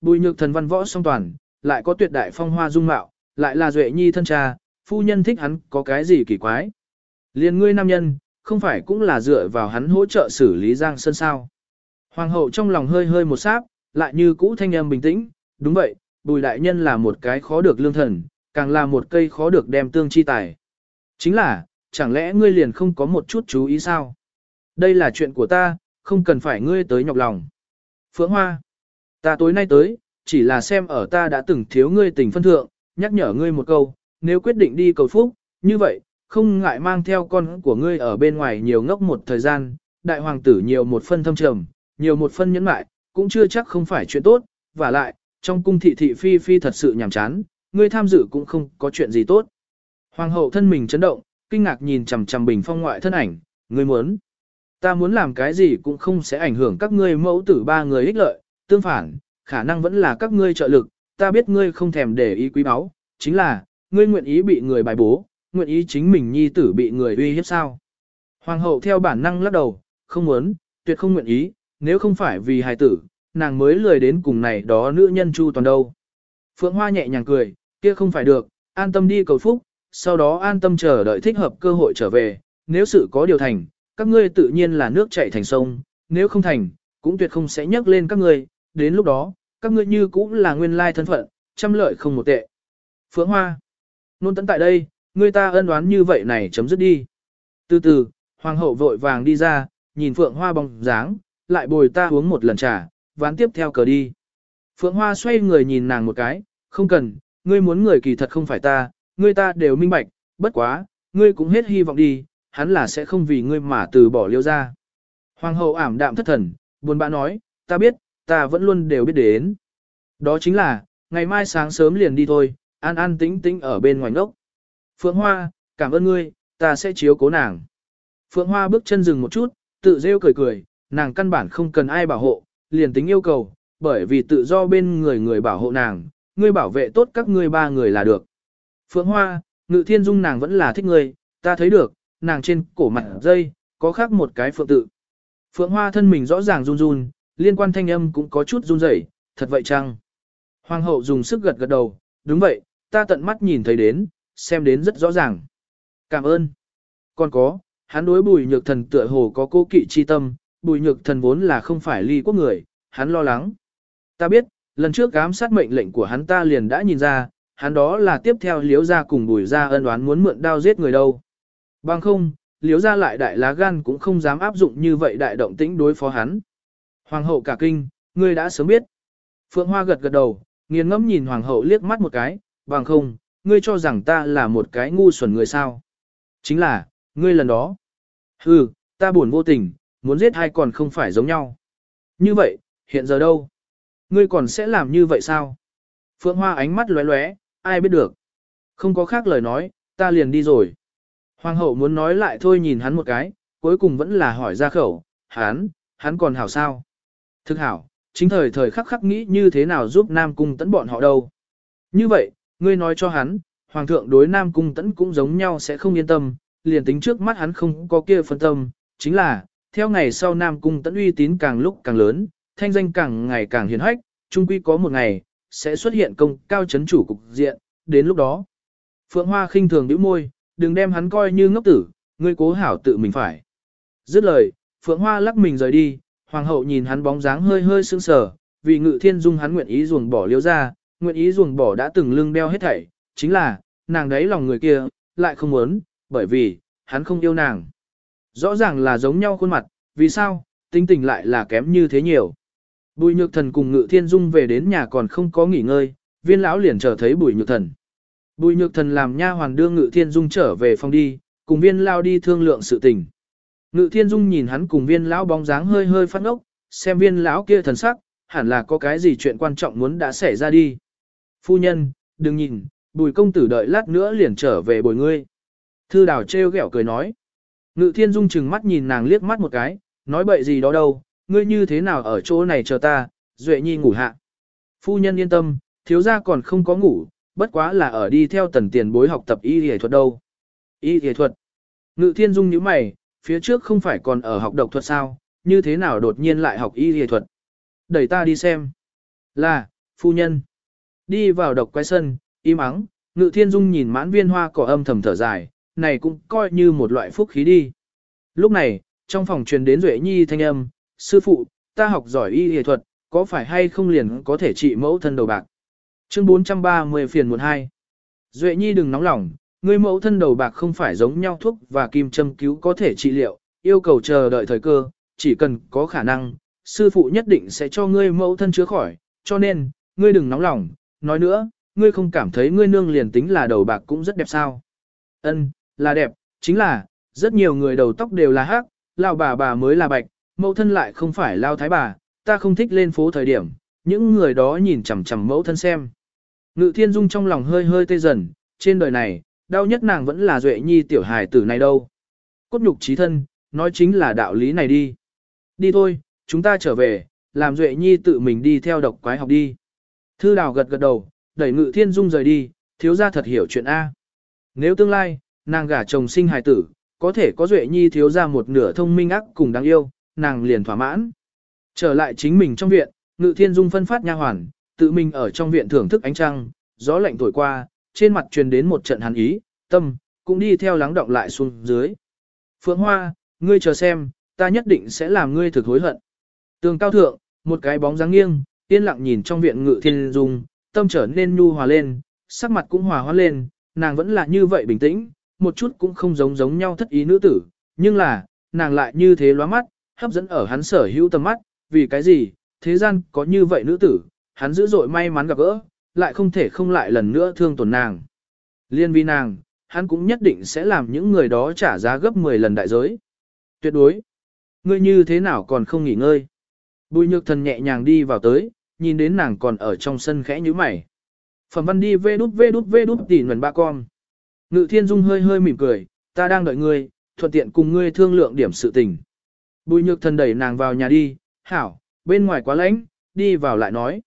Bùi nhược thần văn võ song toàn, lại có tuyệt đại phong hoa dung mạo, lại là duệ nhi thân cha, phu nhân thích hắn có cái gì kỳ quái. Liên ngươi nam nhân, không phải cũng là dựa vào hắn hỗ trợ xử lý Giang Sơn sao. Hoàng hậu trong lòng hơi hơi một sáp, lại như cũ thanh âm bình tĩnh, đúng vậy, bùi đại nhân là một cái khó được lương thần, càng là một cây khó được đem tương chi tài. Chính là, chẳng lẽ ngươi liền không có một chút chú ý sao? Đây là chuyện của ta, không cần phải ngươi tới nhọc lòng. Phượng Hoa, ta tối nay tới, chỉ là xem ở ta đã từng thiếu ngươi tình phân thượng, nhắc nhở ngươi một câu, nếu quyết định đi cầu phúc, như vậy, không ngại mang theo con của ngươi ở bên ngoài nhiều ngốc một thời gian, đại hoàng tử nhiều một phân thâm trầm, nhiều một phân nhẫn mại, cũng chưa chắc không phải chuyện tốt, và lại, trong cung thị thị phi phi thật sự nhàm chán, ngươi tham dự cũng không có chuyện gì tốt. Hoàng hậu thân mình chấn động, kinh ngạc nhìn chằm chằm bình phong ngoại thân ảnh, ngươi muốn. Ta muốn làm cái gì cũng không sẽ ảnh hưởng các ngươi mẫu tử ba người ích lợi, tương phản, khả năng vẫn là các ngươi trợ lực, ta biết ngươi không thèm để ý quý báu, chính là, ngươi nguyện ý bị người bài bố, nguyện ý chính mình nhi tử bị người uy hiếp sao. Hoàng hậu theo bản năng lắc đầu, không muốn, tuyệt không nguyện ý, nếu không phải vì hài tử, nàng mới lười đến cùng này đó nữ nhân chu toàn đâu. Phượng Hoa nhẹ nhàng cười, kia không phải được, an tâm đi cầu phúc, sau đó an tâm chờ đợi thích hợp cơ hội trở về, nếu sự có điều thành, các ngươi tự nhiên là nước chảy thành sông, nếu không thành, cũng tuyệt không sẽ nhắc lên các ngươi, đến lúc đó, các ngươi như cũng là nguyên lai thân phận, trăm lợi không một tệ. Phượng Hoa, nôn tấn tại đây, ngươi ta ân đoán như vậy này chấm dứt đi. Từ từ, hoàng hậu vội vàng đi ra, nhìn Phượng Hoa bóng dáng, lại bồi ta uống một lần trà, ván tiếp theo cờ đi. Phượng Hoa xoay người nhìn nàng một cái, không cần, ngươi muốn người kỳ thật không phải ta, ngươi ta đều minh bạch, bất quá, ngươi cũng hết hy vọng đi, hắn là sẽ không vì ngươi mà từ bỏ liêu ra. Hoàng hậu ảm đạm thất thần, buồn bã nói, ta biết, ta vẫn luôn đều biết đến. Đó chính là, ngày mai sáng sớm liền đi thôi, an an tĩnh tĩnh ở bên ngoài ngốc. Phượng Hoa, cảm ơn ngươi, ta sẽ chiếu cố nàng. Phượng Hoa bước chân dừng một chút, tự rêu cười cười, nàng căn bản không cần ai bảo hộ, liền tính yêu cầu, bởi vì tự do bên người người bảo hộ nàng, ngươi bảo vệ tốt các ngươi ba người là được. Phượng Hoa, Ngự Thiên Dung nàng vẫn là thích ngươi, ta thấy được, nàng trên cổ mặt dây, có khác một cái phượng tự. Phượng Hoa thân mình rõ ràng run run, liên quan thanh âm cũng có chút run rẩy, thật vậy chăng? Hoàng hậu dùng sức gật gật đầu, đúng vậy, ta tận mắt nhìn thấy đến, xem đến rất rõ ràng. Cảm ơn. Còn có, hắn đối bùi nhược thần tựa hồ có cố kỵ chi tâm, bùi nhược thần vốn là không phải ly quốc người, hắn lo lắng. Ta biết, lần trước ám sát mệnh lệnh của hắn ta liền đã nhìn ra, hắn đó là tiếp theo liếu ra cùng bùi ra ân đoán muốn mượn đao giết người đâu. Bằng không, liếu ra lại đại lá gan cũng không dám áp dụng như vậy đại động tĩnh đối phó hắn. Hoàng hậu cả kinh, ngươi đã sớm biết. Phượng Hoa gật gật đầu, nghiền ngẫm nhìn hoàng hậu liếc mắt một cái, bằng không, ngươi cho rằng ta là một cái ngu xuẩn người sao. Chính là, ngươi lần đó. Hừ, ta buồn vô tình, muốn giết hai còn không phải giống nhau. Như vậy, hiện giờ đâu? Ngươi còn sẽ làm như vậy sao? Phượng Hoa ánh mắt lóe lóe, ai biết được. Không có khác lời nói, ta liền đi rồi. Hoàng hậu muốn nói lại thôi nhìn hắn một cái, cuối cùng vẫn là hỏi ra khẩu, hắn, hắn còn hảo sao? Thực hảo, chính thời thời khắc khắc nghĩ như thế nào giúp Nam Cung tấn bọn họ đâu. Như vậy, ngươi nói cho hắn, Hoàng thượng đối Nam Cung tấn cũng giống nhau sẽ không yên tâm, liền tính trước mắt hắn không có kia phân tâm, chính là, theo ngày sau Nam Cung tấn uy tín càng lúc càng lớn, thanh danh càng ngày càng hiền hách, chung quy có một ngày, sẽ xuất hiện công cao chấn chủ cục diện, đến lúc đó. Phượng Hoa khinh thường nhíu môi, đừng đem hắn coi như ngốc tử, ngươi cố hảo tự mình phải. Dứt lời, Phượng Hoa lắc mình rời đi, hoàng hậu nhìn hắn bóng dáng hơi hơi sững sờ, vì Ngự Thiên Dung hắn nguyện ý ruồng bỏ liêu ra, nguyện ý ruồng bỏ đã từng lưng đeo hết thảy, chính là, nàng đấy lòng người kia, lại không muốn, bởi vì, hắn không yêu nàng. Rõ ràng là giống nhau khuôn mặt, vì sao, tinh tình lại là kém như thế nhiều. Bùi nhược thần cùng ngự thiên dung về đến nhà còn không có nghỉ ngơi, viên lão liền trở thấy bùi nhược thần. Bùi nhược thần làm nha hoàn đưa ngự thiên dung trở về phòng đi, cùng viên lao đi thương lượng sự tình. Ngự thiên dung nhìn hắn cùng viên lão bóng dáng hơi hơi phát ngốc, xem viên lão kia thần sắc, hẳn là có cái gì chuyện quan trọng muốn đã xảy ra đi. Phu nhân, đừng nhìn, bùi công tử đợi lát nữa liền trở về bồi ngươi. Thư đào trêu ghẹo cười nói. Ngự thiên dung chừng mắt nhìn nàng liếc mắt một cái, nói bậy gì đó đâu, ngươi như thế nào ở chỗ này chờ ta, Duệ Nhi ngủ hạ. Phu nhân yên tâm, thiếu gia còn không có ngủ, bất quá là ở đi theo tần tiền bối học tập y y thuật đâu. Y y thuật. Ngự thiên dung nhíu mày, phía trước không phải còn ở học độc thuật sao, như thế nào đột nhiên lại học y y thuật. Đẩy ta đi xem. Là, Phu nhân. Đi vào độc quái sân, im ắng, ngự thiên dung nhìn mãn viên hoa cỏ âm thầm thở dài, này cũng coi như một loại phúc khí đi. Lúc này, trong phòng truyền đến Duệ Nhi thanh âm, sư phụ, ta học giỏi y y thuật, có phải hay không liền có thể trị mẫu thân đầu bạc. Chương 430 phiền 12 Duệ Nhi đừng nóng lòng, người mẫu thân đầu bạc không phải giống nhau thuốc và kim châm cứu có thể trị liệu, yêu cầu chờ đợi thời cơ, chỉ cần có khả năng, sư phụ nhất định sẽ cho ngươi mẫu thân chữa khỏi, cho nên, ngươi đừng nóng lòng, nói nữa, ngươi không cảm thấy ngươi nương liền tính là đầu bạc cũng rất đẹp sao. Ân, là đẹp, chính là, rất nhiều người đầu tóc đều là hắc, lão bà bà mới là bạch, mẫu thân lại không phải lao thái bà, ta không thích lên phố thời điểm, những người đó nhìn chằm chằm mẫu thân xem. Ngự thiên dung trong lòng hơi hơi tê dần, trên đời này, đau nhất nàng vẫn là duệ nhi tiểu hài tử này đâu. Cốt nhục trí thân, nói chính là đạo lý này đi. Đi thôi, chúng ta trở về, làm duệ nhi tự mình đi theo độc quái học đi. Thư đào gật gật đầu, đẩy ngự thiên dung rời đi, thiếu gia thật hiểu chuyện A. Nếu tương lai, nàng gả chồng sinh hài tử, có thể có duệ nhi thiếu gia một nửa thông minh ác cùng đáng yêu, nàng liền thỏa mãn. Trở lại chính mình trong viện, ngự thiên dung phân phát nha hoàn, tự mình ở trong viện thưởng thức ánh trăng, gió lạnh thổi qua, trên mặt truyền đến một trận hàn ý, tâm, cũng đi theo lắng động lại xuống dưới. Phượng Hoa, ngươi chờ xem, ta nhất định sẽ làm ngươi thực hối hận. Tường cao thượng, một cái bóng dáng nghiêng, yên lặng nhìn trong viện ngự thiên dung, tâm trở nên nhu hòa lên, sắc mặt cũng hòa hoãn lên, nàng vẫn là như vậy bình tĩnh, một chút cũng không giống giống nhau thất ý nữ tử, nhưng là, nàng lại như thế lóa mắt, hấp dẫn ở hắn sở hữu tầm mắt, vì cái gì, thế gian có như vậy nữ tử, hắn dữ dội may mắn gặp gỡ, lại không thể không lại lần nữa thương tổn nàng. Liên vi nàng, hắn cũng nhất định sẽ làm những người đó trả giá gấp 10 lần đại giới. Tuyệt đối. Ngươi như thế nào còn không nghỉ ngơi? Bùi nhược thần nhẹ nhàng đi vào tới, nhìn đến nàng còn ở trong sân khẽ như mày. Phẩm văn đi vê đút vê đút vê đút tỉ nguồn ba con. Ngự thiên dung hơi hơi mỉm cười, ta đang đợi ngươi, thuận tiện cùng ngươi thương lượng điểm sự tình. Bùi nhược thần đẩy nàng vào nhà đi, hảo, bên ngoài quá lạnh, đi vào lại nói.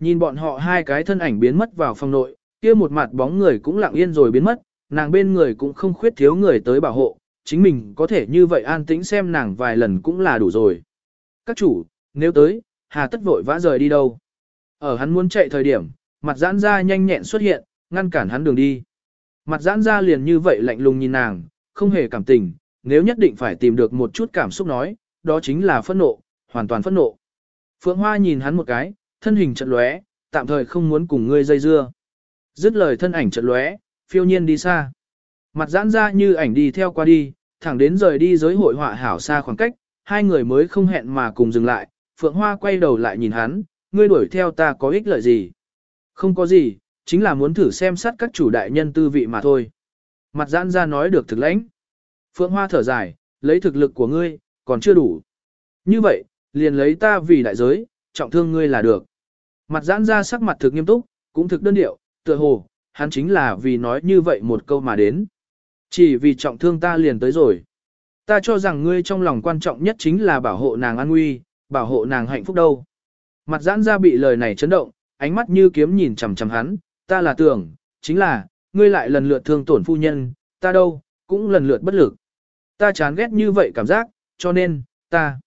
Nhìn bọn họ hai cái thân ảnh biến mất vào phòng nội, kia một mặt bóng người cũng lặng yên rồi biến mất, nàng bên người cũng không khuyết thiếu người tới bảo hộ, chính mình có thể như vậy an tĩnh xem nàng vài lần cũng là đủ rồi. Các chủ, nếu tới, hà tất vội vã rời đi đâu. Ở hắn muốn chạy thời điểm, mặt giãn ra nhanh nhẹn xuất hiện, ngăn cản hắn đường đi. Mặt giãn ra liền như vậy lạnh lùng nhìn nàng, không hề cảm tình, nếu nhất định phải tìm được một chút cảm xúc nói, đó chính là phẫn nộ, hoàn toàn phẫn nộ. Phượng Hoa nhìn hắn một cái, thân hình trận lóe, tạm thời không muốn cùng ngươi dây dưa. Dứt lời thân ảnh trận lóe, phiêu nhiên đi xa. Mặt giãn ra như ảnh đi theo qua đi, thẳng đến rời đi giới hội họa hảo xa khoảng cách, hai người mới không hẹn mà cùng dừng lại. Phượng Hoa quay đầu lại nhìn hắn, ngươi đuổi theo ta có ích lợi gì? Không có gì, chính là muốn thử xem sát các chủ đại nhân tư vị mà thôi. Mặt giãn ra nói được thực lãnh. Phượng Hoa thở dài, lấy thực lực của ngươi, còn chưa đủ. Như vậy, liền lấy ta vì đại giới, trọng thương ngươi là được. Mặt giãn ra sắc mặt thực nghiêm túc, cũng thực đơn điệu, tựa hồ, hắn chính là vì nói như vậy một câu mà đến. Chỉ vì trọng thương ta liền tới rồi. Ta cho rằng ngươi trong lòng quan trọng nhất chính là bảo hộ nàng an nguy, bảo hộ nàng hạnh phúc đâu. Mặt giãn ra bị lời này chấn động, ánh mắt như kiếm nhìn chằm chằm hắn, ta là tưởng, chính là, ngươi lại lần lượt thương tổn phu nhân, ta đâu, cũng lần lượt bất lực. Ta chán ghét như vậy cảm giác, cho nên, ta.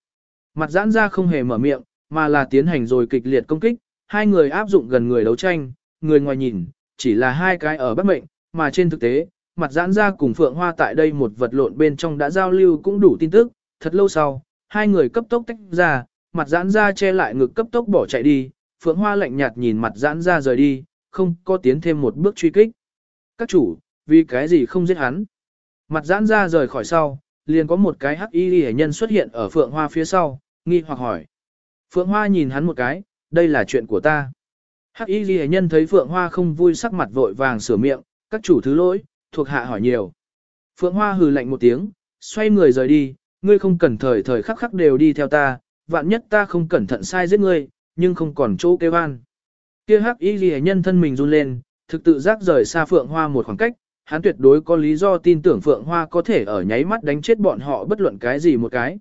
Mặt giãn ra không hề mở miệng, mà là tiến hành rồi kịch liệt công kích, hai người áp dụng gần người đấu tranh, người ngoài nhìn, chỉ là hai cái ở bất mệnh, mà trên thực tế, mặt giãn ra cùng Phượng Hoa tại đây một vật lộn bên trong đã giao lưu cũng đủ tin tức, thật lâu sau, hai người cấp tốc tách ra, mặt giãn ra che lại ngực cấp tốc bỏ chạy đi, Phượng Hoa lạnh nhạt nhìn mặt giãn ra rời đi, không có tiến thêm một bước truy kích. Các chủ, vì cái gì không giết hắn? Mặt giãn ra rời khỏi sau, liền có một cái hắc y hệ nhân xuất hiện ở Phượng Hoa phía sau, nghi hoặc hỏi. Phượng Hoa nhìn hắn một cái, đây là chuyện của ta. Hắc y ghi nhân thấy Phượng Hoa không vui sắc mặt vội vàng sửa miệng, các chủ thứ lỗi, thuộc hạ hỏi nhiều. Phượng Hoa hừ lạnh một tiếng, xoay người rời đi, ngươi không cần thời thời khắc khắc đều đi theo ta, vạn nhất ta không cẩn thận sai giết ngươi, nhưng không còn chỗ kêu an. Kia hắc y ghi nhân thân mình run lên, thực tự giác rời xa Phượng Hoa một khoảng cách, hắn tuyệt đối có lý do tin tưởng Phượng Hoa có thể ở nháy mắt đánh chết bọn họ bất luận cái gì một cái.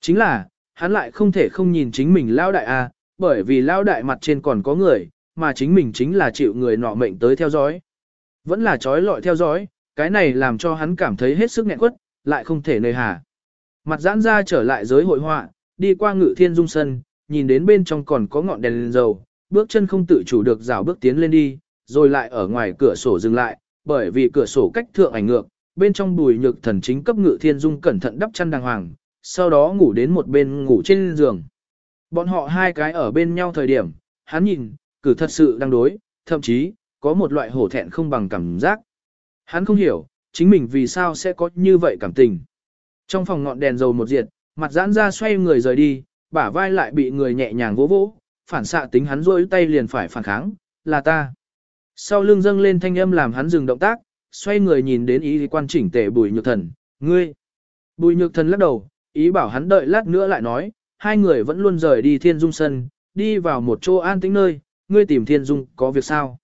Chính là, hắn lại không thể không nhìn chính mình lao đại a, bởi vì lao đại mặt trên còn có người, mà chính mình chính là chịu người nọ mệnh tới theo dõi. Vẫn là trói lọi theo dõi, cái này làm cho hắn cảm thấy hết sức nghẹn quất, lại không thể nơi hà. Mặt giãn ra trở lại giới hội họa, đi qua ngự thiên dung sân, nhìn đến bên trong còn có ngọn đèn lên dầu, bước chân không tự chủ được rào bước tiến lên đi, rồi lại ở ngoài cửa sổ dừng lại, bởi vì cửa sổ cách thượng ảnh ngược, bên trong bùi nhược thần chính cấp ngự thiên dung cẩn thận đắp chăn đàng hoàng, sau đó ngủ đến một bên ngủ trên giường. Bọn họ hai cái ở bên nhau thời điểm, hắn nhìn, cử thật sự đang đối, thậm chí, có một loại hổ thẹn không bằng cảm giác. Hắn không hiểu, chính mình vì sao sẽ có như vậy cảm tình. Trong phòng ngọn đèn dầu một diệt, mặt giãn ra xoay người rời đi, bả vai lại bị người nhẹ nhàng vỗ vỗ, phản xạ tính hắn rôi tay liền phải phản kháng, là ta. Sau lưng dâng lên thanh âm làm hắn dừng động tác, xoay người nhìn đến ý quan chỉnh tề bùi nhược thần, ngươi. Bùi nhược thần lắc đầu, ý bảo hắn đợi lát nữa lại nói, hai người vẫn luôn rời đi thiên dung sân, đi vào một chỗ an tĩnh nơi, ngươi tìm thiên dung có việc sao?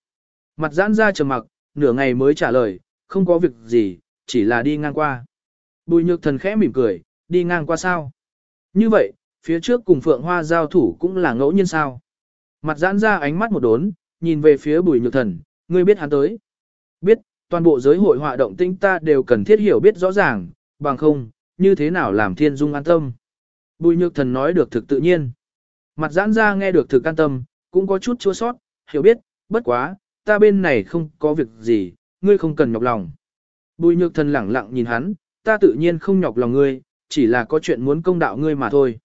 Mặt giãn ra trầm mặc, nửa ngày mới trả lời, không có việc gì, chỉ là đi ngang qua. Bùi nhược thần khẽ mỉm cười, đi ngang qua sao? Như vậy, phía trước cùng phượng hoa giao thủ cũng là ngẫu nhiên sao? Mặt giãn ra ánh mắt một đốn, nhìn về phía bùi nhược thần, ngươi biết hắn tới. Biết, toàn bộ giới hội họa động tinh ta đều cần thiết hiểu biết rõ ràng, bằng không, như thế nào làm thiên dung an tâm. Bùi nhược thần nói được thực tự nhiên. Mặt giãn ra nghe được thực an tâm, cũng có chút chua sót, hiểu biết, bất quá, ta bên này không có việc gì, ngươi không cần nhọc lòng. Bùi nhược thần lẳng lặng nhìn hắn, ta tự nhiên không nhọc lòng ngươi, chỉ là có chuyện muốn công đạo ngươi mà thôi.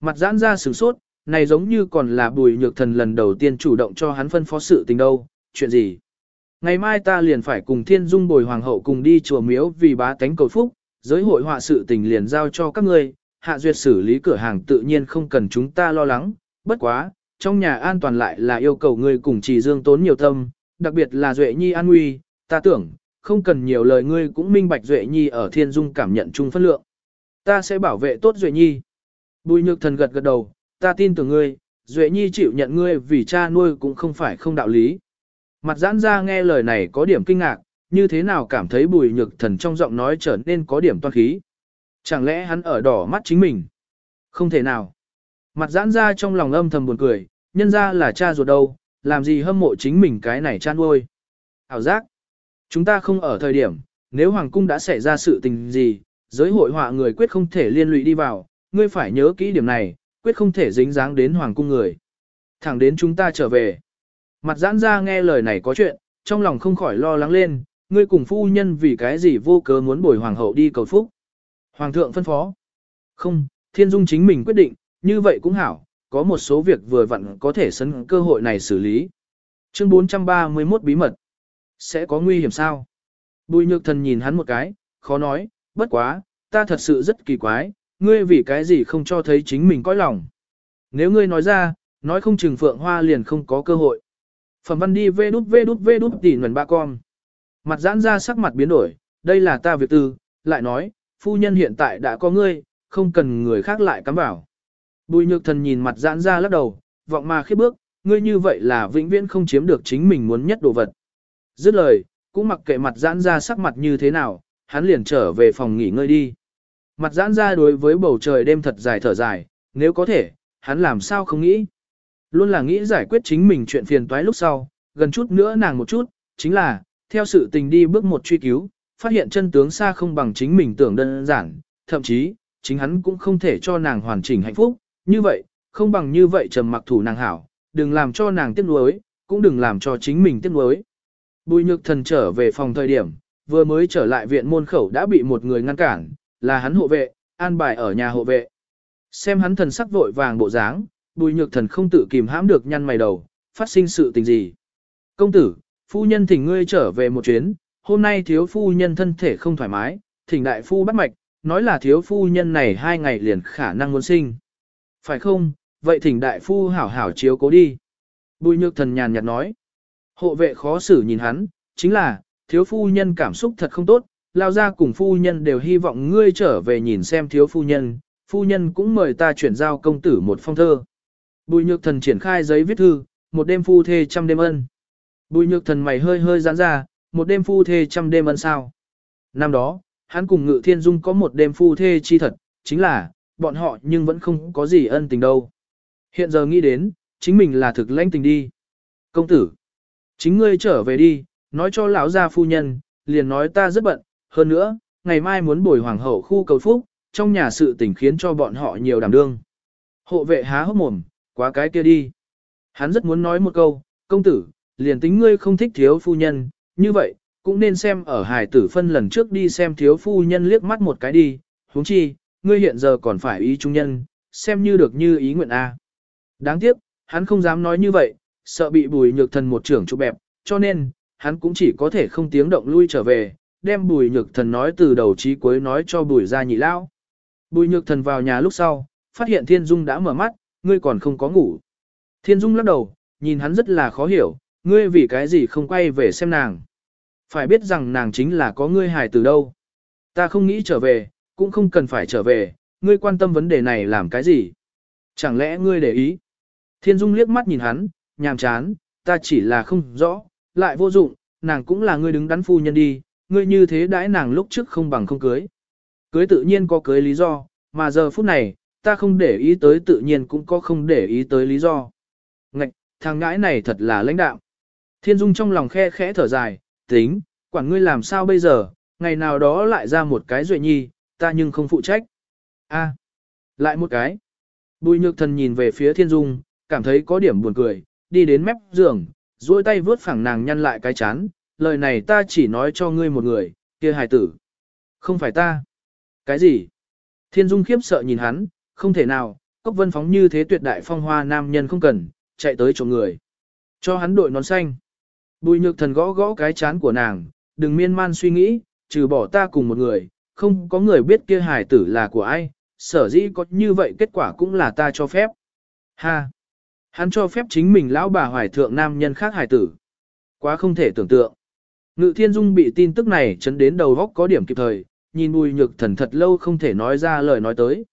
Mặt giãn ra sửng sốt, này giống như còn là bùi nhược thần lần đầu tiên chủ động cho hắn phân phó sự tình đâu, chuyện gì. Ngày mai ta liền phải cùng thiên dung bồi hoàng hậu cùng đi chùa miếu vì bá tánh cầu phúc, giới hội họa sự tình liền giao cho các ngươi, hạ duyệt xử lý cửa hàng tự nhiên không cần chúng ta lo lắng, bất quá, trong nhà an toàn lại là yêu cầu ngươi cùng chỉ dương tốn nhiều tâm, đặc biệt là Duệ Nhi an nguy, ta tưởng, không cần nhiều lời ngươi cũng minh bạch Duệ Nhi ở thiên dung cảm nhận chung phân lượng. Ta sẽ bảo vệ tốt Duệ Nhi. Bùi nhược thần gật gật đầu, ta tin tưởng ngươi, Duệ Nhi chịu nhận ngươi vì cha nuôi cũng không phải không đạo lý. Mặt giãn ra nghe lời này có điểm kinh ngạc, như thế nào cảm thấy bùi nhược thần trong giọng nói trở nên có điểm toan khí. Chẳng lẽ hắn ở đỏ mắt chính mình? Không thể nào. Mặt giãn ra trong lòng âm thầm buồn cười, nhân ra là cha ruột đâu, làm gì hâm mộ chính mình cái này chan nuôi. Hảo giác. Chúng ta không ở thời điểm, nếu Hoàng cung đã xảy ra sự tình gì, giới hội họa người quyết không thể liên lụy đi vào, ngươi phải nhớ kỹ điểm này, quyết không thể dính dáng đến Hoàng cung người. Thẳng đến chúng ta trở về. Mặt giãn ra nghe lời này có chuyện, trong lòng không khỏi lo lắng lên, ngươi cùng phu nhân vì cái gì vô cớ muốn bồi hoàng hậu đi cầu phúc. Hoàng thượng phân phó. Không, thiên dung chính mình quyết định, như vậy cũng hảo, có một số việc vừa vặn có thể sân cơ hội này xử lý. Chương 431 bí mật. Sẽ có nguy hiểm sao? Bùi nhược thần nhìn hắn một cái, khó nói, bất quá, ta thật sự rất kỳ quái, ngươi vì cái gì không cho thấy chính mình coi lòng. Nếu ngươi nói ra, nói không chừng phượng hoa liền không có cơ hội. Phẩm văn đi vê đút vê đút vê đút tỉ nguồn ba con. Mặt giãn ra sắc mặt biến đổi, đây là ta việc tư, lại nói, phu nhân hiện tại đã có ngươi, không cần người khác lại cắm vào. Bùi nhược thần nhìn mặt giãn ra lắc đầu, vọng mà khiếp bước, ngươi như vậy là vĩnh viễn không chiếm được chính mình muốn nhất đồ vật. Dứt lời, cũng mặc kệ mặt giãn ra sắc mặt như thế nào, hắn liền trở về phòng nghỉ ngơi đi. Mặt giãn ra đối với bầu trời đêm thật dài thở dài, nếu có thể, hắn làm sao không nghĩ. Luôn là nghĩ giải quyết chính mình chuyện phiền toái lúc sau, gần chút nữa nàng một chút, chính là, theo sự tình đi bước một truy cứu, phát hiện chân tướng xa không bằng chính mình tưởng đơn giản, thậm chí, chính hắn cũng không thể cho nàng hoàn chỉnh hạnh phúc, như vậy, không bằng như vậy trầm mặc thủ nàng hảo, đừng làm cho nàng tiếc nuối, cũng đừng làm cho chính mình tiếc nuối. Bùi nhược thần trở về phòng thời điểm, vừa mới trở lại viện môn khẩu đã bị một người ngăn cản, là hắn hộ vệ, an bài ở nhà hộ vệ. Xem hắn thần sắc vội vàng bộ dáng, bùi nhược thần không tự kìm hãm được nhăn mày đầu, phát sinh sự tình gì. Công tử, phu nhân thỉnh ngươi trở về một chuyến, hôm nay thiếu phu nhân thân thể không thoải mái, thỉnh đại phu bắt mạch, nói là thiếu phu nhân này hai ngày liền khả năng muốn sinh. Phải không, vậy thỉnh đại phu hảo hảo chiếu cố đi. Bùi nhược thần nhàn nhạt nói. Hộ vệ khó xử nhìn hắn, chính là, thiếu phu nhân cảm xúc thật không tốt, lao ra cùng phu nhân đều hy vọng ngươi trở về nhìn xem thiếu phu nhân, phu nhân cũng mời ta chuyển giao công tử một phong thơ. Bùi nhược thần triển khai giấy viết thư, một đêm phu thê trăm đêm ân. Bùi nhược thần mày hơi hơi giãn ra, một đêm phu thê trăm đêm ân sao. Năm đó, hắn cùng ngự thiên dung có một đêm phu thê chi thật, chính là, bọn họ nhưng vẫn không có gì ân tình đâu. Hiện giờ nghĩ đến, chính mình là thực lãnh tình đi. Công tử, chính ngươi trở về đi, nói cho lão gia phu nhân, liền nói ta rất bận, hơn nữa, ngày mai muốn bồi hoàng hậu khu cầu phúc, trong nhà sự tình khiến cho bọn họ nhiều đảm đương. Hộ vệ há hốc mồm, quá cái kia đi. Hắn rất muốn nói một câu, công tử, liền tính ngươi không thích thiếu phu nhân, như vậy, cũng nên xem ở hải tử phân lần trước đi xem thiếu phu nhân liếc mắt một cái đi, huống chi, ngươi hiện giờ còn phải ý trung nhân, xem như được như ý nguyện A. Đáng tiếc, hắn không dám nói như vậy, sợ bị bùi nhược thần một trưởng chụp bẹp, cho nên, hắn cũng chỉ có thể không tiếng động lui trở về, đem bùi nhược thần nói từ đầu chí cuối nói cho bùi ra nhị lao. Bùi nhược thần vào nhà lúc sau, phát hiện Thiên Dung đã mở mắt, ngươi còn không có ngủ. Thiên Dung lắc đầu, nhìn hắn rất là khó hiểu, ngươi vì cái gì không quay về xem nàng. Phải biết rằng nàng chính là có ngươi hài từ đâu. Ta không nghĩ trở về, cũng không cần phải trở về, ngươi quan tâm vấn đề này làm cái gì. Chẳng lẽ ngươi để ý? Thiên Dung liếc mắt nhìn hắn, nhàm chán, ta chỉ là không rõ, lại vô dụng, nàng cũng là ngươi đứng đắn phu nhân đi, ngươi như thế đãi nàng lúc trước không bằng không cưới. Cưới tự nhiên có cưới lý do, mà giờ phút này, ta không để ý tới tự nhiên cũng có không để ý tới lý do. Ngạch, thằng ngãi này thật là lãnh đạo. Thiên Dung trong lòng khe khẽ thở dài, tính, quản ngươi làm sao bây giờ, ngày nào đó lại ra một cái duệ nhi, ta nhưng không phụ trách. A, lại một cái. Bùi nhược thần nhìn về phía Thiên Dung, cảm thấy có điểm buồn cười, đi đến mép giường, duỗi tay vướt phẳng nàng nhăn lại cái chán, lời này ta chỉ nói cho ngươi một người, kia hài tử. Không phải ta. Cái gì? Thiên Dung khiếp sợ nhìn hắn, không thể nào, cốc vân phóng như thế tuyệt đại phong hoa nam nhân không cần, chạy tới chỗ người. Cho hắn đội nón xanh. Bùi nhược thần gõ gõ cái chán của nàng, đừng miên man suy nghĩ, trừ bỏ ta cùng một người, không có người biết kia hài tử là của ai, sở dĩ có như vậy kết quả cũng là ta cho phép. Ha! Hắn cho phép chính mình lão bà hoài thượng nam nhân khác hài tử. Quá không thể tưởng tượng. Ngự thiên dung bị tin tức này chấn đến đầu góc có điểm kịp thời, nhìn bùi nhược thần thật lâu không thể nói ra lời nói tới.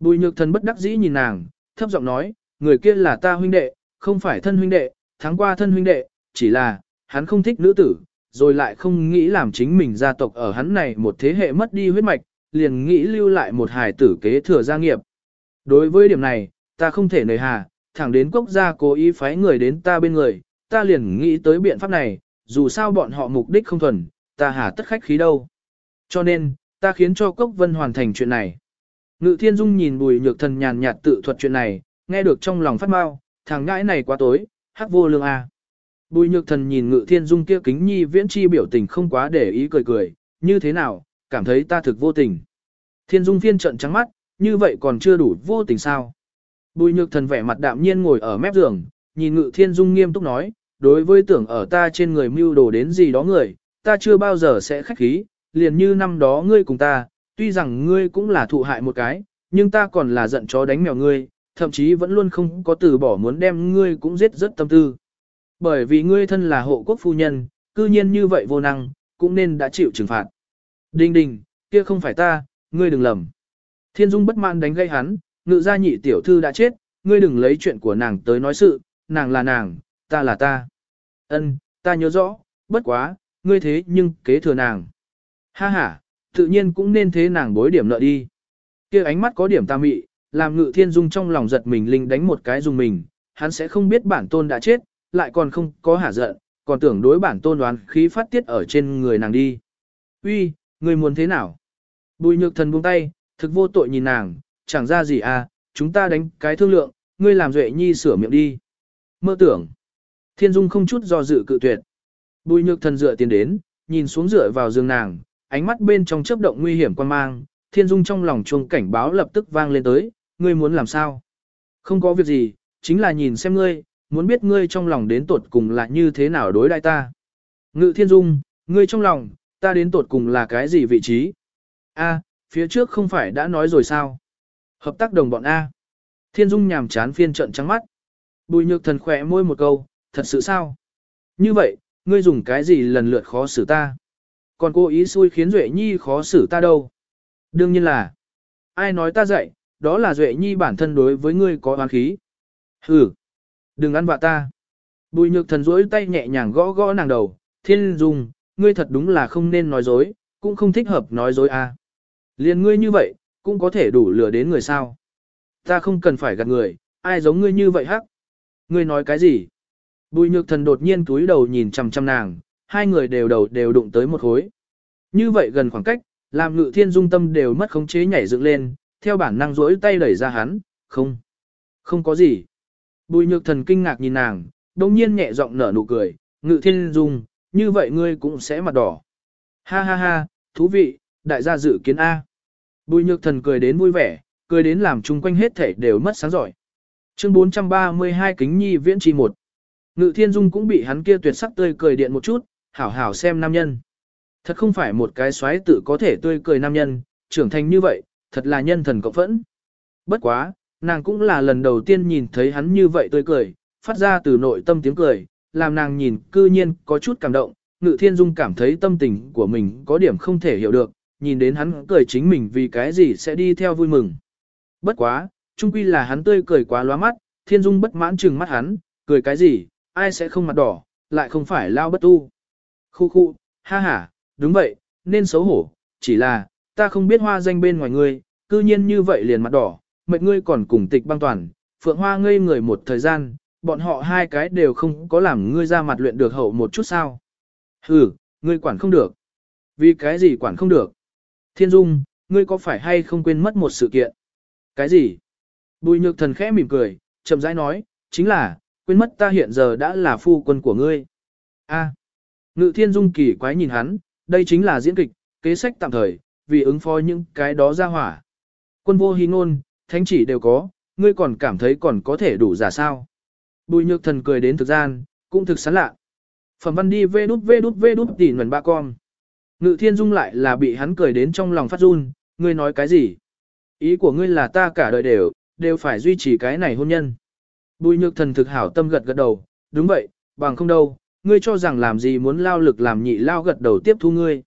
Bùi nhược thần bất đắc dĩ nhìn nàng, thấp giọng nói, người kia là ta huynh đệ, không phải thân huynh đệ, tháng qua thân huynh đệ, chỉ là, hắn không thích nữ tử, rồi lại không nghĩ làm chính mình gia tộc ở hắn này một thế hệ mất đi huyết mạch, liền nghĩ lưu lại một hài tử kế thừa gia nghiệp. Đối với điểm này, ta không thể nời hà, thẳng đến quốc gia cố ý phái người đến ta bên người, ta liền nghĩ tới biện pháp này, dù sao bọn họ mục đích không thuần, ta hà tất khách khí đâu. Cho nên, ta khiến cho Cốc Vân hoàn thành chuyện này. Ngự Thiên Dung nhìn Bùi Nhược Thần nhàn nhạt tự thuật chuyện này, nghe được trong lòng phát mau, thằng ngãi này quá tối, hắc vô lương a. À. Bùi Nhược Thần nhìn Ngự Thiên Dung kia kính nhi viễn chi biểu tình không quá để ý cười cười, như thế nào, cảm thấy ta thực vô tình. Thiên Dung phiên trận trắng mắt, như vậy còn chưa đủ vô tình sao? Bùi Nhược Thần vẻ mặt đạm nhiên ngồi ở mép giường, nhìn Ngự Thiên Dung nghiêm túc nói, đối với tưởng ở ta trên người mưu đồ đến gì đó người, ta chưa bao giờ sẽ khách khí, liền như năm đó ngươi cùng ta, tuy rằng ngươi cũng là thụ hại một cái, nhưng ta còn là giận chó đánh mèo ngươi, thậm chí vẫn luôn không có từ bỏ muốn đem ngươi cũng giết rất tâm tư. Bởi vì ngươi thân là hộ quốc phu nhân, cư nhiên như vậy vô năng, cũng nên đã chịu trừng phạt. Đinh đình, kia không phải ta, ngươi đừng lầm. Thiên Dung bất mãn đánh gây hắn, ngự gia nhị tiểu thư đã chết, ngươi đừng lấy chuyện của nàng tới nói sự, nàng là nàng, ta là ta. Ân, ta nhớ rõ, bất quá, ngươi thế nhưng kế thừa nàng. Ha ha, tự nhiên cũng nên thế nàng bối điểm nợ đi. kia ánh mắt có điểm ta mị, làm ngự thiên dung trong lòng giật mình linh đánh một cái dùng mình, hắn sẽ không biết bản tôn đã chết, lại còn không có hả giận, còn tưởng đối bản tôn đoán khí phát tiết ở trên người nàng đi. Uy, ngươi muốn thế nào? Bùi nhược thần buông tay, thực vô tội nhìn nàng, chẳng ra gì à, chúng ta đánh cái thương lượng, ngươi làm duệ nhi sửa miệng đi. Mơ tưởng. Thiên dung không chút do dự cự tuyệt. Bùi nhược thần dựa tiến đến, nhìn xuống dựa vào giường nàng, ánh mắt bên trong chớp động nguy hiểm quan mang, thiên dung trong lòng chuông cảnh báo lập tức vang lên tới, ngươi muốn làm sao? Không có việc gì, chính là nhìn xem ngươi, muốn biết ngươi trong lòng đến tột cùng là như thế nào đối đại ta. Ngự thiên dung, ngươi trong lòng, ta đến tột cùng là cái gì vị trí? A, phía trước không phải đã nói rồi sao? Hợp tác đồng bọn A. Thiên dung nhàm chán phiên trận trắng mắt. Bùi nhược thần khỏe môi một câu, thật sự sao? Như vậy, ngươi dùng cái gì lần lượt khó xử ta? Còn cô ý xui khiến Duệ Nhi khó xử ta đâu? Đương nhiên là, ai nói ta dạy, đó là Duệ Nhi bản thân đối với ngươi có oán khí. Hừ, đừng ăn vạ ta. Bùi nhược thần rỗi tay nhẹ nhàng gõ gõ nàng đầu, thiên dung, ngươi thật đúng là không nên nói dối, cũng không thích hợp nói dối à. Liên ngươi như vậy, cũng có thể đủ lừa đến người sao. Ta không cần phải gạt người, ai giống ngươi như vậy hắc. Ngươi nói cái gì? Bùi nhược thần đột nhiên túi đầu nhìn chằm chằm nàng, hai người đều đầu đều đụng tới một khối. Như vậy gần khoảng cách, làm ngự thiên dung tâm đều mất khống chế nhảy dựng lên, theo bản năng rỗi tay đẩy ra hắn, không, không có gì. Bùi nhược thần kinh ngạc nhìn nàng, đồng nhiên nhẹ giọng nở nụ cười, ngự thiên dung, như vậy ngươi cũng sẽ mặt đỏ. Ha ha ha, thú vị, đại gia dự kiến A. Bùi nhược thần cười đến vui vẻ, cười đến làm chung quanh hết thể đều mất sáng giỏi. Chương 432 kính nhi viễn trì một. Ngự thiên dung cũng bị hắn kia tuyệt sắc tươi cười điện một chút, hảo hảo xem nam nhân. Thật không phải một cái xoáy tự có thể tươi cười nam nhân, trưởng thành như vậy, thật là nhân thần cộng phẫn. Bất quá, nàng cũng là lần đầu tiên nhìn thấy hắn như vậy tươi cười, phát ra từ nội tâm tiếng cười, làm nàng nhìn cư nhiên có chút cảm động, ngự thiên dung cảm thấy tâm tình của mình có điểm không thể hiểu được, nhìn đến hắn cười chính mình vì cái gì sẽ đi theo vui mừng. Bất quá, chung quy là hắn tươi cười quá lóa mắt, thiên dung bất mãn chừng mắt hắn, cười cái gì, ai sẽ không mặt đỏ, lại không phải lao bất tu. Khu khu, ha ha, đúng vậy, nên xấu hổ, chỉ là, ta không biết hoa danh bên ngoài ngươi, cư nhiên như vậy liền mặt đỏ, mệt ngươi còn cùng tịch băng toàn, phượng hoa ngây người một thời gian, bọn họ hai cái đều không có làm ngươi ra mặt luyện được hậu một chút sao. Hừ, ngươi quản không được. Vì cái gì quản không được? Thiên Dung, ngươi có phải hay không quên mất một sự kiện? Cái gì? Bùi nhược thần khẽ mỉm cười, chậm rãi nói, chính là, quên mất ta hiện giờ đã là phu quân của ngươi. A. Ngự Thiên Dung kỳ quái nhìn hắn, đây chính là diễn kịch, kế sách tạm thời, vì ứng phó những cái đó ra hỏa. Quân vô hí ngôn, thánh chỉ đều có, ngươi còn cảm thấy còn có thể đủ giả sao. Bùi nhược thần cười đến thực gian, cũng thực sán lạ. Phẩm văn đi vê đút vê đút vê đút tỉ nguồn ba con. Ngự thiên dung lại là bị hắn cười đến trong lòng phát run, ngươi nói cái gì? Ý của ngươi là ta cả đời đều, đều phải duy trì cái này hôn nhân. Bùi nhược thần thực hảo tâm gật gật đầu, đúng vậy, bằng không đâu, ngươi cho rằng làm gì muốn lao lực làm nhị lao gật đầu tiếp thu ngươi.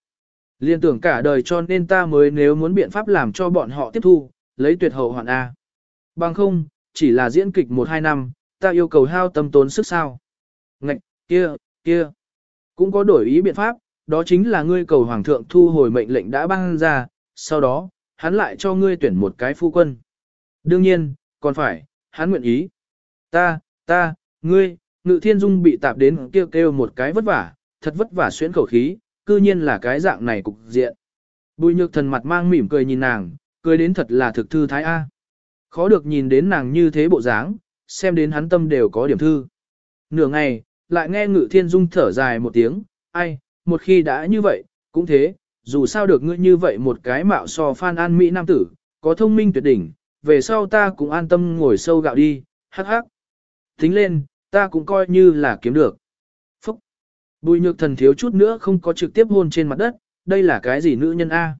Liên tưởng cả đời cho nên ta mới nếu muốn biện pháp làm cho bọn họ tiếp thu, lấy tuyệt hậu hoạn A. Bằng không, chỉ là diễn kịch 1-2 năm, ta yêu cầu hao tâm tốn sức sao. Ngạch, kia, kia. Cũng có đổi ý biện pháp, đó chính là ngươi cầu hoàng thượng thu hồi mệnh lệnh đã ban ra, sau đó, hắn lại cho ngươi tuyển một cái phu quân. Đương nhiên, còn phải, hắn nguyện ý. Ta, ta, ngươi, ngự thiên dung bị tạp đến kêu kêu một cái vất vả, thật vất vả xuyến khẩu khí, cư nhiên là cái dạng này cục diện. Bùi nhược thần mặt mang mỉm cười nhìn nàng, cười đến thật là thực thư thái A. Khó được nhìn đến nàng như thế bộ dáng, xem đến hắn tâm đều có điểm thư. Nửa ngày, lại nghe ngự thiên dung thở dài một tiếng, ai, một khi đã như vậy, cũng thế, dù sao được ngươi như vậy một cái mạo so phan an mỹ nam tử, có thông minh tuyệt đỉnh, về sau ta cũng an tâm ngồi sâu gạo đi, hắc hắc. Tính lên, ta cũng coi như là kiếm được. Phúc! Bùi nhược thần thiếu chút nữa không có trực tiếp hôn trên mặt đất, đây là cái gì nữ nhân A?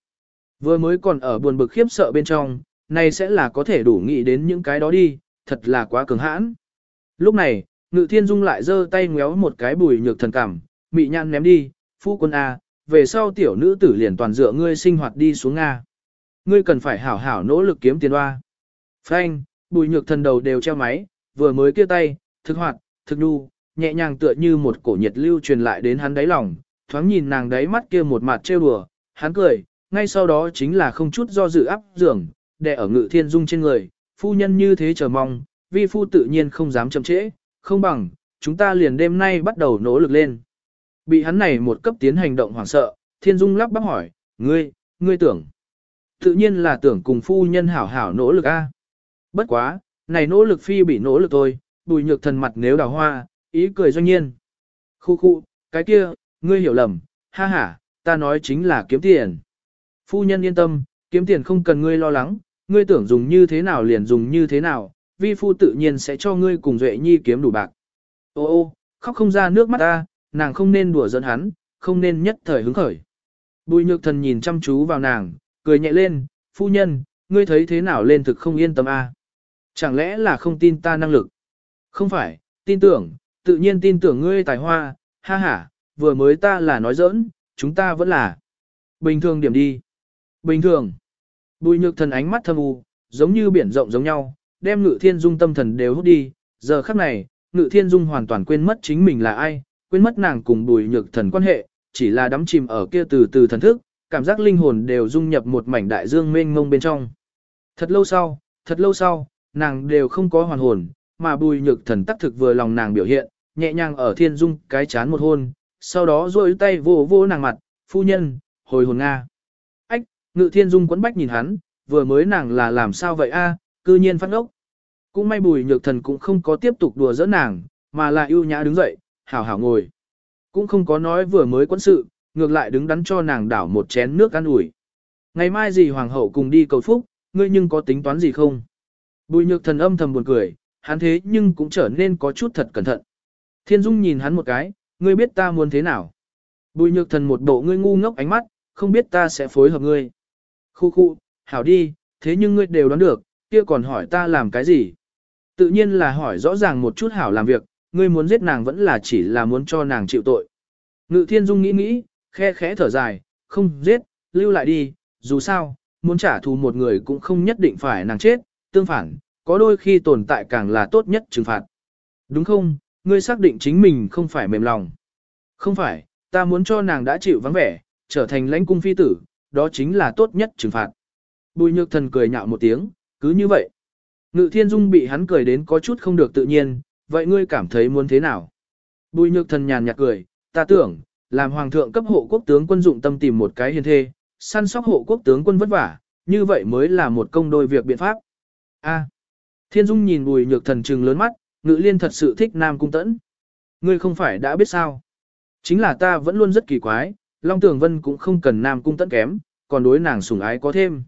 Vừa mới còn ở buồn bực khiếp sợ bên trong, này sẽ là có thể đủ nghĩ đến những cái đó đi, thật là quá cường hãn. Lúc này, ngự thiên dung lại giơ tay ngéo một cái bùi nhược thần cảm, mị nhăn ném đi, phu quân A, về sau tiểu nữ tử liền toàn dựa ngươi sinh hoạt đi xuống nga, Ngươi cần phải hảo hảo nỗ lực kiếm tiền hoa. Phanh, bùi nhược thần đầu đều treo máy, vừa mới kia tay, thực hoạt, thực đu, nhẹ nhàng tựa như một cổ nhiệt lưu truyền lại đến hắn đáy lòng, thoáng nhìn nàng đáy mắt kia một mặt trêu đùa, hắn cười, ngay sau đó chính là không chút do dự áp giường, đè ở ngự thiên dung trên người, phu nhân như thế chờ mong, vi phu tự nhiên không dám chậm trễ, không bằng, chúng ta liền đêm nay bắt đầu nỗ lực lên. Bị hắn này một cấp tiến hành động hoảng sợ, thiên dung lắp bắp hỏi, ngươi, ngươi tưởng. Tự nhiên là tưởng cùng phu nhân hảo hảo nỗ lực a. Bất quá, này nỗ lực phi bị nỗ lực thôi, bùi nhược thần mặt nếu đào hoa, ý cười doanh nhiên. Khu khu, cái kia, ngươi hiểu lầm, ha ha, ta nói chính là kiếm tiền. Phu nhân yên tâm, kiếm tiền không cần ngươi lo lắng, ngươi tưởng dùng như thế nào liền dùng như thế nào, vi phu tự nhiên sẽ cho ngươi cùng Duệ Nhi kiếm đủ bạc. Ô ô, khóc không ra nước mắt ta, nàng không nên đùa giỡn hắn, không nên nhất thời hứng khởi. Bùi nhược thần nhìn chăm chú vào nàng, cười nhẹ lên, phu nhân, ngươi thấy thế nào lên thực không yên tâm a? Chẳng lẽ là không tin ta năng lực? Không phải, tin tưởng, tự nhiên tin tưởng ngươi tài hoa, ha ha, vừa mới ta là nói giỡn, chúng ta vẫn là bình thường điểm đi. Bình thường. Bùi nhược thần ánh mắt thâm u, giống như biển rộng giống nhau, đem ngự thiên dung tâm thần đều hút đi. Giờ khắc này, ngự thiên dung hoàn toàn quên mất chính mình là ai, quên mất nàng cùng bùi nhược thần quan hệ, chỉ là đắm chìm ở kia từ từ thần thức, cảm giác linh hồn đều dung nhập một mảnh đại dương mênh mông bên trong. Thật lâu sau, thật lâu sau, nàng đều không có hoàn hồn, mà bùi nhược thần tắc thực vừa lòng nàng biểu hiện, nhẹ nhàng ở thiên dung cái chán một hôn, sau đó duỗi tay vô vô nàng mặt, phu nhân, hồi hồn Nga. Ngự thiên dung quấn bách nhìn hắn, vừa mới nàng là làm sao vậy a, cư nhiên phát ngốc. cũng may bùi nhược thần cũng không có tiếp tục đùa giỡn nàng, mà là ưu nhã đứng dậy, hảo hảo ngồi. Cũng không có nói vừa mới quấn sự, ngược lại đứng đắn cho nàng đảo một chén nước ăn ủi. Ngày mai gì hoàng hậu cùng đi cầu phúc, ngươi nhưng có tính toán gì không? Bùi nhược thần âm thầm buồn cười, hắn thế nhưng cũng trở nên có chút thật cẩn thận. Thiên Dung nhìn hắn một cái, ngươi biết ta muốn thế nào? Bùi nhược thần một bộ ngươi ngu ngốc ánh mắt, không biết ta sẽ phối hợp ngươi. Khu khu, hảo đi, thế nhưng ngươi đều đoán được, kia còn hỏi ta làm cái gì? Tự nhiên là hỏi rõ ràng một chút hảo làm việc, ngươi muốn giết nàng vẫn là chỉ là muốn cho nàng chịu tội. Ngự thiên dung nghĩ nghĩ, khe khẽ thở dài, không giết, lưu lại đi, dù sao, muốn trả thù một người cũng không nhất định phải nàng chết, tương phản, có đôi khi tồn tại càng là tốt nhất trừng phạt. Đúng không, ngươi xác định chính mình không phải mềm lòng. Không phải, ta muốn cho nàng đã chịu vắng vẻ, trở thành lãnh cung phi tử, đó chính là tốt nhất trừng phạt. Bùi nhược thần cười nhạo một tiếng, cứ như vậy. Ngự thiên dung bị hắn cười đến có chút không được tự nhiên, vậy ngươi cảm thấy muốn thế nào? Bùi nhược thần nhàn nhạt cười, ta tưởng, làm hoàng thượng cấp hộ quốc tướng quân dụng tâm tìm một cái hiền thê, săn sóc hộ quốc tướng quân vất vả, như vậy mới là một công đôi việc biện pháp. A. Thiên Dung nhìn bùi nhược thần trừng lớn mắt, ngự liên thật sự thích Nam Cung Tẫn. Ngươi không phải đã biết sao. Chính là ta vẫn luôn rất kỳ quái, Long Tường Vân cũng không cần Nam Cung Tẫn kém, còn đối nàng sủng ái có thêm.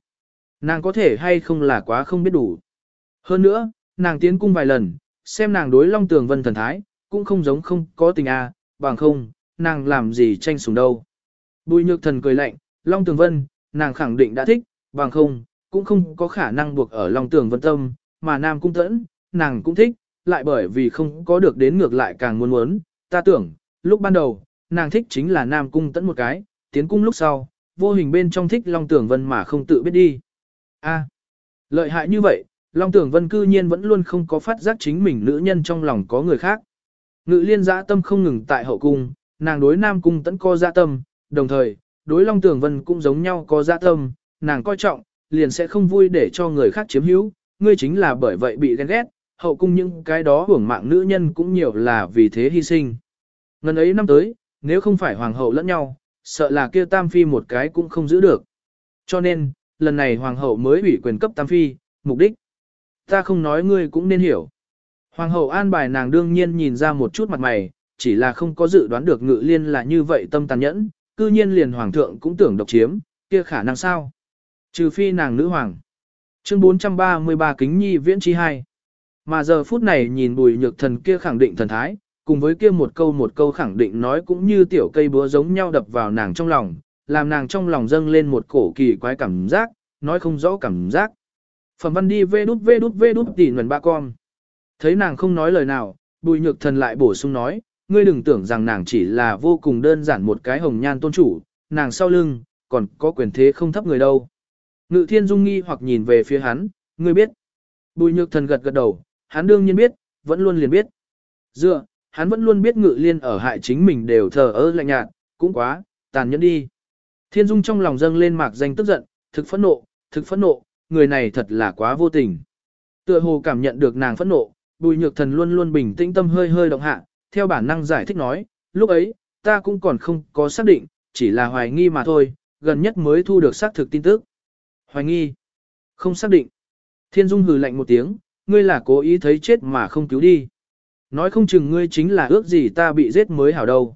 Nàng có thể hay không là quá không biết đủ. Hơn nữa, nàng tiến cung vài lần, xem nàng đối Long Tường Vân thần thái, cũng không giống không có tình a, bằng không, nàng làm gì tranh sủng đâu. Bùi nhược thần cười lạnh, Long Tường Vân, nàng khẳng định đã thích, bằng không, cũng không có khả năng buộc ở Long Tường Vân tâm, mà Nam Cung Tẫn, nàng cũng thích, lại bởi vì không có được đến ngược lại càng muốn muốn, ta tưởng, lúc ban đầu, nàng thích chính là Nam Cung Tẫn một cái, tiến cung lúc sau, vô hình bên trong thích Long tưởng Vân mà không tự biết đi. A, lợi hại như vậy, Long tưởng Vân cư nhiên vẫn luôn không có phát giác chính mình nữ nhân trong lòng có người khác. Ngự liên dã tâm không ngừng tại hậu cung, nàng đối Nam Cung Tẫn có dã tâm, đồng thời, đối Long tưởng Vân cũng giống nhau có dã tâm, nàng coi trọng, liền sẽ không vui để cho người khác chiếm hữu, ngươi chính là bởi vậy bị ghen ghét, hậu cung những cái đó hưởng mạng nữ nhân cũng nhiều là vì thế hy sinh. Ngần ấy năm tới, nếu không phải hoàng hậu lẫn nhau, sợ là kia tam phi một cái cũng không giữ được. Cho nên, lần này hoàng hậu mới ủy quyền cấp tam phi, mục đích. Ta không nói ngươi cũng nên hiểu. Hoàng hậu an bài nàng đương nhiên nhìn ra một chút mặt mày, chỉ là không có dự đoán được ngự liên là như vậy tâm tàn nhẫn, cư nhiên liền hoàng thượng cũng tưởng độc chiếm, kia khả năng sao? Trừ phi nàng nữ hoàng. Chương 433 kính nhi viễn chi hai. Mà giờ phút này nhìn bùi nhược thần kia khẳng định thần thái, cùng với kia một câu một câu khẳng định nói cũng như tiểu cây búa giống nhau đập vào nàng trong lòng, làm nàng trong lòng dâng lên một cổ kỳ quái cảm giác, nói không rõ cảm giác. Phẩm văn đi vê đút vê đút vê đút tỉ nguồn ba con. Thấy nàng không nói lời nào, bùi nhược thần lại bổ sung nói, ngươi đừng tưởng rằng nàng chỉ là vô cùng đơn giản một cái hồng nhan tôn chủ, nàng sau lưng, còn có quyền thế không thấp người đâu. Ngự thiên dung nghi hoặc nhìn về phía hắn, ngươi biết. Bùi nhược thần gật gật đầu, hắn đương nhiên biết, vẫn luôn liền biết. Dựa, hắn vẫn luôn biết ngự liên ở hại chính mình đều thờ ơ lạnh nhạt, cũng quá, tàn nhẫn đi. Thiên dung trong lòng dâng lên mạc danh tức giận, thực phẫn nộ, thực phẫn nộ, người này thật là quá vô tình. Tựa hồ cảm nhận được nàng phẫn nộ, bùi nhược thần luôn luôn bình tĩnh tâm hơi hơi động hạ, theo bản năng giải thích nói, lúc ấy, ta cũng còn không có xác định, chỉ là hoài nghi mà thôi, gần nhất mới thu được xác thực tin tức. Hoài nghi. Không xác định. Thiên Dung hừ lạnh một tiếng, ngươi là cố ý thấy chết mà không cứu đi. Nói không chừng ngươi chính là ước gì ta bị giết mới hảo đâu.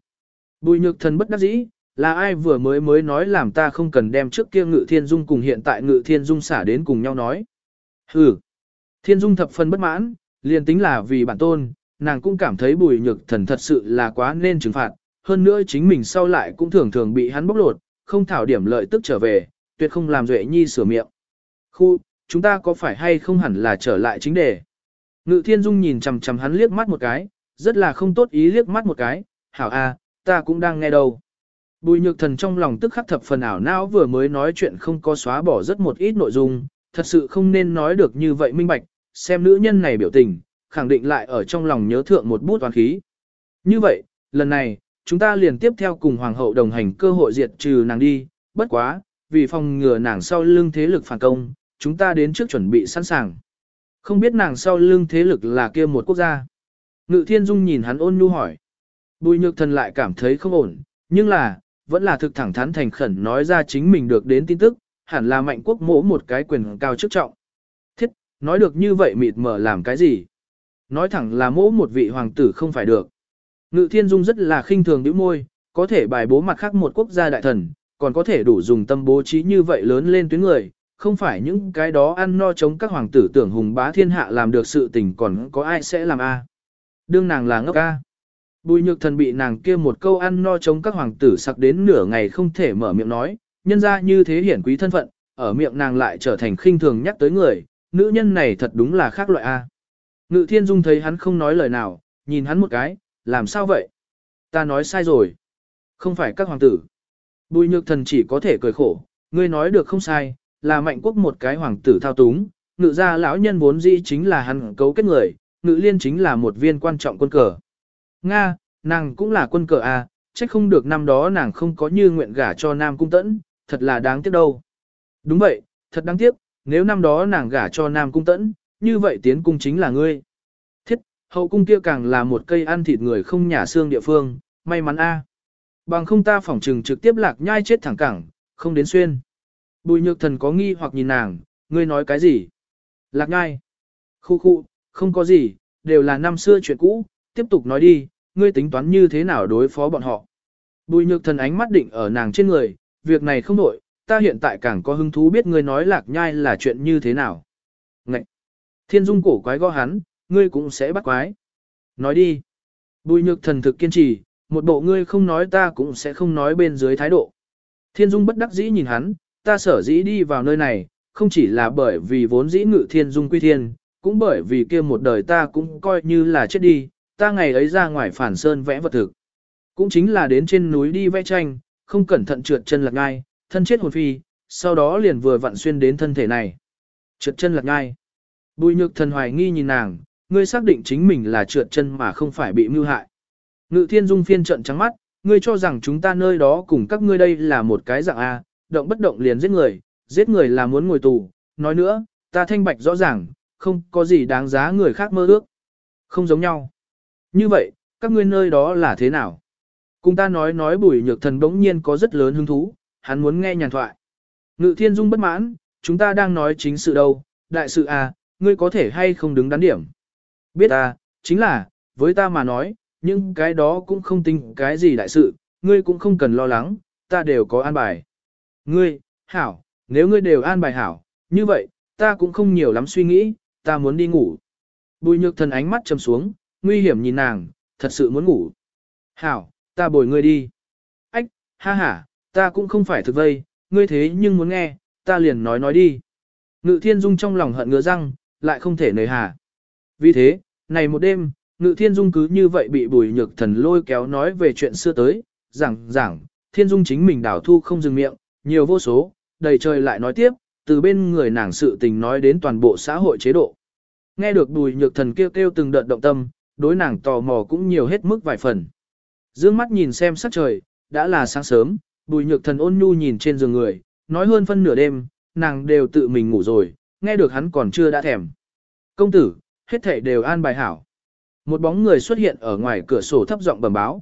Bùi nhược thần bất đắc dĩ, là ai vừa mới mới nói làm ta không cần đem trước kia ngự thiên dung cùng hiện tại ngự thiên dung xả đến cùng nhau nói. Hừ. Thiên dung thập phần bất mãn, liền tính là vì bản tôn, nàng cũng cảm thấy bùi nhược thần thật sự là quá nên trừng phạt, hơn nữa chính mình sau lại cũng thường thường bị hắn bóc lột, không thảo điểm lợi tức trở về, tuyệt không làm Duệ Nhi sửa miệng. Khu, chúng ta có phải hay không hẳn là trở lại chính đề. Ngự Thiên Dung nhìn chằm chằm hắn liếc mắt một cái, rất là không tốt ý liếc mắt một cái, hảo a, ta cũng đang nghe đâu. Bùi nhược thần trong lòng tức khắc thập phần ảo não vừa mới nói chuyện không có xóa bỏ rất một ít nội dung, thật sự không nên nói được như vậy minh bạch, xem nữ nhân này biểu tình, khẳng định lại ở trong lòng nhớ thượng một bút toán khí. Như vậy, lần này, chúng ta liền tiếp theo cùng Hoàng hậu đồng hành cơ hội diệt trừ nàng đi, bất quá, vì phòng ngừa nàng sau lưng thế lực phản công, chúng ta đến trước chuẩn bị sẵn sàng. Không biết nàng sau lưng thế lực là kia một quốc gia. Ngự thiên dung nhìn hắn ôn nhu hỏi. Bùi nhược thần lại cảm thấy không ổn, nhưng là, vẫn là thực thẳng thắn thành khẩn nói ra chính mình được đến tin tức, hẳn là mạnh quốc mỗ một cái quyền cao chức trọng. Thiết, nói được như vậy mịt mở làm cái gì? Nói thẳng là mỗ một vị hoàng tử không phải được. Ngự thiên dung rất là khinh thường nhíu môi, có thể bài bố mặt khác một quốc gia đại thần, còn có thể đủ dùng tâm bố trí như vậy lớn lên tuyến người, không phải những cái đó ăn no chống các hoàng tử tưởng hùng bá thiên hạ làm được sự tình còn có ai sẽ làm a? Đương nàng là ngốc a. Bùi nhược thần bị nàng kia một câu ăn no chống các hoàng tử sặc đến nửa ngày không thể mở miệng nói, nhân ra như thế hiển quý thân phận, ở miệng nàng lại trở thành khinh thường nhắc tới người, nữ nhân này thật đúng là khác loại A. Ngự thiên dung thấy hắn không nói lời nào, nhìn hắn một cái, làm sao vậy? Ta nói sai rồi. Không phải các hoàng tử. Bùi nhược thần chỉ có thể cười khổ, ngươi nói được không sai, là mạnh quốc một cái hoàng tử thao túng, ngự gia lão nhân vốn dĩ chính là hắn cấu kết người, ngự liên chính là một viên quan trọng quân cờ. Nga, nàng cũng là quân cờ à, trách không được năm đó nàng không có như nguyện gả cho Nam Cung Tẫn, thật là đáng tiếc đâu. Đúng vậy, thật đáng tiếc, nếu năm đó nàng gả cho Nam Cung Tẫn, như vậy tiến cung chính là ngươi. Thiết, hậu cung kia càng là một cây ăn thịt người không nhả xương địa phương, may mắn a. Bằng không ta phỏng trừng trực tiếp lạc nhai chết thẳng cẳng, không đến xuyên. Bùi nhược thần có nghi hoặc nhìn nàng, ngươi nói cái gì? Lạc nhai. Khu khu, không có gì, đều là năm xưa chuyện cũ, tiếp tục nói đi, ngươi tính toán như thế nào đối phó bọn họ. Bùi nhược thần ánh mắt định ở nàng trên người, việc này không đổi, ta hiện tại càng có hứng thú biết ngươi nói lạc nhai là chuyện như thế nào. Ngậy! Thiên dung cổ quái gõ hắn, ngươi cũng sẽ bắt quái. Nói đi. Bùi nhược thần thực kiên trì, một bộ ngươi không nói ta cũng sẽ không nói bên dưới thái độ. Thiên dung bất đắc dĩ nhìn hắn, ta sở dĩ đi vào nơi này, không chỉ là bởi vì vốn dĩ ngự thiên dung quy thiên, cũng bởi vì kia một đời ta cũng coi như là chết đi, ta ngày ấy ra ngoài phản sơn vẽ vật thực. Cũng chính là đến trên núi đi vẽ tranh, không cẩn thận trượt chân lạc ngai, thân chết hồn phi, sau đó liền vừa vặn xuyên đến thân thể này. Trượt chân lạc ngai. Bùi nhược thần hoài nghi nhìn nàng, ngươi xác định chính mình là trượt chân mà không phải bị mưu hại. Ngự thiên dung phiên trận trắng mắt, ngươi cho rằng chúng ta nơi đó cùng các ngươi đây là một cái dạng A, động bất động liền giết người, giết người là muốn ngồi tù. Nói nữa, ta thanh bạch rõ ràng, không có gì đáng giá người khác mơ ước. Không giống nhau. Như vậy, các ngươi nơi đó là thế nào? Cùng ta nói nói bùi nhược thần bỗng nhiên có rất lớn hứng thú, hắn muốn nghe nhàn thoại. Ngự thiên dung bất mãn, chúng ta đang nói chính sự đâu, đại sự à, ngươi có thể hay không đứng đắn điểm. Biết à, chính là, với ta mà nói, nhưng cái đó cũng không tính cái gì đại sự, ngươi cũng không cần lo lắng, ta đều có an bài. Ngươi, hảo, nếu ngươi đều an bài hảo, như vậy, ta cũng không nhiều lắm suy nghĩ, ta muốn đi ngủ. Bùi nhược thần ánh mắt trầm xuống, nguy hiểm nhìn nàng, thật sự muốn ngủ. Hảo, ta bồi ngươi đi. Ách, ha ha, ta cũng không phải thực vây, ngươi thế nhưng muốn nghe, ta liền nói nói đi. Ngự thiên dung trong lòng hận ngứa răng, lại không thể nời hà. Vì thế, này một đêm, ngự thiên dung cứ như vậy bị bùi nhược thần lôi kéo nói về chuyện xưa tới, giảng giảng, thiên dung chính mình đảo thu không dừng miệng, nhiều vô số, đầy trời lại nói tiếp, từ bên người nàng sự tình nói đến toàn bộ xã hội chế độ. Nghe được bùi nhược thần kêu kêu từng đợt động tâm, đối nàng tò mò cũng nhiều hết mức vài phần. Dương mắt nhìn xem sắc trời, đã là sáng sớm, bùi nhược thần ôn nhu nhìn trên giường người, nói hơn phân nửa đêm, nàng đều tự mình ngủ rồi, nghe được hắn còn chưa đã thèm. Công tử, hết thảy đều an bài hảo. Một bóng người xuất hiện ở ngoài cửa sổ thấp giọng bẩm báo.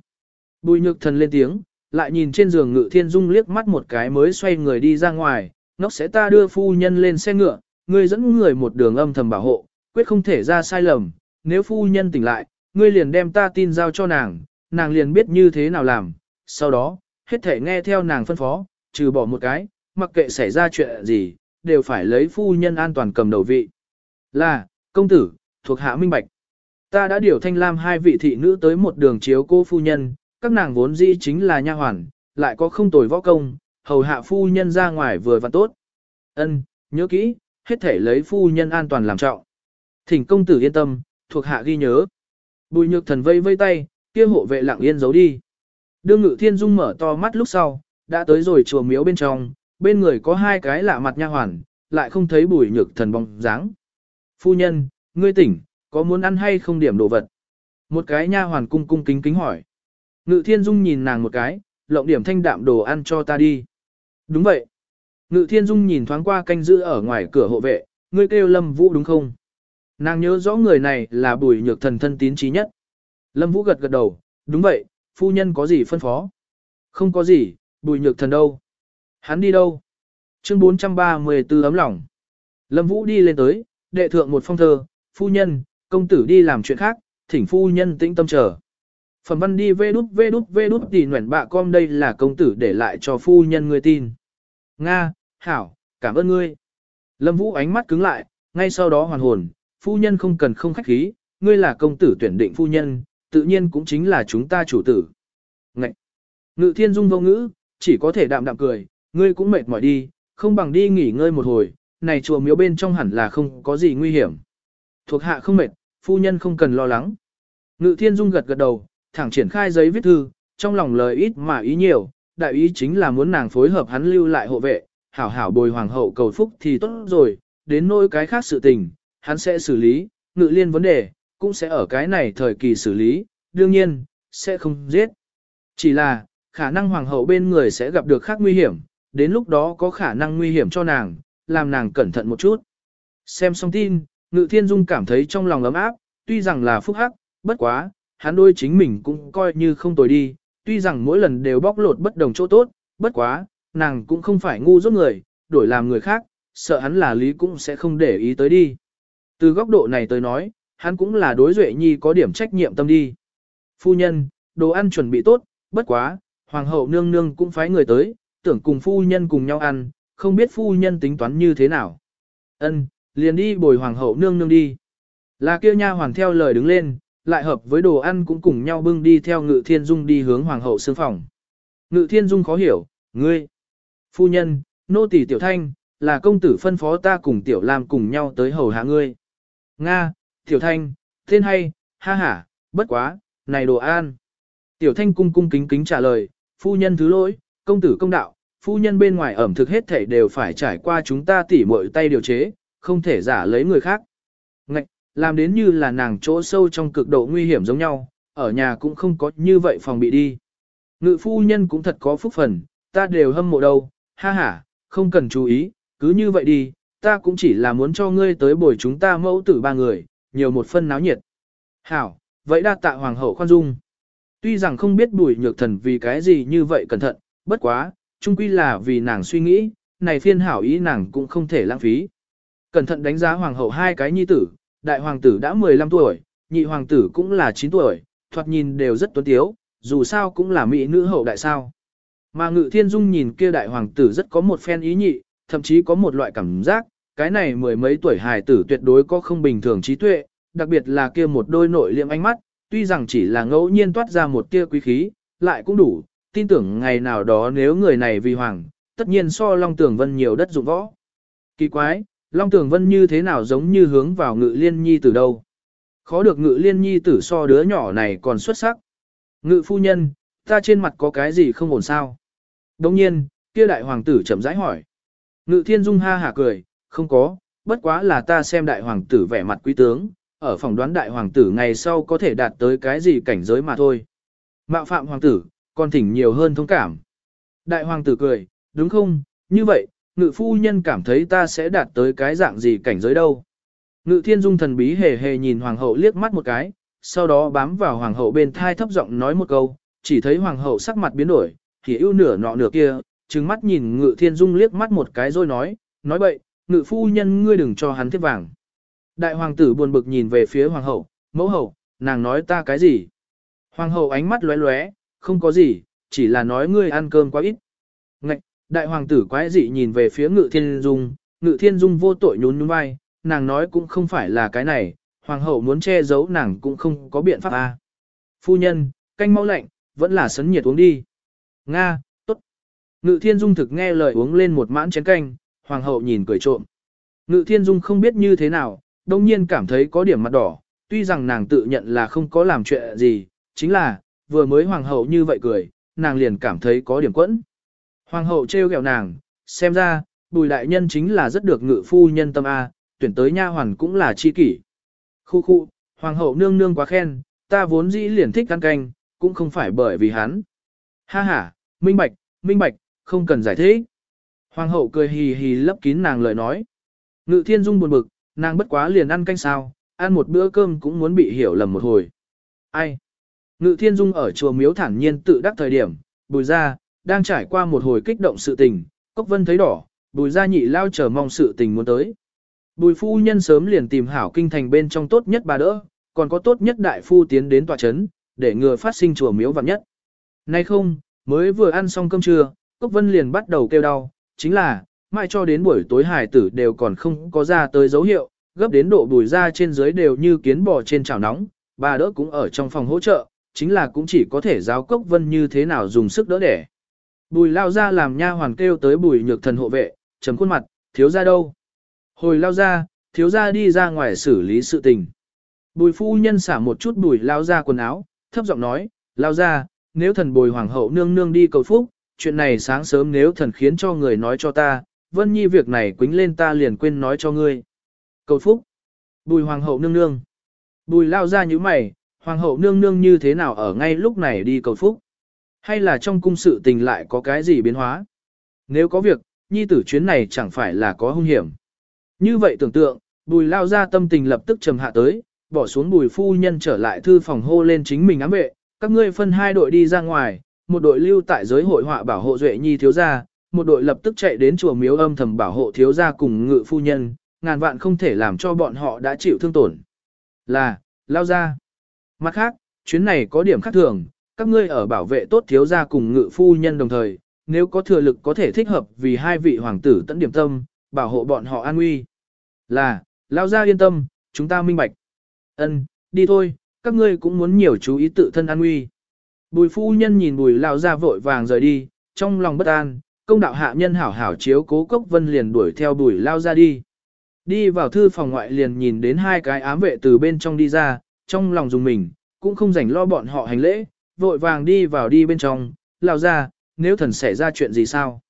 Bùi nhược thần lên tiếng, lại nhìn trên giường ngự thiên dung liếc mắt một cái mới xoay người đi ra ngoài, nóc sẽ ta đưa phu nhân lên xe ngựa, ngươi dẫn người một đường âm thầm bảo hộ, quyết không thể ra sai lầm, nếu phu nhân tỉnh lại, ngươi liền đem ta tin giao cho nàng, nàng liền biết như thế nào làm, sau đó, hết thể nghe theo nàng phân phó, trừ bỏ một cái, mặc kệ xảy ra chuyện gì, đều phải lấy phu nhân an toàn cầm đầu vị. Là, công tử, thuộc hạ minh bạch. Ta đã điều thanh lam hai vị thị nữ tới một đường chiếu cô phu nhân, các nàng vốn dĩ chính là nha hoàn, lại có không tồi võ công, hầu hạ phu nhân ra ngoài vừa và tốt. Ân, nhớ kỹ, hết thể lấy phu nhân an toàn làm trọng. Thỉnh công tử yên tâm, thuộc hạ ghi nhớ. Bùi nhược thần vây vây tay, kia hộ vệ lặng yên giấu đi. Đương ngự thiên dung mở to mắt lúc sau, đã tới rồi chùa miếu bên trong, bên người có hai cái lạ mặt nha hoàn, lại không thấy bùi nhược thần bóng dáng. Phu nhân, ngươi tỉnh, có muốn ăn hay không điểm đồ vật? Một cái nha hoàn cung cung kính kính hỏi. Ngự thiên dung nhìn nàng một cái, lộng điểm thanh đạm đồ ăn cho ta đi. Đúng vậy. Ngự thiên dung nhìn thoáng qua canh giữ ở ngoài cửa hộ vệ, ngươi kêu lâm vũ đúng không? Nàng nhớ rõ người này là bùi nhược thần thân tín trí nhất. Lâm vũ gật gật đầu, đúng vậy, phu nhân có gì phân phó? Không có gì, bùi nhược thần đâu? Hắn đi đâu? Chương 434 ấm lòng. Lâm vũ đi lên tới, đệ thượng một phong thơ, phu nhân, công tử đi làm chuyện khác, thỉnh phu nhân tĩnh tâm chờ. Phẩm văn đi vê đút vê đút vê đút tỉ nguyện bạ com đây là công tử để lại cho phu nhân người tin. Nga, Hảo, cảm ơn ngươi. Lâm Vũ ánh mắt cứng lại, ngay sau đó hoàn hồn, phu nhân không cần không khách khí, ngươi là công tử tuyển định phu nhân, tự nhiên cũng chính là chúng ta chủ tử. Ngậy! Ngự thiên dung vô ngữ, chỉ có thể đạm đạm cười, ngươi cũng mệt mỏi đi, không bằng đi nghỉ ngơi một hồi, này chùa miếu bên trong hẳn là không có gì nguy hiểm. Thuộc hạ không mệt, phu nhân không cần lo lắng. Ngự thiên dung gật gật đầu, thẳng triển khai giấy viết thư, trong lòng lời ít mà ý nhiều, đại ý chính là muốn nàng phối hợp hắn lưu lại hộ vệ, hảo hảo bồi hoàng hậu cầu phúc thì tốt rồi, đến nỗi cái khác sự tình, hắn sẽ xử lý, ngự liên vấn đề, cũng sẽ ở cái này thời kỳ xử lý, đương nhiên, sẽ không giết. Chỉ là, khả năng hoàng hậu bên người sẽ gặp được khác nguy hiểm, đến lúc đó có khả năng nguy hiểm cho nàng, làm nàng cẩn thận một chút. Xem xong tin, Ngự Thiên Dung cảm thấy trong lòng ấm áp, tuy rằng là phúc hắc, bất quá, hắn đôi chính mình cũng coi như không tồi đi, tuy rằng mỗi lần đều bóc lột bất đồng chỗ tốt, bất quá, nàng cũng không phải ngu dốt người, đổi làm người khác, sợ hắn là lý cũng sẽ không để ý tới đi. Từ góc độ này tới nói, hắn cũng là đối duệ nhi có điểm trách nhiệm tâm đi. Phu nhân, đồ ăn chuẩn bị tốt, bất quá, hoàng hậu nương nương cũng phái người tới, tưởng cùng phu nhân cùng nhau ăn, không biết phu nhân tính toán như thế nào. Ân, liền đi bồi hoàng hậu nương nương đi. Là kêu nha hoàng theo lời đứng lên, lại hợp với đồ ăn cũng cùng nhau bưng đi theo ngự thiên dung đi hướng hoàng hậu sương phòng. Ngự thiên dung khó hiểu, ngươi, phu nhân, nô tỳ tiểu thanh, là công tử phân phó ta cùng tiểu lam cùng nhau tới hầu hạ ngươi. Nga, tiểu thanh, tên hay, ha ha, bất quá, này đồ an. Tiểu thanh cung cung kính kính trả lời, phu nhân thứ lỗi, công tử công đạo, phu nhân bên ngoài ẩm thực hết thảy đều phải trải qua chúng ta tỉ muội tay điều chế, không thể giả lấy người khác. Làm đến như là nàng chỗ sâu trong cực độ nguy hiểm giống nhau, ở nhà cũng không có như vậy phòng bị đi. Ngự phu nhân cũng thật có phúc phần, ta đều hâm mộ đâu, ha ha, không cần chú ý, cứ như vậy đi, ta cũng chỉ là muốn cho ngươi tới bồi chúng ta mẫu tử ba người, nhiều một phân náo nhiệt. Hảo, vậy đa tạ hoàng hậu khoan dung. Tuy rằng không biết bùi nhược thần vì cái gì như vậy cẩn thận, bất quá, chung quy là vì nàng suy nghĩ, này phiên hảo ý nàng cũng không thể lãng phí. Cẩn thận đánh giá hoàng hậu hai cái nhi tử, đại hoàng tử đã 15 tuổi, nhị hoàng tử cũng là 9 tuổi, thoạt nhìn đều rất tuấn tiếu, dù sao cũng là mỹ nữ hậu đại sao. Mà ngự thiên dung nhìn kia đại hoàng tử rất có một phen ý nhị, thậm chí có một loại cảm giác, cái này mười mấy tuổi hài tử tuyệt đối có không bình thường trí tuệ, đặc biệt là kia một đôi nội liệm ánh mắt, tuy rằng chỉ là ngẫu nhiên toát ra một tia quý khí, lại cũng đủ, tin tưởng ngày nào đó nếu người này vì hoàng, tất nhiên so Long Tưởng Vân nhiều đất dụng võ. Kỳ quái, Long Tường Vân như thế nào giống như hướng vào ngự liên nhi từ đâu. Khó được ngự liên nhi tử so đứa nhỏ này còn xuất sắc. Ngự phu nhân, ta trên mặt có cái gì không ổn sao? Đồng nhiên, kia đại hoàng tử chậm rãi hỏi. Ngự thiên dung ha hả cười, không có, bất quá là ta xem đại hoàng tử vẻ mặt quý tướng, ở phòng đoán đại hoàng tử ngày sau có thể đạt tới cái gì cảnh giới mà thôi. Mạo phạm hoàng tử, còn thỉnh nhiều hơn thông cảm. Đại hoàng tử cười, đúng không, như vậy, ngự phu nhân cảm thấy ta sẽ đạt tới cái dạng gì cảnh giới đâu. Ngự thiên dung thần bí hề hề nhìn hoàng hậu liếc mắt một cái, sau đó bám vào hoàng hậu bên thai thấp giọng nói một câu, chỉ thấy hoàng hậu sắc mặt biến đổi, thì ưu nửa nọ nửa kia, trừng mắt nhìn ngự thiên dung liếc mắt một cái rồi nói, nói bậy, ngự phu nhân ngươi đừng cho hắn thiết vàng. Đại hoàng tử buồn bực nhìn về phía hoàng hậu, mẫu hậu, nàng nói ta cái gì? Hoàng hậu ánh mắt lóe lóe, không có gì, chỉ là nói ngươi ăn cơm quá ít. Đại hoàng tử quái dị nhìn về phía ngự thiên dung, ngự thiên dung vô tội nhún nhún vai, nàng nói cũng không phải là cái này, hoàng hậu muốn che giấu nàng cũng không có biện pháp à. Phu nhân, canh mau lạnh, vẫn là sấn nhiệt uống đi. Nga, tốt. Ngự thiên dung thực nghe lời uống lên một mãn chén canh, hoàng hậu nhìn cười trộm. Ngự thiên dung không biết như thế nào, đông nhiên cảm thấy có điểm mặt đỏ, tuy rằng nàng tự nhận là không có làm chuyện gì, chính là, vừa mới hoàng hậu như vậy cười, nàng liền cảm thấy có điểm quẫn. Hoàng hậu trêu ghẹo nàng, xem ra, bùi đại nhân chính là rất được ngự phu nhân tâm A, tuyển tới nha hoàn cũng là chi kỷ. Khu khu, hoàng hậu nương nương quá khen, ta vốn dĩ liền thích ăn canh, cũng không phải bởi vì hắn. Ha ha, minh bạch, minh bạch, không cần giải thích. Hoàng hậu cười hì hì lấp kín nàng lời nói. Ngự thiên dung buồn bực, nàng bất quá liền ăn canh sao, ăn một bữa cơm cũng muốn bị hiểu lầm một hồi. Ai? Ngự thiên dung ở chùa miếu thản nhiên tự đắc thời điểm, bùi ra, đang trải qua một hồi kích động sự tình, cốc vân thấy đỏ, bùi ra nhị lao chờ mong sự tình muốn tới. Bùi phu nhân sớm liền tìm hảo kinh thành bên trong tốt nhất bà đỡ, còn có tốt nhất đại phu tiến đến tòa chấn, để ngừa phát sinh chùa miếu vạn nhất. Nay không, mới vừa ăn xong cơm trưa, Cốc Vân liền bắt đầu kêu đau, chính là, mai cho đến buổi tối hải tử đều còn không có ra tới dấu hiệu, gấp đến độ bùi ra trên dưới đều như kiến bò trên chảo nóng, bà đỡ cũng ở trong phòng hỗ trợ, chính là cũng chỉ có thể giáo Cốc Vân như thế nào dùng sức đỡ đẻ. Bùi lao ra làm nha hoàn kêu tới bùi nhược thần hộ vệ, chấm khuôn mặt, thiếu ra đâu. Hồi lao ra, thiếu ra đi ra ngoài xử lý sự tình. Bùi phu nhân xả một chút bùi lao ra quần áo, thấp giọng nói, lao ra, nếu thần bồi hoàng hậu nương nương đi cầu phúc, chuyện này sáng sớm nếu thần khiến cho người nói cho ta, vân nhi việc này quính lên ta liền quên nói cho ngươi. Cầu phúc. Bùi hoàng hậu nương nương. Bùi lao ra như mày, hoàng hậu nương nương như thế nào ở ngay lúc này đi cầu phúc. Hay là trong cung sự tình lại có cái gì biến hóa? Nếu có việc, nhi tử chuyến này chẳng phải là có hung hiểm. Như vậy tưởng tượng, bùi lao ra tâm tình lập tức trầm hạ tới, bỏ xuống bùi phu nhân trở lại thư phòng hô lên chính mình ám vệ, các ngươi phân hai đội đi ra ngoài, một đội lưu tại giới hội họa bảo hộ Duệ Nhi thiếu gia, một đội lập tức chạy đến chùa miếu âm thầm bảo hộ thiếu gia cùng ngự phu nhân, ngàn vạn không thể làm cho bọn họ đã chịu thương tổn. Là, lao ra. Mặt khác, chuyến này có điểm khác thường, các ngươi ở bảo vệ tốt thiếu gia cùng ngự phu nhân đồng thời, nếu có thừa lực có thể thích hợp vì hai vị hoàng tử tận điểm tâm, bảo hộ bọn họ an nguy. Là, lao ra yên tâm, chúng ta minh bạch. Ân, đi thôi, các ngươi cũng muốn nhiều chú ý tự thân an nguy. Bùi phu nhân nhìn bùi lao ra vội vàng rời đi, trong lòng bất an, công đạo hạ nhân hảo hảo chiếu cố cốc vân liền đuổi theo bùi lao ra đi. Đi vào thư phòng ngoại liền nhìn đến hai cái ám vệ từ bên trong đi ra, trong lòng dùng mình, cũng không rảnh lo bọn họ hành lễ, vội vàng đi vào đi bên trong, lao ra, nếu thần xảy ra chuyện gì sao?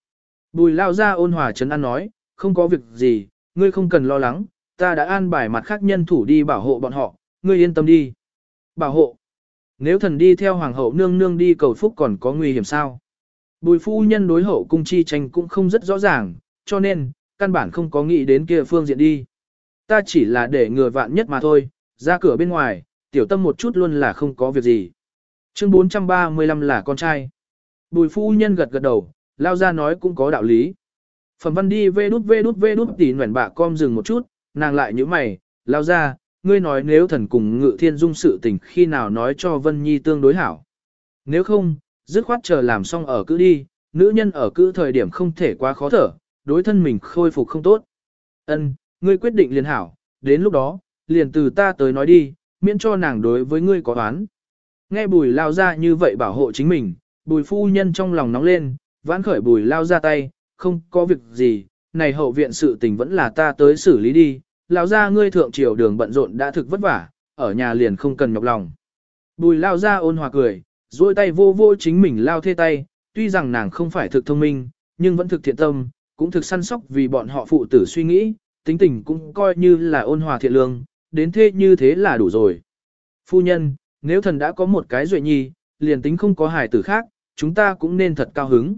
Bùi lao ra ôn hòa chấn an nói, không có việc gì, ngươi không cần lo lắng, ta đã an bài mặt khác nhân thủ đi bảo hộ bọn họ, ngươi yên tâm đi. Bảo hộ. Nếu thần đi theo hoàng hậu nương nương đi cầu phúc còn có nguy hiểm sao? Bùi phu nhân đối hậu cung chi tranh cũng không rất rõ ràng, cho nên, căn bản không có nghĩ đến kia phương diện đi. Ta chỉ là để ngừa vạn nhất mà thôi, ra cửa bên ngoài, tiểu tâm một chút luôn là không có việc gì. Chương 435 là con trai. Bùi phu nhân gật gật đầu, lao ra nói cũng có đạo lý. Phẩm văn đi vê đút vê đút vê đút tỉ nguyện bạ com dừng một chút, nàng lại như mày, lao ra, ngươi nói nếu thần cùng ngự thiên dung sự tình khi nào nói cho Vân Nhi tương đối hảo. Nếu không, dứt khoát chờ làm xong ở cứ đi, nữ nhân ở cứ thời điểm không thể quá khó thở, đối thân mình khôi phục không tốt. Ân, ngươi quyết định liền hảo, đến lúc đó, liền từ ta tới nói đi, miễn cho nàng đối với ngươi có oán. Nghe bùi lao ra như vậy bảo hộ chính mình, bùi phu nhân trong lòng nóng lên, vãn khởi bùi lao ra tay, không có việc gì, này hậu viện sự tình vẫn là ta tới xử lý đi, lão gia ngươi thượng triều đường bận rộn đã thực vất vả, ở nhà liền không cần nhọc lòng. Bùi lao ra ôn hòa cười, duỗi tay vô vô chính mình lao thê tay, tuy rằng nàng không phải thực thông minh, nhưng vẫn thực thiện tâm, cũng thực săn sóc vì bọn họ phụ tử suy nghĩ, tính tình cũng coi như là ôn hòa thiện lương, đến thế như thế là đủ rồi. Phu nhân, nếu thần đã có một cái duệ nhi, liền tính không có hài tử khác, chúng ta cũng nên thật cao hứng.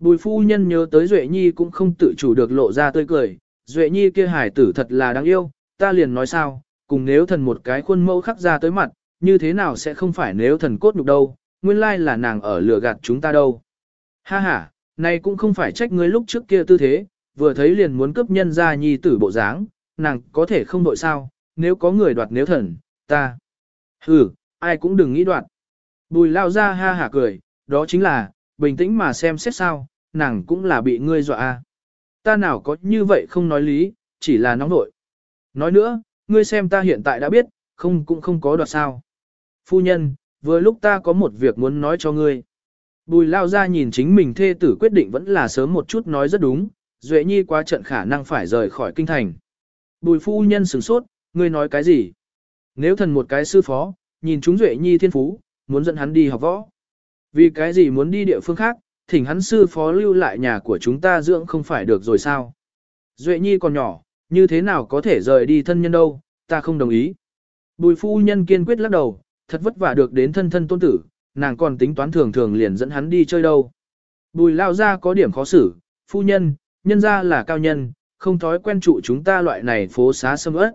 Bùi phu nhân nhớ tới Duệ Nhi cũng không tự chủ được lộ ra tươi cười, Duệ Nhi kia hải tử thật là đáng yêu, ta liền nói sao, cùng nếu thần một cái khuôn mẫu khắc ra tới mặt, như thế nào sẽ không phải nếu thần cốt nhục đâu, nguyên lai là nàng ở lừa gạt chúng ta đâu. Ha ha, này cũng không phải trách ngươi lúc trước kia tư thế, vừa thấy liền muốn cướp nhân ra Nhi tử bộ dáng, nàng có thể không đội sao, nếu có người đoạt nếu thần, ta. Hừ, ai cũng đừng nghĩ đoạn. Bùi lao ra ha hả cười, đó chính là, bình tĩnh mà xem xét sao, nàng cũng là bị ngươi dọa a. Ta nào có như vậy không nói lý, chỉ là nóng nội. Nói nữa, ngươi xem ta hiện tại đã biết, không cũng không có đoạt sao. Phu nhân, vừa lúc ta có một việc muốn nói cho ngươi. Bùi lao ra nhìn chính mình thê tử quyết định vẫn là sớm một chút nói rất đúng, Duệ Nhi quá trận khả năng phải rời khỏi kinh thành. Bùi phu nhân sửng sốt, ngươi nói cái gì? Nếu thần một cái sư phó, nhìn chúng Duệ Nhi thiên phú, muốn dẫn hắn đi học võ. Vì cái gì muốn đi địa phương khác, thỉnh hắn sư phó lưu lại nhà của chúng ta dưỡng không phải được rồi sao? Duệ Nhi còn nhỏ, như thế nào có thể rời đi thân nhân đâu, ta không đồng ý. Bùi phu nhân kiên quyết lắc đầu, thật vất vả được đến thân thân tôn tử, nàng còn tính toán thường thường liền dẫn hắn đi chơi đâu. Bùi lao ra có điểm khó xử, phu nhân, nhân ra là cao nhân, không thói quen trụ chúng ta loại này phố xá sâm ớt.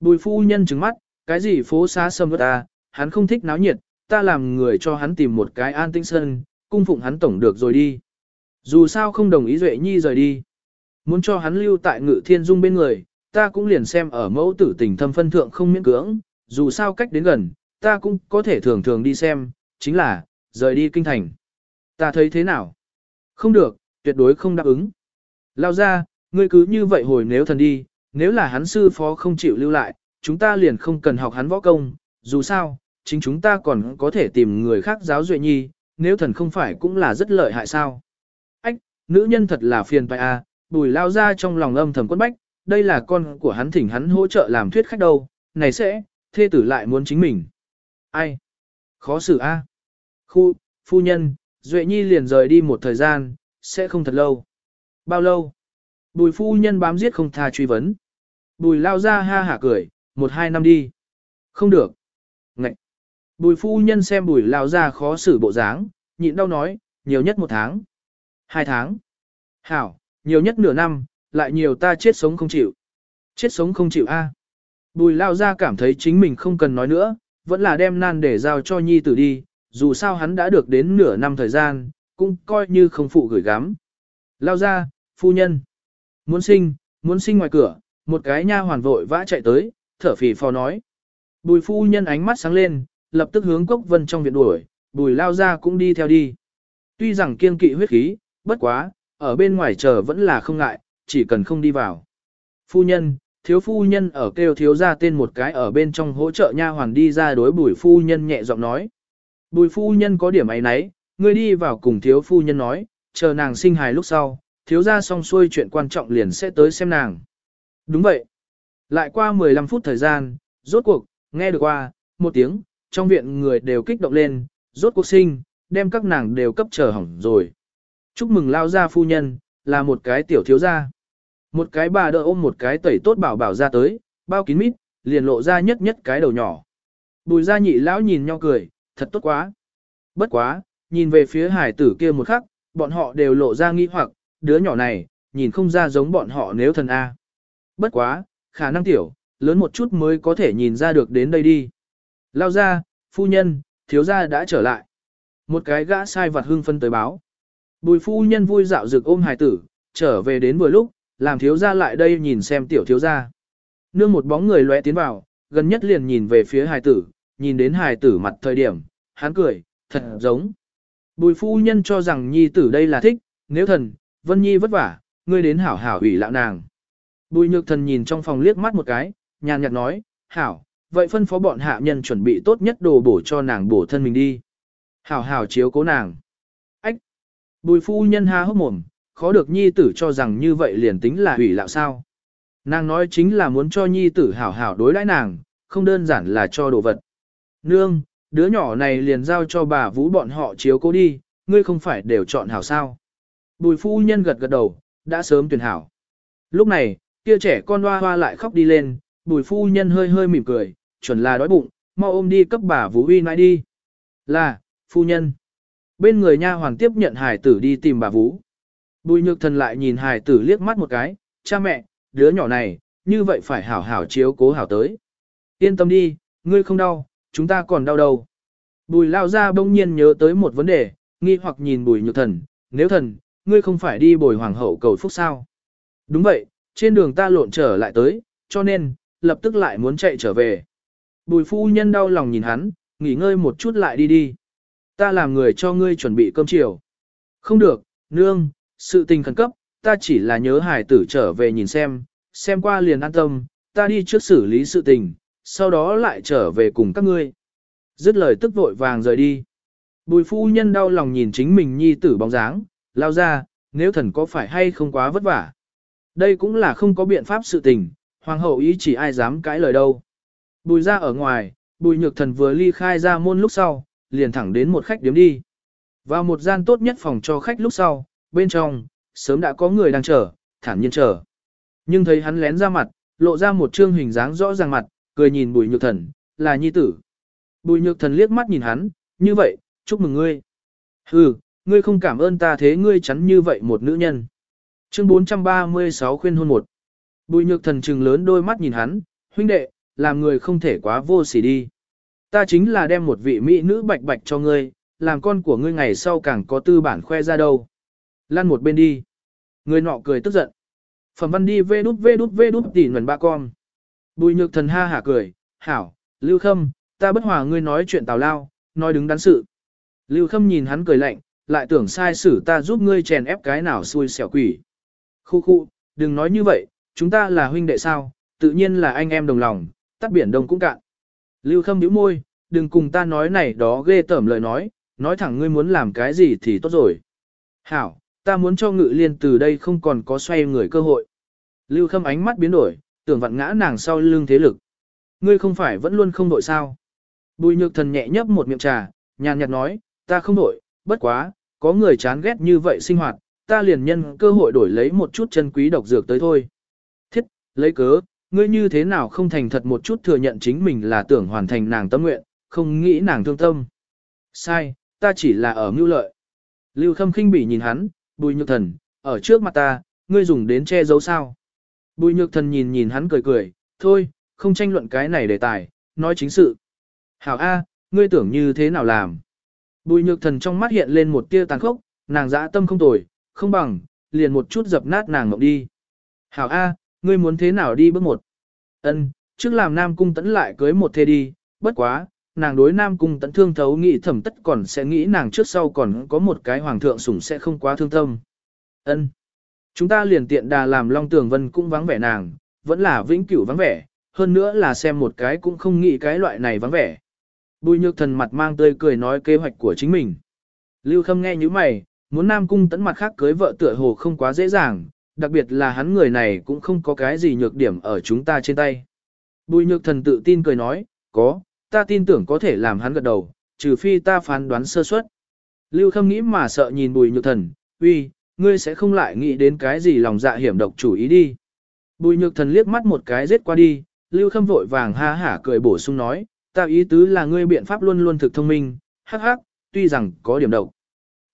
Bùi phu nhân trứng mắt, cái gì phố xá sâm ớt à hắn không thích náo nhiệt, ta làm người cho hắn tìm một cái an tinh sân, cung phụng hắn tổng được rồi đi. Dù sao không đồng ý Duệ Nhi rời đi. Muốn cho hắn lưu tại ngự thiên dung bên người, ta cũng liền xem ở mẫu tử tình thâm phân thượng không miễn cưỡng, dù sao cách đến gần, ta cũng có thể thường thường đi xem, chính là, rời đi kinh thành. Ta thấy thế nào? Không được, tuyệt đối không đáp ứng. Lao ra, ngươi cứ như vậy hồi nếu thần đi, nếu là hắn sư phó không chịu lưu lại, chúng ta liền không cần học hắn võ công, dù sao, chính chúng ta còn có thể tìm người khác giáo duệ nhi, nếu thần không phải cũng là rất lợi hại sao. Ách, nữ nhân thật là phiền phải à, bùi lao ra trong lòng âm thầm quân bách, đây là con của hắn thỉnh hắn hỗ trợ làm thuyết khách đâu, này sẽ, thê tử lại muốn chính mình. Ai? Khó xử a. À? Khu, phu nhân, Duệ Nhi liền rời đi một thời gian, sẽ không thật lâu. Bao lâu? Bùi phu nhân bám giết không tha truy vấn. Bùi lao ra ha hả cười, một hai năm đi. Không được. Ngậy. Bùi phu nhân xem bùi lao ra khó xử bộ dáng, nhịn đau nói, nhiều nhất một tháng. Hai tháng. Hảo, nhiều nhất nửa năm, lại nhiều ta chết sống không chịu. Chết sống không chịu a. Bùi lao ra cảm thấy chính mình không cần nói nữa, vẫn là đem nan để giao cho nhi tử đi, dù sao hắn đã được đến nửa năm thời gian, cũng coi như không phụ gửi gắm. Lao ra, phu nhân. Muốn sinh, muốn sinh ngoài cửa, một cái nha hoàn vội vã chạy tới, thở phì phò nói. Bùi phu nhân ánh mắt sáng lên, lập tức hướng cốc vân trong viện đuổi, bùi lao ra cũng đi theo đi. Tuy rằng kiên kỵ huyết khí, bất quá, ở bên ngoài chờ vẫn là không ngại, chỉ cần không đi vào. Phu nhân, thiếu phu nhân ở kêu thiếu ra tên một cái ở bên trong hỗ trợ nha hoàn đi ra đối bùi phu nhân nhẹ giọng nói. Bùi phu nhân có điểm ấy nấy, ngươi đi vào cùng thiếu phu nhân nói, chờ nàng sinh hài lúc sau, thiếu ra xong xuôi chuyện quan trọng liền sẽ tới xem nàng. Đúng vậy. Lại qua 15 phút thời gian, rốt cuộc, nghe được qua, một tiếng, trong viện người đều kích động lên, rốt cuộc sinh, đem các nàng đều cấp chờ hỏng rồi. Chúc mừng lao gia phu nhân, là một cái tiểu thiếu gia. Một cái bà đỡ ôm một cái tẩy tốt bảo bảo ra tới, bao kín mít, liền lộ ra nhất nhất cái đầu nhỏ. Bùi gia nhị lão nhìn nhau cười, thật tốt quá. Bất quá, nhìn về phía hải tử kia một khắc, bọn họ đều lộ ra nghi hoặc, đứa nhỏ này, nhìn không ra giống bọn họ nếu thần A. Bất quá, khả năng tiểu, lớn một chút mới có thể nhìn ra được đến đây đi. Lao ra, phu nhân, thiếu gia đã trở lại. Một cái gã sai vặt hưng phân tới báo. Bùi phu nhân vui dạo rực ôm hài tử, trở về đến vừa lúc, làm thiếu gia lại đây nhìn xem tiểu thiếu gia. Nương một bóng người lóe tiến vào, gần nhất liền nhìn về phía hài tử, nhìn đến hài tử mặt thời điểm, hắn cười, thật giống. Bùi phu nhân cho rằng nhi tử đây là thích, nếu thần, vân nhi vất vả, ngươi đến hảo hảo ủy lạo nàng. Bùi nhược thần nhìn trong phòng liếc mắt một cái, nhàn nhạt nói, hảo, vậy phân phó bọn hạ nhân chuẩn bị tốt nhất đồ bổ cho nàng bổ thân mình đi. Hảo hảo chiếu cố nàng. Ách! Bùi phu nhân ha hốc mồm, khó được nhi tử cho rằng như vậy liền tính là hủy lạo sao. Nàng nói chính là muốn cho nhi tử hảo hảo đối đãi nàng, không đơn giản là cho đồ vật. Nương, đứa nhỏ này liền giao cho bà vũ bọn họ chiếu cố đi, ngươi không phải đều chọn hảo sao. Bùi phu nhân gật gật đầu, đã sớm tuyển hảo. Lúc này, kia trẻ con hoa hoa lại khóc đi lên, bùi phu nhân hơi hơi mỉm cười, chuẩn là đói bụng, mau ôm đi cấp bà Vũ Uy nãi đi. Là, phu nhân. Bên người nha hoàng tiếp nhận hải tử đi tìm bà Vũ. Bùi nhược thần lại nhìn hải tử liếc mắt một cái, cha mẹ, đứa nhỏ này, như vậy phải hảo hảo chiếu cố hảo tới. Yên tâm đi, ngươi không đau, chúng ta còn đau đâu. Bùi lao ra bỗng nhiên nhớ tới một vấn đề, nghi hoặc nhìn bùi nhược thần, nếu thần, ngươi không phải đi bồi hoàng hậu cầu phúc sao. Đúng vậy, trên đường ta lộn trở lại tới, cho nên, lập tức lại muốn chạy trở về. Bùi phu nhân đau lòng nhìn hắn, nghỉ ngơi một chút lại đi đi. Ta làm người cho ngươi chuẩn bị cơm chiều. Không được, nương, sự tình khẩn cấp, ta chỉ là nhớ hải tử trở về nhìn xem, xem qua liền an tâm, ta đi trước xử lý sự tình, sau đó lại trở về cùng các ngươi. Dứt lời tức vội vàng rời đi. Bùi phu nhân đau lòng nhìn chính mình nhi tử bóng dáng, lao ra, nếu thần có phải hay không quá vất vả. Đây cũng là không có biện pháp sự tình, hoàng hậu ý chỉ ai dám cãi lời đâu. Bùi ra ở ngoài, bùi nhược thần vừa ly khai ra môn lúc sau, liền thẳng đến một khách điếm đi. Vào một gian tốt nhất phòng cho khách lúc sau, bên trong, sớm đã có người đang chờ, thản nhiên chờ. Nhưng thấy hắn lén ra mặt, lộ ra một trương hình dáng rõ ràng mặt, cười nhìn bùi nhược thần, là nhi tử. Bùi nhược thần liếc mắt nhìn hắn, như vậy, chúc mừng ngươi. Hừ, ngươi không cảm ơn ta thế ngươi chắn như vậy một nữ nhân. Chương 436 khuyên hôn một. Bùi nhược thần trừng lớn đôi mắt nhìn hắn, huynh đệ, làm người không thể quá vô sỉ đi. Ta chính là đem một vị mỹ nữ bạch bạch cho ngươi, làm con của ngươi ngày sau càng có tư bản khoe ra đâu. Lăn một bên đi. Người nọ cười tức giận. Phẩm văn đi vê đút vê đút vê đút tỉ nguồn ba con. Bùi nhược thần ha hả cười, hảo, Lưu Khâm, ta bất hòa ngươi nói chuyện tào lao, nói đứng đắn sự. Lưu Khâm nhìn hắn cười lạnh, lại tưởng sai xử ta giúp ngươi chèn ép cái nào xui xẻo quỷ. Khu khu, đừng nói như vậy, chúng ta là huynh đệ sao, tự nhiên là anh em đồng lòng, tắt biển đông cũng cạn. Lưu Khâm nhíu môi, đừng cùng ta nói này đó ghê tởm lời nói, nói thẳng ngươi muốn làm cái gì thì tốt rồi. Hảo, ta muốn cho ngự liên từ đây không còn có xoay người cơ hội. Lưu Khâm ánh mắt biến đổi, tưởng vặn ngã nàng sau lưng thế lực. Ngươi không phải vẫn luôn không đội sao. Bùi nhược thần nhẹ nhấp một miệng trà, nhàn nhạt nói, ta không đội, bất quá, có người chán ghét như vậy sinh hoạt, ta liền nhân cơ hội đổi lấy một chút chân quý độc dược tới thôi. Lấy cớ, ngươi như thế nào không thành thật một chút thừa nhận chính mình là tưởng hoàn thành nàng tâm nguyện, không nghĩ nàng thương tâm. Sai, ta chỉ là ở mưu lợi. Lưu Khâm khinh bỉ nhìn hắn, bùi nhược thần, ở trước mặt ta, ngươi dùng đến che giấu sao. Bùi nhược thần nhìn nhìn hắn cười cười, thôi, không tranh luận cái này đề tài, nói chính sự. Hảo A, ngươi tưởng như thế nào làm? Bùi nhược thần trong mắt hiện lên một tia tàn khốc, nàng dã tâm không tồi, không bằng, liền một chút dập nát nàng ngọc đi. Hảo A, ngươi muốn thế nào đi bước một? Ân, trước làm Nam Cung tấn lại cưới một thê đi, bất quá, nàng đối Nam Cung tấn thương thấu nghĩ thẩm tất còn sẽ nghĩ nàng trước sau còn có một cái hoàng thượng sủng sẽ không quá thương tâm. Ân, chúng ta liền tiện đà làm Long Tường Vân cũng vắng vẻ nàng, vẫn là vĩnh cửu vắng vẻ, hơn nữa là xem một cái cũng không nghĩ cái loại này vắng vẻ. Bùi nhược thần mặt mang tươi cười nói kế hoạch của chính mình. Lưu Khâm nghe như mày, muốn Nam Cung tấn mặt khác cưới vợ tựa hồ không quá dễ dàng, đặc biệt là hắn người này cũng không có cái gì nhược điểm ở chúng ta trên tay. Bùi nhược thần tự tin cười nói, có, ta tin tưởng có thể làm hắn gật đầu, trừ phi ta phán đoán sơ suất. Lưu Khâm nghĩ mà sợ nhìn bùi nhược thần, uy, ngươi sẽ không lại nghĩ đến cái gì lòng dạ hiểm độc chủ ý đi. Bùi nhược thần liếc mắt một cái giết qua đi, Lưu Khâm vội vàng ha hả cười bổ sung nói, ta ý tứ là ngươi biện pháp luôn luôn thực thông minh, hắc hắc, tuy rằng có điểm độc.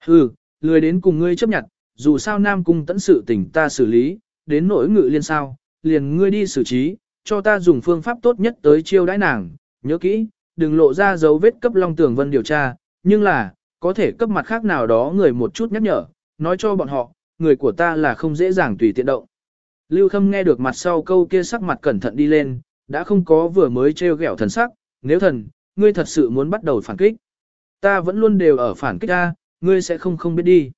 Hừ, lười đến cùng ngươi chấp nhận, dù sao Nam Cung tẫn sự tình ta xử lý, đến nỗi ngự liên sao, liền ngươi đi xử trí, cho ta dùng phương pháp tốt nhất tới chiêu đãi nàng, nhớ kỹ, đừng lộ ra dấu vết cấp Long Tường Vân điều tra, nhưng là, có thể cấp mặt khác nào đó người một chút nhắc nhở, nói cho bọn họ, người của ta là không dễ dàng tùy tiện động. Lưu Khâm nghe được mặt sau câu kia sắc mặt cẩn thận đi lên, đã không có vừa mới trêu ghẹo thần sắc, nếu thần, ngươi thật sự muốn bắt đầu phản kích. Ta vẫn luôn đều ở phản kích ta, ngươi sẽ không không biết đi.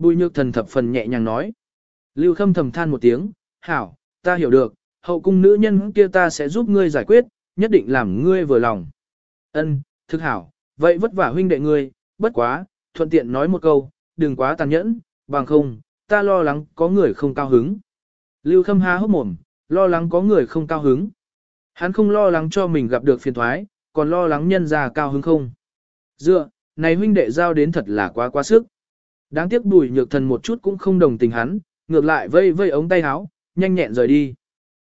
Bùi nhược thần thập phần nhẹ nhàng nói. Lưu Khâm thầm than một tiếng, hảo, ta hiểu được, hậu cung nữ nhân kia ta sẽ giúp ngươi giải quyết, nhất định làm ngươi vừa lòng. Ân, thực hảo, vậy vất vả huynh đệ ngươi, bất quá, thuận tiện nói một câu, đừng quá tàn nhẫn, bằng không, ta lo lắng có người không cao hứng. Lưu Khâm há hốc mồm, lo lắng có người không cao hứng. Hắn không lo lắng cho mình gặp được phiền thoái, còn lo lắng nhân già cao hứng không. Dựa, này huynh đệ giao đến thật là quá quá sức. Đáng tiếc bùi nhược thần một chút cũng không đồng tình hắn, ngược lại vây vây ống tay áo, nhanh nhẹn rời đi.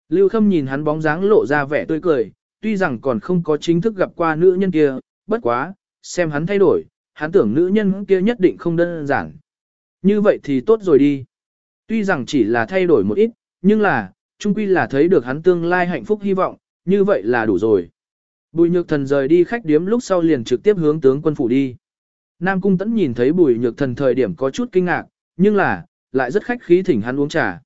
Lưu Khâm nhìn hắn bóng dáng lộ ra vẻ tươi cười, tuy rằng còn không có chính thức gặp qua nữ nhân kia, bất quá, xem hắn thay đổi, hắn tưởng nữ nhân kia nhất định không đơn giản. Như vậy thì tốt rồi đi. Tuy rằng chỉ là thay đổi một ít, nhưng là, chung quy là thấy được hắn tương lai hạnh phúc hy vọng, như vậy là đủ rồi. Bùi nhược thần rời đi khách điếm lúc sau liền trực tiếp hướng tướng quân phủ đi. Nam Cung Tẫn nhìn thấy bùi nhược thần thời điểm có chút kinh ngạc, nhưng là, lại rất khách khí thỉnh hắn uống trà.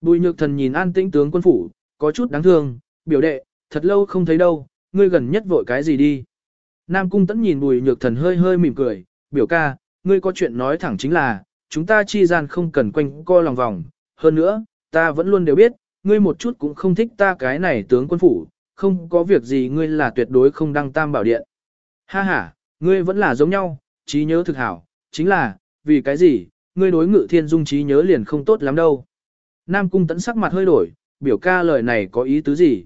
Bùi nhược thần nhìn an tĩnh tướng quân phủ, có chút đáng thương, biểu đệ, thật lâu không thấy đâu, ngươi gần nhất vội cái gì đi. Nam Cung Tẫn nhìn bùi nhược thần hơi hơi mỉm cười, biểu ca, ngươi có chuyện nói thẳng chính là, chúng ta chi gian không cần quanh co lòng vòng, hơn nữa, ta vẫn luôn đều biết, ngươi một chút cũng không thích ta cái này tướng quân phủ, không có việc gì ngươi là tuyệt đối không đăng tam bảo điện. Ha ha, ngươi vẫn là giống nhau, trí nhớ thực hảo, chính là, vì cái gì, ngươi đối ngự thiên dung trí nhớ liền không tốt lắm đâu. Nam cung tẫn sắc mặt hơi đổi, biểu ca lời này có ý tứ gì?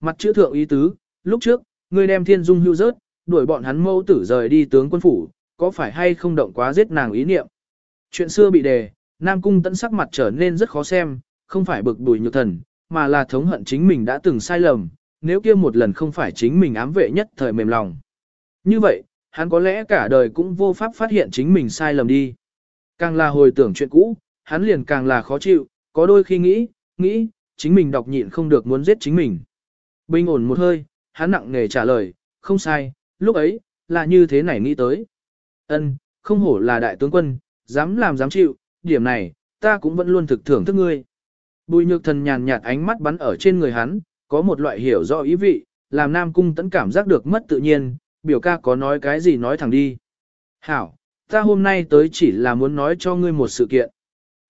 Mặt chữ thượng ý tứ, lúc trước, ngươi đem thiên dung hưu rớt, đuổi bọn hắn mâu tử rời đi tướng quân phủ, có phải hay không động quá giết nàng ý niệm? Chuyện xưa bị đề, Nam cung tẫn sắc mặt trở nên rất khó xem, không phải bực bùi nhược thần, mà là thống hận chính mình đã từng sai lầm, nếu kia một lần không phải chính mình ám vệ nhất thời mềm lòng. Như vậy, hắn có lẽ cả đời cũng vô pháp phát hiện chính mình sai lầm đi. Càng là hồi tưởng chuyện cũ, hắn liền càng là khó chịu, có đôi khi nghĩ, nghĩ, chính mình đọc nhịn không được muốn giết chính mình. Bình ổn một hơi, hắn nặng nề trả lời, không sai, lúc ấy, là như thế này nghĩ tới. Ân, không hổ là đại tướng quân, dám làm dám chịu, điểm này, ta cũng vẫn luôn thực thưởng thức ngươi. Bùi nhược thần nhàn nhạt ánh mắt bắn ở trên người hắn, có một loại hiểu rõ ý vị, làm Nam Cung tẫn cảm giác được mất tự nhiên, biểu ca có nói cái gì nói thẳng đi. Hảo, ta hôm nay tới chỉ là muốn nói cho ngươi một sự kiện.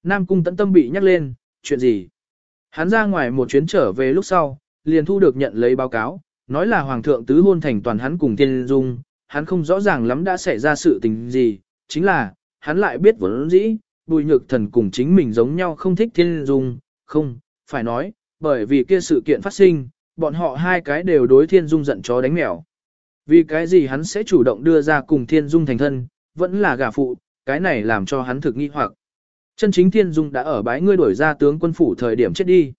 Nam Cung tẫn tâm bị nhắc lên, chuyện gì? Hắn ra ngoài một chuyến trở về lúc sau, liền thu được nhận lấy báo cáo, nói là Hoàng thượng tứ hôn thành toàn hắn cùng Tiên Dung, hắn không rõ ràng lắm đã xảy ra sự tình gì, chính là, hắn lại biết vốn dĩ, bùi nhược thần cùng chính mình giống nhau không thích Thiên Dung, không, phải nói, bởi vì kia sự kiện phát sinh, bọn họ hai cái đều đối Thiên Dung giận chó đánh mèo. Vì cái gì hắn sẽ chủ động đưa ra cùng Thiên Dung thành thân, vẫn là gả phụ, cái này làm cho hắn thực nghi hoặc. Chân chính Thiên Dung đã ở bái ngươi đổi ra tướng quân phủ thời điểm chết đi.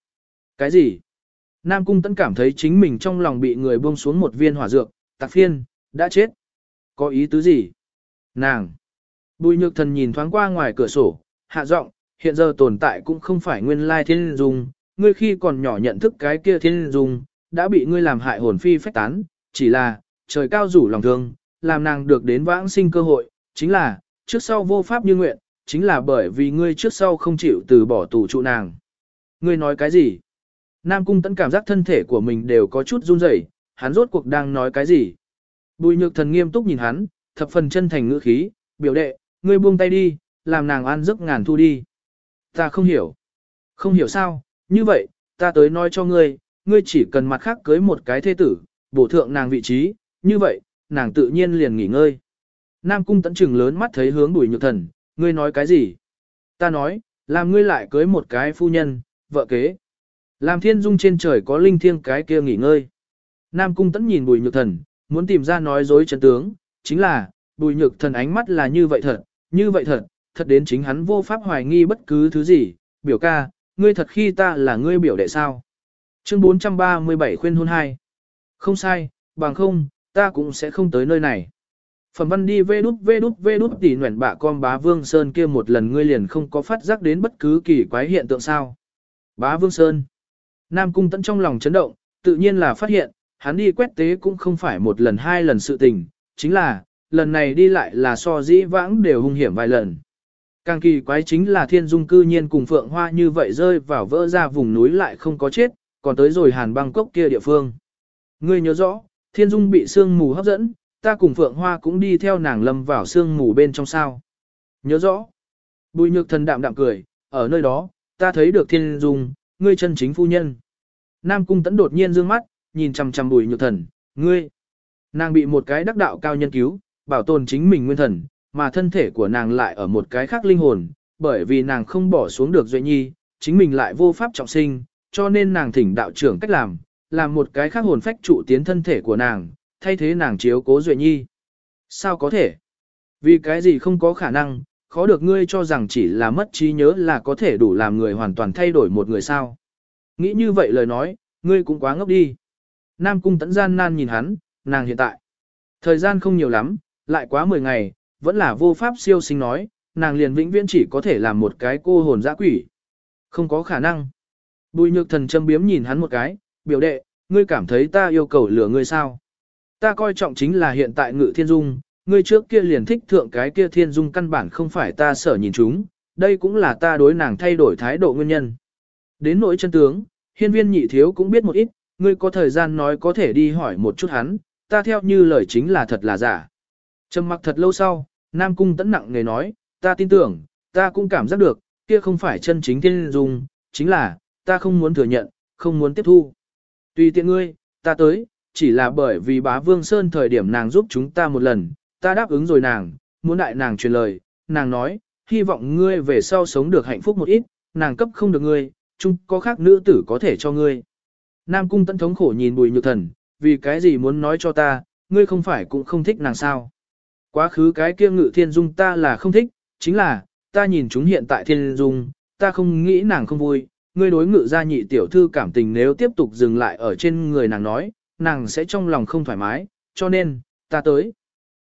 Cái gì? Nam Cung Tấn cảm thấy chính mình trong lòng bị người buông xuống một viên hỏa dược, tạc phiên, đã chết. Có ý tứ gì? Nàng! Bùi nhược thần nhìn thoáng qua ngoài cửa sổ, hạ giọng, hiện giờ tồn tại cũng không phải nguyên lai thiên dung, ngươi khi còn nhỏ nhận thức cái kia thiên dung, đã bị ngươi làm hại hồn phi phách tán, chỉ là, trời cao rủ lòng thương, làm nàng được đến vãng sinh cơ hội, chính là, trước sau vô pháp như nguyện, chính là bởi vì ngươi trước sau không chịu từ bỏ tù trụ nàng. Ngươi nói cái gì? Nam cung tấn cảm giác thân thể của mình đều có chút run rẩy, hắn rốt cuộc đang nói cái gì? Bùi nhược thần nghiêm túc nhìn hắn, thập phần chân thành ngữ khí, biểu đệ, ngươi buông tay đi, làm nàng an giấc ngàn thu đi. Ta không hiểu. Không hiểu sao, như vậy, ta tới nói cho ngươi, ngươi chỉ cần mặt khác cưới một cái thế tử, bổ thượng nàng vị trí, như vậy, nàng tự nhiên liền nghỉ ngơi. Nam cung tận trừng lớn mắt thấy hướng Bùi nhược thần, ngươi nói cái gì? Ta nói, làm ngươi lại cưới một cái phu nhân, vợ kế. Làm thiên dung trên trời có linh thiêng cái kia nghỉ ngơi. Nam cung tẫn nhìn bùi nhược thần, muốn tìm ra nói dối chân tướng, chính là, bùi nhược thần ánh mắt là như vậy thật, như vậy thật, thật đến chính hắn vô pháp hoài nghi bất cứ thứ gì, biểu ca, ngươi thật khi ta là ngươi biểu đệ sao. Chương 437 khuyên hôn hai. Không sai, bằng không, ta cũng sẽ không tới nơi này. Phẩm văn đi vê đút vê đút vê đút tỉ nguyện bạ con bá vương sơn kia một lần ngươi liền không có phát giác đến bất cứ kỳ quái hiện tượng sao. Bá vương sơn. Nam cung tận trong lòng chấn động, tự nhiên là phát hiện, hắn đi quét tế cũng không phải một lần hai lần sự tình, chính là, lần này đi lại là so dĩ vãng đều hung hiểm vài lần. Càng kỳ quái chính là thiên dung cư nhiên cùng phượng hoa như vậy rơi vào vỡ ra vùng núi lại không có chết, còn tới rồi hàn băng cốc kia địa phương. Ngươi nhớ rõ, thiên dung bị sương mù hấp dẫn, ta cùng phượng hoa cũng đi theo nàng lâm vào sương mù bên trong sao. Nhớ rõ. Bùi nhược thần đạm đạm cười, ở nơi đó, ta thấy được thiên dung, ngươi chân chính phu nhân. Nam cung tẫn đột nhiên dương mắt, nhìn chằm chằm bùi nhược thần, ngươi. Nàng bị một cái đắc đạo cao nhân cứu, bảo tồn chính mình nguyên thần, mà thân thể của nàng lại ở một cái khác linh hồn, bởi vì nàng không bỏ xuống được Duệ Nhi, chính mình lại vô pháp trọng sinh, cho nên nàng thỉnh đạo trưởng cách làm, làm một cái khác hồn phách trụ tiến thân thể của nàng, thay thế nàng chiếu cố Duệ Nhi. Sao có thể? Vì cái gì không có khả năng, khó được ngươi cho rằng chỉ là mất trí nhớ là có thể đủ làm người hoàn toàn thay đổi một người sao. Nghĩ như vậy lời nói, ngươi cũng quá ngốc đi. Nam cung tẫn gian nan nhìn hắn, nàng hiện tại. Thời gian không nhiều lắm, lại quá 10 ngày, vẫn là vô pháp siêu sinh nói, nàng liền vĩnh viễn chỉ có thể làm một cái cô hồn dã quỷ. Không có khả năng. Bùi nhược thần châm biếm nhìn hắn một cái, biểu đệ, ngươi cảm thấy ta yêu cầu lửa ngươi sao? Ta coi trọng chính là hiện tại ngự thiên dung, ngươi trước kia liền thích thượng cái kia thiên dung căn bản không phải ta sở nhìn chúng, đây cũng là ta đối nàng thay đổi thái độ nguyên nhân. Đến nỗi chân tướng, hiên viên nhị thiếu cũng biết một ít, ngươi có thời gian nói có thể đi hỏi một chút hắn, ta theo như lời chính là thật là giả. Trầm mặc thật lâu sau, Nam Cung tẫn nặng người nói, ta tin tưởng, ta cũng cảm giác được, kia không phải chân chính thiên dung, chính là, ta không muốn thừa nhận, không muốn tiếp thu. Tùy tiện ngươi, ta tới, chỉ là bởi vì bá Vương Sơn thời điểm nàng giúp chúng ta một lần, ta đáp ứng rồi nàng, muốn đại nàng truyền lời, nàng nói, hy vọng ngươi về sau sống được hạnh phúc một ít, nàng cấp không được ngươi, chung có khác nữ tử có thể cho ngươi. Nam Cung tận thống khổ nhìn bùi nhược thần, vì cái gì muốn nói cho ta, ngươi không phải cũng không thích nàng sao. Quá khứ cái kia ngự thiên dung ta là không thích, chính là, ta nhìn chúng hiện tại thiên dung, ta không nghĩ nàng không vui, ngươi đối ngự gia nhị tiểu thư cảm tình nếu tiếp tục dừng lại ở trên người nàng nói, nàng sẽ trong lòng không thoải mái, cho nên, ta tới.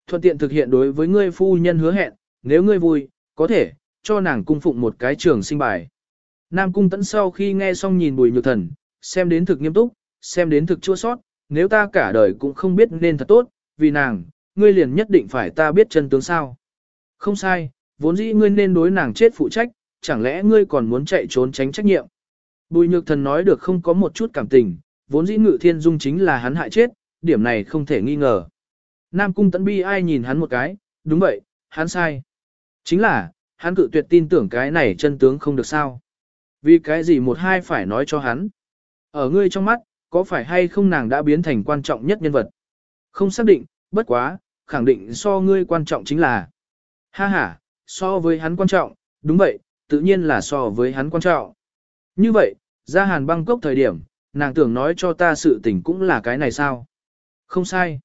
Thuận tiện thực hiện đối với ngươi phu nhân hứa hẹn, nếu ngươi vui, có thể, cho nàng cung phụng một cái trường sinh bài. Nam cung tẫn sau khi nghe xong nhìn bùi nhược thần, xem đến thực nghiêm túc, xem đến thực chua sót, nếu ta cả đời cũng không biết nên thật tốt, vì nàng, ngươi liền nhất định phải ta biết chân tướng sao. Không sai, vốn dĩ ngươi nên đối nàng chết phụ trách, chẳng lẽ ngươi còn muốn chạy trốn tránh trách nhiệm. Bùi nhược thần nói được không có một chút cảm tình, vốn dĩ ngự thiên dung chính là hắn hại chết, điểm này không thể nghi ngờ. Nam cung tấn bi ai nhìn hắn một cái, đúng vậy, hắn sai. Chính là, hắn cự tuyệt tin tưởng cái này chân tướng không được sao. Vì cái gì một hai phải nói cho hắn. Ở ngươi trong mắt, có phải hay không nàng đã biến thành quan trọng nhất nhân vật? Không xác định, bất quá, khẳng định so ngươi quan trọng chính là. Ha ha, so với hắn quan trọng, đúng vậy, tự nhiên là so với hắn quan trọng. Như vậy, ra hàn băng cốc thời điểm, nàng tưởng nói cho ta sự tình cũng là cái này sao? Không sai.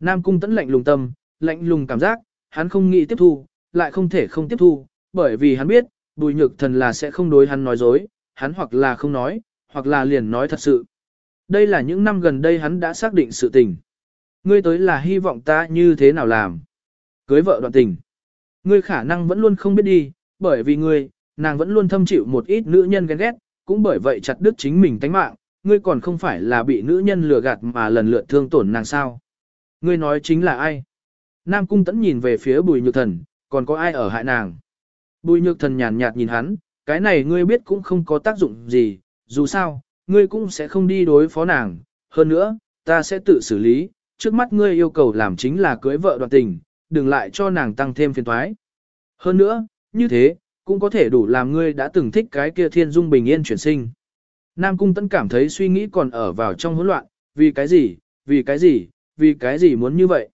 Nam cung tẫn lạnh lùng tâm, lạnh lùng cảm giác, hắn không nghĩ tiếp thu, lại không thể không tiếp thu, bởi vì hắn biết, bùi nhược thần là sẽ không đối hắn nói dối, hắn hoặc là không nói, hoặc là liền nói thật sự. Đây là những năm gần đây hắn đã xác định sự tình. Ngươi tới là hy vọng ta như thế nào làm. Cưới vợ đoạn tình. Ngươi khả năng vẫn luôn không biết đi, bởi vì ngươi, nàng vẫn luôn thâm chịu một ít nữ nhân ghen ghét, cũng bởi vậy chặt đứt chính mình tánh mạng, ngươi còn không phải là bị nữ nhân lừa gạt mà lần lượt thương tổn nàng sao. Ngươi nói chính là ai? Nam cung tẫn nhìn về phía bùi nhược thần, còn có ai ở hại nàng? Bùi nhược thần nhàn nhạt nhìn hắn, cái này ngươi biết cũng không có tác dụng gì, dù sao, ngươi cũng sẽ không đi đối phó nàng. Hơn nữa, ta sẽ tự xử lý, trước mắt ngươi yêu cầu làm chính là cưới vợ đoạn tình, đừng lại cho nàng tăng thêm phiền toái. Hơn nữa, như thế, cũng có thể đủ làm ngươi đã từng thích cái kia thiên dung bình yên chuyển sinh. Nam Cung Tấn cảm thấy suy nghĩ còn ở vào trong hỗn loạn, vì cái gì, vì cái gì, vì cái gì muốn như vậy.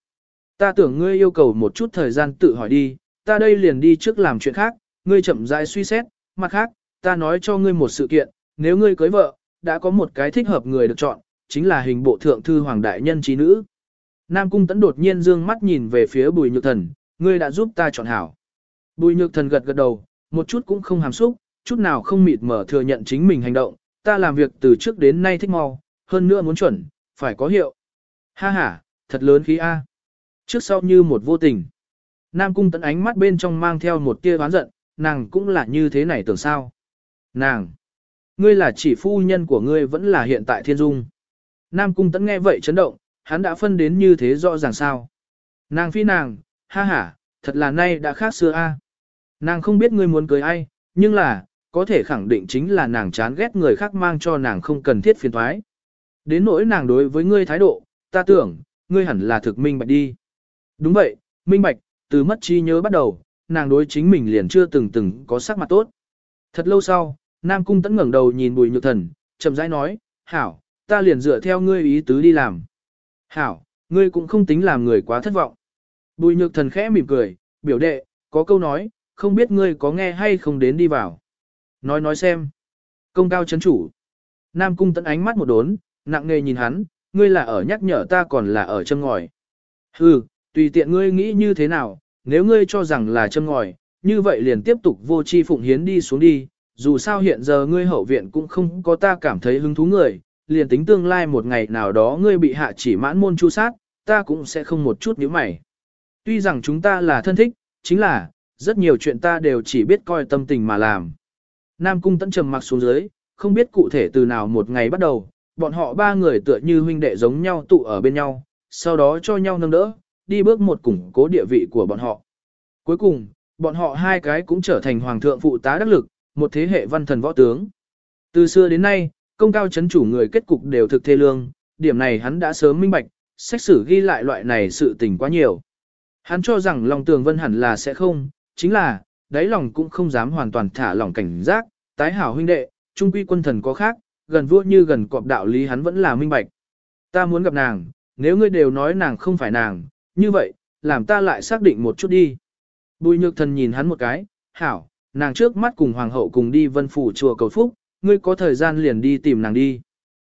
Ta tưởng ngươi yêu cầu một chút thời gian tự hỏi đi, ta đây liền đi trước làm chuyện khác, ngươi chậm rãi suy xét, mặt khác, ta nói cho ngươi một sự kiện, nếu ngươi cưới vợ, đã có một cái thích hợp người được chọn, chính là hình bộ thượng thư hoàng đại nhân trí nữ. Nam Cung Tấn đột nhiên dương mắt nhìn về phía Bùi Nhược Thần, ngươi đã giúp ta chọn hảo. Bùi Nhược Thần gật gật đầu, một chút cũng không hàm xúc, chút nào không mịt mở thừa nhận chính mình hành động, ta làm việc từ trước đến nay thích mau, hơn nữa muốn chuẩn, phải có hiệu. Ha ha, thật lớn khí A. Trước sau như một vô tình. Nam cung tấn ánh mắt bên trong mang theo một tia oán giận, nàng cũng là như thế này tưởng sao. Nàng, ngươi là chỉ phu nhân của ngươi vẫn là hiện tại thiên dung. Nam cung tẫn nghe vậy chấn động, hắn đã phân đến như thế rõ ràng sao. Nàng phi nàng, ha ha, thật là nay đã khác xưa a. Nàng không biết ngươi muốn cưới ai, nhưng là, có thể khẳng định chính là nàng chán ghét người khác mang cho nàng không cần thiết phiền thoái. Đến nỗi nàng đối với ngươi thái độ, ta tưởng, ngươi hẳn là thực minh bạch đi. Đúng vậy, minh bạch, từ mất trí nhớ bắt đầu, nàng đối chính mình liền chưa từng từng có sắc mặt tốt. Thật lâu sau, Nam Cung tẫn ngẩng đầu nhìn bùi nhược thần, chậm rãi nói, hảo, ta liền dựa theo ngươi ý tứ đi làm. Hảo, ngươi cũng không tính làm người quá thất vọng. Bùi nhược thần khẽ mỉm cười, biểu đệ, có câu nói, không biết ngươi có nghe hay không đến đi vào. Nói nói xem. Công cao chấn chủ. Nam cung tận ánh mắt một đốn, nặng nề nhìn hắn, ngươi là ở nhắc nhở ta còn là ở châm ngòi. Hừ, tùy tiện ngươi nghĩ như thế nào, nếu ngươi cho rằng là châm ngòi, như vậy liền tiếp tục vô chi phụng hiến đi xuống đi, dù sao hiện giờ ngươi hậu viện cũng không có ta cảm thấy hứng thú người, liền tính tương lai một ngày nào đó ngươi bị hạ chỉ mãn môn chu sát, ta cũng sẽ không một chút nhíu mày. Tuy rằng chúng ta là thân thích, chính là, rất nhiều chuyện ta đều chỉ biết coi tâm tình mà làm. Nam cung tẫn trầm mặc xuống dưới, không biết cụ thể từ nào một ngày bắt đầu, bọn họ ba người tựa như huynh đệ giống nhau tụ ở bên nhau, sau đó cho nhau nâng đỡ, đi bước một củng cố địa vị của bọn họ. Cuối cùng, bọn họ hai cái cũng trở thành hoàng thượng phụ tá đắc lực, một thế hệ văn thần võ tướng. Từ xưa đến nay, công cao chấn chủ người kết cục đều thực thê lương, điểm này hắn đã sớm minh bạch, xét xử ghi lại loại này sự tình quá nhiều. Hắn cho rằng lòng tường vân hẳn là sẽ không, chính là, đáy lòng cũng không dám hoàn toàn thả lỏng cảnh giác, tái hảo huynh đệ, trung quy quân thần có khác, gần vua như gần cọp đạo lý hắn vẫn là minh bạch. Ta muốn gặp nàng, nếu ngươi đều nói nàng không phải nàng, như vậy, làm ta lại xác định một chút đi. Bùi nhược thần nhìn hắn một cái, hảo, nàng trước mắt cùng hoàng hậu cùng đi vân phủ chùa cầu phúc, ngươi có thời gian liền đi tìm nàng đi.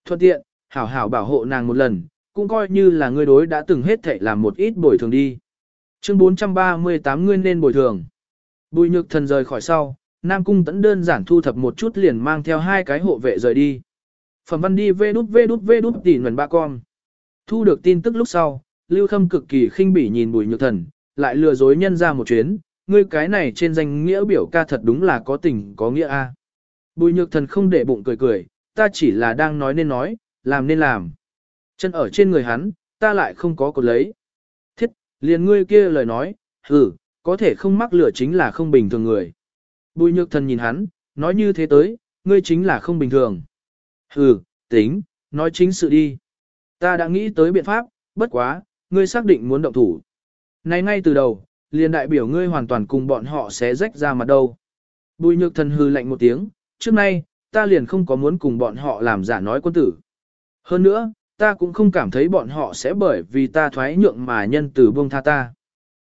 Thuận tiện, hảo hảo bảo hộ nàng một lần, cũng coi như là ngươi đối đã từng hết thệ làm một ít bồi thường đi. Chương 438 ngươi nên bồi thường. Bùi nhược thần rời khỏi sau, Nam Cung tẫn đơn giản thu thập một chút liền mang theo hai cái hộ vệ rời đi. Phẩm văn đi vê đút vê đút vê đút tỉ nguồn ba con. Thu được tin tức lúc sau, Lưu Khâm cực kỳ khinh bỉ nhìn bùi nhược thần, lại lừa dối nhân ra một chuyến, ngươi cái này trên danh nghĩa biểu ca thật đúng là có tình có nghĩa a. Bùi nhược thần không để bụng cười cười, ta chỉ là đang nói nên nói, làm nên làm. Chân ở trên người hắn, ta lại không có cột lấy. Liền ngươi kia lời nói, hử, có thể không mắc lửa chính là không bình thường người. Bùi nhược thần nhìn hắn, nói như thế tới, ngươi chính là không bình thường. Hừ, tính, nói chính sự đi. Ta đã nghĩ tới biện pháp, bất quá, ngươi xác định muốn động thủ. Này ngay từ đầu, liền đại biểu ngươi hoàn toàn cùng bọn họ sẽ rách ra mặt đâu. Bùi nhược thần hư lạnh một tiếng, trước nay, ta liền không có muốn cùng bọn họ làm giả nói quân tử. Hơn nữa, ta cũng không cảm thấy bọn họ sẽ bởi vì ta thoái nhượng mà nhân từ buông tha ta.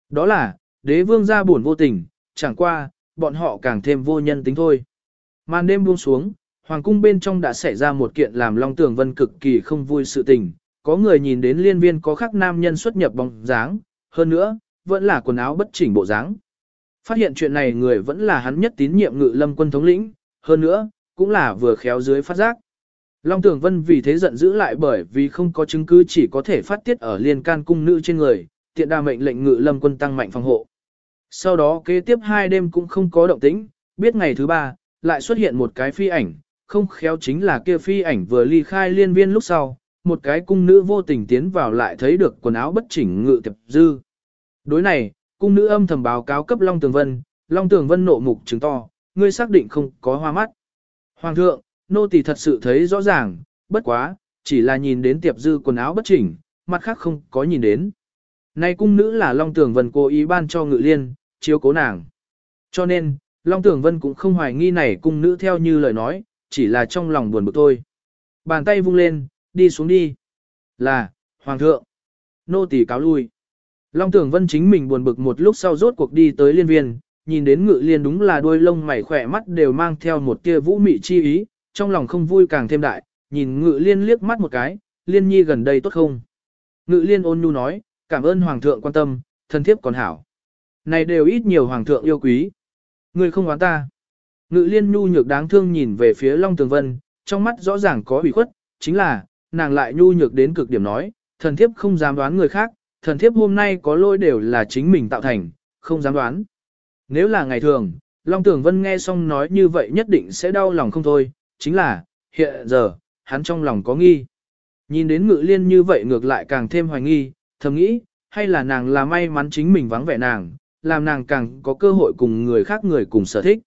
Đó là, đế vương gia buồn vô tình, chẳng qua, bọn họ càng thêm vô nhân tính thôi. Màn đêm buông xuống, hoàng cung bên trong đã xảy ra một kiện làm Long Tường Vân cực kỳ không vui sự tình, có người nhìn đến liên viên có khắc nam nhân xuất nhập bóng dáng, hơn nữa, vẫn là quần áo bất chỉnh bộ dáng. Phát hiện chuyện này người vẫn là hắn nhất tín nhiệm ngự lâm quân thống lĩnh, hơn nữa, cũng là vừa khéo dưới phát giác. Long Tưởng Vân vì thế giận dữ lại bởi vì không có chứng cứ chỉ có thể phát tiết ở liên can cung nữ trên người, tiện đa mệnh lệnh ngự lâm quân tăng mạnh phòng hộ. Sau đó kế tiếp hai đêm cũng không có động tĩnh, biết ngày thứ ba, lại xuất hiện một cái phi ảnh, không khéo chính là kia phi ảnh vừa ly khai liên viên lúc sau, một cái cung nữ vô tình tiến vào lại thấy được quần áo bất chỉnh ngự tiệp dư. Đối này, cung nữ âm thầm báo cáo cấp Long Tường Vân, Long Tường Vân nộ mục chứng to, ngươi xác định không có hoa mắt. Hoàng thượng, nô tỳ thật sự thấy rõ ràng, bất quá, chỉ là nhìn đến tiệp dư quần áo bất chỉnh, mặt khác không có nhìn đến. Nay cung nữ là Long Tường Vân cố ý ban cho ngự liên, chiếu cố nàng. Cho nên, Long Tường Vân cũng không hoài nghi này cung nữ theo như lời nói, chỉ là trong lòng buồn bực thôi. Bàn tay vung lên, đi xuống đi. Là, Hoàng thượng. Nô tỳ cáo lui. Long Tường Vân chính mình buồn bực một lúc sau rốt cuộc đi tới liên viên, nhìn đến ngự liên đúng là đôi lông mày khỏe mắt đều mang theo một tia vũ mị chi ý, trong lòng không vui càng thêm đại, nhìn ngự liên liếc mắt một cái, liên nhi gần đây tốt không? Ngự liên ôn nhu nói, cảm ơn hoàng thượng quan tâm, thân thiếp còn hảo. Này đều ít nhiều hoàng thượng yêu quý. Người không oán ta. Ngự liên nhu nhược đáng thương nhìn về phía Long Tường Vân, trong mắt rõ ràng có ủy khuất, chính là, nàng lại nhu nhược đến cực điểm nói, thần thiếp không dám đoán người khác, thần thiếp hôm nay có lỗi đều là chính mình tạo thành, không dám đoán. Nếu là ngày thường, Long Tường Vân nghe xong nói như vậy nhất định sẽ đau lòng không thôi, chính là, hiện giờ, hắn trong lòng có nghi. Nhìn đến ngự liên như vậy ngược lại càng thêm hoài nghi, thầm nghĩ, hay là nàng là may mắn chính mình vắng vẻ nàng, làm nàng càng có cơ hội cùng người khác người cùng sở thích.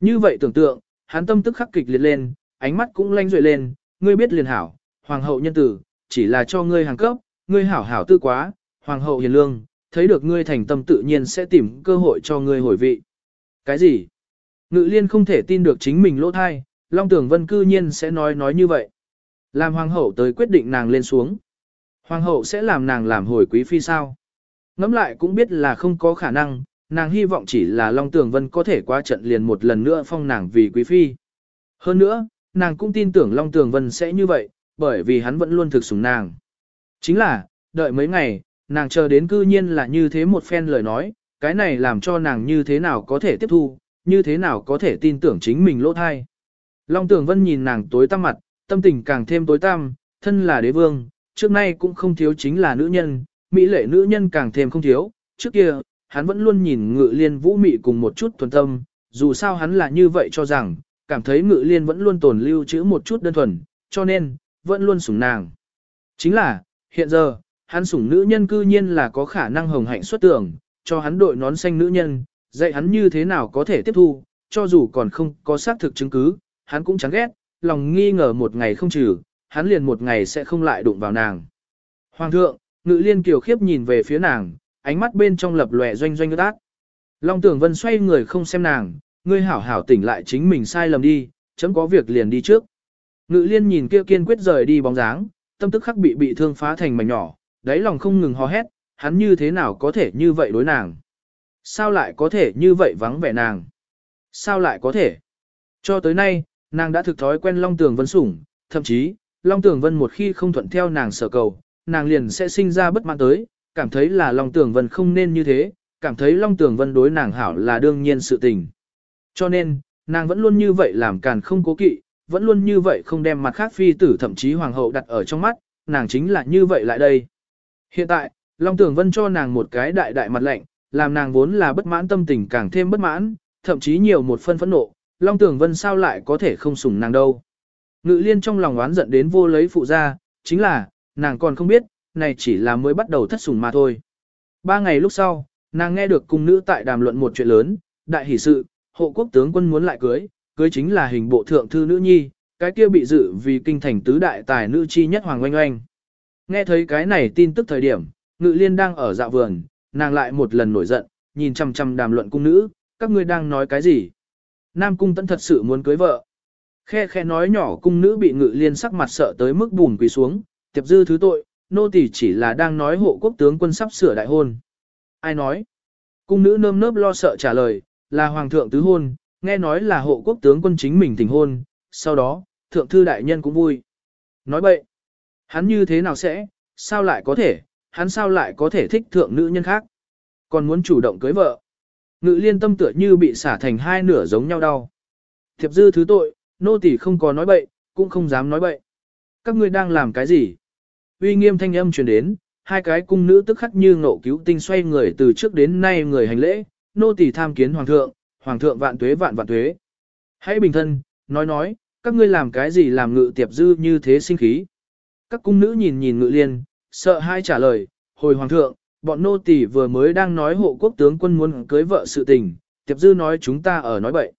Như vậy tưởng tượng, hắn tâm tức khắc kịch liệt lên, ánh mắt cũng lanh rội lên, ngươi biết liền hảo, hoàng hậu nhân tử, chỉ là cho ngươi hàng cấp, ngươi hảo hảo tư quá, hoàng hậu hiền lương, thấy được ngươi thành tâm tự nhiên sẽ tìm cơ hội cho ngươi hồi vị. Cái gì? Ngự liên không thể tin được chính mình lỗ thai, Long Tưởng Vân cư nhiên sẽ nói nói như vậy. Làm hoàng hậu tới quyết định nàng lên xuống. Hoàng hậu sẽ làm nàng làm hồi quý phi sao? Ngẫm lại cũng biết là không có khả năng, nàng hy vọng chỉ là Long Tường Vân có thể qua trận liền một lần nữa phong nàng vì quý phi. Hơn nữa, nàng cũng tin tưởng Long Tường Vân sẽ như vậy, bởi vì hắn vẫn luôn thực sủng nàng. Chính là, đợi mấy ngày, nàng chờ đến cư nhiên là như thế một phen lời nói, cái này làm cho nàng như thế nào có thể tiếp thu, như thế nào có thể tin tưởng chính mình lỗ thai. Long Tưởng Vân nhìn nàng tối tăm mặt, tâm tình càng thêm tối tăm, thân là đế vương, trước nay cũng không thiếu chính là nữ nhân, mỹ lệ nữ nhân càng thêm không thiếu, trước kia, hắn vẫn luôn nhìn ngự liên vũ mị cùng một chút thuần tâm, dù sao hắn là như vậy cho rằng, cảm thấy ngự liên vẫn luôn tồn lưu trữ một chút đơn thuần, cho nên, vẫn luôn sủng nàng. Chính là, hiện giờ, hắn sủng nữ nhân cư nhiên là có khả năng hồng hạnh xuất tưởng, cho hắn đội nón xanh nữ nhân, dạy hắn như thế nào có thể tiếp thu, cho dù còn không có xác thực chứng cứ, hắn cũng chán ghét, lòng nghi ngờ một ngày không trừ, hắn liền một ngày sẽ không lại đụng vào nàng. Hoàng thượng, ngự liên kiều khiếp nhìn về phía nàng, ánh mắt bên trong lập lòe doanh doanh ước ác. Long tưởng vân xoay người không xem nàng, ngươi hảo hảo tỉnh lại chính mình sai lầm đi, chấm có việc liền đi trước. Ngự liên nhìn kia kiên quyết rời đi bóng dáng, tâm tức khắc bị bị thương phá thành mảnh nhỏ, đáy lòng không ngừng hò hét, hắn như thế nào có thể như vậy đối nàng? Sao lại có thể như vậy vắng vẻ nàng? Sao lại có thể? Cho tới nay, nàng đã thực thói quen Long Tường Vân sủng, thậm chí, Long Tường Vân một khi không thuận theo nàng sở cầu, nàng liền sẽ sinh ra bất mãn tới, cảm thấy là Long Tường Vân không nên như thế, cảm thấy Long Tường Vân đối nàng hảo là đương nhiên sự tình. Cho nên, nàng vẫn luôn như vậy làm càn không cố kỵ, vẫn luôn như vậy không đem mặt khác phi tử thậm chí hoàng hậu đặt ở trong mắt, nàng chính là như vậy lại đây. Hiện tại, Long Tường Vân cho nàng một cái đại đại mặt lạnh, làm nàng vốn là bất mãn tâm tình càng thêm bất mãn, thậm chí nhiều một phân phẫn nộ, Long Tưởng Vân sao lại có thể không sủng nàng đâu. Ngự liên trong lòng oán giận đến vô lấy phụ ra, chính là, nàng còn không biết, này chỉ là mới bắt đầu thất sủng mà thôi. Ba ngày lúc sau, nàng nghe được cung nữ tại đàm luận một chuyện lớn, đại hỷ sự, hộ quốc tướng quân muốn lại cưới, cưới chính là hình bộ thượng thư nữ nhi, cái kia bị dự vì kinh thành tứ đại tài nữ chi nhất Hoàng Oanh Oanh. Nghe thấy cái này tin tức thời điểm, ngự liên đang ở dạo vườn, nàng lại một lần nổi giận, nhìn chăm chăm đàm luận cung nữ, các ngươi đang nói cái gì? Nam cung tẫn thật sự muốn cưới vợ. Khe khe nói nhỏ cung nữ bị ngự liên sắc mặt sợ tới mức bùn quỳ xuống, tiệp dư thứ tội, nô tỳ chỉ là đang nói hộ quốc tướng quân sắp sửa đại hôn. Ai nói? Cung nữ nơm nớp lo sợ trả lời, là hoàng thượng tứ hôn, nghe nói là hộ quốc tướng quân chính mình tình hôn, sau đó, thượng thư đại nhân cũng vui. Nói bậy, hắn như thế nào sẽ, sao lại có thể, hắn sao lại có thể thích thượng nữ nhân khác, còn muốn chủ động cưới vợ. Ngự liên tâm tựa như bị xả thành hai nửa giống nhau đau. Thiệp dư thứ tội, nô tỳ không có nói bậy, cũng không dám nói bậy. Các ngươi đang làm cái gì? Uy nghiêm thanh âm truyền đến, hai cái cung nữ tức khắc như ngộ cứu tinh xoay người từ trước đến nay người hành lễ, nô tỳ tham kiến hoàng thượng, hoàng thượng vạn tuế vạn vạn tuế. Hãy bình thân, nói nói, các ngươi làm cái gì làm ngự tiệp dư như thế sinh khí. Các cung nữ nhìn nhìn ngự liên, sợ hai trả lời, hồi hoàng thượng, bọn nô tỳ vừa mới đang nói hộ quốc tướng quân muốn cưới vợ sự tình, tiệp dư nói chúng ta ở nói bậy.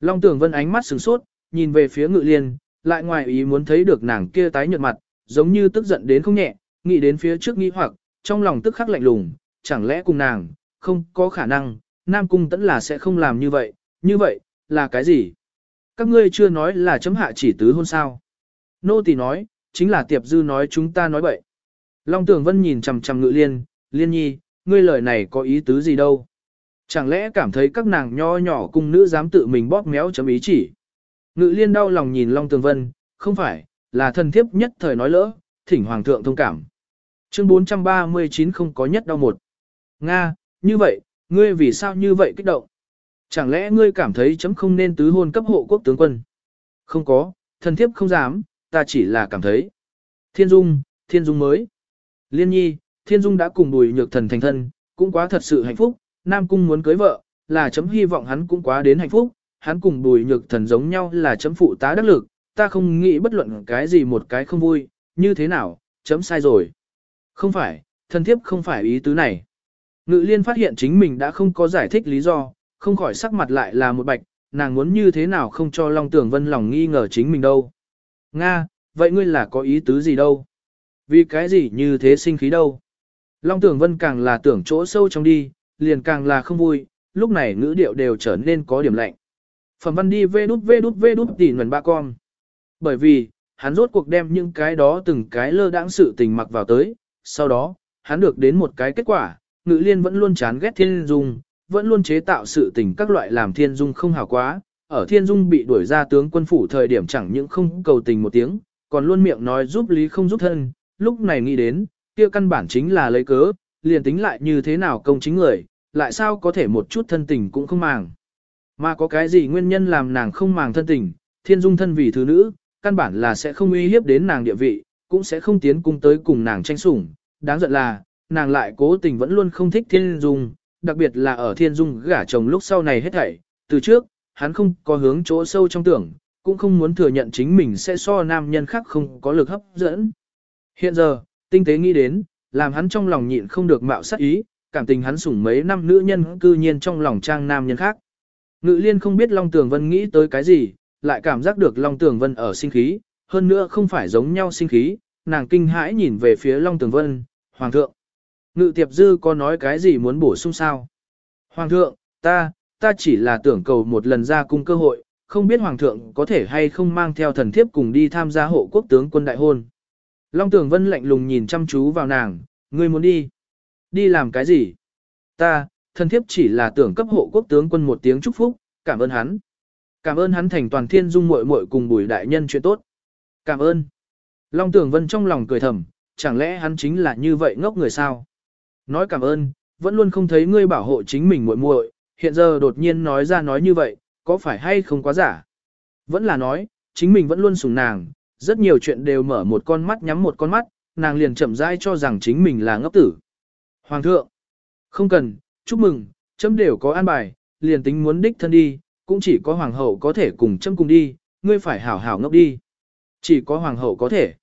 Long tưởng vân ánh mắt sừng sốt, nhìn về phía ngự liên, lại ngoài ý muốn thấy được nàng kia tái nhợt mặt, giống như tức giận đến không nhẹ, nghĩ đến phía trước nghĩ hoặc, trong lòng tức khắc lạnh lùng, chẳng lẽ cùng nàng, không có khả năng, Nam Cung tẫn là sẽ không làm như vậy, như vậy, là cái gì? Các ngươi chưa nói là chấm hạ chỉ tứ hôn sao? Nô tỳ nói, chính là tiệp dư nói chúng ta nói bậy. Long Tưởng Vân nhìn chằm chằm Ngự Liên, Liên Nhi, ngươi lời này có ý tứ gì đâu? Chẳng lẽ cảm thấy các nàng nho nhỏ cung nữ dám tự mình bóp méo chấm ý chỉ? Ngự Liên đau lòng nhìn Long Tường Vân, không phải, là thần thiếp nhất thời nói lỡ, thỉnh Hoàng thượng thông cảm. Chương 439 không có nhất đau một. Nga, như vậy, ngươi vì sao như vậy kích động? Chẳng lẽ ngươi cảm thấy chấm không nên tứ hôn cấp hộ quốc tướng quân? Không có, thần thiếp không dám, ta chỉ là cảm thấy. Thiên Dung, Thiên Dung mới. Liên nhi, Thiên Dung đã cùng bùi nhược thần thành thân, cũng quá thật sự hạnh phúc, Nam Cung muốn cưới vợ, là chấm hy vọng hắn cũng quá đến hạnh phúc, hắn cùng bùi nhược thần giống nhau là chấm phụ tá đắc lực, ta không nghĩ bất luận cái gì một cái không vui, như thế nào, chấm sai rồi. Không phải, thần thiếp không phải ý tứ này. Ngự liên phát hiện chính mình đã không có giải thích lý do, không khỏi sắc mặt lại là một bạch, nàng muốn như thế nào không cho Long Tưởng Vân lòng nghi ngờ chính mình đâu. Nga, vậy ngươi là có ý tứ gì đâu? Vì cái gì như thế sinh khí đâu? Long Tưởng Vân càng là tưởng chỗ sâu trong đi, liền càng là không vui, lúc này ngữ điệu đều trở nên có điểm lạnh. Phẩm văn đi vê đút vê đút vê đút tỉ nguồn ba con. Bởi vì, hắn rốt cuộc đem những cái đó từng cái lơ đãng sự tình mặc vào tới, sau đó, hắn được đến một cái kết quả, ngữ liên vẫn luôn chán ghét thiên dung, vẫn luôn chế tạo sự tình các loại làm thiên dung không hào quá, ở thiên dung bị đuổi ra tướng quân phủ thời điểm chẳng những không cầu tình một tiếng, còn luôn miệng nói giúp lý không giúp thân, lúc này nghĩ đến, kia căn bản chính là lấy cớ, liền tính lại như thế nào công chính người, lại sao có thể một chút thân tình cũng không màng. Mà có cái gì nguyên nhân làm nàng không màng thân tình, thiên dung thân vì thứ nữ, căn bản là sẽ không uy hiếp đến nàng địa vị, cũng sẽ không tiến cung tới cùng nàng tranh sủng. Đáng giận là, nàng lại cố tình vẫn luôn không thích thiên dung, đặc biệt là ở thiên dung gả chồng lúc sau này hết thảy. Từ trước, hắn không có hướng chỗ sâu trong tưởng, cũng không muốn thừa nhận chính mình sẽ so nam nhân khác không có lực hấp dẫn. Hiện giờ, tinh tế nghĩ đến, làm hắn trong lòng nhịn không được mạo sát ý, cảm tình hắn sủng mấy năm nữ nhân cư nhiên trong lòng trang nam nhân khác. Ngự liên không biết Long Tường Vân nghĩ tới cái gì, lại cảm giác được Long Tường Vân ở sinh khí, hơn nữa không phải giống nhau sinh khí, nàng kinh hãi nhìn về phía Long Tường Vân, Hoàng thượng. Ngự tiệp dư có nói cái gì muốn bổ sung sao? Hoàng thượng, ta, ta chỉ là tưởng cầu một lần ra cung cơ hội, không biết Hoàng thượng có thể hay không mang theo thần thiếp cùng đi tham gia hộ quốc tướng quân đại hôn. Long Tường Vân lạnh lùng nhìn chăm chú vào nàng, ngươi muốn đi. Đi làm cái gì? Ta, thân thiếp chỉ là tưởng cấp hộ quốc tướng quân một tiếng chúc phúc, cảm ơn hắn. Cảm ơn hắn thành toàn thiên dung muội muội cùng bùi đại nhân chuyện tốt. Cảm ơn. Long Tường Vân trong lòng cười thầm, chẳng lẽ hắn chính là như vậy ngốc người sao? Nói cảm ơn, vẫn luôn không thấy ngươi bảo hộ chính mình muội muội, hiện giờ đột nhiên nói ra nói như vậy, có phải hay không quá giả? Vẫn là nói, chính mình vẫn luôn sủng nàng, rất nhiều chuyện đều mở một con mắt nhắm một con mắt, nàng liền chậm rãi cho rằng chính mình là ngốc tử. Hoàng thượng, không cần, chúc mừng, chấm đều có an bài, liền tính muốn đích thân đi, cũng chỉ có hoàng hậu có thể cùng chấm cùng đi, ngươi phải hảo hảo ngốc đi. Chỉ có hoàng hậu có thể.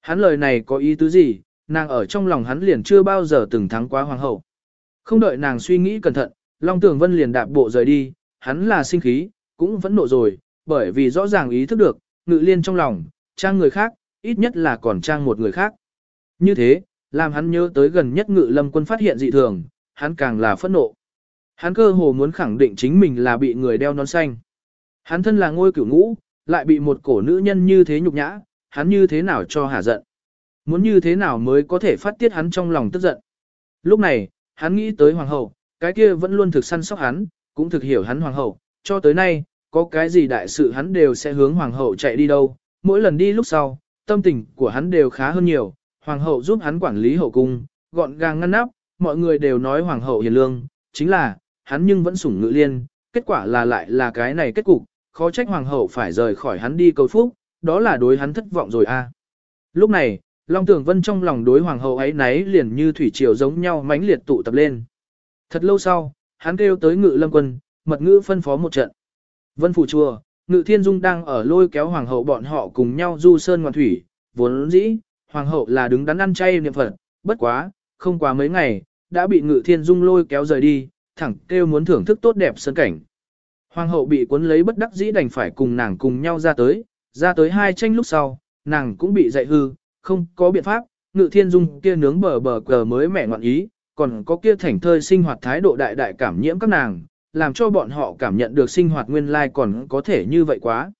Hắn lời này có ý tứ gì, nàng ở trong lòng hắn liền chưa bao giờ từng thắng quá hoàng hậu. Không đợi nàng suy nghĩ cẩn thận, Long Tường Vân liền đạp bộ rời đi, hắn là sinh khí, cũng vẫn nộ rồi, bởi vì rõ ràng ý thức được, ngự liên trong lòng, trang người khác, ít nhất là còn trang một người khác. Như thế, làm hắn nhớ tới gần nhất ngự lâm quân phát hiện dị thường, hắn càng là phẫn nộ. Hắn cơ hồ muốn khẳng định chính mình là bị người đeo nón xanh. Hắn thân là ngôi cửu ngũ, lại bị một cổ nữ nhân như thế nhục nhã, hắn như thế nào cho hả giận. Muốn như thế nào mới có thể phát tiết hắn trong lòng tức giận. Lúc này, hắn nghĩ tới hoàng hậu, cái kia vẫn luôn thực săn sóc hắn, cũng thực hiểu hắn hoàng hậu, cho tới nay, có cái gì đại sự hắn đều sẽ hướng hoàng hậu chạy đi đâu, mỗi lần đi lúc sau, tâm tình của hắn đều khá hơn nhiều, hoàng hậu giúp hắn quản lý hậu cung, gọn gàng ngăn nắp, mọi người đều nói hoàng hậu hiền lương, chính là, hắn nhưng vẫn sủng ngữ liên, kết quả là lại là cái này kết cục, khó trách hoàng hậu phải rời khỏi hắn đi cầu phúc, đó là đối hắn thất vọng rồi a. Lúc này, Long Tưởng Vân trong lòng đối hoàng hậu ấy náy liền như thủy triều giống nhau mãnh liệt tụ tập lên. Thật lâu sau, hắn kêu tới ngự lâm quân, mật ngữ phân phó một trận. Vân phủ chùa, ngự thiên dung đang ở lôi kéo hoàng hậu bọn họ cùng nhau du sơn ngoạn thủy, vốn dĩ, hoàng hậu là đứng đắn ăn chay niệm phật, bất quá, không quá mấy ngày, đã bị ngự thiên dung lôi kéo rời đi, thẳng kêu muốn thưởng thức tốt đẹp sân cảnh. Hoàng hậu bị cuốn lấy bất đắc dĩ đành phải cùng nàng cùng nhau ra tới, ra tới hai tranh lúc sau, nàng cũng bị dạy hư, không có biện pháp, ngự thiên dung kia nướng bờ bờ cờ mới mẹ ngoạn ý, còn có kia thảnh thơi sinh hoạt thái độ đại đại cảm nhiễm các nàng, làm cho bọn họ cảm nhận được sinh hoạt nguyên lai còn có thể như vậy quá.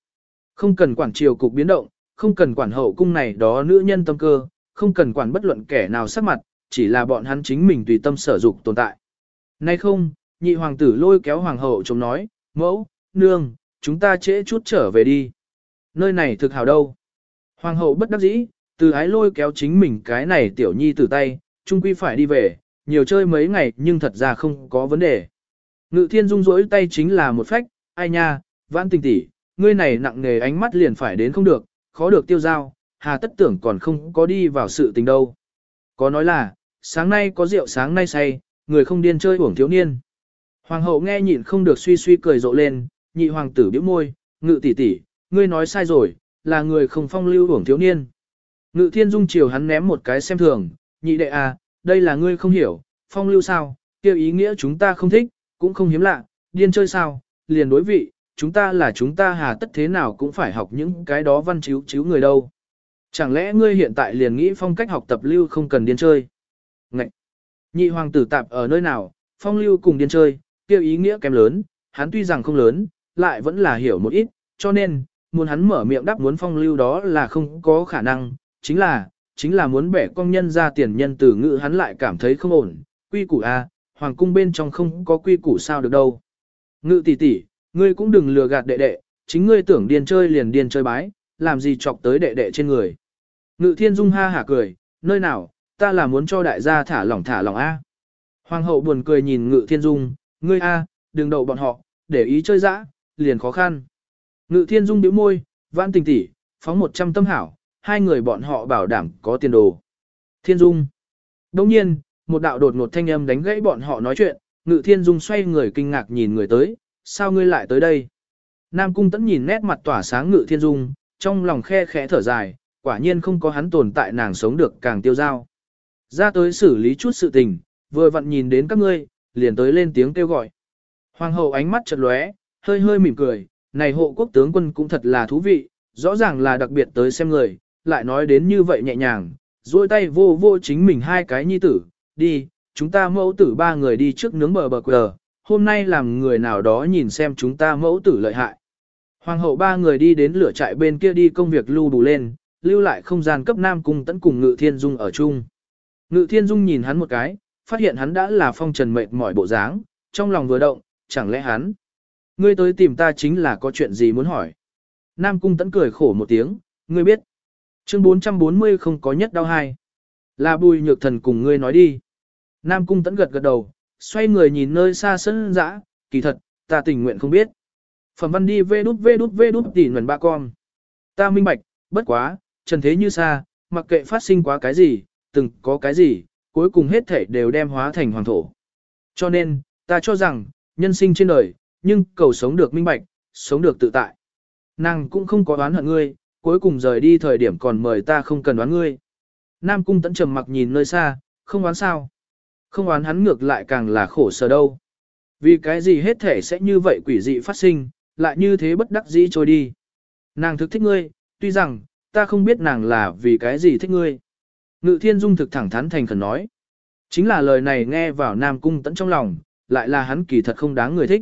Không cần quản triều cục biến động, không cần quản hậu cung này đó nữ nhân tâm cơ, không cần quản bất luận kẻ nào sắc mặt, chỉ là bọn hắn chính mình tùy tâm sở dục tồn tại. Nay không, nhị hoàng tử lôi kéo hoàng hậu chống nói, mẫu, nương, chúng ta trễ chút trở về đi. Nơi này thực hào đâu. Hoàng hậu bất đắc dĩ, từ ái lôi kéo chính mình cái này tiểu nhi từ tay, chung quy phải đi về, nhiều chơi mấy ngày nhưng thật ra không có vấn đề. Ngự thiên dung rỗi tay chính là một phách, ai nha, vãn tình tỷ, ngươi này nặng nề ánh mắt liền phải đến không được, khó được tiêu giao, hà tất tưởng còn không có đi vào sự tình đâu. Có nói là, sáng nay có rượu sáng nay say, người không điên chơi uổng thiếu niên. Hoàng hậu nghe nhịn không được suy suy cười rộ lên, nhị hoàng tử bĩu môi, ngự tỷ tỷ, ngươi nói sai rồi, là người không phong lưu uổng thiếu niên. Ngự thiên dung chiều hắn ném một cái xem thường, nhị đệ à, đây là ngươi không hiểu, phong lưu sao, kêu ý nghĩa chúng ta không thích, cũng không hiếm lạ, điên chơi sao, liền đối vị, chúng ta là chúng ta hà tất thế nào cũng phải học những cái đó văn chiếu chiếu người đâu. Chẳng lẽ ngươi hiện tại liền nghĩ phong cách học tập lưu không cần điên chơi? Ngậy! Nhị hoàng tử tạp ở nơi nào, phong lưu cùng điên chơi, kêu ý nghĩa kém lớn, hắn tuy rằng không lớn, lại vẫn là hiểu một ít, cho nên, muốn hắn mở miệng đáp muốn phong lưu đó là không có khả năng, chính là, chính là muốn bẻ công nhân ra tiền nhân từ ngữ hắn lại cảm thấy không ổn, quy củ a, à, hoàng cung bên trong không có quy củ sao được đâu. Ngự tỷ tỷ, ngươi cũng đừng lừa gạt đệ đệ, chính ngươi tưởng điên chơi liền điên chơi bái, làm gì chọc tới đệ đệ trên người. Ngự thiên dung ha hả cười, nơi nào, ta là muốn cho đại gia thả lỏng thả lỏng a. Hoàng hậu buồn cười nhìn ngự thiên dung, ngươi a, đừng đậu bọn họ, để ý chơi dã, liền khó khăn. Ngự thiên dung bĩu môi, vãn tình tỷ, phóng một trăm tâm hảo, hai người bọn họ bảo đảm có tiền đồ. Thiên dung. Đồng nhiên, một đạo đột ngột thanh âm đánh gãy bọn họ nói chuyện, ngự thiên dung xoay người kinh ngạc nhìn người tới, sao ngươi lại tới đây? Nam cung tẫn nhìn nét mặt tỏa sáng ngự thiên dung, trong lòng khe khẽ thở dài, quả nhiên không có hắn tồn tại nàng sống được càng tiêu dao. Ra tới xử lý chút sự tình, vừa vặn nhìn đến các ngươi, liền tới lên tiếng kêu gọi. Hoàng hậu ánh mắt chợt lóe, hơi hơi mỉm cười, này hộ quốc tướng quân cũng thật là thú vị, rõ ràng là đặc biệt tới xem người, lại nói đến như vậy nhẹ nhàng, duỗi tay vô vô chính mình hai cái nhi tử, đi, chúng ta mẫu tử ba người đi trước nướng bờ bờ quờ, hôm nay làm người nào đó nhìn xem chúng ta mẫu tử lợi hại. Hoàng hậu ba người đi đến lửa trại bên kia đi công việc lưu đủ lên, lưu lại không gian cấp nam cung tẫn cùng Ngự Thiên Dung ở chung. Ngự Thiên Dung nhìn hắn một cái, phát hiện hắn đã là phong trần mệt mỏi bộ dáng, trong lòng vừa động, chẳng lẽ hắn. Ngươi tới tìm ta chính là có chuyện gì muốn hỏi. Nam cung tẫn cười khổ một tiếng, ngươi biết. Chương 440 không có nhất đau hai. Là bùi nhược thần cùng ngươi nói đi. Nam cung tẫn gật gật đầu, xoay người nhìn nơi xa sân dã, kỳ thật, ta tình nguyện không biết. Phẩm văn đi vê đút vê đút vê đút tỉ nguồn ba con. Ta minh bạch, bất quá, trần thế như xa, mặc kệ phát sinh quá cái gì, từng có cái gì, cuối cùng hết thể đều đem hóa thành hoàng thổ. Cho nên, ta cho rằng, nhân sinh trên đời, nhưng cầu sống được minh bạch, sống được tự tại. Nàng cũng không có đoán hận ngươi, cuối cùng rời đi thời điểm còn mời ta không cần đoán ngươi. Nam cung tẫn trầm mặc nhìn nơi xa, không đoán sao. Không đoán hắn ngược lại càng là khổ sở đâu. Vì cái gì hết thể sẽ như vậy quỷ dị phát sinh, lại như thế bất đắc dĩ trôi đi. Nàng thực thích ngươi, tuy rằng, ta không biết nàng là vì cái gì thích ngươi. Ngự thiên dung thực thẳng thắn thành khẩn nói. Chính là lời này nghe vào Nam Cung tẫn trong lòng, lại là hắn kỳ thật không đáng người thích.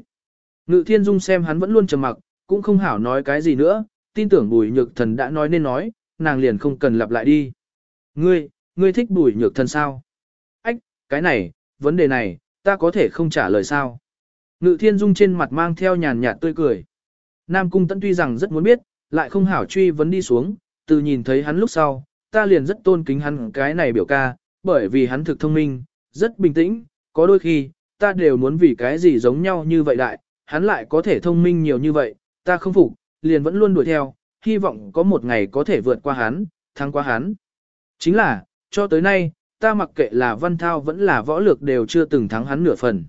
Ngự thiên dung xem hắn vẫn luôn trầm mặc, cũng không hảo nói cái gì nữa, tin tưởng bùi nhược thần đã nói nên nói, nàng liền không cần lặp lại đi. Ngươi, ngươi thích bùi nhược thần sao? Ách, cái này, vấn đề này, ta có thể không trả lời sao? Ngự thiên dung trên mặt mang theo nhàn nhạt tươi cười. Nam cung tẫn tuy rằng rất muốn biết, lại không hảo truy vấn đi xuống, từ nhìn thấy hắn lúc sau, ta liền rất tôn kính hắn cái này biểu ca, bởi vì hắn thực thông minh, rất bình tĩnh, có đôi khi, ta đều muốn vì cái gì giống nhau như vậy đại, hắn lại có thể thông minh nhiều như vậy, ta không phục, liền vẫn luôn đuổi theo, hy vọng có một ngày có thể vượt qua hắn, thắng qua hắn. Chính là, cho tới nay, ta mặc kệ là văn thao vẫn là võ lược đều chưa từng thắng hắn nửa phần.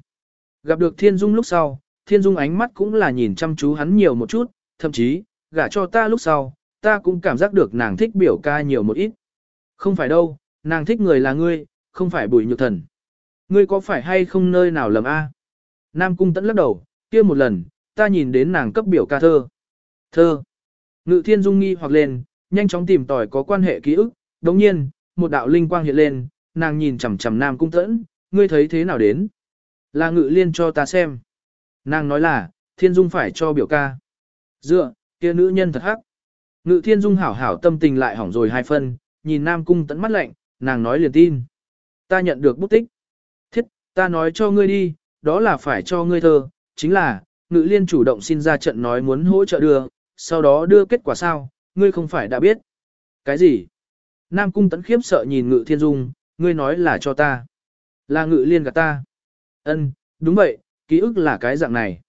Gặp được Thiên Dung lúc sau, Thiên Dung ánh mắt cũng là nhìn chăm chú hắn nhiều một chút, thậm chí, gả cho ta lúc sau, ta cũng cảm giác được nàng thích biểu ca nhiều một ít. Không phải đâu, nàng thích người là ngươi, không phải bùi nhược thần. Ngươi có phải hay không nơi nào lầm a? Nam cung tẫn lắc đầu, kia một lần, ta nhìn đến nàng cấp biểu ca thơ. Thơ. Ngự thiên dung nghi hoặc lên, nhanh chóng tìm tòi có quan hệ ký ức, đồng nhiên, một đạo linh quang hiện lên, nàng nhìn chằm chằm nam cung tẫn, ngươi thấy thế nào đến? Là ngự liên cho ta xem. Nàng nói là, thiên dung phải cho biểu ca. Dựa, kia nữ nhân thật hắc. Ngự thiên dung hảo hảo tâm tình lại hỏng rồi hai phân, nhìn nam cung tẫn mắt lạnh, nàng nói liền tin. Ta nhận được bút tích. Thiết, ta nói cho ngươi đi, đó là phải cho ngươi thơ, chính là, ngự liên chủ động xin ra trận nói muốn hỗ trợ đưa, sau đó đưa kết quả sao, ngươi không phải đã biết. Cái gì? Nam cung tấn khiếp sợ nhìn ngự thiên dung, ngươi nói là cho ta. Là ngự liên gạt ta. Ân, đúng vậy, ký ức là cái dạng này.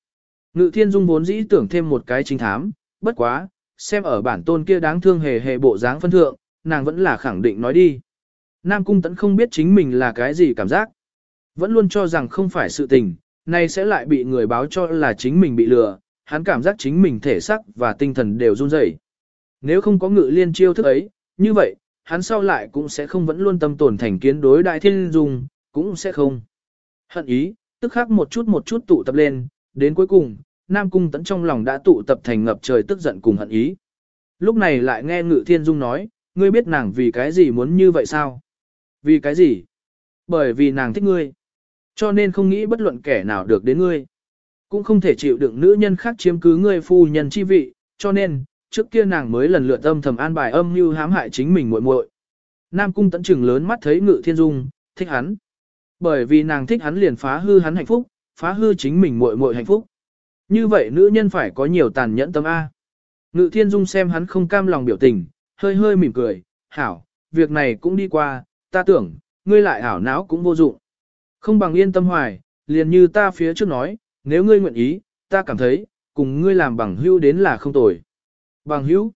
Ngự thiên dung vốn dĩ tưởng thêm một cái chính thám, bất quá, xem ở bản tôn kia đáng thương hề hề bộ dáng phân thượng, nàng vẫn là khẳng định nói đi. Nam cung tấn không biết chính mình là cái gì cảm giác. Vẫn luôn cho rằng không phải sự tình, nay sẽ lại bị người báo cho là chính mình bị lừa, hắn cảm giác chính mình thể xác và tinh thần đều run rẩy. Nếu không có ngự liên chiêu thức ấy, như vậy, hắn sau lại cũng sẽ không vẫn luôn tâm tổn thành kiến đối đại thiên dung, cũng sẽ không. Hận ý, tức khắc một chút một chút tụ tập lên, đến cuối cùng, Nam Cung Tấn trong lòng đã tụ tập thành ngập trời tức giận cùng hận ý. Lúc này lại nghe Ngự Thiên Dung nói, ngươi biết nàng vì cái gì muốn như vậy sao? Vì cái gì? Bởi vì nàng thích ngươi. Cho nên không nghĩ bất luận kẻ nào được đến ngươi. Cũng không thể chịu đựng nữ nhân khác chiếm cứ ngươi phu nhân chi vị, cho nên, trước kia nàng mới lần lượt âm thầm an bài âm như hãm hại chính mình muội muội. Nam cung tấn trừng lớn mắt thấy ngự thiên dung, thích hắn. Bởi vì nàng thích hắn liền phá hư hắn hạnh phúc, phá hư chính mình muội muội hạnh phúc. Như vậy nữ nhân phải có nhiều tàn nhẫn tâm A. Ngự thiên dung xem hắn không cam lòng biểu tình, hơi hơi mỉm cười, hảo, việc này cũng đi qua, ta tưởng, ngươi lại hảo não cũng vô dụng. Không bằng yên tâm hoài, liền như ta phía trước nói, nếu ngươi nguyện ý, ta cảm thấy, cùng ngươi làm bằng hữu đến là không tồi. Bằng hữu?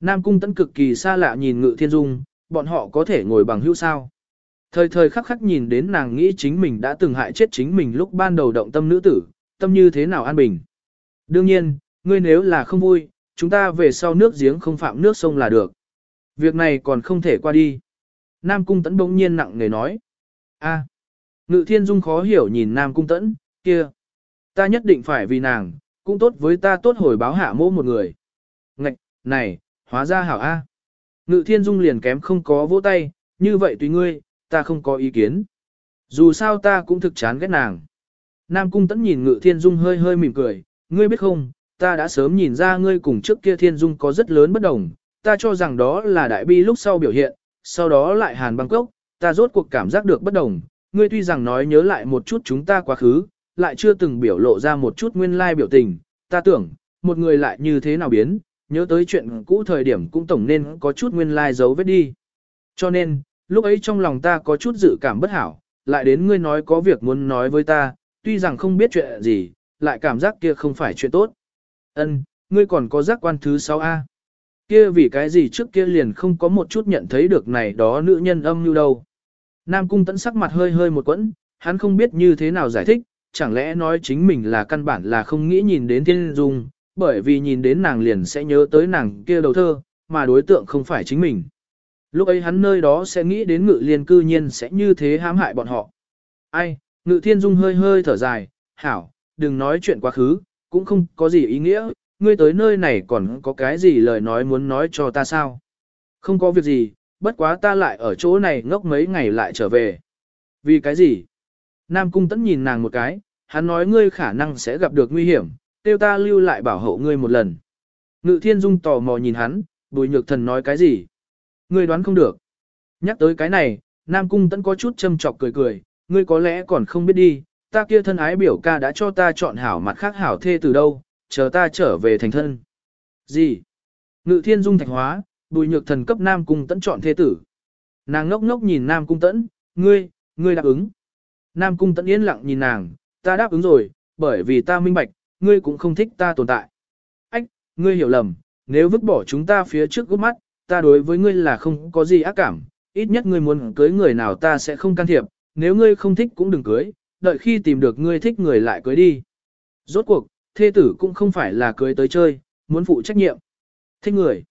Nam cung tấn cực kỳ xa lạ nhìn ngự thiên dung, bọn họ có thể ngồi bằng hữu sao? Thời thời khắc khắc nhìn đến nàng nghĩ chính mình đã từng hại chết chính mình lúc ban đầu động tâm nữ tử, tâm như thế nào an bình. Đương nhiên, ngươi nếu là không vui, chúng ta về sau nước giếng không phạm nước sông là được. Việc này còn không thể qua đi. Nam cung tấn bỗng nhiên nặng nề nói. a ngự thiên dung khó hiểu nhìn Nam cung tấn, kia. Ta nhất định phải vì nàng, cũng tốt với ta tốt hồi báo hạ mô một người. Này, hóa ra hảo A. Ngự thiên dung liền kém không có vỗ tay, như vậy tùy ngươi, ta không có ý kiến. Dù sao ta cũng thực chán ghét nàng. Nam cung tẫn nhìn ngự thiên dung hơi hơi mỉm cười, ngươi biết không, ta đã sớm nhìn ra ngươi cùng trước kia thiên dung có rất lớn bất đồng, ta cho rằng đó là đại bi lúc sau biểu hiện, sau đó lại hàn băng cốc, ta rốt cuộc cảm giác được bất đồng, ngươi tuy rằng nói nhớ lại một chút chúng ta quá khứ, lại chưa từng biểu lộ ra một chút nguyên lai biểu tình, ta tưởng, một người lại như thế nào biến, nhớ tới chuyện cũ thời điểm cũng tổng nên có chút nguyên lai dấu vết đi. Cho nên, lúc ấy trong lòng ta có chút dự cảm bất hảo, lại đến ngươi nói có việc muốn nói với ta, tuy rằng không biết chuyện gì, lại cảm giác kia không phải chuyện tốt. Ân, ngươi còn có giác quan thứ 6A. Kia vì cái gì trước kia liền không có một chút nhận thấy được này đó nữ nhân âm như đâu. Nam cung tẫn sắc mặt hơi hơi một quẫn, hắn không biết như thế nào giải thích, chẳng lẽ nói chính mình là căn bản là không nghĩ nhìn đến thiên dung, bởi vì nhìn đến nàng liền sẽ nhớ tới nàng kia đầu thơ, mà đối tượng không phải chính mình. Lúc ấy hắn nơi đó sẽ nghĩ đến ngự liên cư nhiên sẽ như thế hãm hại bọn họ. Ai, ngự thiên dung hơi hơi thở dài, hảo, đừng nói chuyện quá khứ, cũng không có gì ý nghĩa, ngươi tới nơi này còn có cái gì lời nói muốn nói cho ta sao? Không có việc gì, bất quá ta lại ở chỗ này ngốc mấy ngày lại trở về. Vì cái gì? Nam Cung Tấn nhìn nàng một cái, hắn nói ngươi khả năng sẽ gặp được nguy hiểm, kêu ta lưu lại bảo hộ ngươi một lần. Ngự Thiên Dung tò mò nhìn hắn, bùi nhược thần nói cái gì? Ngươi đoán không được. Nhắc tới cái này, Nam Cung tẫn có chút châm chọc cười cười, ngươi có lẽ còn không biết đi, ta kia thân ái biểu ca đã cho ta chọn hảo mặt khác hảo thê từ đâu, chờ ta trở về thành thân. Gì? Ngự Thiên Dung thạch hóa, bùi nhược thần cấp Nam Cung tẫn chọn thê tử. Nàng ngốc ngốc nhìn Nam Cung tẫn, ngươi, ngươi đáp ứng. Nam Cung tẫn yên lặng nhìn nàng, ta đáp ứng rồi, bởi vì ta minh bạch, ngươi cũng không thích ta tồn tại. Ách, ngươi hiểu lầm, nếu vứt bỏ chúng ta phía trước gốc mắt, ta đối với ngươi là không có gì ác cảm, ít nhất ngươi muốn cưới người nào ta sẽ không can thiệp, nếu ngươi không thích cũng đừng cưới, đợi khi tìm được ngươi thích người lại cưới đi. Rốt cuộc, thê tử cũng không phải là cưới tới chơi, muốn phụ trách nhiệm. Thích người.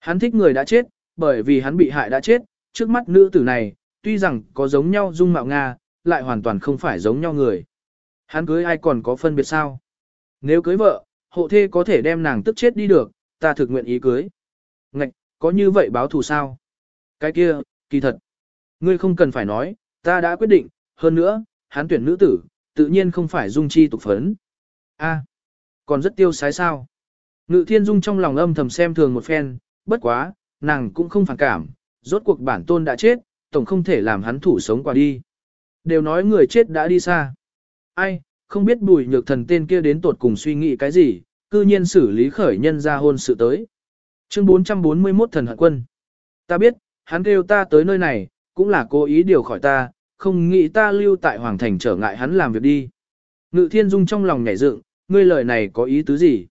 Hắn thích người đã chết, bởi vì hắn bị hại đã chết, trước mắt nữ tử này, tuy rằng có giống nhau dung mạo Nga, lại hoàn toàn không phải giống nhau người. Hắn cưới ai còn có phân biệt sao? Nếu cưới vợ, hộ thê có thể đem nàng tức chết đi được, ta thực nguyện ý cưới. Ngạch, có như vậy báo thù sao? Cái kia, kỳ thật. Ngươi không cần phải nói, ta đã quyết định, hơn nữa, hắn tuyển nữ tử, tự nhiên không phải dung chi tục phấn. A, còn rất tiêu sái sao? Ngự thiên dung trong lòng âm thầm xem thường một phen, bất quá, nàng cũng không phản cảm, rốt cuộc bản tôn đã chết, tổng không thể làm hắn thủ sống qua đi. Đều nói người chết đã đi xa. Ai, không biết bùi nhược thần tên kia đến tột cùng suy nghĩ cái gì, cư nhiên xử lý khởi nhân ra hôn sự tới. Chương 441 thần hận quân. Ta biết, hắn kêu ta tới nơi này, cũng là cố ý điều khỏi ta, không nghĩ ta lưu tại Hoàng Thành trở ngại hắn làm việc đi. Ngự thiên dung trong lòng nhảy dựng, ngươi lời này có ý tứ gì?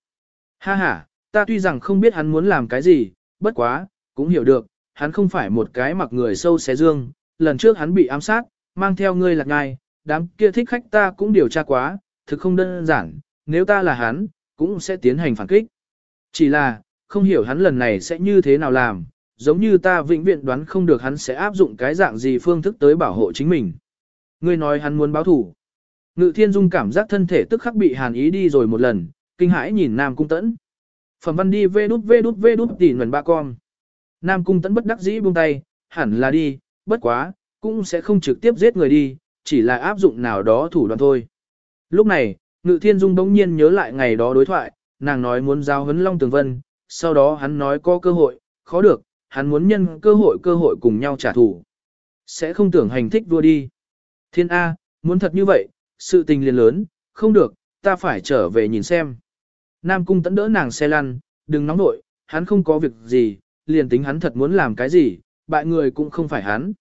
Ha ha, ta tuy rằng không biết hắn muốn làm cái gì, bất quá, cũng hiểu được, hắn không phải một cái mặc người sâu xé dương, lần trước hắn bị ám sát, mang theo ngươi lạc ngai, đám kia thích khách ta cũng điều tra quá, thực không đơn giản, nếu ta là hắn, cũng sẽ tiến hành phản kích. Chỉ là, không hiểu hắn lần này sẽ như thế nào làm, giống như ta vĩnh viễn đoán không được hắn sẽ áp dụng cái dạng gì phương thức tới bảo hộ chính mình. Ngươi nói hắn muốn báo thủ. Ngự thiên dung cảm giác thân thể tức khắc bị hàn ý đi rồi một lần, kinh hãi nhìn Nam Cung Tẫn. Phẩm văn đi vê đút vê đút vê đút tỉ nguồn ba con. Nam Cung Tẫn bất đắc dĩ buông tay, hẳn là đi, bất quá, cũng sẽ không trực tiếp giết người đi, chỉ là áp dụng nào đó thủ đoạn thôi. Lúc này, Ngự Thiên Dung bỗng nhiên nhớ lại ngày đó đối thoại, nàng nói muốn giao huấn Long Tường Vân, sau đó hắn nói có cơ hội, khó được, hắn muốn nhân cơ hội cơ hội cùng nhau trả thù. Sẽ không tưởng hành thích vua đi. Thiên A, muốn thật như vậy, sự tình liền lớn, không được, ta phải trở về nhìn xem. Nam Cung tẫn đỡ nàng xe lăn, đừng nóng nội, hắn không có việc gì, liền tính hắn thật muốn làm cái gì, bại người cũng không phải hắn.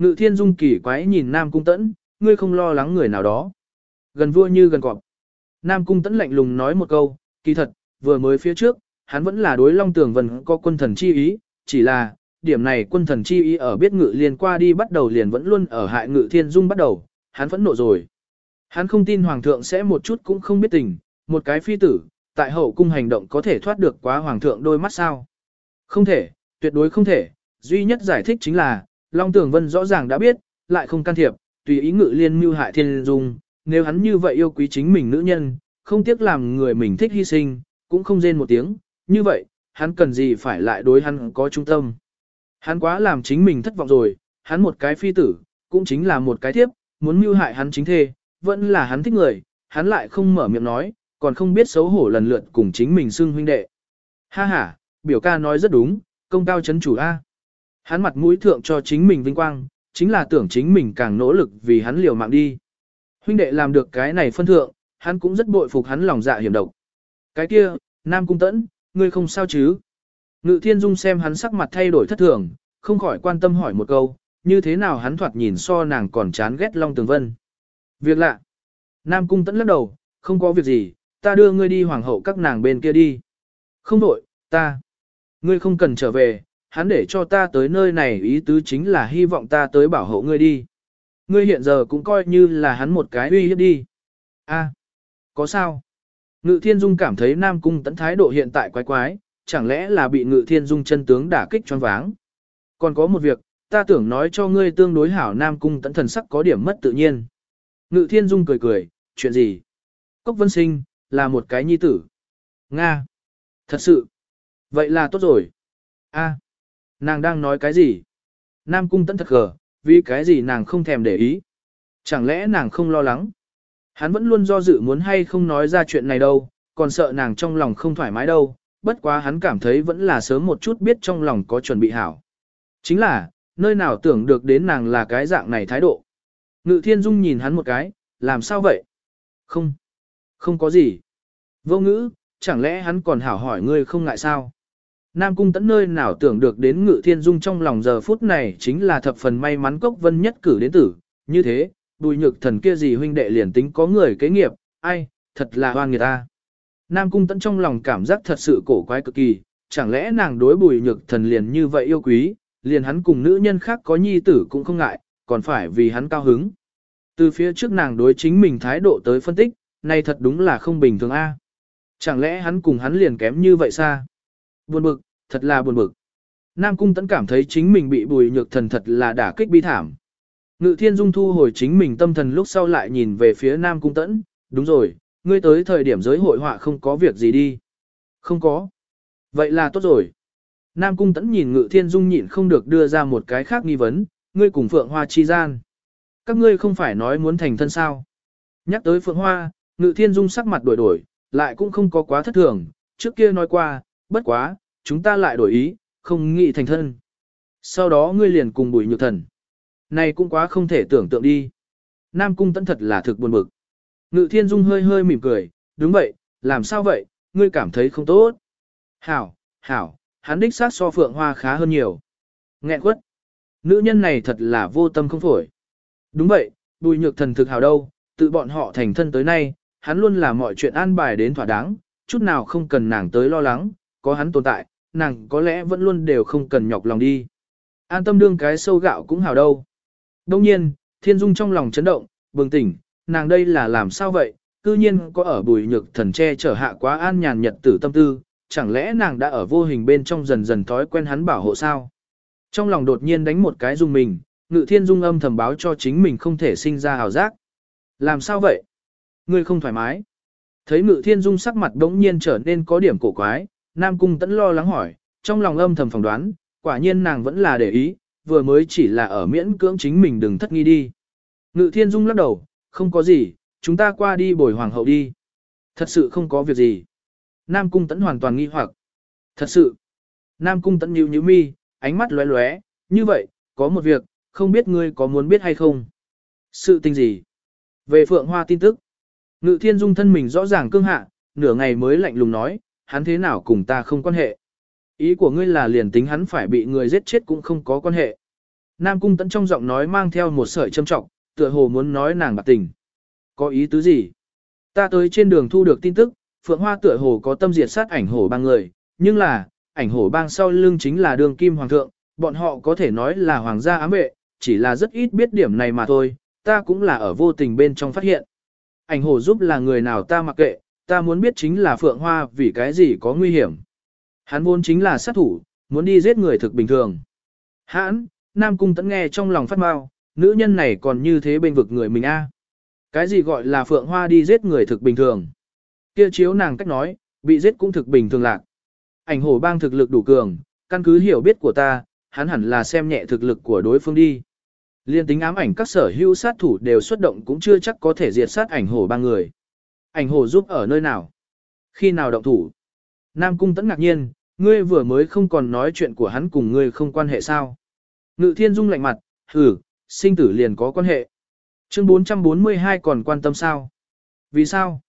Ngự thiên dung kỳ quái nhìn Nam Cung tẫn, ngươi không lo lắng người nào đó. Gần vua như gần cọp. Nam Cung tẫn lạnh lùng nói một câu, kỳ thật, vừa mới phía trước, hắn vẫn là đối Long Tường Vân có quân thần chi ý, chỉ là, điểm này quân thần chi ý ở biết ngự liền qua đi bắt đầu liền vẫn luôn ở hại ngự thiên dung bắt đầu, hắn vẫn nộ rồi. Hắn không tin hoàng thượng sẽ một chút cũng không biết tình, một cái phi tử, tại hậu cung hành động có thể thoát được quá hoàng thượng đôi mắt sao. Không thể, tuyệt đối không thể, duy nhất giải thích chính là, Long Tưởng Vân rõ ràng đã biết, lại không can thiệp, tùy ý ngự liên mưu hại thiên dung, nếu hắn như vậy yêu quý chính mình nữ nhân, không tiếc làm người mình thích hy sinh, cũng không rên một tiếng, như vậy, hắn cần gì phải lại đối hắn có trung tâm. Hắn quá làm chính mình thất vọng rồi, hắn một cái phi tử, cũng chính là một cái thiếp, muốn mưu hại hắn chính thê, vẫn là hắn thích người, hắn lại không mở miệng nói, còn không biết xấu hổ lần lượt cùng chính mình xưng huynh đệ. Ha ha, biểu ca nói rất đúng, công cao chấn chủ A. Hắn mặt mũi thượng cho chính mình vinh quang, chính là tưởng chính mình càng nỗ lực vì hắn liều mạng đi. Huynh đệ làm được cái này phân thượng, hắn cũng rất bội phục hắn lòng dạ hiểm độc. Cái kia, Nam Cung Tẫn, ngươi không sao chứ? Ngự Thiên Dung xem hắn sắc mặt thay đổi thất thường, không khỏi quan tâm hỏi một câu, như thế nào hắn thoạt nhìn so nàng còn chán ghét Long Tường Vân. Việc lạ. Nam Cung Tẫn lắc đầu, không có việc gì, ta đưa ngươi đi hoàng hậu các nàng bên kia đi. Không đổi, ta. Ngươi không cần trở về, hắn để cho ta tới nơi này ý tứ chính là hy vọng ta tới bảo hộ ngươi đi. Ngươi hiện giờ cũng coi như là hắn một cái uy hiếp đi. A, có sao? Ngự Thiên Dung cảm thấy Nam Cung Tấn thái độ hiện tại quái quái, chẳng lẽ là bị Ngự Thiên Dung chân tướng đả kích choáng váng. Còn có một việc, ta tưởng nói cho ngươi tương đối hảo Nam Cung Tấn thần sắc có điểm mất tự nhiên. Ngự Thiên Dung cười cười, chuyện gì? Cốc Vân Sinh, là một cái nhi tử. Nga. Thật sự. Vậy là tốt rồi. A. Nàng đang nói cái gì? Nam cung tẫn thật gờ, vì cái gì nàng không thèm để ý. Chẳng lẽ nàng không lo lắng? Hắn vẫn luôn do dự muốn hay không nói ra chuyện này đâu, còn sợ nàng trong lòng không thoải mái đâu, bất quá hắn cảm thấy vẫn là sớm một chút biết trong lòng có chuẩn bị hảo. Chính là, nơi nào tưởng được đến nàng là cái dạng này thái độ. Ngự thiên dung nhìn hắn một cái, làm sao vậy? Không, không có gì. Vô ngữ, chẳng lẽ hắn còn hảo hỏi ngươi không ngại sao? Nam cung tẫn nơi nào tưởng được đến ngự thiên dung trong lòng giờ phút này chính là thập phần may mắn cốc vân nhất cử đến tử. Như thế, bùi nhược thần kia gì huynh đệ liền tính có người kế nghiệp, ai, thật là hoan người ta. Nam cung tẫn trong lòng cảm giác thật sự cổ quái cực kỳ, chẳng lẽ nàng đối bùi nhược thần liền như vậy yêu quý, liền hắn cùng nữ nhân khác có nhi tử cũng không ngại, còn phải vì hắn cao hứng. Từ phía trước nàng đối chính mình thái độ tới phân tích, này thật đúng là không bình thường a. Chẳng lẽ hắn cùng hắn liền kém như vậy sao? Buồn bực, thật là buồn bực. Nam Cung Tấn cảm thấy chính mình bị bùi nhược thần thật là đả kích bi thảm. Ngự thiên dung thu hồi chính mình tâm thần lúc sau lại nhìn về phía Nam Cung Tấn, đúng rồi, ngươi tới thời điểm giới hội họa không có việc gì đi. Không có. Vậy là tốt rồi. Nam Cung Tấn nhìn Ngự Thiên Dung nhịn không được đưa ra một cái khác nghi vấn, ngươi cùng Phượng Hoa chi gian. Các ngươi không phải nói muốn thành thân sao. Nhắc tới Phượng Hoa, Ngự Thiên Dung sắc mặt đổi đổi, lại cũng không có quá thất thường, trước kia nói qua, bất quá, chúng ta lại đổi ý, không nghĩ thành thân. Sau đó ngươi liền cùng bùi nhược thần. Này cũng quá không thể tưởng tượng đi. Nam cung tẫn thật là thực buồn bực. Ngự thiên dung hơi hơi mỉm cười, đúng vậy, làm sao vậy, ngươi cảm thấy không tốt. Hảo, hảo, hắn đích xác so phượng hoa khá hơn nhiều. Nghẹn quất. Nữ nhân này thật là vô tâm không phổi. Đúng vậy, bùi nhược thần thực hảo đâu, tự bọn họ thành thân tới nay, hắn luôn là mọi chuyện an bài đến thỏa đáng, chút nào không cần nàng tới lo lắng, có hắn tồn tại, nàng có lẽ vẫn luôn đều không cần nhọc lòng đi. An tâm đương cái sâu gạo cũng hảo đâu. Đông nhiên, thiên dung trong lòng chấn động, bừng tỉnh, nàng đây là làm sao vậy, cư nhiên có ở bùi nhược thần che trở hạ quá an nhàn nhật tử tâm tư, chẳng lẽ nàng đã ở vô hình bên trong dần dần thói quen hắn bảo hộ sao? Trong lòng đột nhiên đánh một cái dung mình, ngự thiên dung âm thầm báo cho chính mình không thể sinh ra hào giác. Làm sao vậy? Ngươi không thoải mái. Thấy ngự thiên dung sắc mặt đống nhiên trở nên có điểm cổ quái, Nam Cung tẫn lo lắng hỏi, trong lòng âm thầm phỏng đoán, quả nhiên nàng vẫn là để ý, vừa mới chỉ là ở miễn cưỡng chính mình đừng thất nghi đi. Ngự thiên dung lắc đầu, không có gì, chúng ta qua đi bồi hoàng hậu đi. Thật sự không có việc gì. Nam Cung tẫn hoàn toàn nghi hoặc. Thật sự. Nam Cung tẫn nhíu nhíu mi, ánh mắt lóe lóe, như vậy, có một việc, không biết ngươi có muốn biết hay không. Sự tình gì? Về Phượng Hoa tin tức. Ngự thiên dung thân mình rõ ràng cương hạ, nửa ngày mới lạnh lùng nói, hắn thế nào cùng ta không quan hệ. Ý của ngươi là liền tính hắn phải bị người giết chết cũng không có quan hệ. Nam cung tẫn trong giọng nói mang theo một sợi châm trọng, tựa hồ muốn nói nàng bạc tình. Có ý tứ gì? Ta tới trên đường thu được tin tức, Phượng Hoa tựa hồ có tâm diệt sát ảnh hổ bang người, nhưng là, ảnh hổ bang sau lưng chính là đường kim hoàng thượng, bọn họ có thể nói là hoàng gia ám vệ, chỉ là rất ít biết điểm này mà thôi, ta cũng là ở vô tình bên trong phát hiện. Ảnh hổ giúp là người nào ta mặc kệ, ta muốn biết chính là Phượng Hoa vì cái gì có nguy hiểm. Hắn vốn chính là sát thủ, muốn đi giết người thực bình thường. Hãn, Nam Cung tẫn nghe trong lòng phát mau, nữ nhân này còn như thế bên vực người mình a. Cái gì gọi là Phượng Hoa đi giết người thực bình thường. Kia chiếu nàng cách nói, bị giết cũng thực bình thường lạc. Ảnh hổ bang thực lực đủ cường, căn cứ hiểu biết của ta, hắn hẳn là xem nhẹ thực lực của đối phương đi. Liên tính ám ảnh các sở hữu sát thủ đều xuất động cũng chưa chắc có thể diệt sát ảnh hổ ba người. Ảnh hổ giúp ở nơi nào? Khi nào động thủ? Nam cung tẫn ngạc nhiên, ngươi vừa mới không còn nói chuyện của hắn cùng ngươi không quan hệ sao? Ngự thiên dung lạnh mặt, hử, sinh tử liền có quan hệ. Chương 442 còn quan tâm sao? Vì sao?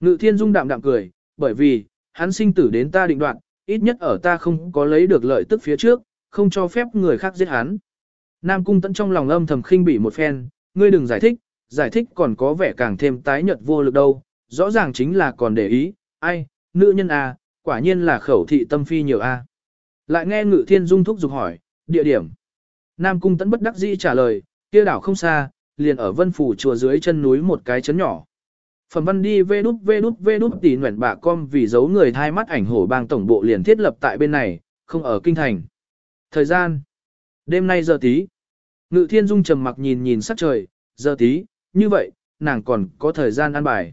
Ngự thiên dung đạm đạm cười, bởi vì, hắn sinh tử đến ta định đoạn, ít nhất ở ta không có lấy được lợi tức phía trước, không cho phép người khác giết hắn. Nam cung tẫn trong lòng âm thầm khinh bỉ một phen, ngươi đừng giải thích, giải thích còn có vẻ càng thêm tái nhợt vô lực đâu, rõ ràng chính là còn để ý, ai, nữ nhân a, à, quả nhiên là khẩu thị tâm phi nhiều a. À. Lại nghe ngự thiên dung thúc giục hỏi, địa điểm. Nam cung tẫn bất đắc dĩ trả lời, kia đảo không xa, liền ở vân phủ chùa dưới chân núi một cái chấn nhỏ. Phẩm văn đi vê đút vê đút vê đút tỉ nguyện bạ com vì giấu người thai mắt ảnh hổ bang tổng bộ liền thiết lập tại bên này, không ở kinh thành. Thời gian Đêm nay giờ tí. Ngự thiên dung trầm mặc nhìn nhìn sắc trời, giờ tí, như vậy, nàng còn có thời gian ăn bài.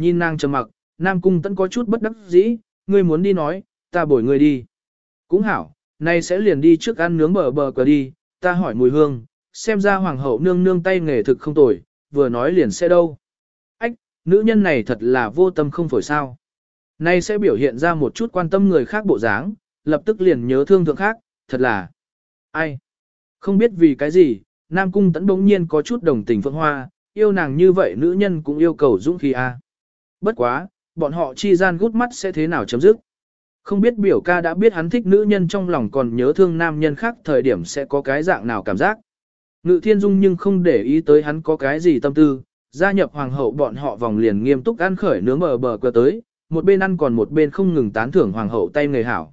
Nhìn nàng trầm mặc, Nam Cung Tẫn có chút bất đắc dĩ, ngươi muốn đi nói, ta bồi ngươi đi. Cũng hảo, nay sẽ liền đi trước ăn nướng bờ bờ cờ đi, ta hỏi mùi hương, xem ra hoàng hậu nương nương tay nghề thực không tồi, vừa nói liền sẽ đâu. Ách, nữ nhân này thật là vô tâm không phổi sao. Nay sẽ biểu hiện ra một chút quan tâm người khác bộ dáng, lập tức liền nhớ thương thượng khác, thật là... Ai? Không biết vì cái gì, Nam Cung Tẫn bỗng nhiên có chút đồng tình Phượng Hoa, yêu nàng như vậy nữ nhân cũng yêu cầu dũng khí a. Bất quá, bọn họ chi gian gút mắt sẽ thế nào chấm dứt. Không biết biểu ca đã biết hắn thích nữ nhân trong lòng còn nhớ thương nam nhân khác thời điểm sẽ có cái dạng nào cảm giác. Ngự thiên dung nhưng không để ý tới hắn có cái gì tâm tư, gia nhập hoàng hậu bọn họ vòng liền nghiêm túc ăn khởi nướng bờ bờ qua tới, một bên ăn còn một bên không ngừng tán thưởng hoàng hậu tay người hảo.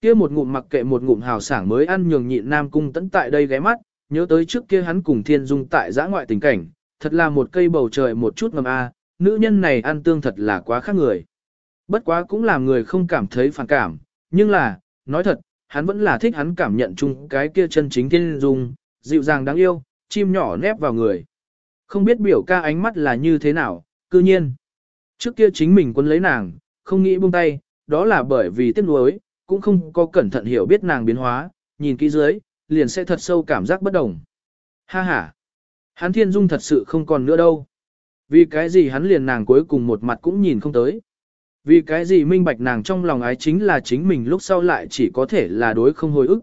kia một ngụm mặc kệ một ngụm hào sảng mới ăn nhường nhịn nam cung tẫn tại đây ghé mắt, nhớ tới trước kia hắn cùng thiên dung tại giã ngoại tình cảnh, thật là một cây bầu trời một chút ngầm a, nữ nhân này ăn tương thật là quá khác người. Bất quá cũng làm người không cảm thấy phản cảm, nhưng là, nói thật, hắn vẫn là thích hắn cảm nhận chung cái kia chân chính thiên dung, dịu dàng đáng yêu, chim nhỏ nép vào người. Không biết biểu ca ánh mắt là như thế nào, cư nhiên. Trước kia chính mình quân lấy nàng, không nghĩ buông tay, đó là bởi vì tiếc nuối, cũng không có cẩn thận hiểu biết nàng biến hóa, nhìn kỹ dưới, liền sẽ thật sâu cảm giác bất đồng. Ha ha, hắn thiên dung thật sự không còn nữa đâu. Vì cái gì hắn liền nàng cuối cùng một mặt cũng nhìn không tới. Vì cái gì minh bạch nàng trong lòng ái chính là chính mình lúc sau lại chỉ có thể là đối không hồi ức.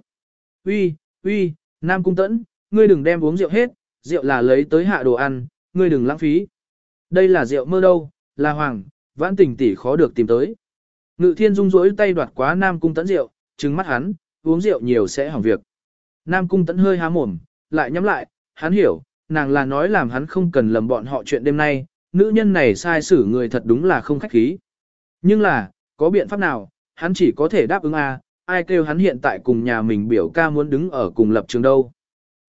Uy, uy, Nam Cung Tẫn, ngươi đừng đem uống rượu hết, rượu là lấy tới hạ đồ ăn, ngươi đừng lãng phí. Đây là rượu mơ đâu, là hoàng, vãn tình tỷ khó được tìm tới. Ngự thiên dung rỗi tay đoạt quá Nam Cung Tẫn rượu, trừng mắt hắn, uống rượu nhiều sẽ hỏng việc. Nam Cung Tẫn hơi há mồm, lại nhắm lại, hắn hiểu, nàng là nói làm hắn không cần lầm bọn họ chuyện đêm nay, nữ nhân này sai xử người thật đúng là không khách khí. Nhưng là, có biện pháp nào, hắn chỉ có thể đáp ứng a, à, ai kêu hắn hiện tại cùng nhà mình biểu ca muốn đứng ở cùng lập trường đâu.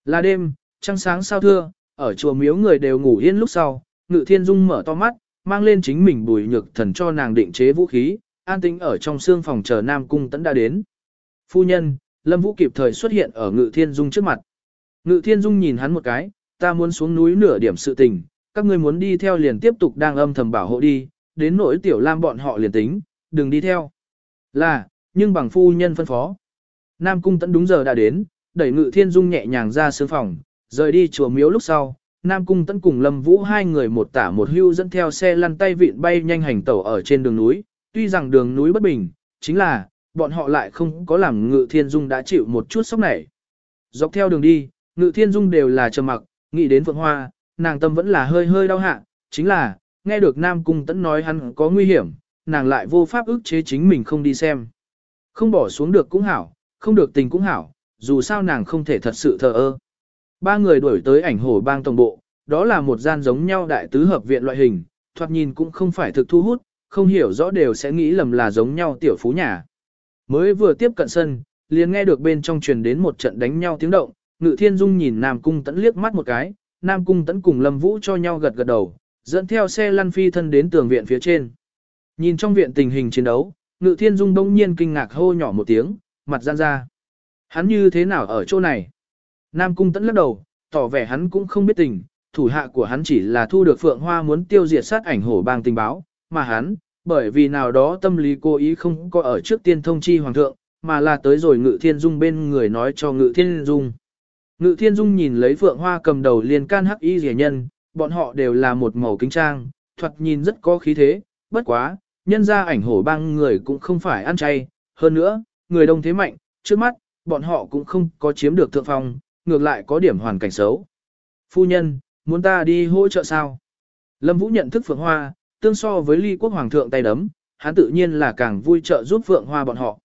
Là đêm, trăng sáng sao thưa, ở chùa miếu người đều ngủ yên lúc sau, ngự thiên dung mở to mắt, mang lên chính mình bùi nhược thần cho nàng định chế vũ khí, an tĩnh ở trong xương phòng chờ Nam Cung tấn đã đến. Phu nhân, Lâm Vũ kịp thời xuất hiện ở ngự thiên dung trước mặt. Ngự thiên dung nhìn hắn một cái, ta muốn xuống núi nửa điểm sự tình, các ngươi muốn đi theo liền tiếp tục đang âm thầm bảo hộ đi, đến nỗi tiểu lam bọn họ liền tính, đừng đi theo. Là, nhưng bằng phu nhân phân phó. Nam cung tẫn đúng giờ đã đến, đẩy ngự thiên dung nhẹ nhàng ra sương phòng, rời đi chùa miếu lúc sau. Nam cung tẫn cùng lâm vũ hai người một tả một hưu dẫn theo xe lăn tay vịn bay nhanh hành tẩu ở trên đường núi, tuy rằng đường núi bất bình, chính là, bọn họ lại không có làm ngự thiên dung đã chịu một chút sốc này. Dọc theo đường đi, ngự thiên dung đều là trầm mặc, nghĩ đến phượng hoa, nàng tâm vẫn là hơi hơi đau hạ, chính là, nghe được Nam Cung tấn nói hắn có nguy hiểm, nàng lại vô pháp ức chế chính mình không đi xem. Không bỏ xuống được cũng hảo, không được tình cũng hảo, dù sao nàng không thể thật sự thờ ơ. Ba người đuổi tới ảnh hồ bang tổng bộ, đó là một gian giống nhau đại tứ hợp viện loại hình, thoạt nhìn cũng không phải thực thu hút, không hiểu rõ đều sẽ nghĩ lầm là giống nhau tiểu phú nhà. Mới vừa tiếp cận sân, liền nghe được bên trong truyền đến một trận đánh nhau tiếng động, Ngự Thiên Dung nhìn Nam Cung Tẫn liếc mắt một cái, Nam Cung Tẫn cùng Lâm Vũ cho nhau gật gật đầu, dẫn theo xe lăn phi thân đến tường viện phía trên. Nhìn trong viện tình hình chiến đấu, Ngự Thiên Dung đông nhiên kinh ngạc hô nhỏ một tiếng, mặt gian ra. Hắn như thế nào ở chỗ này? Nam Cung Tẫn lắc đầu, tỏ vẻ hắn cũng không biết tình, thủ hạ của hắn chỉ là thu được Phượng Hoa muốn tiêu diệt sát ảnh hổ bang tình báo, mà hắn, bởi vì nào đó tâm lý cố ý không có ở trước tiên thông chi hoàng thượng, mà là tới rồi Ngự Thiên Dung bên người nói cho Ngự Thiên Dung. Ngự Thiên Dung nhìn lấy Phượng Hoa cầm đầu liền can hắc y rẻ nhân, bọn họ đều là một màu kính trang, thoạt nhìn rất có khí thế, bất quá, nhân ra ảnh hổ bang người cũng không phải ăn chay, hơn nữa, người đông thế mạnh, trước mắt, bọn họ cũng không có chiếm được thượng phong, ngược lại có điểm hoàn cảnh xấu. Phu nhân, muốn ta đi hỗ trợ sao? Lâm Vũ nhận thức Phượng Hoa, tương so với ly quốc hoàng thượng tay đấm, hắn tự nhiên là càng vui trợ giúp Phượng Hoa bọn họ.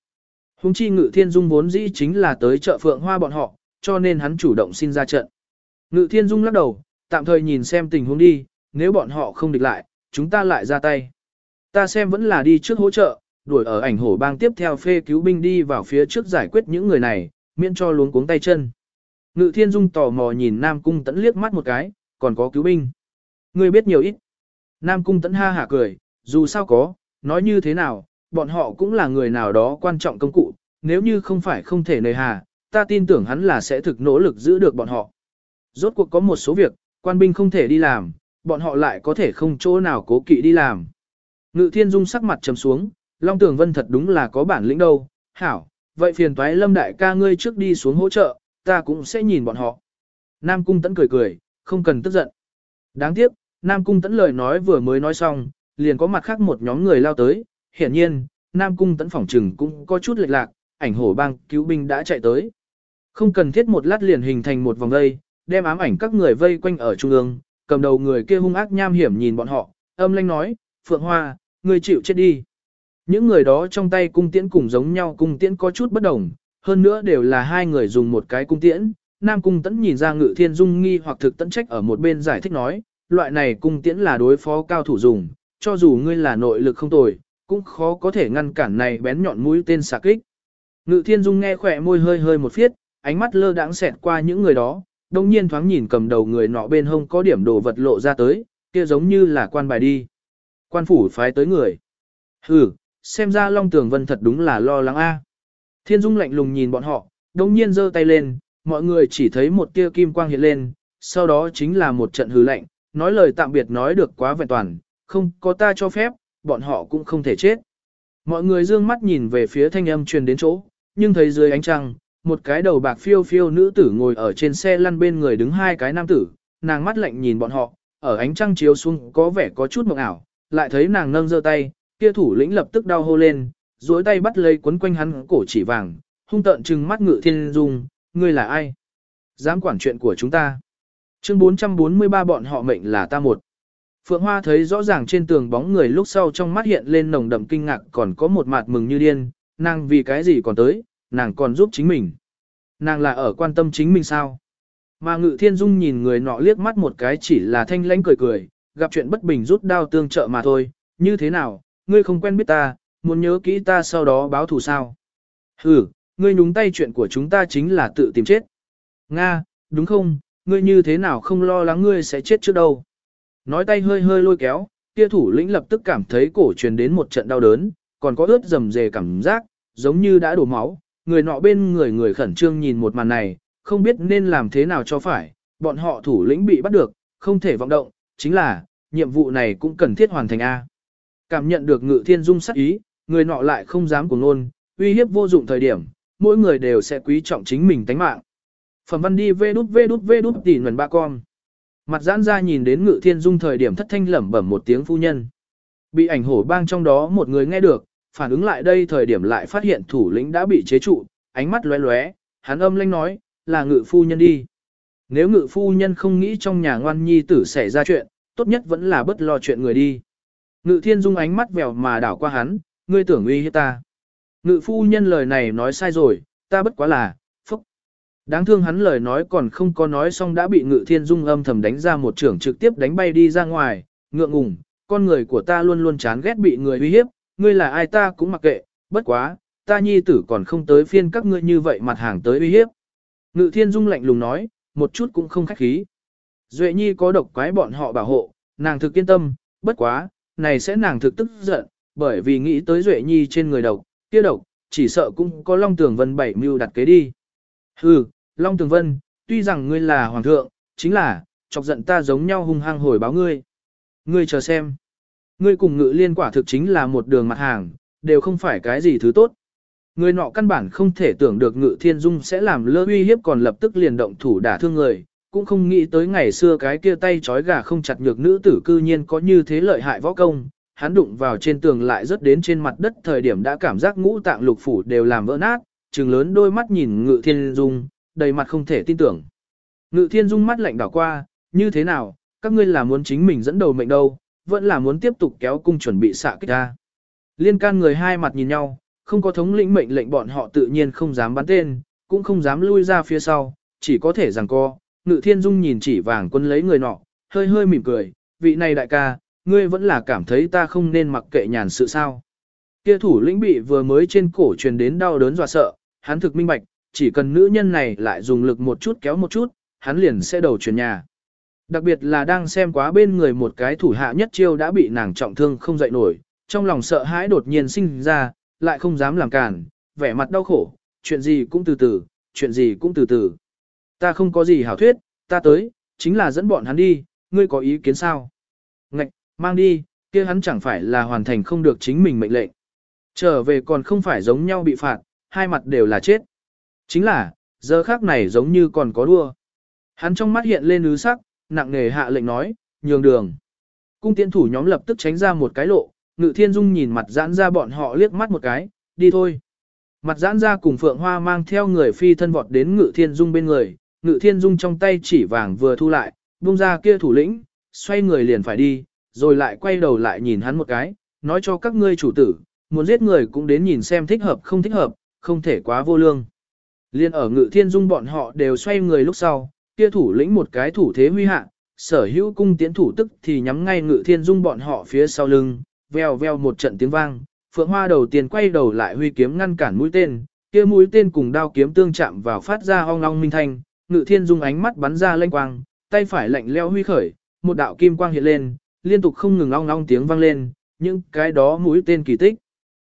Hùng chi ngự thiên dung vốn dĩ chính là tới trợ Phượng Hoa bọn họ, cho nên hắn chủ động xin ra trận. Ngự thiên dung lắc đầu, tạm thời nhìn xem tình huống đi, nếu bọn họ không địch lại, chúng ta lại ra tay. Ta xem vẫn là đi trước hỗ trợ, đuổi ở ảnh hổ bang tiếp theo phê cứu binh đi vào phía trước giải quyết những người này, miễn cho luống cuống tay chân. Ngự thiên dung tò mò nhìn Nam Cung Tấn liếc mắt một cái, còn có cứu binh. Ngươi biết nhiều ít. Nam Cung Tấn ha hả cười, dù sao có, nói như thế nào, bọn họ cũng là người nào đó quan trọng công cụ, nếu như không phải không thể nề hà, ta tin tưởng hắn là sẽ thực nỗ lực giữ được bọn họ. Rốt cuộc có một số việc, quan binh không thể đi làm, bọn họ lại có thể không chỗ nào cố kỵ đi làm. Ngự thiên dung sắc mặt trầm xuống, Long Tường Vân thật đúng là có bản lĩnh đâu, hảo, vậy phiền toái lâm đại ca ngươi trước đi xuống hỗ trợ, ta cũng sẽ nhìn bọn họ. Nam Cung Tấn cười cười, không cần tức giận. Đáng tiếc, Nam Cung Tấn lời nói vừa mới nói xong, liền có mặt khác một nhóm người lao tới, hiển nhiên, Nam Cung Tấn phỏng trừng cũng có chút lệch lạc, ảnh hổ bang cứu binh đã chạy tới. Không cần thiết một lát liền hình thành một vòng vây, đem ám ảnh các người vây quanh ở trung ương, cầm đầu người kia hung ác nham hiểm nhìn bọn họ, âm lanh nói, Phượng Hoa, người chịu chết đi. Những người đó trong tay cung tiễn cùng giống nhau cung tiễn có chút bất đồng, hơn nữa đều là hai người dùng một cái cung tiễn. Nam cung tẫn nhìn ra ngự thiên dung nghi hoặc thực tẫn trách ở một bên giải thích nói, loại này cung tiễn là đối phó cao thủ dùng, cho dù ngươi là nội lực không tồi, cũng khó có thể ngăn cản này bén nhọn mũi tên xạ kích. Ngự thiên dung nghe khỏe môi hơi hơi một phiết, ánh mắt lơ đãng xẹt qua những người đó, đồng nhiên thoáng nhìn cầm đầu người nọ bên hông có điểm đồ vật lộ ra tới, kia giống như là quan bài đi. Quan phủ phái tới người. Hừ, xem ra Long Tường Vân thật đúng là lo lắng a. Thiên Dung lạnh lùng nhìn bọn họ, đồng nhiên giơ tay lên, mọi người chỉ thấy một tia kim quang hiện lên, sau đó chính là một trận hừ lạnh, nói lời tạm biệt nói được quá vẹn toàn, không có ta cho phép, bọn họ cũng không thể chết. Mọi người dương mắt nhìn về phía thanh âm truyền đến chỗ, nhưng thấy dưới ánh trăng, một cái đầu bạc phiêu phiêu nữ tử ngồi ở trên xe lăn bên người đứng hai cái nam tử, nàng mắt lạnh nhìn bọn họ, ở ánh trăng chiếu xuống có vẻ có chút mộng ảo, lại thấy nàng nâng giơ tay, kia thủ lĩnh lập tức đau hô lên, duỗi tay bắt lấy quấn quanh hắn cổ chỉ vàng, hung tợn trừng mắt ngự thiên dung, ngươi là ai? Dám quản chuyện của chúng ta. Chương 443 bọn họ mệnh là ta một. Phượng Hoa thấy rõ ràng trên tường bóng người lúc sau trong mắt hiện lên nồng đậm kinh ngạc còn có một mặt mừng như điên, nàng vì cái gì còn tới, nàng còn giúp chính mình. Nàng là ở quan tâm chính mình sao? Mà ngự thiên dung nhìn người nọ liếc mắt một cái chỉ là thanh lãnh cười cười, gặp chuyện bất bình rút đao tương trợ mà thôi, như thế nào, ngươi không quen biết ta, muốn nhớ kỹ ta sau đó báo thù sao. Ừ, ngươi nhúng tay chuyện của chúng ta chính là tự tìm chết. Nga, đúng không, ngươi như thế nào không lo lắng ngươi sẽ chết trước đâu. Nói tay hơi hơi lôi kéo, kia thủ lĩnh lập tức cảm thấy cổ truyền đến một trận đau đớn, còn có ướt rầm rề cảm giác, giống như đã đổ máu, người nọ bên người người khẩn trương nhìn một màn này, không biết nên làm thế nào cho phải, bọn họ thủ lĩnh bị bắt được, không thể vọng động, chính là, nhiệm vụ này cũng cần thiết hoàn thành A. Cảm nhận được ngự thiên dung sắc ý, người nọ lại không dám cùng ngôn, uy hiếp vô dụng thời điểm, mỗi người đều sẽ quý trọng chính mình tánh mạng. Phẩm văn đi vê đút vê đút vê đút tỉ nguồn ba con. Mặt giãn ra nhìn đến ngự thiên dung thời điểm thất thanh lẩm bẩm một tiếng phu nhân. Bị ảnh hổ bang trong đó một người nghe được, phản ứng lại đây thời điểm lại phát hiện thủ lĩnh đã bị chế trụ, ánh mắt lóe lóe, hắn âm lanh nói, là ngự phu nhân đi. Nếu ngự phu nhân không nghĩ trong nhà ngoan nhi tử xảy ra chuyện, tốt nhất vẫn là bất lo chuyện người đi. Ngự thiên dung ánh mắt vèo mà đảo qua hắn, ngươi tưởng uy hiếp ta. Ngự phu nhân lời này nói sai rồi, ta bất quá là, phúc. Đáng thương hắn lời nói còn không có nói xong đã bị ngự thiên dung âm thầm đánh ra một trưởng trực tiếp đánh bay đi ra ngoài, ngượng ngùng, con người của ta luôn luôn chán ghét bị người uy hiếp, ngươi là ai ta cũng mặc kệ, bất quá, ta nhi tử còn không tới phiên các ngươi như vậy mặt hàng tới uy hiếp. Ngự thiên dung lạnh lùng nói, một chút cũng không khách khí. Duệ nhi có độc quái bọn họ bảo hộ, nàng thực yên tâm, bất quá, này sẽ nàng thực tức giận, bởi vì nghĩ tới Duệ Nhi trên người độc, kia độc, chỉ sợ cũng có Long Tường Vân bảy mưu đặt kế đi. Hừ, Long Tường Vân, tuy rằng ngươi là hoàng thượng, chính là, chọc giận ta giống nhau hung hăng hồi báo ngươi. Ngươi chờ xem. Ngươi cùng ngự liên quả thực chính là một đường mặt hàng, đều không phải cái gì thứ tốt. Người nọ căn bản không thể tưởng được ngự thiên dung sẽ làm lơ uy hiếp còn lập tức liền động thủ đả thương người, cũng không nghĩ tới ngày xưa cái kia tay trói gà không chặt nhược nữ tử cư nhiên có như thế lợi hại võ công, hắn đụng vào trên tường lại rất đến trên mặt đất thời điểm đã cảm giác ngũ tạng lục phủ đều làm vỡ nát, trừng lớn đôi mắt nhìn ngự thiên dung, đầy mặt không thể tin tưởng. Ngự thiên dung mắt lạnh đảo qua, như thế nào, các ngươi là muốn chính mình dẫn đầu mệnh đâu, vẫn là muốn tiếp tục kéo cung chuẩn bị xạ kích ra. Liên can người hai mặt nhìn nhau, không có thống lĩnh mệnh lệnh bọn họ tự nhiên không dám bắn tên, cũng không dám lui ra phía sau, chỉ có thể rằng co, Ngự Thiên Dung nhìn chỉ vàng quân lấy người nọ, hơi hơi mỉm cười, vị này đại ca, ngươi vẫn là cảm thấy ta không nên mặc kệ nhàn sự sao. Kia thủ lĩnh bị vừa mới trên cổ truyền đến đau đớn dọa sợ, hắn thực minh bạch, chỉ cần nữ nhân này lại dùng lực một chút kéo một chút, hắn liền sẽ đầu chuyển nhà. Đặc biệt là đang xem quá bên người một cái thủ hạ nhất chiêu đã bị nàng trọng thương không dậy nổi, trong lòng sợ hãi đột nhiên sinh ra, lại không dám làm cản, vẻ mặt đau khổ, chuyện gì cũng từ từ, chuyện gì cũng từ từ. Ta không có gì hảo thuyết, ta tới, chính là dẫn bọn hắn đi, ngươi có ý kiến sao? Ngạch, mang đi, kia hắn chẳng phải là hoàn thành không được chính mình mệnh lệnh. Trở về còn không phải giống nhau bị phạt, hai mặt đều là chết. Chính là, giờ khác này giống như còn có đua. Hắn trong mắt hiện lên ứ sắc, nặng nề hạ lệnh nói, nhường đường. Cung tiễn thủ nhóm lập tức tránh ra một cái lộ, ngự thiên dung nhìn mặt giãn ra bọn họ liếc mắt một cái, đi thôi. Mặt giãn ra cùng phượng hoa mang theo người phi thân vọt đến ngự thiên dung bên người, ngự thiên dung trong tay chỉ vàng vừa thu lại, buông ra kia thủ lĩnh, xoay người liền phải đi, rồi lại quay đầu lại nhìn hắn một cái, nói cho các ngươi chủ tử, muốn giết người cũng đến nhìn xem thích hợp không thích hợp, không thể quá vô lương. Liên ở ngự thiên dung bọn họ đều xoay người lúc sau, kia thủ lĩnh một cái thủ thế huy hạ, sở hữu cung tiến thủ tức thì nhắm ngay ngự thiên dung bọn họ phía sau lưng, veo veo một trận tiếng vang, phượng hoa đầu tiên quay đầu lại huy kiếm ngăn cản mũi tên, kia mũi tên cùng đao kiếm tương chạm vào phát ra ong long minh thanh, ngự thiên dung ánh mắt bắn ra lanh quang, tay phải lạnh leo huy khởi, một đạo kim quang hiện lên, liên tục không ngừng ong ong tiếng vang lên, những cái đó mũi tên kỳ tích.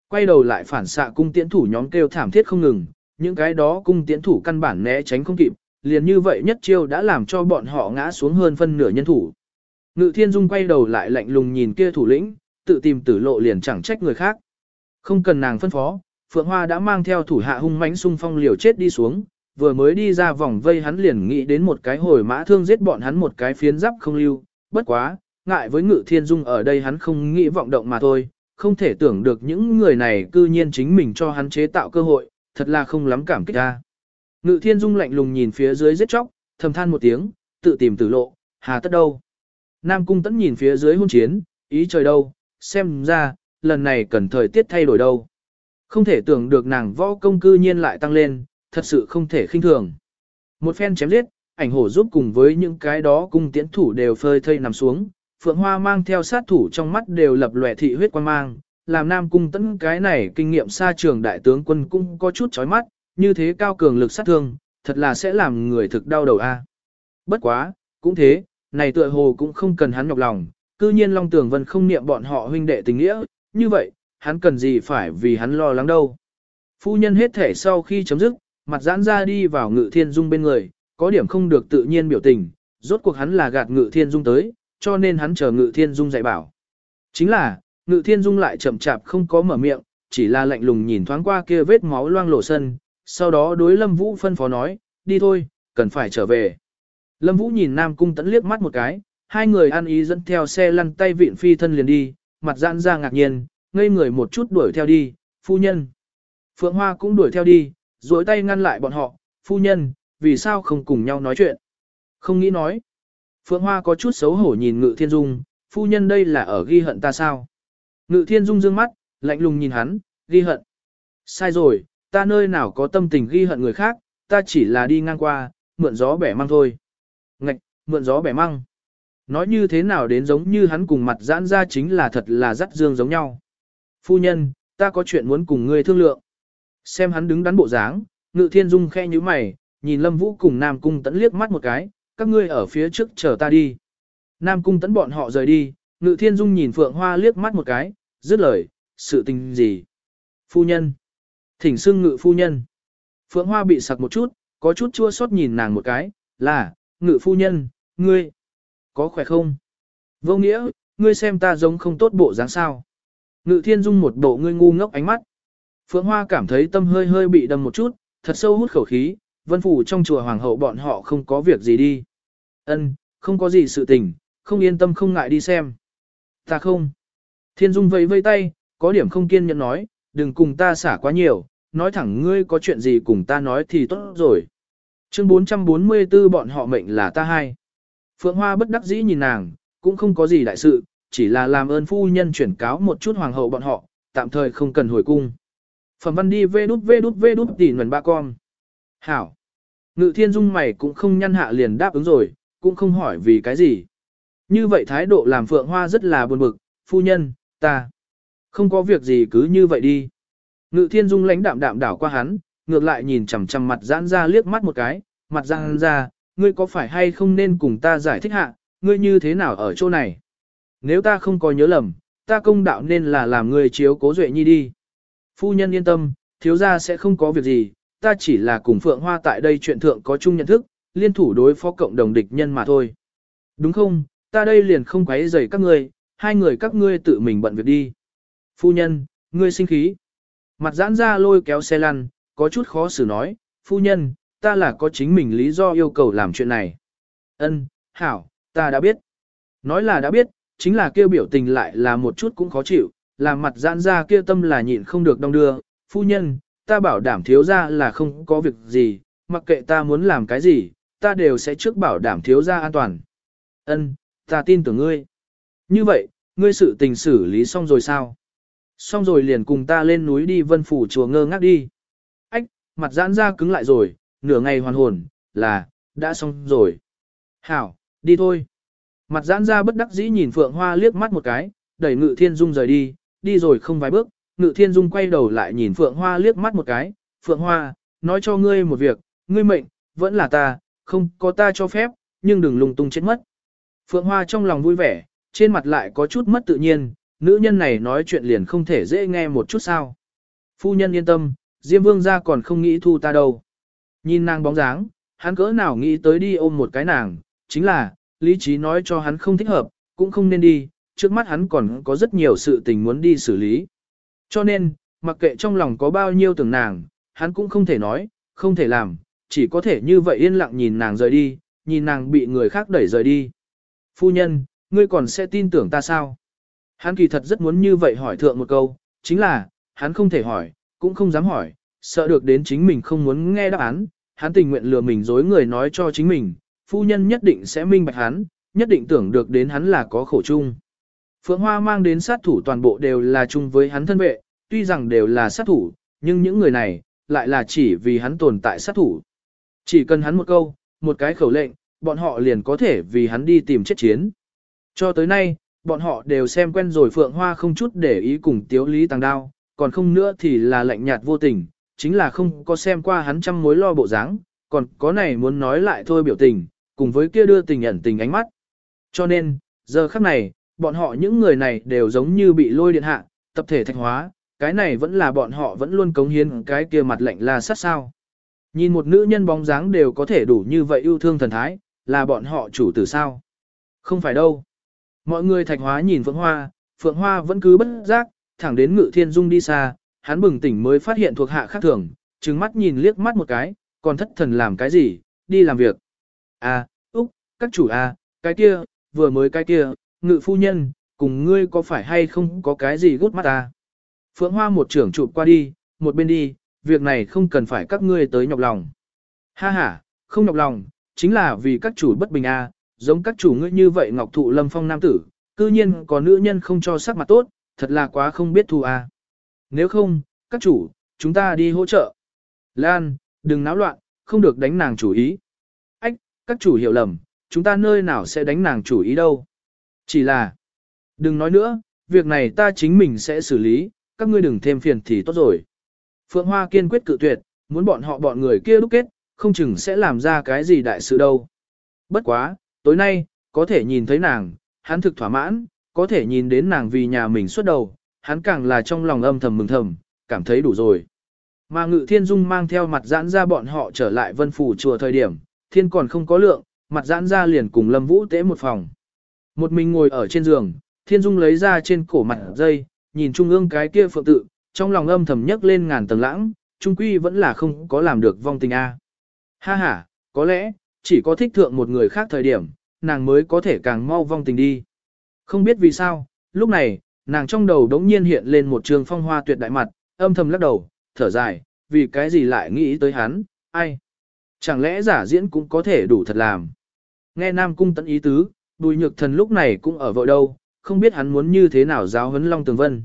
Quay đầu lại phản xạ cung tiễn thủ nhóm kêu thảm thiết không ngừng, những cái đó cung tiễn thủ căn bản né tránh không kịp, liền như vậy nhất chiêu đã làm cho bọn họ ngã xuống hơn phân nửa nhân thủ. Ngự thiên dung quay đầu lại lạnh lùng nhìn kia thủ lĩnh, tự tìm tử lộ liền chẳng trách người khác. Không cần nàng phân phó, Phượng Hoa đã mang theo thủ hạ hung mãnh xung phong liều chết đi xuống, vừa mới đi ra vòng vây hắn liền nghĩ đến một cái hồi mã thương giết bọn hắn một cái phiến giáp không lưu, bất quá, ngại với ngự thiên dung ở đây hắn không nghĩ vọng động mà thôi, không thể tưởng được những người này cư nhiên chính mình cho hắn chế tạo cơ hội, thật là không lắm cảm kích ra. Ngự thiên dung lạnh lùng nhìn phía dưới giết chóc, thầm than một tiếng, tự tìm tử lộ, hà tất đâu. Nam cung tẫn nhìn phía dưới hôn chiến, ý trời đâu, xem ra, lần này cần thời tiết thay đổi đâu. Không thể tưởng được nàng võ công cư nhiên lại tăng lên, thật sự không thể khinh thường. Một phen chém giết, ảnh hổ giúp cùng với những cái đó cung tiễn thủ đều phơi thây nằm xuống, phượng hoa mang theo sát thủ trong mắt đều lập lòe thị huyết quan mang, làm nam cung tẫn cái này kinh nghiệm xa trường đại tướng quân cũng có chút chói mắt, như thế cao cường lực sát thương, thật là sẽ làm người thực đau đầu a. Bất quá, cũng thế, này tựa hồ cũng không cần hắn nhọc lòng, cư nhiên Long Tường Vân không niệm bọn họ huynh đệ tình nghĩa, như vậy, hắn cần gì phải vì hắn lo lắng đâu. Phu nhân hết thể sau khi chấm dứt, mặt giãn ra đi vào ngự thiên dung bên người, có điểm không được tự nhiên biểu tình, rốt cuộc hắn là gạt ngự thiên dung tới, cho nên hắn chờ ngự thiên dung dạy bảo. Chính là, ngự thiên dung lại chậm chạp không có mở miệng, chỉ là lạnh lùng nhìn thoáng qua kia vết máu loang lổ sân, sau đó đối Lâm Vũ phân phó nói, đi thôi, cần phải trở về. Lâm Vũ nhìn Nam Cung Tấn liếc mắt một cái, hai người ăn ý dẫn theo xe lăn tay vịn phi thân liền đi, mặt giãn ra ngạc nhiên, ngây người một chút đuổi theo đi, phu nhân. Phượng Hoa cũng đuổi theo đi, dối tay ngăn lại bọn họ, phu nhân, vì sao không cùng nhau nói chuyện. Không nghĩ nói. Phượng Hoa có chút xấu hổ nhìn Ngự Thiên Dung, phu nhân đây là ở ghi hận ta sao? Ngự Thiên Dung dương mắt, lạnh lùng nhìn hắn, ghi hận. Sai rồi, ta nơi nào có tâm tình ghi hận người khác, ta chỉ là đi ngang qua, mượn gió bẻ măng thôi. Ngạch, mượn gió bẻ măng. Nói như thế nào đến giống như hắn cùng mặt giãn ra chính là thật là dắt dương giống nhau. Phu nhân, ta có chuyện muốn cùng ngươi thương lượng. Xem hắn đứng đắn bộ dáng, ngự thiên dung khe như mày, nhìn lâm vũ cùng nam cung tẫn liếc mắt một cái, các ngươi ở phía trước chờ ta đi. Nam cung tẫn bọn họ rời đi, ngự thiên dung nhìn phượng hoa liếc mắt một cái, dứt lời, sự tình gì. Phu nhân. Thỉnh xưng ngự phu nhân. Phượng hoa bị sặc một chút, có chút chua xót nhìn nàng một cái, là, ngự phu nhân, ngươi. Có khỏe không? Vô nghĩa, ngươi xem ta giống không tốt bộ dáng sao. Ngự thiên dung một bộ ngươi ngu ngốc ánh mắt. Phượng Hoa cảm thấy tâm hơi hơi bị đâm một chút, thật sâu hút khẩu khí, vân phủ trong chùa hoàng hậu bọn họ không có việc gì đi. Ân, không có gì sự tình, không yên tâm không ngại đi xem. Ta không. Thiên dung vẫy vây tay, có điểm không kiên nhẫn nói, đừng cùng ta xả quá nhiều, nói thẳng ngươi có chuyện gì cùng ta nói thì tốt rồi. Chương 444 bọn họ mệnh là ta hai. Phượng Hoa bất đắc dĩ nhìn nàng, cũng không có gì đại sự, chỉ là làm ơn phu nhân chuyển cáo một chút hoàng hậu bọn họ, tạm thời không cần hồi cung. Phẩm văn đi vê đút vê đút vê đút tỉ nguồn ba con. Hảo. Ngự thiên dung mày cũng không nhăn hạ liền đáp ứng rồi, cũng không hỏi vì cái gì. Như vậy thái độ làm phượng hoa rất là buồn bực, phu nhân, ta. Không có việc gì cứ như vậy đi. Ngự thiên dung lãnh đạm đạm đảo qua hắn, ngược lại nhìn chằm chằm mặt giãn ra liếc mắt một cái, mặt giãn ra, ngươi có phải hay không nên cùng ta giải thích hạ, ngươi như thế nào ở chỗ này. Nếu ta không có nhớ lầm, ta công đạo nên là làm ngươi chiếu cố duệ nhi đi. Phu nhân yên tâm, thiếu gia sẽ không có việc gì, ta chỉ là cùng Phượng Hoa tại đây chuyện thượng có chung nhận thức, liên thủ đối phó cộng đồng địch nhân mà thôi. Đúng không, ta đây liền không quấy rầy các ngươi, hai người các ngươi tự mình bận việc đi. Phu nhân, ngươi sinh khí. Mặt giãn ra lôi kéo xe lăn, có chút khó xử nói, phu nhân, ta là có chính mình lý do yêu cầu làm chuyện này. Ân, hảo, ta đã biết. Nói là đã biết, chính là kêu biểu tình lại là một chút cũng khó chịu, làm mặt giãn ra kia tâm là nhịn không được đong đưa. Phu nhân, ta bảo đảm thiếu ra là không có việc gì, mặc kệ ta muốn làm cái gì, ta đều sẽ trước bảo đảm thiếu ra an toàn. Ân, ta tin tưởng ngươi. Như vậy, ngươi sự tình xử lý xong rồi sao? Xong rồi liền cùng ta lên núi đi vân phủ chùa ngơ ngác đi. Ách, mặt giãn ra cứng lại rồi, nửa ngày hoàn hồn, là, đã xong rồi. Hảo, đi thôi. Mặt giãn ra bất đắc dĩ nhìn Phượng Hoa liếc mắt một cái, đẩy Ngự Thiên Dung rời đi, đi rồi không vài bước, Ngự Thiên Dung quay đầu lại nhìn Phượng Hoa liếc mắt một cái, Phượng Hoa, nói cho ngươi một việc, ngươi mệnh, vẫn là ta, không có ta cho phép, nhưng đừng lung tung chết mất. Phượng Hoa trong lòng vui vẻ, trên mặt lại có chút mất tự nhiên, nữ nhân này nói chuyện liền không thể dễ nghe một chút sao. Phu nhân yên tâm, Diêm Vương ra còn không nghĩ thu ta đâu. Nhìn nàng bóng dáng, hắn cỡ nào nghĩ tới đi ôm một cái nàng, chính là, lý trí nói cho hắn không thích hợp, cũng không nên đi, trước mắt hắn còn có rất nhiều sự tình muốn đi xử lý. Cho nên, mặc kệ trong lòng có bao nhiêu tưởng nàng, hắn cũng không thể nói, không thể làm, chỉ có thể như vậy yên lặng nhìn nàng rời đi, nhìn nàng bị người khác đẩy rời đi. Phu nhân, ngươi còn sẽ tin tưởng ta sao? Hắn kỳ thật rất muốn như vậy hỏi thượng một câu, chính là, hắn không thể hỏi, cũng không dám hỏi, sợ được đến chính mình không muốn nghe đáp án, hắn tình nguyện lừa mình dối người nói cho chính mình, phu nhân nhất định sẽ minh bạch hắn, nhất định tưởng được đến hắn là có khổ chung. Phượng Hoa mang đến sát thủ toàn bộ đều là chung với hắn thân vệ, tuy rằng đều là sát thủ, nhưng những người này, lại là chỉ vì hắn tồn tại sát thủ. Chỉ cần hắn một câu, một cái khẩu lệnh, bọn họ liền có thể vì hắn đi tìm chết chiến. Cho tới nay, bọn họ đều xem quen rồi Phượng Hoa không chút để ý cùng Tiếu Lý Tăng Đao, còn không nữa thì là lạnh nhạt vô tình, chính là không có xem qua hắn trăm mối lo bộ dáng, còn có này muốn nói lại thôi biểu tình, cùng với kia đưa tình ẩn tình ánh mắt. Cho nên, giờ khắc này, bọn họ những người này đều giống như bị lôi điện hạ, tập thể thạch hóa, cái này vẫn là bọn họ vẫn luôn cống hiến cái kia mặt lạnh là sát sao. Nhìn một nữ nhân bóng dáng đều có thể đủ như vậy yêu thương thần thái, là bọn họ chủ tử sao? Không phải đâu. Mọi người thạch hóa nhìn Phượng Hoa, Phượng Hoa vẫn cứ bất giác, thẳng đến Ngự Thiên Dung đi xa, hắn bừng tỉnh mới phát hiện thuộc hạ khác thường, trừng mắt nhìn liếc mắt một cái, còn thất thần làm cái gì, đi làm việc. À, Úc, các chủ à, cái kia, vừa mới cái kia, ngự phu nhân, cùng ngươi có phải hay không có cái gì gút mắt à? Phượng Hoa một trưởng chụp qua đi, một bên đi, việc này không cần phải các ngươi tới nhọc lòng. Ha ha, không nhọc lòng, chính là vì các chủ bất bình à, giống các chủ ngươi như vậy ngọc thụ lâm phong nam tử, cư nhiên có nữ nhân không cho sắc mặt tốt, thật là quá không biết thu à. Nếu không, các chủ, chúng ta đi hỗ trợ. Lan, đừng náo loạn, không được đánh nàng chủ ý. Ách, các chủ hiểu lầm, chúng ta nơi nào sẽ đánh nàng chủ ý đâu. Chỉ là, đừng nói nữa, việc này ta chính mình sẽ xử lý, các ngươi đừng thêm phiền thì tốt rồi. Phượng Hoa kiên quyết cự tuyệt, muốn bọn họ bọn người kia đúc kết, không chừng sẽ làm ra cái gì đại sự đâu. Bất quá, tối nay, có thể nhìn thấy nàng, hắn thực thỏa mãn, có thể nhìn đến nàng vì nhà mình xuất đầu, hắn càng là trong lòng âm thầm mừng thầm, cảm thấy đủ rồi. Mà Ngự Thiên Dung mang theo mặt giãn ra bọn họ trở lại vân phủ chùa thời điểm, thiên còn không có lượng, mặt giãn ra liền cùng Lâm Vũ tế một phòng. Một mình ngồi ở trên giường, Thiên Dung lấy ra trên cổ mặt dây, nhìn trung ương cái kia phượng tự, trong lòng âm thầm nhấc lên ngàn tầng lãng, trung quy vẫn là không có làm được vong tình a. Ha ha, có lẽ, chỉ có thích thượng một người khác thời điểm, nàng mới có thể càng mau vong tình đi. Không biết vì sao, lúc này, nàng trong đầu đống nhiên hiện lên một trường phong hoa tuyệt đại mặt, âm thầm lắc đầu, thở dài, vì cái gì lại nghĩ tới hắn, ai? Chẳng lẽ giả diễn cũng có thể đủ thật làm? Nghe Nam Cung tận ý tứ, bùi nhược thần lúc này cũng ở vội đâu, không biết hắn muốn như thế nào giáo huấn Long Tường Vân.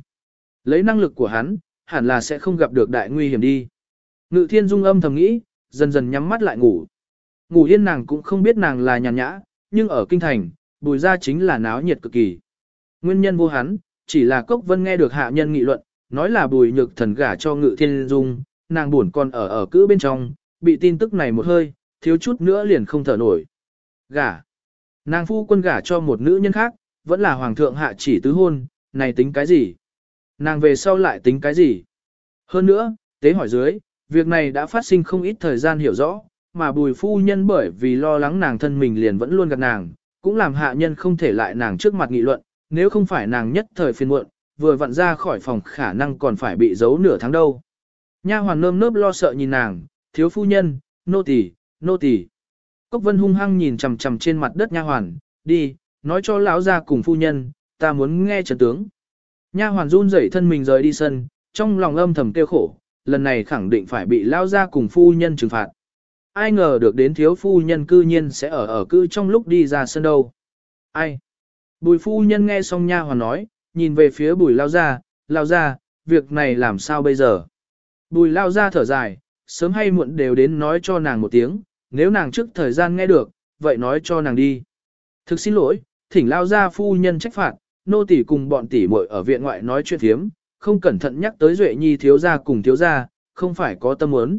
Lấy năng lực của hắn, hẳn là sẽ không gặp được đại nguy hiểm đi. Ngự thiên dung âm thầm nghĩ, dần dần nhắm mắt lại ngủ. Ngủ yên nàng cũng không biết nàng là nhàn nhã, nhưng ở kinh thành, bùi ra chính là náo nhiệt cực kỳ. Nguyên nhân vô hắn, chỉ là Cốc Vân nghe được hạ nhân nghị luận, nói là bùi nhược thần gả cho ngự thiên dung, nàng buồn còn ở ở cữ bên trong, bị tin tức này một hơi, thiếu chút nữa liền không thở nổi. Gả. Nàng phu quân gả cho một nữ nhân khác, vẫn là hoàng thượng hạ chỉ tứ hôn, này tính cái gì? Nàng về sau lại tính cái gì? Hơn nữa, tế hỏi dưới, việc này đã phát sinh không ít thời gian hiểu rõ, mà bùi phu nhân bởi vì lo lắng nàng thân mình liền vẫn luôn gặp nàng, cũng làm hạ nhân không thể lại nàng trước mặt nghị luận, nếu không phải nàng nhất thời phiền muộn, vừa vặn ra khỏi phòng khả năng còn phải bị giấu nửa tháng đâu. Nha hoàn nơm nớp lo sợ nhìn nàng, thiếu phu nhân, nô tỳ, nô tỳ. Cốc vân hung hăng nhìn chằm chằm trên mặt đất nha hoàn, đi, nói cho lão gia cùng phu nhân, ta muốn nghe trận tướng. Nha hoàn run rẩy thân mình rời đi sân, trong lòng âm thầm kêu khổ, lần này khẳng định phải bị lão gia cùng phu nhân trừng phạt. Ai ngờ được đến thiếu phu nhân cư nhiên sẽ ở ở cư trong lúc đi ra sân đâu. Ai? Bùi phu nhân nghe xong nha hoàn nói, nhìn về phía bùi lao gia, lao gia, việc này làm sao bây giờ? Bùi lao gia thở dài, sớm hay muộn đều đến nói cho nàng một tiếng, nếu nàng trước thời gian nghe được, vậy nói cho nàng đi. Thực xin lỗi, thỉnh lao gia phu nhân trách phạt, nô tỷ cùng bọn tỷ muội ở viện ngoại nói chuyện thiếm, không cẩn thận nhắc tới Duệ Nhi thiếu gia cùng thiếu gia, không phải có tâm muốn.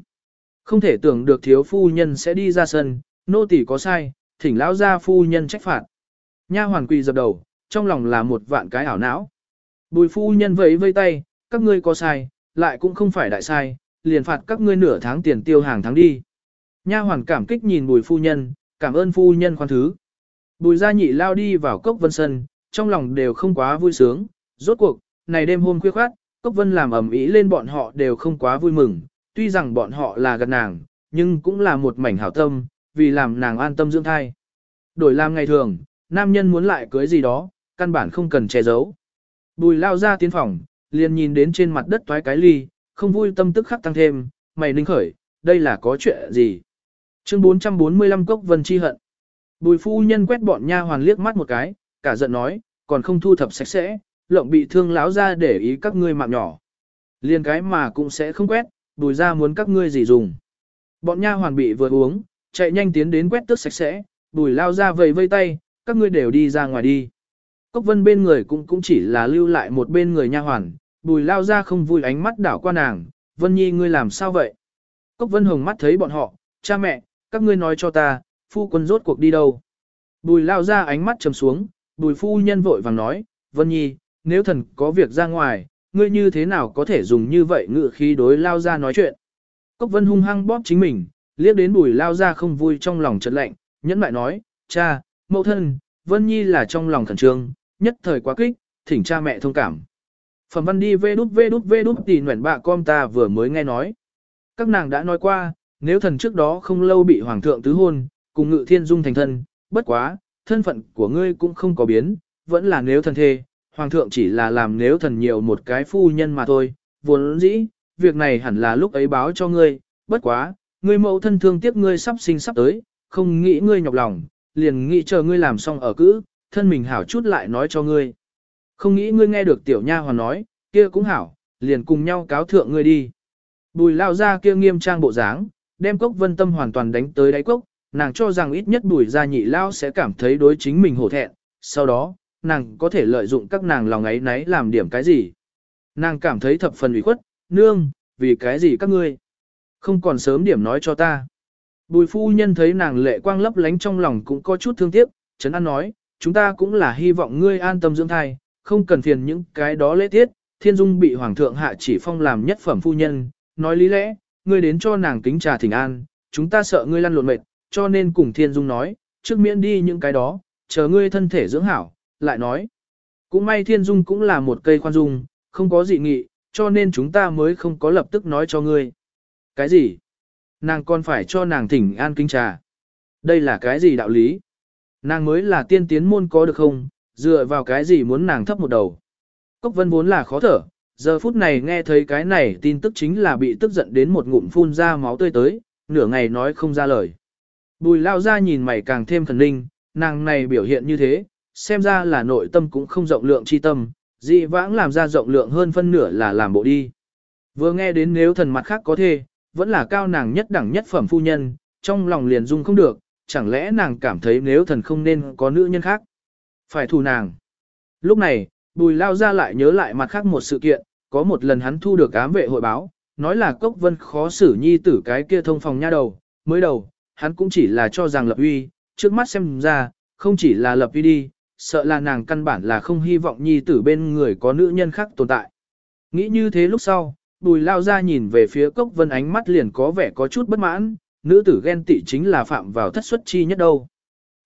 Không thể tưởng được thiếu phu nhân sẽ đi ra sân, nô tỳ có sai, thỉnh lão gia phu nhân trách phạt. Nha hoàn quỳ dập đầu, trong lòng là một vạn cái ảo não. Bùi phu nhân vẫy vây tay, các ngươi có sai, lại cũng không phải đại sai, liền phạt các ngươi nửa tháng tiền tiêu hàng tháng đi. Nha hoàn cảm kích nhìn bùi phu nhân, cảm ơn phu nhân khoan thứ. Bùi gia nhị lao đi vào cốc vân sân, trong lòng đều không quá vui sướng, rốt cuộc, này đêm hôm khuya khoát, cốc vân làm ẩm ý lên bọn họ đều không quá vui mừng, tuy rằng bọn họ là gần nàng, nhưng cũng là một mảnh hảo tâm, vì làm nàng an tâm dưỡng thai. Đổi làm ngày thường, nam nhân muốn lại cưới gì đó, căn bản không cần che giấu. Bùi lao ra tiến phòng, liền nhìn đến trên mặt đất toái cái ly, không vui tâm tức khắc tăng thêm, mày ninh khởi, đây là có chuyện gì? Chương 445 Cốc Vân Chi Hận Bùi phu nhân quét bọn nha hoàn liếc mắt một cái, cả giận nói, còn không thu thập sạch sẽ, lộng bị thương lão ra để ý các ngươi mạng nhỏ. Liên cái mà cũng sẽ không quét, bùi ra muốn các ngươi gì dùng. Bọn nha hoàn bị vừa uống, chạy nhanh tiến đến quét tước sạch sẽ, bùi lao ra vầy vây tay, các ngươi đều đi ra ngoài đi. Cốc vân bên người cũng cũng chỉ là lưu lại một bên người nha hoàn, bùi lao ra không vui ánh mắt đảo qua nàng, vân nhi ngươi làm sao vậy? Cốc vân hồng mắt thấy bọn họ, cha mẹ, các ngươi nói cho ta, phu quân rốt cuộc đi đâu? Bùi lao ra ánh mắt trầm xuống, bùi phu nhân vội vàng nói, vân nhi, nếu thần có việc ra ngoài, ngươi như thế nào có thể dùng như vậy ngự khí đối lao ra nói chuyện? Cốc vân hung hăng bóp chính mình, liếc đến bùi lao ra không vui trong lòng chợt lạnh, nhẫn lại nói, cha, mẫu thân, vân nhi là trong lòng khẩn trương, nhất thời quá kích, thỉnh cha mẹ thông cảm. Phẩm văn đi vê đút vê đút vê đút tì nguyện bạ con ta vừa mới nghe nói. Các nàng đã nói qua, nếu thần trước đó không lâu bị hoàng thượng tứ hôn, cùng ngự thiên dung thành thân, bất quá, thân phận của ngươi cũng không có biến, vẫn là nếu thần thê, hoàng thượng chỉ là làm nếu thần nhiều một cái phu nhân mà thôi, vốn dĩ, việc này hẳn là lúc ấy báo cho ngươi, bất quá, ngươi mẫu thân thương tiếc ngươi sắp sinh sắp tới, không nghĩ ngươi nhọc lòng, liền nghĩ chờ ngươi làm xong ở cữ, thân mình hảo chút lại nói cho ngươi. Không nghĩ ngươi nghe được tiểu nha hoàn nói, kia cũng hảo, liền cùng nhau cáo thượng ngươi đi. Bùi lao ra kia nghiêm trang bộ dáng, đem cốc vân tâm hoàn toàn đánh tới đáy cốc, nàng cho rằng ít nhất bùi gia nhị lao sẽ cảm thấy đối chính mình hổ thẹn, sau đó, nàng có thể lợi dụng các nàng lòng ấy nấy làm điểm cái gì. Nàng cảm thấy thập phần ủy khuất, nương, vì cái gì các ngươi? Không còn sớm điểm nói cho ta. Bùi phu nhân thấy nàng lệ quang lấp lánh trong lòng cũng có chút thương tiếc, Trấn An nói, chúng ta cũng là hy vọng ngươi an tâm dưỡng thai, không cần phiền những cái đó lễ tiết, thiên dung bị hoàng thượng hạ chỉ phong làm nhất phẩm phu nhân, nói lý lẽ, ngươi đến cho nàng kính trà thỉnh an, chúng ta sợ ngươi lăn lộn mệt, cho nên cùng thiên dung nói, trước miễn đi những cái đó, chờ ngươi thân thể dưỡng hảo, lại nói. Cũng may thiên dung cũng là một cây khoan dung, không có dị nghị, cho nên chúng ta mới không có lập tức nói cho ngươi. Cái gì? Nàng còn phải cho nàng thỉnh an kinh trà. Đây là cái gì đạo lý? Nàng mới là tiên tiến môn có được không, dựa vào cái gì muốn nàng thấp một đầu. Cốc vân vốn là khó thở, giờ phút này nghe thấy cái này tin tức chính là bị tức giận đến một ngụm phun ra máu tươi tới, nửa ngày nói không ra lời. Bùi lao ra nhìn mày càng thêm thần linh, nàng này biểu hiện như thế, xem ra là nội tâm cũng không rộng lượng chi tâm, dị vãng làm ra rộng lượng hơn phân nửa là làm bộ đi. Vừa nghe đến nếu thần mặt khác có thể, vẫn là cao nàng nhất đẳng nhất phẩm phu nhân, trong lòng liền dung không được, chẳng lẽ nàng cảm thấy nếu thần không nên có nữ nhân khác. Phải thù nàng. Lúc này, bùi lao ra lại nhớ lại mặt khác một sự kiện, có một lần hắn thu được ám vệ hội báo, nói là cốc vân khó xử nhi tử cái kia thông phòng nha đầu, mới đầu, hắn cũng chỉ là cho rằng lập uy, trước mắt xem ra, không chỉ là lập uy đi, sợ là nàng căn bản là không hy vọng nhi tử bên người có nữ nhân khác tồn tại. Nghĩ như thế lúc sau, bùi lao ra nhìn về phía cốc vân ánh mắt liền có vẻ có chút bất mãn, nữ tử ghen tị chính là phạm vào thất xuất chi nhất đâu.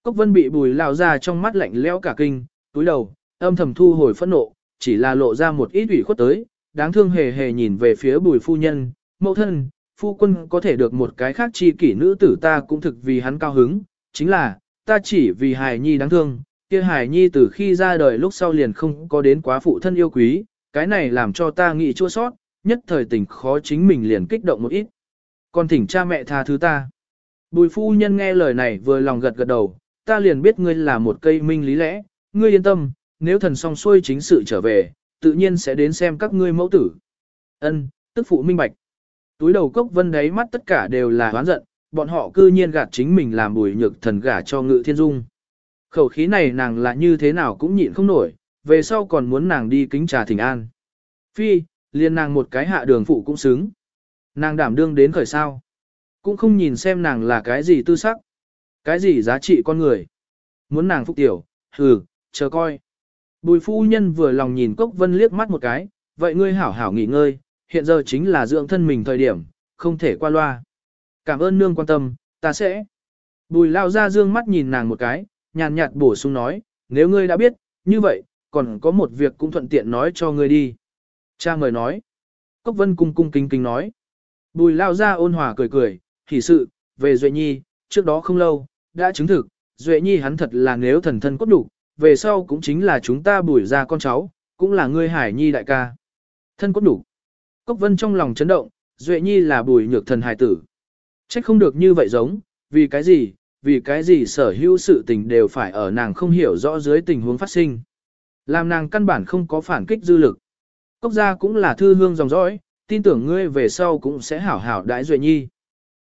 Cốc vân bị bùi lao ra trong mắt lạnh lẽo cả kinh, túi đầu, âm thầm thu hồi phẫn nộ, chỉ là lộ ra một ít ủy khuất tới, đáng thương hề hề nhìn về phía bùi phu nhân, mẫu thân, phu quân có thể được một cái khác chi kỷ nữ tử ta cũng thực vì hắn cao hứng, chính là, ta chỉ vì hài nhi đáng thương, kia Hải nhi từ khi ra đời lúc sau liền không có đến quá phụ thân yêu quý, cái này làm cho ta nghĩ chua sót, nhất thời tình khó chính mình liền kích động một ít. Còn thỉnh cha mẹ tha thứ ta. Bùi phu nhân nghe lời này vừa lòng gật gật đầu, ta liền biết ngươi là một cây minh lý lẽ, ngươi yên tâm, nếu thần song xuôi chính sự trở về, tự nhiên sẽ đến xem các ngươi mẫu tử. Ân, tức phụ minh bạch. Túi đầu cốc vân đáy mắt tất cả đều là hoán giận, bọn họ cư nhiên gạt chính mình làm bùi nhược thần gả cho ngự thiên dung. Khẩu khí này nàng là như thế nào cũng nhịn không nổi, về sau còn muốn nàng đi kính trà thỉnh an. Phi, liền nàng một cái hạ đường phụ cũng xứng. Nàng đảm đương đến khởi sao. Cũng không nhìn xem nàng là cái gì tư sắc. Cái gì giá trị con người. Muốn nàng phúc tiểu, hừ, chờ coi. Bùi phu nhân vừa lòng nhìn Cốc Vân liếc mắt một cái, vậy ngươi hảo hảo nghỉ ngơi, hiện giờ chính là dưỡng thân mình thời điểm, không thể qua loa. Cảm ơn nương quan tâm, ta sẽ. Bùi lao ra dương mắt nhìn nàng một cái, nhàn nhạt bổ sung nói, nếu ngươi đã biết, như vậy, còn có một việc cũng thuận tiện nói cho ngươi đi. Cha mời nói. Cốc Vân cung cung kính kính nói. Bùi lao ra ôn hòa cười cười, hỉ sự, về Duệ Nhi, trước đó không lâu, đã chứng thực, Duệ Nhi hắn thật là nếu thần thân cốt đủ, về sau cũng chính là chúng ta bùi ra con cháu, cũng là ngươi hải nhi đại ca. Thân cốt đủ. Cốc Vân trong lòng chấn động, Duệ Nhi là bùi nhược thần hài tử. Trách không được như vậy giống, vì cái gì, vì cái gì sở hữu sự tình đều phải ở nàng không hiểu rõ dưới tình huống phát sinh. Làm nàng căn bản không có phản kích dư lực. Cốc gia cũng là thư hương dòng dõi, tin tưởng ngươi về sau cũng sẽ hảo hảo đãi Duệ Nhi.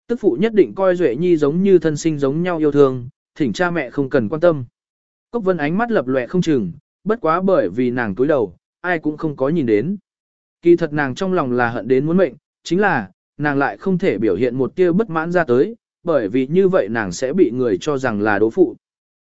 Tức phụ nhất định coi Duệ Nhi giống như thân sinh giống nhau yêu thương, thỉnh cha mẹ không cần quan tâm. Cốc Vân ánh mắt lập lòe không chừng, bất quá bởi vì nàng túi đầu, ai cũng không có nhìn đến. Kỳ thật nàng trong lòng là hận đến muốn mệnh, chính là, nàng lại không thể biểu hiện một tia bất mãn ra tới, bởi vì như vậy nàng sẽ bị người cho rằng là đố phụ.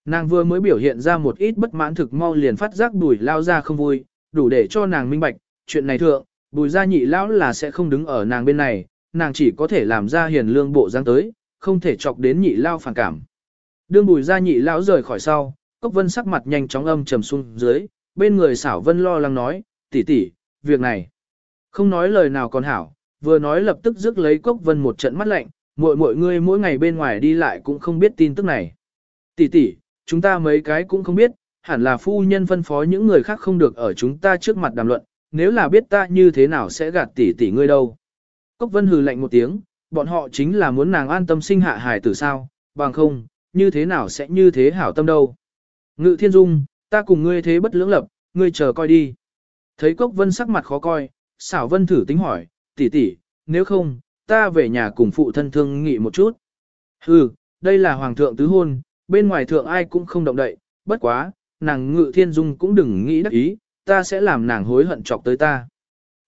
Nàng vừa mới biểu hiện ra một ít bất mãn thực mau liền phát giác bùi lao ra không vui, đủ để cho nàng minh bạch, chuyện này thượng, bùi gia nhị lão là sẽ không đứng ở nàng bên này, nàng chỉ có thể làm ra hiền lương bộ dáng tới, không thể chọc đến nhị lao phản cảm. Đương bùi gia nhị lão rời khỏi sau, cốc vân sắc mặt nhanh chóng âm trầm xuống dưới, bên người xảo vân lo lắng nói, tỷ tỷ, việc này. Không nói lời nào còn hảo, vừa nói lập tức rước lấy cốc vân một trận mắt lạnh, muội muội ngươi mỗi ngày bên ngoài đi lại cũng không biết tin tức này. Tỷ tỷ, chúng ta mấy cái cũng không biết, hẳn là phu nhân phân phó những người khác không được ở chúng ta trước mặt đàm luận, nếu là biết ta như thế nào sẽ gạt tỷ tỷ ngươi đâu. Cốc vân hừ lạnh một tiếng, bọn họ chính là muốn nàng an tâm sinh hạ hài tử sao, bằng không, như thế nào sẽ như thế hảo tâm đâu. Ngự thiên dung, ta cùng ngươi thế bất lưỡng lập, ngươi chờ coi đi. Thấy Cốc Vân sắc mặt khó coi, xảo Vân thử tính hỏi, tỷ tỷ, nếu không, ta về nhà cùng phụ thân thương nghị một chút. Hừ, đây là hoàng thượng tứ hôn, bên ngoài thượng ai cũng không động đậy, bất quá, nàng ngự thiên dung cũng đừng nghĩ đắc ý, ta sẽ làm nàng hối hận chọc tới ta.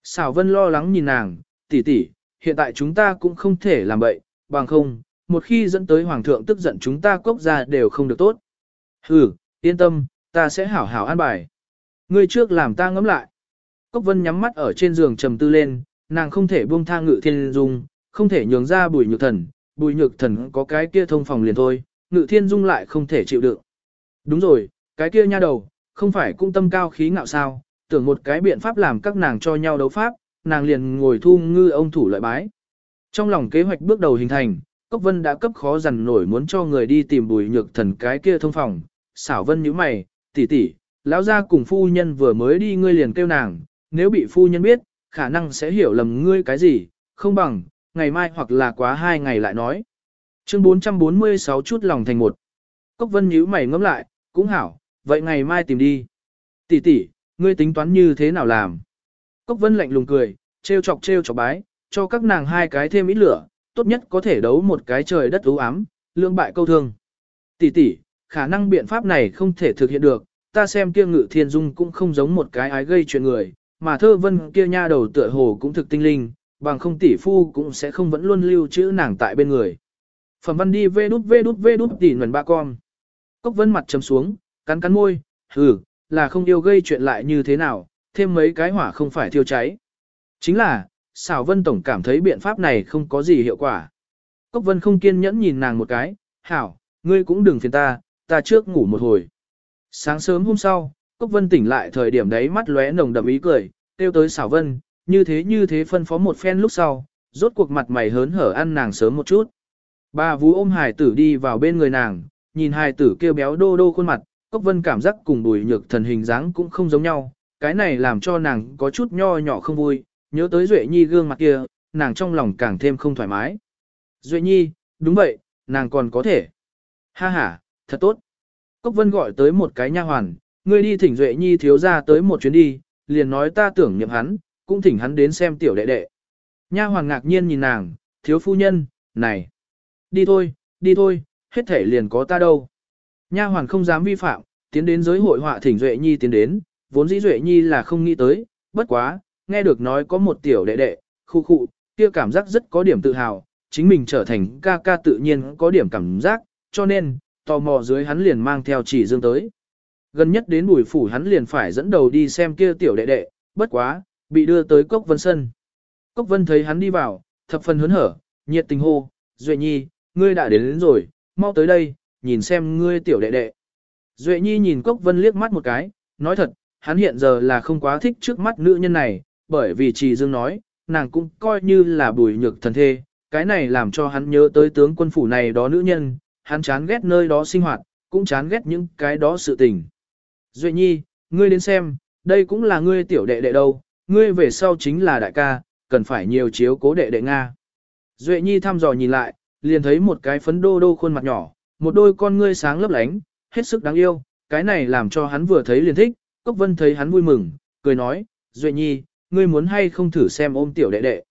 Xảo Vân lo lắng nhìn nàng, tỷ tỷ, hiện tại chúng ta cũng không thể làm bậy, bằng không, một khi dẫn tới hoàng thượng tức giận chúng ta cốc ra đều không được tốt. Hừ, yên tâm, ta sẽ hảo hảo an bài. Ngươi trước làm ta ngẫm lại. Cốc Vân nhắm mắt ở trên giường trầm tư lên, nàng không thể buông tha ngự thiên dung, không thể nhường ra bùi nhược thần, bùi nhược thần có cái kia thông phòng liền thôi, ngự thiên dung lại không thể chịu đựng. Đúng rồi, cái kia nha đầu, không phải cũng tâm cao khí ngạo sao, tưởng một cái biện pháp làm các nàng cho nhau đấu pháp, nàng liền ngồi thu ngư ông thủ lợi bái. Trong lòng kế hoạch bước đầu hình thành, Cốc Vân đã cấp khó dằn nổi muốn cho người đi tìm bùi nhược thần cái kia thông phòng, xảo Vân nhíu mày, tỷ tỷ, lão gia cùng phu nhân vừa mới đi ngươi liền kêu nàng, nếu bị phu nhân biết, khả năng sẽ hiểu lầm ngươi cái gì, không bằng, ngày mai hoặc là quá hai ngày lại nói. Chương 446 chút lòng thành một. Cốc Vân nhíu mày ngẫm lại, cũng hảo, vậy ngày mai tìm đi. Tỷ tỷ, ngươi tính toán như thế nào làm? Cốc Vân lạnh lùng cười, trêu chọc trêu chọc bái, cho các nàng hai cái thêm ít lửa, tốt nhất có thể đấu một cái trời đất u ám, lương bại câu thương. Tỷ tỷ, khả năng biện pháp này không thể thực hiện được, ta xem kia ngự thiên dung cũng không giống một cái ái gây chuyện người, mà thơ vân kia nha đầu tựa hồ cũng thực tinh linh, bằng không tỷ phu cũng sẽ không vẫn luôn lưu trữ nàng tại bên người. Phẩm văn đi vê đút vê đút vê đút tỉ nguồn ba con. Cốc vân mặt chấm xuống, cắn cắn môi, hừ, là không yêu gây chuyện lại như thế nào, thêm mấy cái hỏa không phải thiêu cháy. Chính là, xảo vân tổng cảm thấy biện pháp này không có gì hiệu quả. Cốc vân không kiên nhẫn nhìn nàng một cái, hảo, ngươi cũng đừng phiền ta, ta trước ngủ một hồi. Sáng sớm hôm sau, Cốc Vân tỉnh lại thời điểm đấy mắt lóe nồng đậm ý cười, tiêu tới xảo vân, như thế như thế phân phó một phen lúc sau, rốt cuộc mặt mày hớn hở ăn nàng sớm một chút. Bà vú ôm hài tử đi vào bên người nàng, nhìn hài tử kêu béo đô đô khuôn mặt, Cốc Vân cảm giác cùng bùi nhược thần hình dáng cũng không giống nhau, cái này làm cho nàng có chút nho nhỏ không vui, nhớ tới Duệ Nhi gương mặt kia, nàng trong lòng càng thêm không thoải mái. Duệ Nhi, đúng vậy, nàng còn có thể. Ha ha, thật tốt. Cốc Vân gọi tới một cái nha hoàn, ngươi đi thỉnh Duệ Nhi thiếu ra tới một chuyến đi, liền nói ta tưởng niệm hắn, cũng thỉnh hắn đến xem tiểu đệ đệ. Nha hoàn ngạc nhiên nhìn nàng, thiếu phu nhân, này. Đi thôi, đi thôi, hết thể liền có ta đâu. Nha hoàn không dám vi phạm, tiến đến giới hội họa thỉnh Duệ Nhi tiến đến, vốn dĩ Duệ Nhi là không nghĩ tới, bất quá, nghe được nói có một tiểu đệ đệ, khu khu, kia cảm giác rất có điểm tự hào, chính mình trở thành ca ca tự nhiên có điểm cảm giác, cho nên, tò mò dưới hắn liền mang theo chỉ dương tới. Gần nhất đến bùi phủ hắn liền phải dẫn đầu đi xem kia tiểu đệ đệ, bất quá, bị đưa tới Cốc Vân Sân. Cốc Vân thấy hắn đi vào, thập phần hớn hở, nhiệt tình hô, Duệ Nhi, ngươi đã đến, đến rồi, mau tới đây, nhìn xem ngươi tiểu đệ đệ. Duệ Nhi nhìn Cốc Vân liếc mắt một cái, nói thật, hắn hiện giờ là không quá thích trước mắt nữ nhân này, bởi vì Trì Dương nói, nàng cũng coi như là bùi nhược thần thê, cái này làm cho hắn nhớ tới tướng quân phủ này đó nữ nhân, hắn chán ghét nơi đó sinh hoạt, cũng chán ghét những cái đó sự tình. Duệ Nhi, ngươi đến xem, đây cũng là ngươi tiểu đệ đệ đâu, ngươi về sau chính là đại ca, cần phải nhiều chiếu cố đệ đệ Nga. Duệ Nhi thăm dò nhìn lại, liền thấy một cái phấn đô đô khuôn mặt nhỏ, một đôi con ngươi sáng lấp lánh, hết sức đáng yêu, cái này làm cho hắn vừa thấy liền thích, Cốc Vân thấy hắn vui mừng, cười nói, Duệ Nhi, ngươi muốn hay không thử xem ôm tiểu đệ đệ.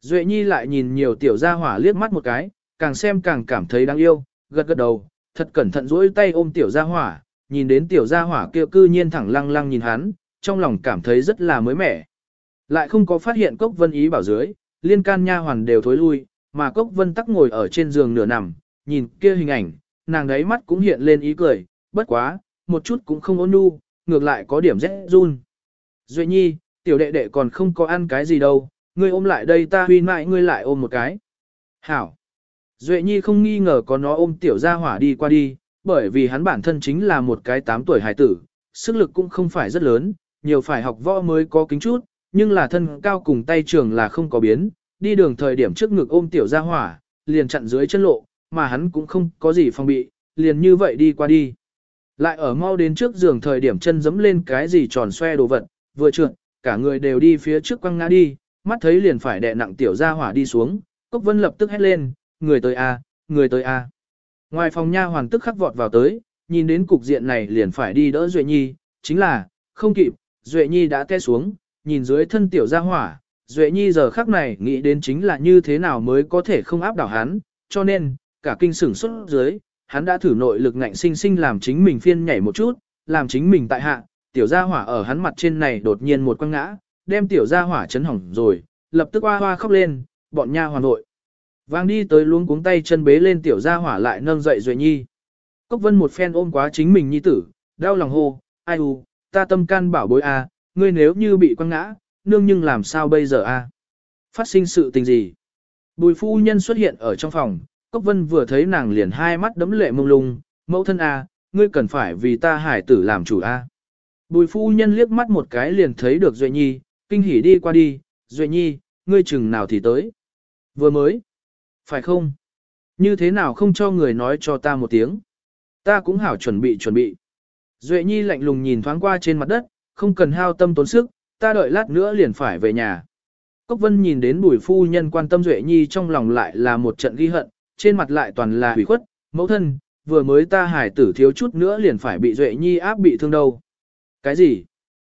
Duệ Nhi lại nhìn nhiều tiểu gia hỏa liếc mắt một cái, càng xem càng cảm thấy đáng yêu, gật gật đầu, thật cẩn thận duỗi tay ôm tiểu gia hỏa, nhìn đến tiểu gia hỏa kia cư nhiên thẳng lăng lăng nhìn hắn, trong lòng cảm thấy rất là mới mẻ. Lại không có phát hiện Cốc Vân ý bảo dưới, liên can nha hoàn đều thối lui, mà Cốc Vân tắc ngồi ở trên giường nửa nằm, nhìn kia hình ảnh, nàng đấy mắt cũng hiện lên ý cười, bất quá, một chút cũng không ôn nhu, ngược lại có điểm rét run. Duệ nhi, tiểu đệ đệ còn không có ăn cái gì đâu, ngươi ôm lại đây ta huy mãi ngươi lại ôm một cái. Hảo. Duệ nhi không nghi ngờ có nó ôm tiểu gia hỏa đi qua đi, bởi vì hắn bản thân chính là một cái 8 tuổi hải tử, sức lực cũng không phải rất lớn, nhiều phải học võ mới có kính chút, nhưng là thân cao cùng tay trường là không có biến, đi đường thời điểm trước ngực ôm tiểu gia hỏa, liền chặn dưới chân lộ, mà hắn cũng không có gì phòng bị, liền như vậy đi qua đi. Lại ở mau đến trước giường thời điểm chân dẫm lên cái gì tròn xoe đồ vật, vừa trượt, cả người đều đi phía trước quăng ngã đi, mắt thấy liền phải đè nặng tiểu gia hỏa đi xuống, Cốc Vân lập tức hét lên, người tới a, người tới a. Ngoài phòng nha hoàn tức khắc vọt vào tới, nhìn đến cục diện này liền phải đi đỡ Duệ Nhi, chính là, không kịp, Duệ Nhi đã té xuống, nhìn dưới thân tiểu gia hỏa, Duệ Nhi giờ khắc này nghĩ đến chính là như thế nào mới có thể không áp đảo hắn, cho nên, cả kinh sửng xuất dưới, hắn đã thử nội lực ngạnh sinh sinh làm chính mình phiên nhảy một chút, làm chính mình tại hạ, tiểu gia hỏa ở hắn mặt trên này đột nhiên một quăng ngã, đem tiểu gia hỏa chấn hỏng rồi, lập tức hoa hoa khóc lên, bọn nha hoàn nội. Vang đi tới luống cuống tay chân bế lên tiểu gia hỏa lại nâng dậy Duệ Nhi. Cốc Vân một phen ôm quá chính mình nhi tử, đau lòng hô, ai u, ta tâm can bảo bối a, ngươi nếu như bị quăng ngã, nương nhưng làm sao bây giờ a? Phát sinh sự tình gì? Bùi phu nhân xuất hiện ở trong phòng, Cốc Vân vừa thấy nàng liền hai mắt đấm lệ mông lung, mẫu thân a, ngươi cần phải vì ta hải tử làm chủ a. Bùi phu nhân liếc mắt một cái liền thấy được Duệ Nhi, kinh hỉ đi qua đi, Duệ Nhi, ngươi chừng nào thì tới. Vừa mới. Phải không? Như thế nào không cho người nói cho ta một tiếng? Ta cũng hảo chuẩn bị chuẩn bị. Duệ Nhi lạnh lùng nhìn thoáng qua trên mặt đất, không cần hao tâm tốn sức, ta đợi lát nữa liền phải về nhà. Cốc Vân nhìn đến bùi phu nhân quan tâm Duệ Nhi trong lòng lại là một trận ghi hận, trên mặt lại toàn là hủy khuất, mẫu thân, vừa mới ta hải tử thiếu chút nữa liền phải bị Duệ Nhi áp bị thương đâu. Cái gì?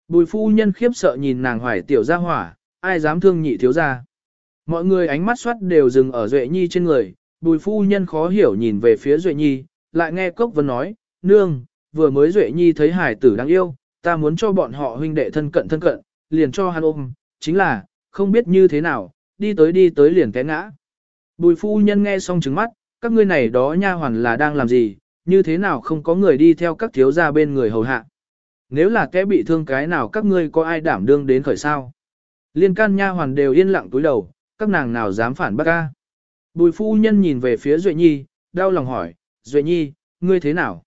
Bùi phu nhân khiếp sợ nhìn nàng hoài tiểu ra hỏa, ai dám thương nhị thiếu ra. Mọi người ánh mắt xoát đều dừng ở Duệ Nhi trên người, bùi phu nhân khó hiểu nhìn về phía Duệ Nhi, lại nghe Cốc Vân nói, nương, vừa mới Duệ Nhi thấy hải tử đáng yêu, ta muốn cho bọn họ huynh đệ thân cận thân cận, liền cho hắn ôm, chính là, không biết như thế nào, đi tới đi tới liền té ngã. Bùi phu nhân nghe xong trứng mắt, các ngươi này đó nha hoàn là đang làm gì, như thế nào không có người đi theo các thiếu gia bên người hầu hạ. Nếu là kẻ bị thương cái nào các ngươi có ai đảm đương đến khởi sao. Liên can nha hoàn đều yên lặng túi đầu, các nàng nào dám phản bác ca. Bùi phu nhân nhìn về phía Duệ Nhi, đau lòng hỏi, Duệ Nhi, ngươi thế nào?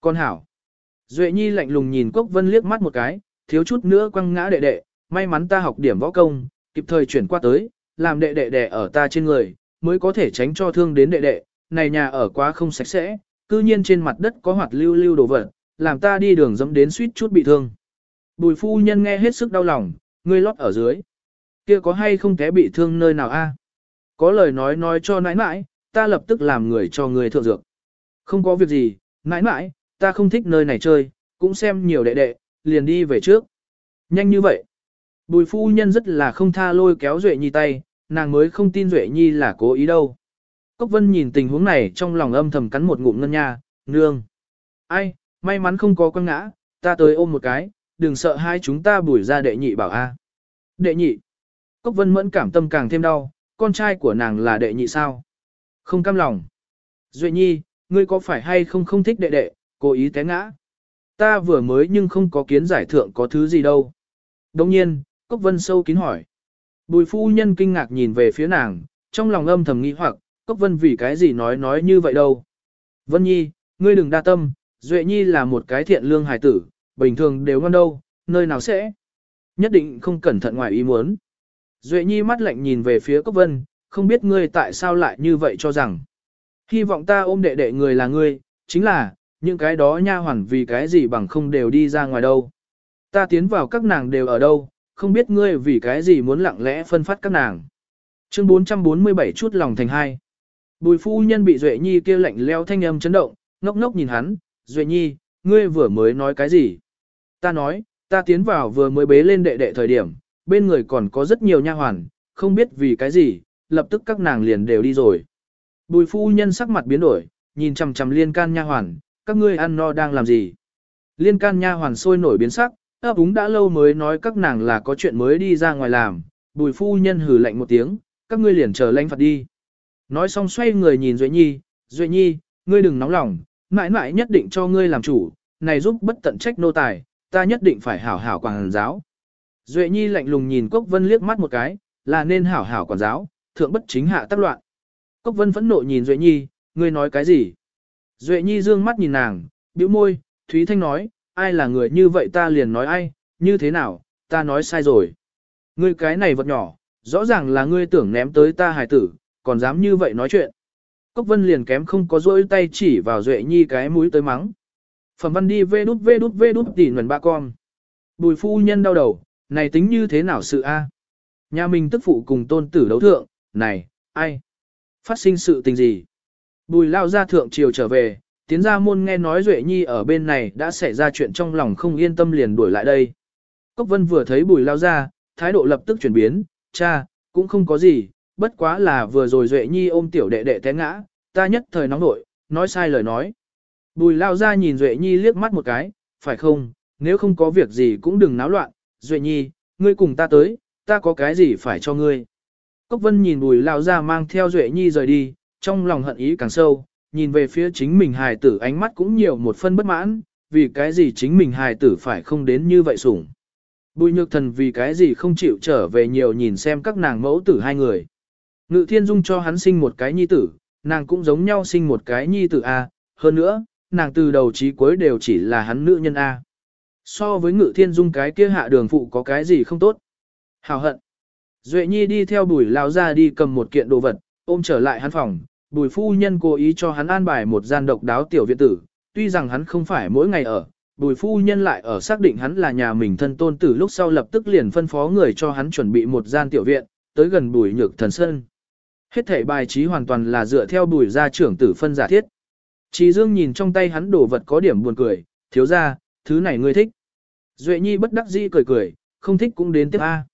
Con hảo. Duệ Nhi lạnh lùng nhìn Cốc Vân liếc mắt một cái, thiếu chút nữa quăng ngã đệ đệ, may mắn ta học điểm võ công, kịp thời chuyển qua tới, làm đệ đệ đệ ở ta trên người, mới có thể tránh cho thương đến đệ đệ, này nhà ở quá không sạch sẽ, cư nhiên trên mặt đất có hoạt lưu lưu đồ vật, làm ta đi đường dẫm đến suýt chút bị thương. Bùi phu nhân nghe hết sức đau lòng, ngươi lót ở dưới. Kia có hay không té bị thương nơi nào a? À? Có lời nói nói cho nãi nãi, ta lập tức làm người cho người thượng dược. Không có việc gì, nãi nãi, ta không thích nơi này chơi, cũng xem nhiều đệ đệ, liền đi về trước. Nhanh như vậy. Bùi phu nhân rất là không tha lôi kéo Duệ Nhi tay, nàng mới không tin Duệ Nhi là cố ý đâu. Cốc Vân nhìn tình huống này trong lòng âm thầm cắn một ngụm ngân nha, nương. Ai, may mắn không có quăng ngã, ta tới ôm một cái, đừng sợ hai chúng ta bùi ra đệ nhị bảo a. Đệ nhị. Cốc Vân mẫn cảm tâm càng thêm đau, con trai của nàng là đệ nhị sao? Không cam lòng. Duệ Nhi, ngươi có phải hay không không thích đệ đệ, cố ý té ngã? Ta vừa mới nhưng không có kiến giải thượng có thứ gì đâu. Đồng nhiên, Cốc Vân sâu kín hỏi. Bùi phu nhân kinh ngạc nhìn về phía nàng, trong lòng âm thầm nghĩ hoặc, Cốc Vân vì cái gì nói nói như vậy đâu. Vân Nhi, ngươi đừng đa tâm, Duệ Nhi là một cái thiện lương hài tử, bình thường đều ngon đâu, nơi nào sẽ. Nhất định không cẩn thận ngoài ý muốn. Duệ Nhi mắt lạnh nhìn về phía Cốc Vân, không biết ngươi tại sao lại như vậy cho rằng. Hy vọng ta ôm đệ đệ người là ngươi, chính là, những cái đó nha hoàn vì cái gì bằng không đều đi ra ngoài đâu. Ta tiến vào các nàng đều ở đâu, không biết ngươi vì cái gì muốn lặng lẽ phân phát các nàng. Chương 447 chút lòng thành hai. Bùi phu nhân bị Duệ Nhi kia lạnh leo thanh âm chấn động, ngốc ngốc nhìn hắn, Duệ Nhi, ngươi vừa mới nói cái gì? Ta nói, ta tiến vào vừa mới bế lên đệ đệ thời điểm, bên người còn có rất nhiều nha hoàn, không biết vì cái gì, lập tức các nàng liền đều đi rồi. Bùi phu nhân sắc mặt biến đổi, nhìn chằm chằm liên can nha hoàn, các ngươi ăn no đang làm gì? Liên can nha hoàn sôi nổi biến sắc, ấp úng đã lâu mới nói các nàng là có chuyện mới đi ra ngoài làm, bùi phu nhân hừ lạnh một tiếng, các ngươi liền chờ lãnh phạt đi. Nói xong xoay người nhìn Duệ Nhi, Duệ Nhi, ngươi đừng nóng lòng, mãi mãi nhất định cho ngươi làm chủ, này giúp bất tận trách nô tài, ta nhất định phải hảo hảo quản giáo. Duệ Nhi lạnh lùng nhìn Cốc Vân liếc mắt một cái, là nên hảo hảo quản giáo, thượng bất chính hạ tác loạn. Cốc Vân phẫn nộ nhìn Duệ Nhi, ngươi nói cái gì? Duệ Nhi dương mắt nhìn nàng, bĩu môi, Thúy Thanh nói, ai là người như vậy ta liền nói ai, như thế nào, ta nói sai rồi. Ngươi cái này vật nhỏ, rõ ràng là ngươi tưởng ném tới ta hài tử, còn dám như vậy nói chuyện. Cốc Vân liền kém không có rỗi tay chỉ vào Duệ Nhi cái mũi tới mắng. Phẩm văn đi vê đút vê đút vê đút tỉ nguồn ba con. Bùi phu nhân đau đầu, này tính như thế nào sự a? Nhà mình tức phụ cùng tôn tử đấu thượng, này, ai? Phát sinh sự tình gì? Bùi lao ra thượng triều trở về, tiến ra môn nghe nói Duệ Nhi ở bên này đã xảy ra chuyện trong lòng không yên tâm liền đuổi lại đây. Cốc Vân vừa thấy bùi lao ra, thái độ lập tức chuyển biến, cha, cũng không có gì, bất quá là vừa rồi Duệ Nhi ôm tiểu đệ đệ té ngã, ta nhất thời nóng nội, nói sai lời nói. Bùi lao ra nhìn Duệ Nhi liếc mắt một cái, phải không, nếu không có việc gì cũng đừng náo loạn, Duệ Nhi, ngươi cùng ta tới, ta có cái gì phải cho ngươi. Cốc Vân nhìn bùi lao ra mang theo Duệ Nhi rời đi, trong lòng hận ý càng sâu, nhìn về phía chính mình hài tử ánh mắt cũng nhiều một phân bất mãn, vì cái gì chính mình hài tử phải không đến như vậy sủng. Bùi nhược thần vì cái gì không chịu trở về nhiều nhìn xem các nàng mẫu tử hai người. Ngự thiên dung cho hắn sinh một cái nhi tử, nàng cũng giống nhau sinh một cái nhi tử A, hơn nữa, nàng từ đầu chí cuối đều chỉ là hắn nữ nhân A. So với ngự thiên dung cái kia hạ đường phụ có cái gì không tốt. Hào hận. Duệ nhi đi theo bùi lao ra đi cầm một kiện đồ vật, ôm trở lại hắn phòng. Bùi phu nhân cố ý cho hắn an bài một gian độc đáo tiểu viện tử, tuy rằng hắn không phải mỗi ngày ở, bùi phu nhân lại ở xác định hắn là nhà mình thân tôn tử lúc sau lập tức liền phân phó người cho hắn chuẩn bị một gian tiểu viện, tới gần bùi nhược thần sơn. Hết thể bài trí hoàn toàn là dựa theo bùi gia trưởng tử phân giả thiết. Trí Dương nhìn trong tay hắn đồ vật có điểm buồn cười, thiếu ra, thứ này ngươi thích. Duệ Nhi bất đắc dĩ cười cười, không thích cũng đến tiếp A.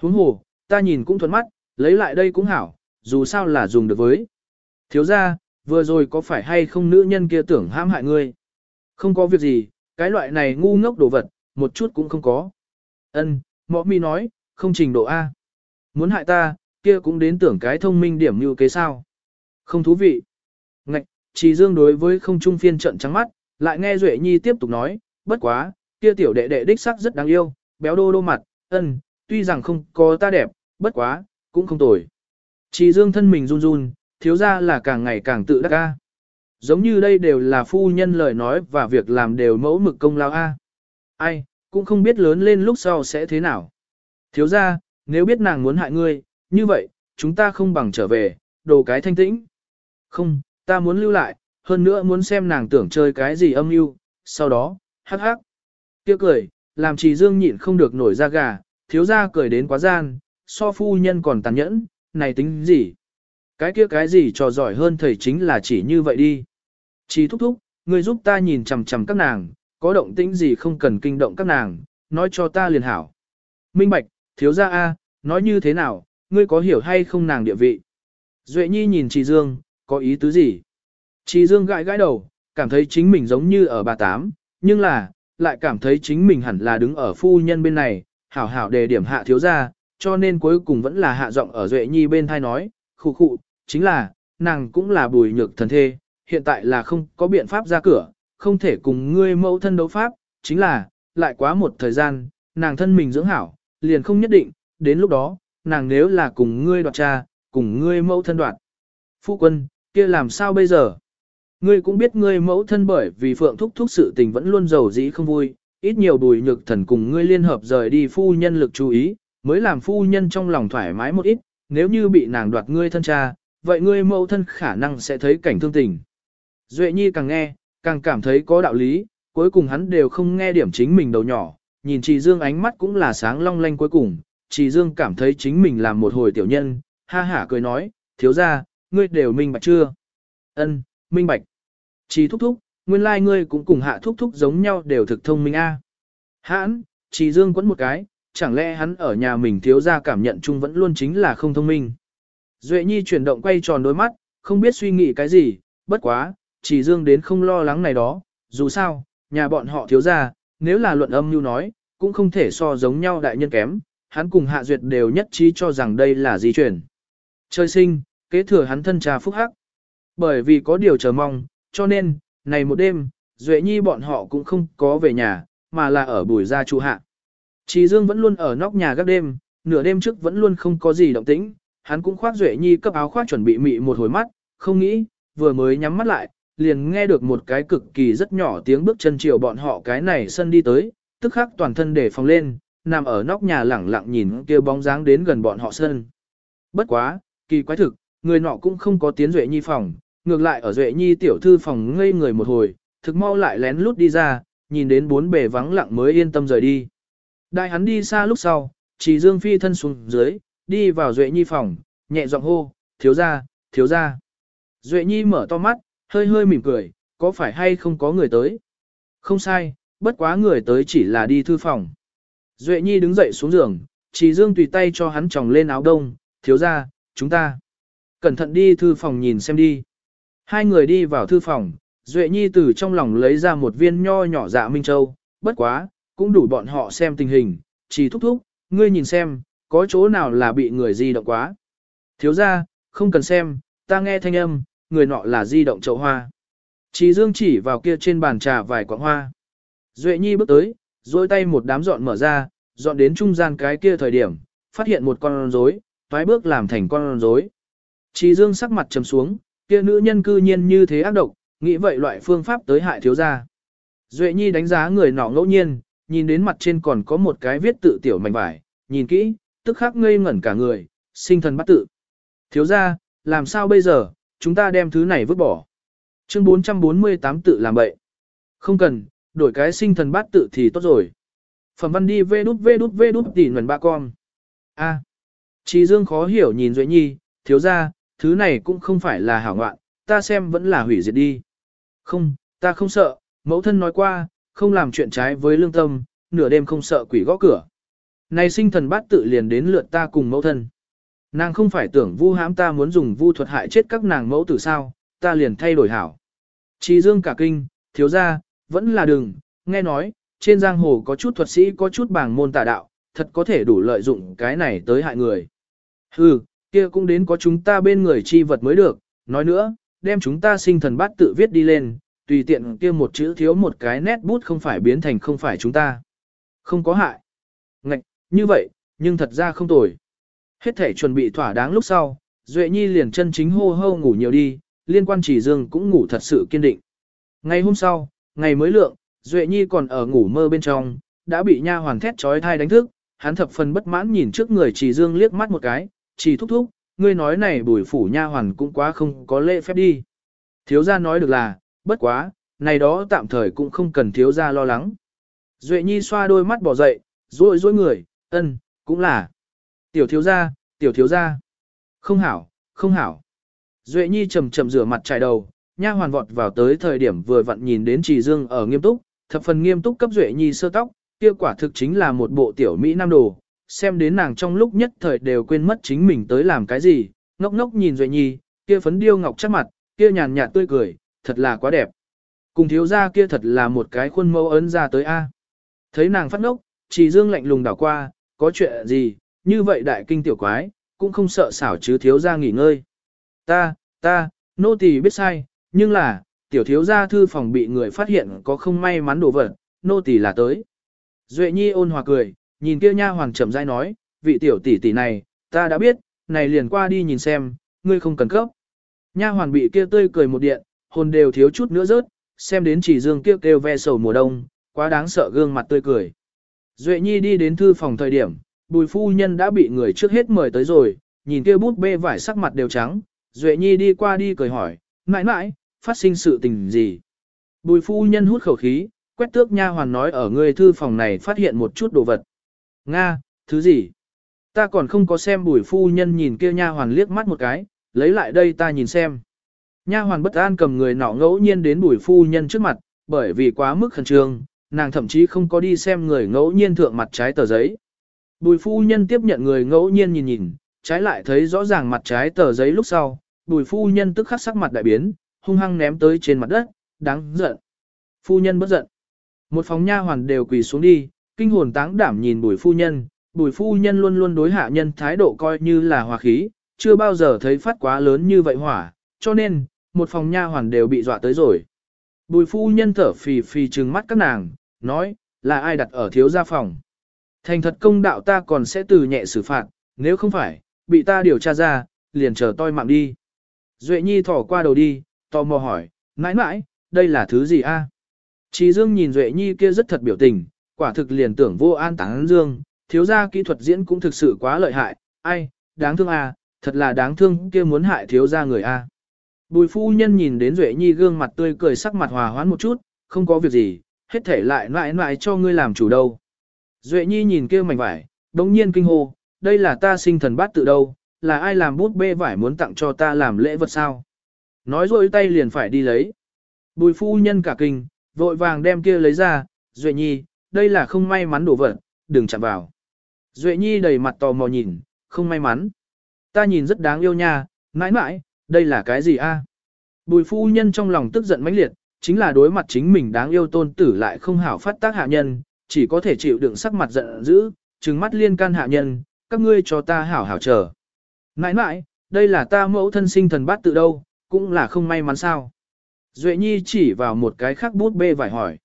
Huống hồ, ta nhìn cũng thuận mắt, lấy lại đây cũng hảo, dù sao là dùng được với. Thiếu ra, vừa rồi có phải hay không nữ nhân kia tưởng hãm hại ngươi? Không có việc gì, cái loại này ngu ngốc đồ vật, một chút cũng không có. Ân, mọ mi nói, không trình độ A. Muốn hại ta, kia cũng đến tưởng cái thông minh điểm như kế sao. Không thú vị. Ngạch, chỉ dương đối với không trung phiên trận trắng mắt, lại nghe Duệ Nhi tiếp tục nói, bất quá, kia tiểu đệ đệ đích sắc rất đáng yêu, béo đô đô mặt, ân, tuy rằng không có ta đẹp, bất quá, cũng không tồi. Chỉ dương thân mình run run, thiếu ra là càng ngày càng tự đắc ca. giống như đây đều là phu nhân lời nói và việc làm đều mẫu mực công lao a. Ai, cũng không biết lớn lên lúc sau sẽ thế nào. Thiếu ra, nếu biết nàng muốn hại ngươi, như vậy, chúng ta không bằng trở về, đồ cái thanh tĩnh. Không, ta muốn lưu lại, hơn nữa muốn xem nàng tưởng chơi cái gì âm mưu, sau đó, hắc hắc. tiếc cười, làm trì dương nhịn không được nổi ra gà, thiếu ra cười đến quá gian, so phu nhân còn tàn nhẫn, này tính gì? Cái kia cái gì trò giỏi hơn thầy chính là chỉ như vậy đi. Chỉ thúc thúc, người giúp ta nhìn chằm chằm các nàng, có động tĩnh gì không cần kinh động các nàng, nói cho ta liền hảo. Minh Bạch, thiếu gia A, nói như thế nào, ngươi có hiểu hay không nàng địa vị? Duệ Nhi nhìn Trì Dương, có ý tứ gì? Trì Dương gãi gãi đầu, cảm thấy chính mình giống như ở bà tám, nhưng là, lại cảm thấy chính mình hẳn là đứng ở phu nhân bên này, hảo hảo đề điểm hạ thiếu gia, cho nên cuối cùng vẫn là hạ giọng ở Duệ Nhi bên thai nói, khụ khụ, chính là, nàng cũng là bùi nhược thần thê, hiện tại là không có biện pháp ra cửa, không thể cùng ngươi mẫu thân đấu pháp, chính là, lại quá một thời gian, nàng thân mình dưỡng hảo, liền không nhất định, đến lúc đó, nàng nếu là cùng ngươi đoạt cha, cùng ngươi mẫu thân đoạt. Phu quân, kia làm sao bây giờ? Ngươi cũng biết ngươi mẫu thân bởi vì phượng thúc thúc sự tình vẫn luôn giàu dĩ không vui, ít nhiều bùi nhược thần cùng ngươi liên hợp rời đi phu nhân lực chú ý, mới làm phu nhân trong lòng thoải mái một ít, nếu như bị nàng đoạt ngươi thân cha, vậy ngươi mẫu thân khả năng sẽ thấy cảnh thương tình. Duệ Nhi càng nghe, càng cảm thấy có đạo lý, cuối cùng hắn đều không nghe điểm chính mình đầu nhỏ, nhìn Trì Dương ánh mắt cũng là sáng long lanh cuối cùng, Trì Dương cảm thấy chính mình làm một hồi tiểu nhân, ha hả cười nói, thiếu ra, ngươi đều minh bạch chưa? Ân, minh bạch. Trì thúc thúc, nguyên lai like ngươi cũng cùng hạ thúc thúc giống nhau đều thực thông minh a. À. Hãn, Trì Dương quấn một cái, chẳng lẽ hắn ở nhà mình thiếu ra cảm nhận chung vẫn luôn chính là không thông minh. Duệ Nhi chuyển động quay tròn đôi mắt, không biết suy nghĩ cái gì, bất quá, chỉ dương đến không lo lắng này đó, dù sao, nhà bọn họ thiếu ra, nếu là luận âm như nói, cũng không thể so giống nhau đại nhân kém, hắn cùng hạ duyệt đều nhất trí cho rằng đây là di chuyển. Chơi sinh, kế thừa hắn thân cha phúc hắc. Bởi vì có điều chờ mong, cho nên, này một đêm, Duệ Nhi bọn họ cũng không có về nhà, mà là ở bùi gia trụ hạ. Chỉ Dương vẫn luôn ở nóc nhà gác đêm, nửa đêm trước vẫn luôn không có gì động tĩnh, hắn cũng khoác Duệ Nhi cấp áo khoác chuẩn bị mị một hồi mắt, không nghĩ, vừa mới nhắm mắt lại, liền nghe được một cái cực kỳ rất nhỏ tiếng bước chân chiều bọn họ cái này sân đi tới, tức khắc toàn thân để phòng lên, nằm ở nóc nhà lẳng lặng nhìn kia bóng dáng đến gần bọn họ sân. Bất quá, kỳ quái thực, người nọ cũng không có tiến Duệ Nhi phòng, ngược lại ở Duệ Nhi tiểu thư phòng ngây người một hồi, thực mau lại lén lút đi ra, nhìn đến bốn bề vắng lặng mới yên tâm rời đi. Đại hắn đi xa lúc sau, chỉ dương phi thân xuống dưới, đi vào Duệ Nhi phòng, nhẹ giọng hô, thiếu ra, thiếu ra. Duệ Nhi mở to mắt, hơi hơi mỉm cười, có phải hay không có người tới? Không sai, bất quá người tới chỉ là đi thư phòng. Duệ Nhi đứng dậy xuống giường, chỉ dương tùy tay cho hắn tròng lên áo đông, thiếu ra, chúng ta. Cẩn thận đi thư phòng nhìn xem đi. Hai người đi vào thư phòng, Duệ Nhi từ trong lòng lấy ra một viên nho nhỏ dạ Minh Châu, bất quá, cũng đủ bọn họ xem tình hình, chỉ thúc thúc, ngươi nhìn xem, có chỗ nào là bị người di động quá. Thiếu ra, không cần xem, ta nghe thanh âm, người nọ là di động chậu hoa. Chỉ dương chỉ vào kia trên bàn trà vài quạng hoa. Duệ Nhi bước tới, dôi tay một đám dọn mở ra, dọn đến trung gian cái kia thời điểm, phát hiện một con rối, toái bước làm thành con rối. Chỉ dương sắc mặt trầm xuống, kia nữ nhân cư nhiên như thế ác độc, nghĩ vậy loại phương pháp tới hại thiếu gia. Duệ Nhi đánh giá người nọ ngẫu nhiên, nhìn đến mặt trên còn có một cái viết tự tiểu mảnh vải, nhìn kỹ, tức khắc ngây ngẩn cả người, sinh thần bắt tự. Thiếu gia, làm sao bây giờ, chúng ta đem thứ này vứt bỏ. Chương 448 tự làm bậy. Không cần, đổi cái sinh thần bát tự thì tốt rồi. Phẩm văn đi vê đút vê đút vê đút tỉ nguồn ba con. A. À. Chị Dương khó hiểu nhìn Duệ Nhi, thiếu ra, thứ này cũng không phải là hảo ngoạn, ta xem vẫn là hủy diệt đi. Không, ta không sợ, mẫu thân nói qua, không làm chuyện trái với lương tâm, nửa đêm không sợ quỷ gõ cửa. Này sinh thần bát tự liền đến lượt ta cùng mẫu thân. Nàng không phải tưởng vu hãm ta muốn dùng vu thuật hại chết các nàng mẫu tử sao, ta liền thay đổi hảo. Chỉ dương cả kinh, thiếu ra, vẫn là đừng, nghe nói, trên giang hồ có chút thuật sĩ có chút bảng môn tà đạo, thật có thể đủ lợi dụng cái này tới hại người. Hừ, kia cũng đến có chúng ta bên người chi vật mới được, nói nữa, đem chúng ta sinh thần bát tự viết đi lên, tùy tiện kia một chữ thiếu một cái nét bút không phải biến thành không phải chúng ta. Không có hại. Ngạch, như vậy, nhưng thật ra không tồi. Hết thể chuẩn bị thỏa đáng lúc sau, Duệ Nhi liền chân chính hô hô ngủ nhiều đi, liên quan chỉ dương cũng ngủ thật sự kiên định. Ngày hôm sau, ngày mới lượng, Duệ Nhi còn ở ngủ mơ bên trong, đã bị nha hoàn thét trói thai đánh thức, hắn thập phần bất mãn nhìn trước người chỉ dương liếc mắt một cái, chỉ thúc thúc, ngươi nói này bùi phủ nha hoàn cũng quá không có lễ phép đi. Thiếu gia nói được là, bất quá, này đó tạm thời cũng không cần thiếu gia lo lắng. Duệ Nhi xoa đôi mắt bỏ dậy, rối rối người, ân, cũng là. Tiểu thiếu gia, tiểu thiếu gia. Không hảo, không hảo. Duệ Nhi chầm chậm rửa mặt trải đầu, nha hoàn vọt vào tới thời điểm vừa vặn nhìn đến Trì Dương ở nghiêm túc, thập phần nghiêm túc cấp Duệ Nhi sơ tóc, kia quả thực chính là một bộ tiểu mỹ nam đồ, xem đến nàng trong lúc nhất thời đều quên mất chính mình tới làm cái gì, ngốc ngốc nhìn Duệ Nhi, kia phấn điêu ngọc chắc mặt, kia nhàn nhạt tươi cười, thật là quá đẹp. Cùng thiếu gia kia thật là một cái khuôn mẫu ấn ra tới A. Thấy nàng phát ngốc, chỉ Dương lạnh lùng đảo qua, có chuyện gì, như vậy đại kinh tiểu quái, cũng không sợ xảo chứ thiếu gia nghỉ ngơi. Ta, ta, nô tỳ biết sai, nhưng là, tiểu thiếu gia thư phòng bị người phát hiện có không may mắn đổ vật, nô tỳ là tới. Duệ Nhi ôn hòa cười, nhìn kia nha hoàng chậm rãi nói, vị tiểu tỷ tỷ này, ta đã biết, này liền qua đi nhìn xem, ngươi không cần cấp. Nha hoàn bị kia tươi cười một điện, hồn đều thiếu chút nữa rớt, xem đến chỉ dương kia kêu ve sầu mùa đông, quá đáng sợ gương mặt tươi cười. Duệ Nhi đi đến thư phòng thời điểm, bùi phu nhân đã bị người trước hết mời tới rồi, nhìn kia bút bê vải sắc mặt đều trắng, Duệ Nhi đi qua đi cười hỏi, mãi mãi, phát sinh sự tình gì? Bùi phu nhân hút khẩu khí, quét tước nha hoàn nói ở người thư phòng này phát hiện một chút đồ vật. Nga, thứ gì? Ta còn không có xem bùi phu nhân nhìn kia nha hoàn liếc mắt một cái, lấy lại đây ta nhìn xem. Nha hoàn bất an cầm người nọ ngẫu nhiên đến bùi phu nhân trước mặt, bởi vì quá mức khẩn trương, nàng thậm chí không có đi xem người ngẫu nhiên thượng mặt trái tờ giấy. Bùi phu nhân tiếp nhận người ngẫu nhiên nhìn nhìn, trái lại thấy rõ ràng mặt trái tờ giấy lúc sau, bùi phu nhân tức khắc sắc mặt đại biến, hung hăng ném tới trên mặt đất, đáng giận. Phu nhân bất giận. Một phòng nha hoàn đều quỳ xuống đi, kinh hồn táng đảm nhìn bùi phu nhân, bùi phu nhân luôn luôn đối hạ nhân thái độ coi như là hòa khí, chưa bao giờ thấy phát quá lớn như vậy hỏa, cho nên, một phòng nha hoàn đều bị dọa tới rồi. Bùi phu nhân thở phì phì trừng mắt các nàng, nói, là ai đặt ở thiếu gia phòng. Thành thật công đạo ta còn sẽ từ nhẹ xử phạt, nếu không phải, bị ta điều tra ra, liền chờ toi mạng đi. Duệ Nhi thỏ qua đầu đi, tò mò hỏi, mãi mãi, đây là thứ gì a? À? Trí Dương nhìn Duệ Nhi kia rất thật biểu tình, quả thực liền tưởng vô an táng Dương, thiếu gia kỹ thuật diễn cũng thực sự quá lợi hại, ai, đáng thương a, thật là đáng thương kia muốn hại thiếu gia người a. Bùi phu nhân nhìn đến Duệ Nhi gương mặt tươi cười sắc mặt hòa hoãn một chút, không có việc gì, hết thể lại mãi mãi cho ngươi làm chủ đâu. Duệ Nhi nhìn kia mảnh vải, đống nhiên kinh hô, đây là ta sinh thần bát tự đâu, là ai làm bút bê vải muốn tặng cho ta làm lễ vật sao? Nói rồi tay liền phải đi lấy. Bùi phu nhân cả kinh, vội vàng đem kia lấy ra, Duệ Nhi, đây là không may mắn đổ vật, đừng chạm vào. Duệ Nhi đầy mặt tò mò nhìn, không may mắn. Ta nhìn rất đáng yêu nha, mãi mãi, đây là cái gì a? Bùi phu nhân trong lòng tức giận mãnh liệt, chính là đối mặt chính mình đáng yêu tôn tử lại không hảo phát tác hạ nhân, chỉ có thể chịu đựng sắc mặt giận dữ, trừng mắt liên can hạ nhân, các ngươi cho ta hảo hảo chờ. Nãi nãi, đây là ta mẫu thân sinh thần bát tự đâu, cũng là không may mắn sao. Duệ Nhi chỉ vào một cái khác bút bê vải hỏi.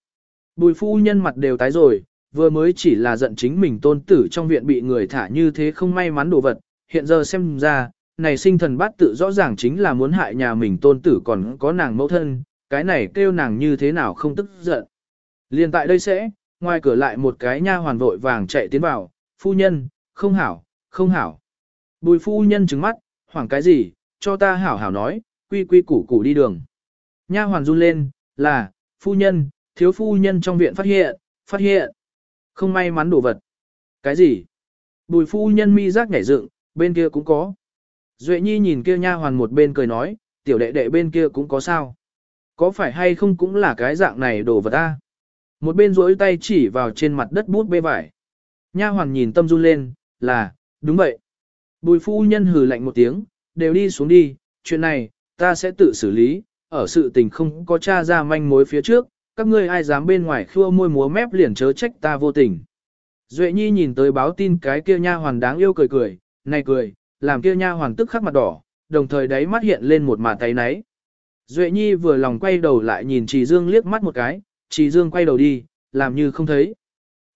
Bùi phu nhân mặt đều tái rồi, vừa mới chỉ là giận chính mình tôn tử trong viện bị người thả như thế không may mắn đồ vật, hiện giờ xem ra, này sinh thần bát tự rõ ràng chính là muốn hại nhà mình tôn tử còn có nàng mẫu thân, cái này kêu nàng như thế nào không tức giận. Liên tại đây sẽ, ngoài cửa lại một cái nha hoàn vội vàng chạy tiến vào, phu nhân, không hảo, không hảo. Bùi phu nhân trừng mắt, hoảng cái gì, cho ta hảo hảo nói, quy quy củ củ đi đường. Nha hoàn run lên, là, phu nhân, thiếu phu nhân trong viện phát hiện, phát hiện. Không may mắn đổ vật. Cái gì? Bùi phu nhân mi giác nhảy dựng, bên kia cũng có. Duệ nhi nhìn kia nha hoàn một bên cười nói, tiểu đệ đệ bên kia cũng có sao. Có phải hay không cũng là cái dạng này đổ vật ta? Một bên rỗi tay chỉ vào trên mặt đất bút bê vải. Nha hoàn nhìn tâm run lên, là, đúng vậy. Bùi phu nhân hừ lạnh một tiếng, đều đi xuống đi, chuyện này, ta sẽ tự xử lý, ở sự tình không có tra ra manh mối phía trước, các ngươi ai dám bên ngoài khua môi múa mép liền chớ trách ta vô tình. Duệ Nhi nhìn tới báo tin cái kia nha hoàn đáng yêu cười cười, này cười, làm kia nha hoàng tức khắc mặt đỏ, đồng thời đáy mắt hiện lên một màn tay náy. Duệ Nhi vừa lòng quay đầu lại nhìn Trì Dương liếc mắt một cái, Trì Dương quay đầu đi, làm như không thấy.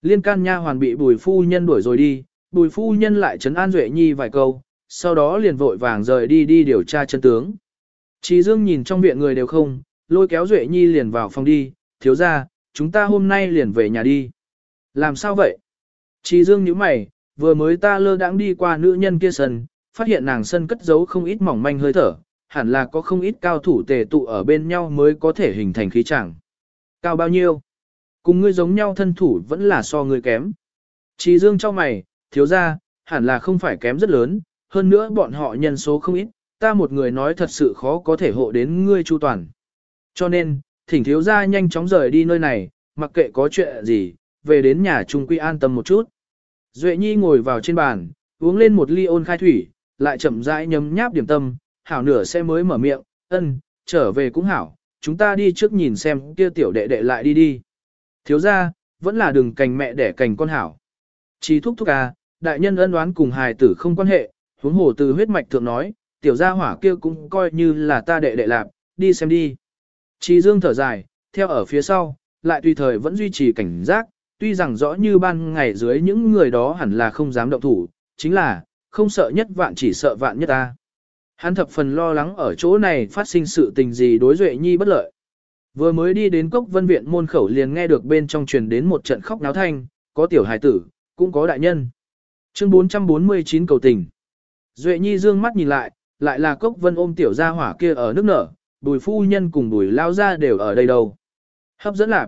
Liên can nha hoàn bị bùi phu nhân đuổi rồi đi, bùi phu nhân lại trấn an Duệ Nhi vài câu, sau đó liền vội vàng rời đi đi điều tra chân tướng. Trì Dương nhìn trong viện người đều không, lôi kéo Duệ Nhi liền vào phòng đi, thiếu ra, chúng ta hôm nay liền về nhà đi. Làm sao vậy? Trì Dương nhíu mày, vừa mới ta lơ đãng đi qua nữ nhân kia sân, phát hiện nàng sân cất giấu không ít mỏng manh hơi thở, hẳn là có không ít cao thủ tề tụ ở bên nhau mới có thể hình thành khí chẳng. Cao bao nhiêu? Cùng ngươi giống nhau thân thủ vẫn là so ngươi kém. Chỉ Dương cho mày, thiếu ra, hẳn là không phải kém rất lớn, hơn nữa bọn họ nhân số không ít, ta một người nói thật sự khó có thể hộ đến ngươi chu toàn. Cho nên, thỉnh thiếu ra nhanh chóng rời đi nơi này, mặc kệ có chuyện gì, về đến nhà trung quy an tâm một chút. Duệ Nhi ngồi vào trên bàn, uống lên một ly ôn khai thủy, lại chậm rãi nhấm nháp điểm tâm, hảo nửa sẽ mới mở miệng, ân, trở về cũng hảo, chúng ta đi trước nhìn xem kia tiểu đệ đệ lại đi đi. Thiếu ra, vẫn là đừng cành mẹ đẻ cành con hảo. Chỉ thúc thúc à, đại nhân ân đoán cùng hài tử không quan hệ, huống hồ từ huyết mạch thượng nói, tiểu gia hỏa kia cũng coi như là ta đệ đệ lạp, đi xem đi. Chỉ dương thở dài, theo ở phía sau, lại tùy thời vẫn duy trì cảnh giác, tuy rằng rõ như ban ngày dưới những người đó hẳn là không dám động thủ, chính là, không sợ nhất vạn chỉ sợ vạn nhất ta. Hắn thập phần lo lắng ở chỗ này phát sinh sự tình gì đối Duệ Nhi bất lợi. Vừa mới đi đến cốc vân viện môn khẩu liền nghe được bên trong truyền đến một trận khóc náo thanh, có tiểu hài tử, cũng có đại nhân. Chương 449 cầu tình. Duệ Nhi dương mắt nhìn lại, lại là cốc vân ôm tiểu gia hỏa kia ở nước nở, bùi phu nhân cùng bùi lao ra đều ở đây đâu. Hấp dẫn lạc.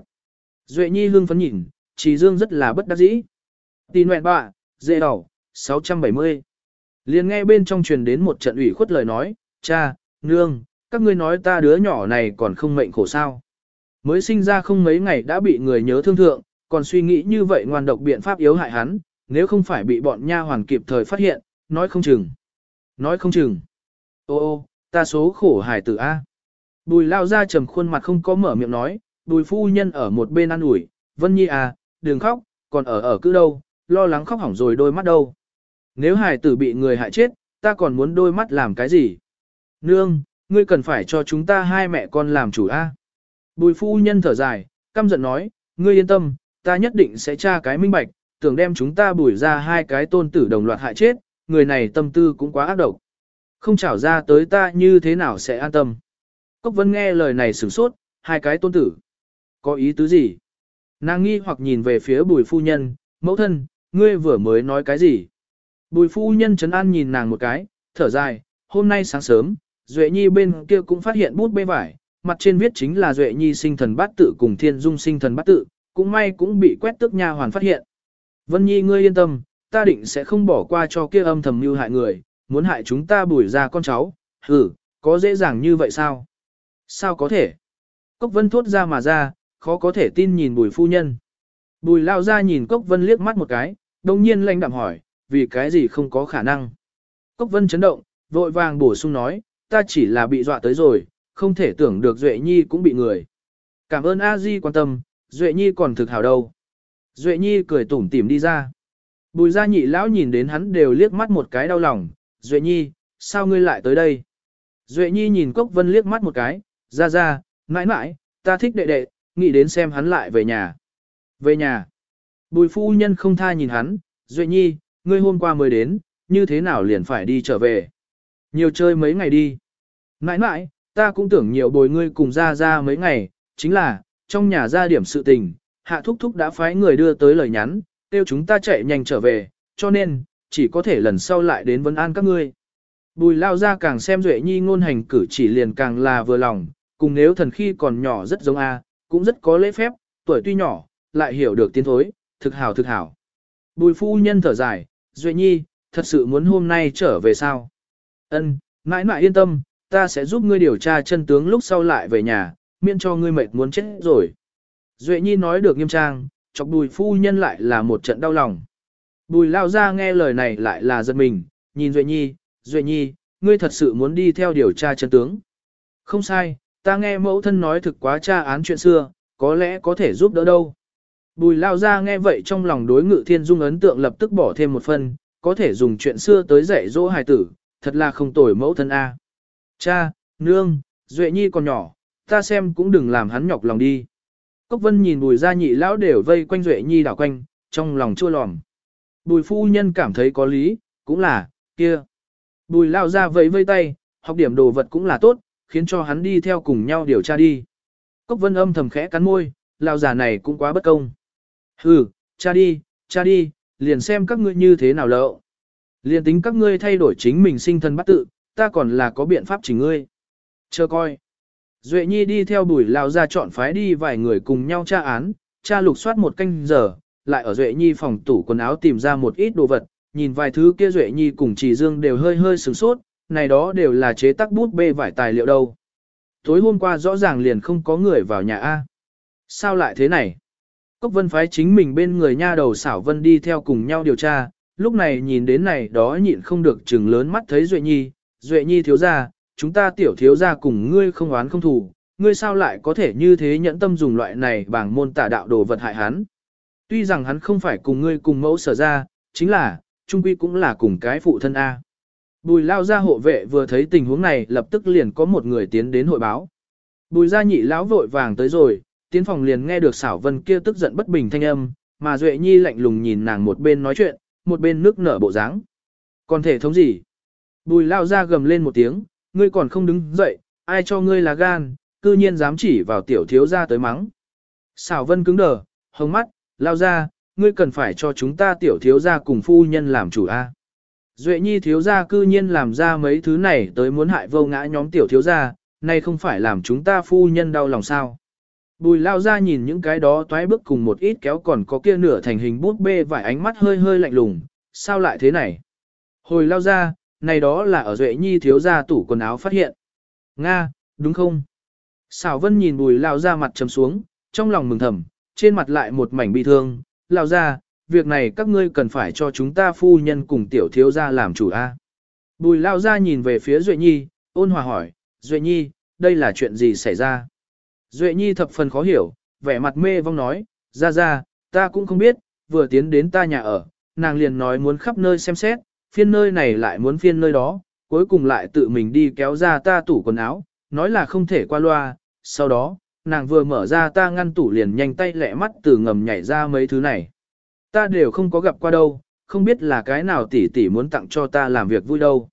Duệ Nhi hương phấn nhìn, chỉ dương rất là bất đắc dĩ. Tì nguyện bạ, dễ đỏ, 670. Liền nghe bên trong truyền đến một trận ủy khuất lời nói, cha, nương, các ngươi nói ta đứa nhỏ này còn không mệnh khổ sao. Mới sinh ra không mấy ngày đã bị người nhớ thương thượng, còn suy nghĩ như vậy ngoan độc biện pháp yếu hại hắn, nếu không phải bị bọn nha hoàn kịp thời phát hiện, nói không chừng. Nói không chừng. Ô ô, ta số khổ hải tử A. Bùi lao ra trầm khuôn mặt không có mở miệng nói, bùi phu nhân ở một bên ăn ủi, Vân Nhi à, đừng khóc, còn ở ở cứ đâu, lo lắng khóc hỏng rồi đôi mắt đâu. Nếu hải tử bị người hại chết, ta còn muốn đôi mắt làm cái gì? Nương, ngươi cần phải cho chúng ta hai mẹ con làm chủ A. Bùi phu nhân thở dài, căm giận nói, ngươi yên tâm, ta nhất định sẽ tra cái minh bạch, tưởng đem chúng ta bùi ra hai cái tôn tử đồng loạt hại chết, người này tâm tư cũng quá ác độc. Không trảo ra tới ta như thế nào sẽ an tâm. Cốc Vân nghe lời này sửng sốt, hai cái tôn tử. Có ý tứ gì? Nàng nghi hoặc nhìn về phía bùi phu nhân, mẫu thân, ngươi vừa mới nói cái gì? Bùi phu nhân trấn an nhìn nàng một cái, thở dài, hôm nay sáng sớm, Duệ Nhi bên kia cũng phát hiện bút bê vải, mặt trên viết chính là Duệ Nhi sinh thần bát tự cùng Thiên Dung sinh thần bát tự, cũng may cũng bị quét tước nha hoàn phát hiện. Vân Nhi ngươi yên tâm, ta định sẽ không bỏ qua cho kia âm thầm mưu hại người, muốn hại chúng ta bùi ra con cháu, hử, có dễ dàng như vậy sao? Sao có thể? Cốc Vân thốt ra mà ra, khó có thể tin nhìn bùi phu nhân. Bùi lao ra nhìn Cốc Vân liếc mắt một cái, đồng nhiên lanh đạm hỏi, vì cái gì không có khả năng. Cốc Vân chấn động, vội vàng bổ sung nói, ta chỉ là bị dọa tới rồi, không thể tưởng được Duệ Nhi cũng bị người. Cảm ơn A Di quan tâm, Duệ Nhi còn thực hảo đâu. Duệ Nhi cười tủm tỉm đi ra. Bùi gia nhị lão nhìn đến hắn đều liếc mắt một cái đau lòng, Duệ Nhi, sao ngươi lại tới đây? Duệ Nhi nhìn Cốc Vân liếc mắt một cái, ra ra, mãi mãi, ta thích đệ đệ, nghĩ đến xem hắn lại về nhà. Về nhà. Bùi phu nhân không tha nhìn hắn, Duệ Nhi, ngươi hôm qua mới đến, như thế nào liền phải đi trở về? Nhiều chơi mấy ngày đi. Nãi nãi, ta cũng tưởng nhiều bồi ngươi cùng ra ra mấy ngày, chính là, trong nhà ra điểm sự tình, hạ thúc thúc đã phái người đưa tới lời nhắn, kêu chúng ta chạy nhanh trở về, cho nên, chỉ có thể lần sau lại đến vấn an các ngươi. Bùi lao ra càng xem Duệ Nhi ngôn hành cử chỉ liền càng là vừa lòng, cùng nếu thần khi còn nhỏ rất giống A, cũng rất có lễ phép, tuổi tuy nhỏ, lại hiểu được tiến thối, thực hảo thực hảo. Bùi phu nhân thở dài, Duệ Nhi, thật sự muốn hôm nay trở về sao? Ân, mãi mãi yên tâm, ta sẽ giúp ngươi điều tra chân tướng lúc sau lại về nhà, miễn cho ngươi mệt muốn chết rồi. Duệ Nhi nói được nghiêm trang, chọc bùi phu nhân lại là một trận đau lòng. Bùi lao ra nghe lời này lại là giật mình, nhìn Duệ Nhi, Duệ Nhi, ngươi thật sự muốn đi theo điều tra chân tướng. Không sai, ta nghe mẫu thân nói thực quá tra án chuyện xưa, có lẽ có thể giúp đỡ đâu. Bùi lao ra nghe vậy trong lòng đối ngự thiên dung ấn tượng lập tức bỏ thêm một phần, có thể dùng chuyện xưa tới dạy dỗ hài tử, thật là không tồi mẫu thân A. Cha, nương, Duệ Nhi còn nhỏ, ta xem cũng đừng làm hắn nhọc lòng đi. Cốc vân nhìn bùi gia nhị lão đều vây quanh Duệ Nhi đảo quanh, trong lòng chua lòm. Bùi phu nhân cảm thấy có lý, cũng là, kia. Bùi lao ra vẫy vây tay, học điểm đồ vật cũng là tốt, khiến cho hắn đi theo cùng nhau điều tra đi. Cốc vân âm thầm khẽ cắn môi, lao già này cũng quá bất công. Hừ, cha đi, cha đi, liền xem các ngươi như thế nào lậu. Liền tính các ngươi thay đổi chính mình sinh thân bắt tự, ta còn là có biện pháp chỉnh ngươi. Chờ coi. Duệ Nhi đi theo bùi lao ra chọn phái đi vài người cùng nhau tra án, tra lục soát một canh giờ, lại ở Duệ Nhi phòng tủ quần áo tìm ra một ít đồ vật, nhìn vài thứ kia Duệ Nhi cùng Trì Dương đều hơi hơi sửng sốt, này đó đều là chế tác bút bê vải tài liệu đâu. Tối hôm qua rõ ràng liền không có người vào nhà A. Sao lại thế này? Cốc vân phái chính mình bên người nha đầu xảo vân đi theo cùng nhau điều tra, lúc này nhìn đến này đó nhịn không được chừng lớn mắt thấy Duệ Nhi, Duệ Nhi thiếu ra, chúng ta tiểu thiếu ra cùng ngươi không oán không thù, ngươi sao lại có thể như thế nhẫn tâm dùng loại này bằng môn tả đạo đồ vật hại hắn. Tuy rằng hắn không phải cùng ngươi cùng mẫu sở ra, chính là, trung quy cũng là cùng cái phụ thân A. Bùi lao ra hộ vệ vừa thấy tình huống này lập tức liền có một người tiến đến hội báo. Bùi gia nhị lão vội vàng tới rồi, tiến phòng liền nghe được xảo vân kia tức giận bất bình thanh âm, mà Duệ Nhi lạnh lùng nhìn nàng một bên nói chuyện, một bên nước nở bộ dáng. Còn thể thống gì? Bùi lao ra gầm lên một tiếng, ngươi còn không đứng dậy, ai cho ngươi là gan, cư nhiên dám chỉ vào tiểu thiếu ra tới mắng. Xảo vân cứng đờ, hồng mắt, lao ra, ngươi cần phải cho chúng ta tiểu thiếu ra cùng phu nhân làm chủ a. Duệ nhi thiếu gia cư nhiên làm ra mấy thứ này tới muốn hại vô ngã nhóm tiểu thiếu gia, nay không phải làm chúng ta phu nhân đau lòng sao. Bùi lao ra nhìn những cái đó toái bước cùng một ít kéo còn có kia nửa thành hình bút bê vài ánh mắt hơi hơi lạnh lùng, sao lại thế này? Hồi lao ra, này đó là ở Duệ Nhi thiếu gia tủ quần áo phát hiện. Nga, đúng không? Xảo Vân nhìn bùi lao ra mặt trầm xuống, trong lòng mừng thầm, trên mặt lại một mảnh bi thương, lao ra, việc này các ngươi cần phải cho chúng ta phu nhân cùng tiểu thiếu gia làm chủ a. Bùi lao ra nhìn về phía Duệ Nhi, ôn hòa hỏi, Duệ Nhi, đây là chuyện gì xảy ra? Duệ Nhi thập phần khó hiểu, vẻ mặt mê vong nói, ra ra, ta cũng không biết, vừa tiến đến ta nhà ở, nàng liền nói muốn khắp nơi xem xét, phiên nơi này lại muốn phiên nơi đó, cuối cùng lại tự mình đi kéo ra ta tủ quần áo, nói là không thể qua loa, sau đó, nàng vừa mở ra ta ngăn tủ liền nhanh tay lẹ mắt từ ngầm nhảy ra mấy thứ này. Ta đều không có gặp qua đâu, không biết là cái nào tỷ tỷ muốn tặng cho ta làm việc vui đâu.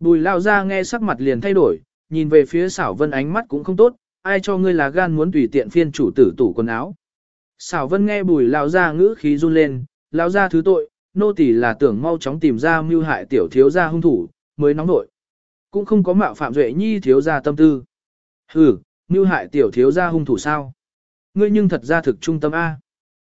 Bùi lao ra nghe sắc mặt liền thay đổi, nhìn về phía xảo vân ánh mắt cũng không tốt, ai cho ngươi là gan muốn tùy tiện phiên chủ tử tủ quần áo. Xảo vân nghe bùi lao ra ngữ khí run lên, lao ra thứ tội, nô tỳ là tưởng mau chóng tìm ra mưu hại tiểu thiếu gia hung thủ, mới nóng nội. Cũng không có mạo phạm duệ nhi thiếu gia tâm tư. Hừ, mưu hại tiểu thiếu gia hung thủ sao? Ngươi nhưng thật ra thực trung tâm A.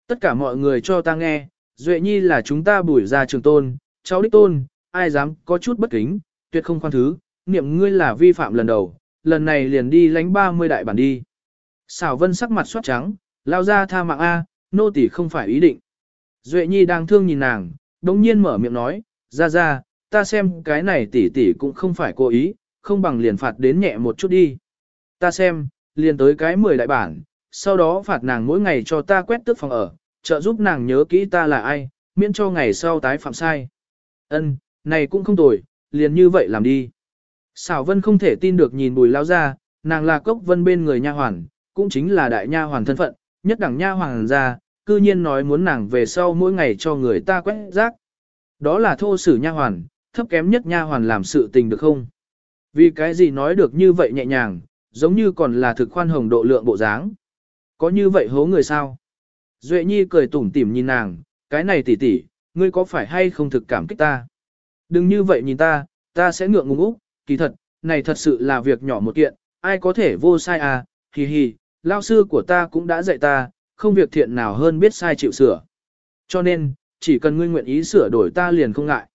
Tất cả mọi người cho ta nghe, Duệ Nhi là chúng ta bùi ra trường tôn, cháu đích tôn, ai dám có chút bất kính, tuyệt không khoan thứ, niệm ngươi là vi phạm lần đầu, lần này liền đi lánh 30 đại bản đi. Xảo vân sắc mặt soát trắng, lao ra tha mạng A, nô tỷ không phải ý định. Duệ Nhi đang thương nhìn nàng, đống nhiên mở miệng nói, ra ra, ta xem cái này tỷ tỷ cũng không phải cố ý, không bằng liền phạt đến nhẹ một chút đi. Ta xem, liền tới cái 10 đại bản, sau đó phạt nàng mỗi ngày cho ta quét tước phòng ở, trợ giúp nàng nhớ kỹ ta là ai, miễn cho ngày sau tái phạm sai. Ân, này cũng không tồi, liền như vậy làm đi. Xảo Vân không thể tin được nhìn Bùi Lão ra, nàng là Cốc Vân bên người nha hoàn, cũng chính là đại nha hoàn thân phận, nhất đẳng nha hoàn ra, cư nhiên nói muốn nàng về sau mỗi ngày cho người ta quét rác. Đó là thô sử nha hoàn, thấp kém nhất nha hoàn làm sự tình được không? Vì cái gì nói được như vậy nhẹ nhàng, giống như còn là thực khoan hồng độ lượng bộ dáng. Có như vậy hố người sao? Duệ Nhi cười tủm tỉm nhìn nàng, cái này tỷ tỷ, ngươi có phải hay không thực cảm kích ta? Đừng như vậy nhìn ta, ta sẽ ngượng ngùng úc, kỳ thật, này thật sự là việc nhỏ một kiện, ai có thể vô sai à, hì hì, lao sư của ta cũng đã dạy ta, không việc thiện nào hơn biết sai chịu sửa. Cho nên, chỉ cần ngươi nguyện ý sửa đổi ta liền không ngại.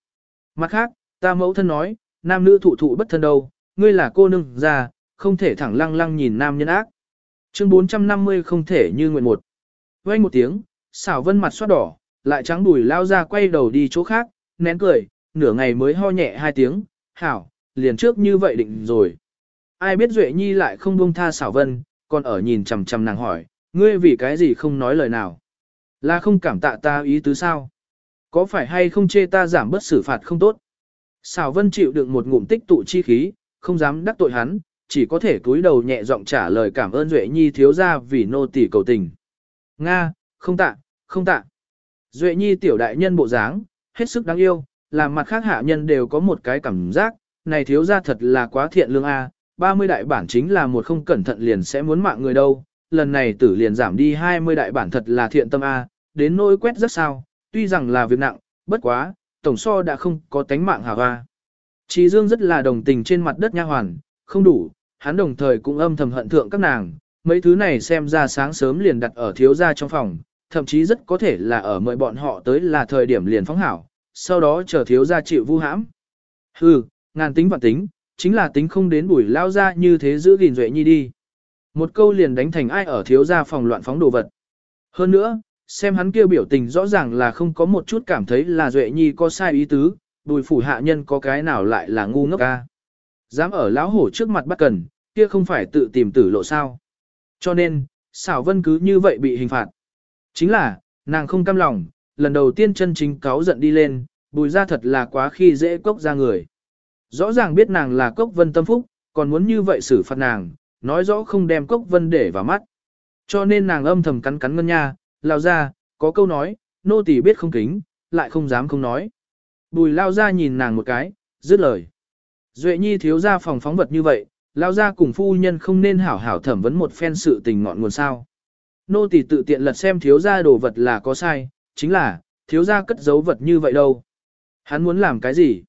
Mặt khác, ta mẫu thân nói, nam nữ thụ thụ bất thân đâu, ngươi là cô nương già, không thể thẳng lăng lăng nhìn nam nhân ác. Chương 450 không thể như nguyện một. Quay một tiếng, xảo vân mặt xoát đỏ, lại trắng đùi lao ra quay đầu đi chỗ khác, nén cười, nửa ngày mới ho nhẹ hai tiếng, hảo, liền trước như vậy định rồi. Ai biết Duệ Nhi lại không buông tha xảo vân, còn ở nhìn chằm chằm nàng hỏi, ngươi vì cái gì không nói lời nào? Là không cảm tạ ta ý tứ sao? Có phải hay không chê ta giảm bớt xử phạt không tốt? Xảo vân chịu đựng một ngụm tích tụ chi khí, không dám đắc tội hắn, chỉ có thể cúi đầu nhẹ giọng trả lời cảm ơn Duệ Nhi thiếu ra vì nô tỳ cầu tình. Nga, không tạ, không tạ. Duệ Nhi tiểu đại nhân bộ dáng, hết sức đáng yêu, làm mặt khác hạ nhân đều có một cái cảm giác, này thiếu ra thật là quá thiện lương a, 30 đại bản chính là một không cẩn thận liền sẽ muốn mạng người đâu, lần này tử liền giảm đi 20 đại bản thật là thiện tâm A, đến nỗi quét rất sao, tuy rằng là việc nặng, bất quá, tổng so đã không có tánh mạng hào hoa. Trí Dương rất là đồng tình trên mặt đất nha hoàn, không đủ, hắn đồng thời cũng âm thầm hận thượng các nàng, mấy thứ này xem ra sáng sớm liền đặt ở thiếu gia trong phòng, thậm chí rất có thể là ở mời bọn họ tới là thời điểm liền phóng hảo, sau đó chờ thiếu gia chịu vu hãm. Hừ, ngàn tính vạn tính, chính là tính không đến bùi lao ra như thế giữ gìn duệ nhi đi. Một câu liền đánh thành ai ở thiếu gia phòng loạn phóng đồ vật. Hơn nữa, xem hắn kêu biểu tình rõ ràng là không có một chút cảm thấy là duệ nhi có sai ý tứ, bùi phủ hạ nhân có cái nào lại là ngu ngốc ca. Dám ở lão hổ trước mặt bắt cần, kia không phải tự tìm tử lộ sao. Cho nên, xảo vân cứ như vậy bị hình phạt. Chính là, nàng không cam lòng, lần đầu tiên chân chính cáo giận đi lên, bùi ra thật là quá khi dễ cốc ra người. Rõ ràng biết nàng là cốc vân tâm phúc, còn muốn như vậy xử phạt nàng, nói rõ không đem cốc vân để vào mắt. Cho nên nàng âm thầm cắn cắn ngân nha, lao ra, có câu nói, nô tỳ biết không kính, lại không dám không nói. Bùi lao ra nhìn nàng một cái, dứt lời. Duệ nhi thiếu ra phòng phóng vật như vậy, lao ra cùng phu nhân không nên hảo hảo thẩm vấn một phen sự tình ngọn nguồn sao. Nô tỳ tự tiện lật xem thiếu ra đồ vật là có sai, chính là, thiếu ra cất giấu vật như vậy đâu. Hắn muốn làm cái gì?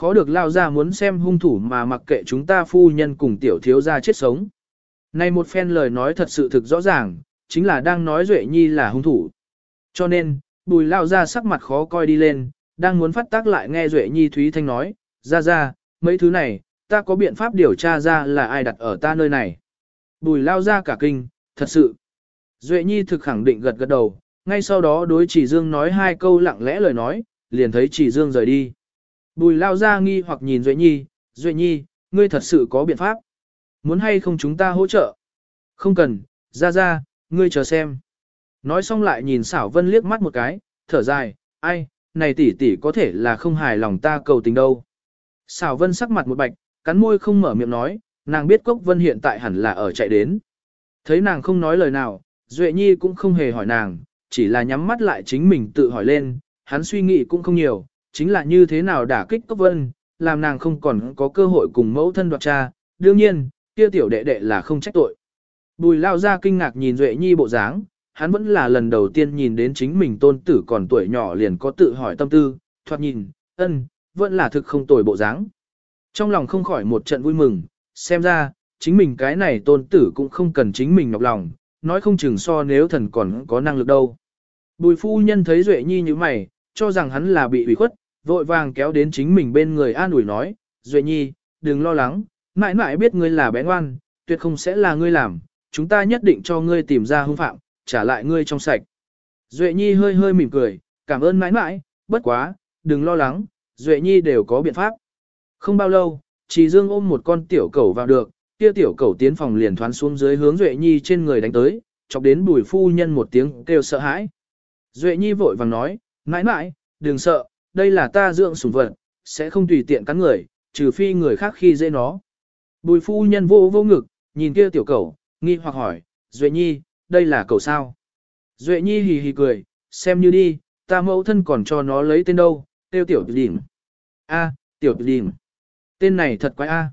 Khó được lao ra muốn xem hung thủ mà mặc kệ chúng ta phu nhân cùng tiểu thiếu ra chết sống. Này một phen lời nói thật sự thực rõ ràng, chính là đang nói Duệ Nhi là hung thủ. Cho nên, bùi lao ra sắc mặt khó coi đi lên, đang muốn phát tác lại nghe Duệ Nhi Thúy Thanh nói, ra ra, mấy thứ này, ta có biện pháp điều tra ra là ai đặt ở ta nơi này. Bùi lao ra cả kinh, thật sự. Duệ Nhi thực khẳng định gật gật đầu, ngay sau đó đối chỉ dương nói hai câu lặng lẽ lời nói, liền thấy chỉ dương rời đi. Bùi lao ra nghi hoặc nhìn Duệ Nhi, Duệ Nhi, ngươi thật sự có biện pháp. Muốn hay không chúng ta hỗ trợ? Không cần, ra ra, ngươi chờ xem. Nói xong lại nhìn xảo vân liếc mắt một cái, thở dài, ai, này tỷ tỷ có thể là không hài lòng ta cầu tình đâu. Xảo vân sắc mặt một bạch, cắn môi không mở miệng nói, nàng biết cốc vân hiện tại hẳn là ở chạy đến. Thấy nàng không nói lời nào, Duệ Nhi cũng không hề hỏi nàng, chỉ là nhắm mắt lại chính mình tự hỏi lên, hắn suy nghĩ cũng không nhiều, chính là như thế nào đả kích cốc vân, làm nàng không còn có cơ hội cùng mẫu thân đoạt cha, đương nhiên, kia tiểu đệ đệ là không trách tội. Bùi lao ra kinh ngạc nhìn Duệ Nhi bộ dáng, hắn vẫn là lần đầu tiên nhìn đến chính mình tôn tử còn tuổi nhỏ liền có tự hỏi tâm tư, thoạt nhìn, ân, vẫn là thực không tồi bộ dáng. Trong lòng không khỏi một trận vui mừng, xem ra, chính mình cái này tôn tử cũng không cần chính mình nhọc lòng, nói không chừng so nếu thần còn có năng lực đâu. Bùi phu nhân thấy Duệ Nhi như mày, cho rằng hắn là bị ủy khuất, vội vàng kéo đến chính mình bên người an ủi nói, Duệ Nhi, đừng lo lắng, mãi mãi biết ngươi là bé ngoan, tuyệt không sẽ là ngươi làm, chúng ta nhất định cho ngươi tìm ra hung phạm, trả lại ngươi trong sạch. Duệ Nhi hơi hơi mỉm cười, cảm ơn mãi mãi, bất quá, đừng lo lắng, Duệ Nhi đều có biện pháp. Không bao lâu, Trì Dương ôm một con tiểu cẩu vào được, kia tiểu cẩu tiến phòng liền thoán xuống dưới hướng Duệ Nhi trên người đánh tới, chọc đến bùi phu nhân một tiếng kêu sợ hãi. Duệ Nhi vội vàng nói, mãi mãi, đừng sợ, đây là ta dưỡng sủng vật, sẽ không tùy tiện cắn người, trừ phi người khác khi dễ nó. Bùi phu nhân vô vô ngực, nhìn kia tiểu cẩu, nghi hoặc hỏi, Duệ Nhi, đây là cầu sao? Duệ Nhi hì hì cười, xem như đi, ta mẫu thân còn cho nó lấy tên đâu, tiêu tiểu đỉnh. A, tiểu đỉnh. Tên này thật quái a.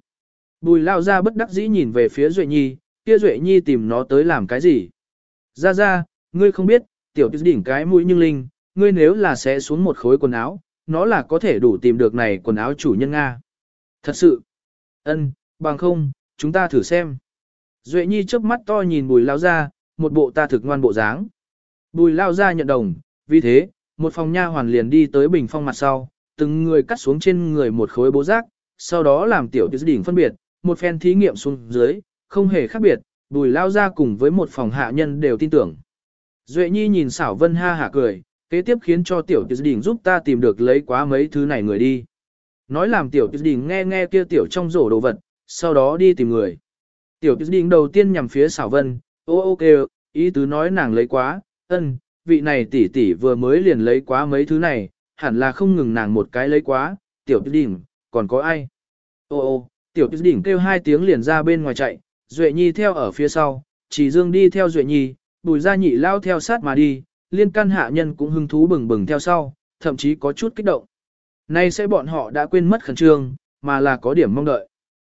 Bùi lao ra bất đắc dĩ nhìn về phía Duệ Nhi, kia Duệ Nhi tìm nó tới làm cái gì? Ra ra, ngươi không biết, tiểu đỉnh cái mũi nhưng linh, ngươi nếu là sẽ xuống một khối quần áo, nó là có thể đủ tìm được này quần áo chủ nhân Nga. Thật sự, ân, bằng không, chúng ta thử xem. Duệ Nhi chớp mắt to nhìn bùi lao ra, một bộ ta thực ngoan bộ dáng. Bùi lao ra nhận đồng, vì thế, một phòng nha hoàn liền đi tới bình phong mặt sau, từng người cắt xuống trên người một khối bố rác, sau đó làm tiểu tiêu đỉnh phân biệt, một phen thí nghiệm xuống dưới, không hề khác biệt, bùi lao ra cùng với một phòng hạ nhân đều tin tưởng. Duệ Nhi nhìn xảo vân ha hả cười, kế tiếp khiến cho tiểu tiêu đỉnh giúp ta tìm được lấy quá mấy thứ này người đi. Nói làm tiểu tiêu đỉnh nghe nghe kia tiểu trong rổ đồ vật, sau đó đi tìm người. Tiểu Kiều Đình đầu tiên nhằm phía xảo vân, ô ô kêu, ý tứ nói nàng lấy quá, ân, vị này tỷ tỷ vừa mới liền lấy quá mấy thứ này, hẳn là không ngừng nàng một cái lấy quá, tiểu Kiều Đình, còn có ai? Ô ô, tiểu Kiều Đình kêu hai tiếng liền ra bên ngoài chạy, Duệ Nhi theo ở phía sau, chỉ dương đi theo Duệ Nhi, bùi ra nhị lao theo sát mà đi, liên căn hạ nhân cũng hưng thú bừng bừng theo sau, thậm chí có chút kích động. Nay sẽ bọn họ đã quên mất khẩn trương, mà là có điểm mong đợi.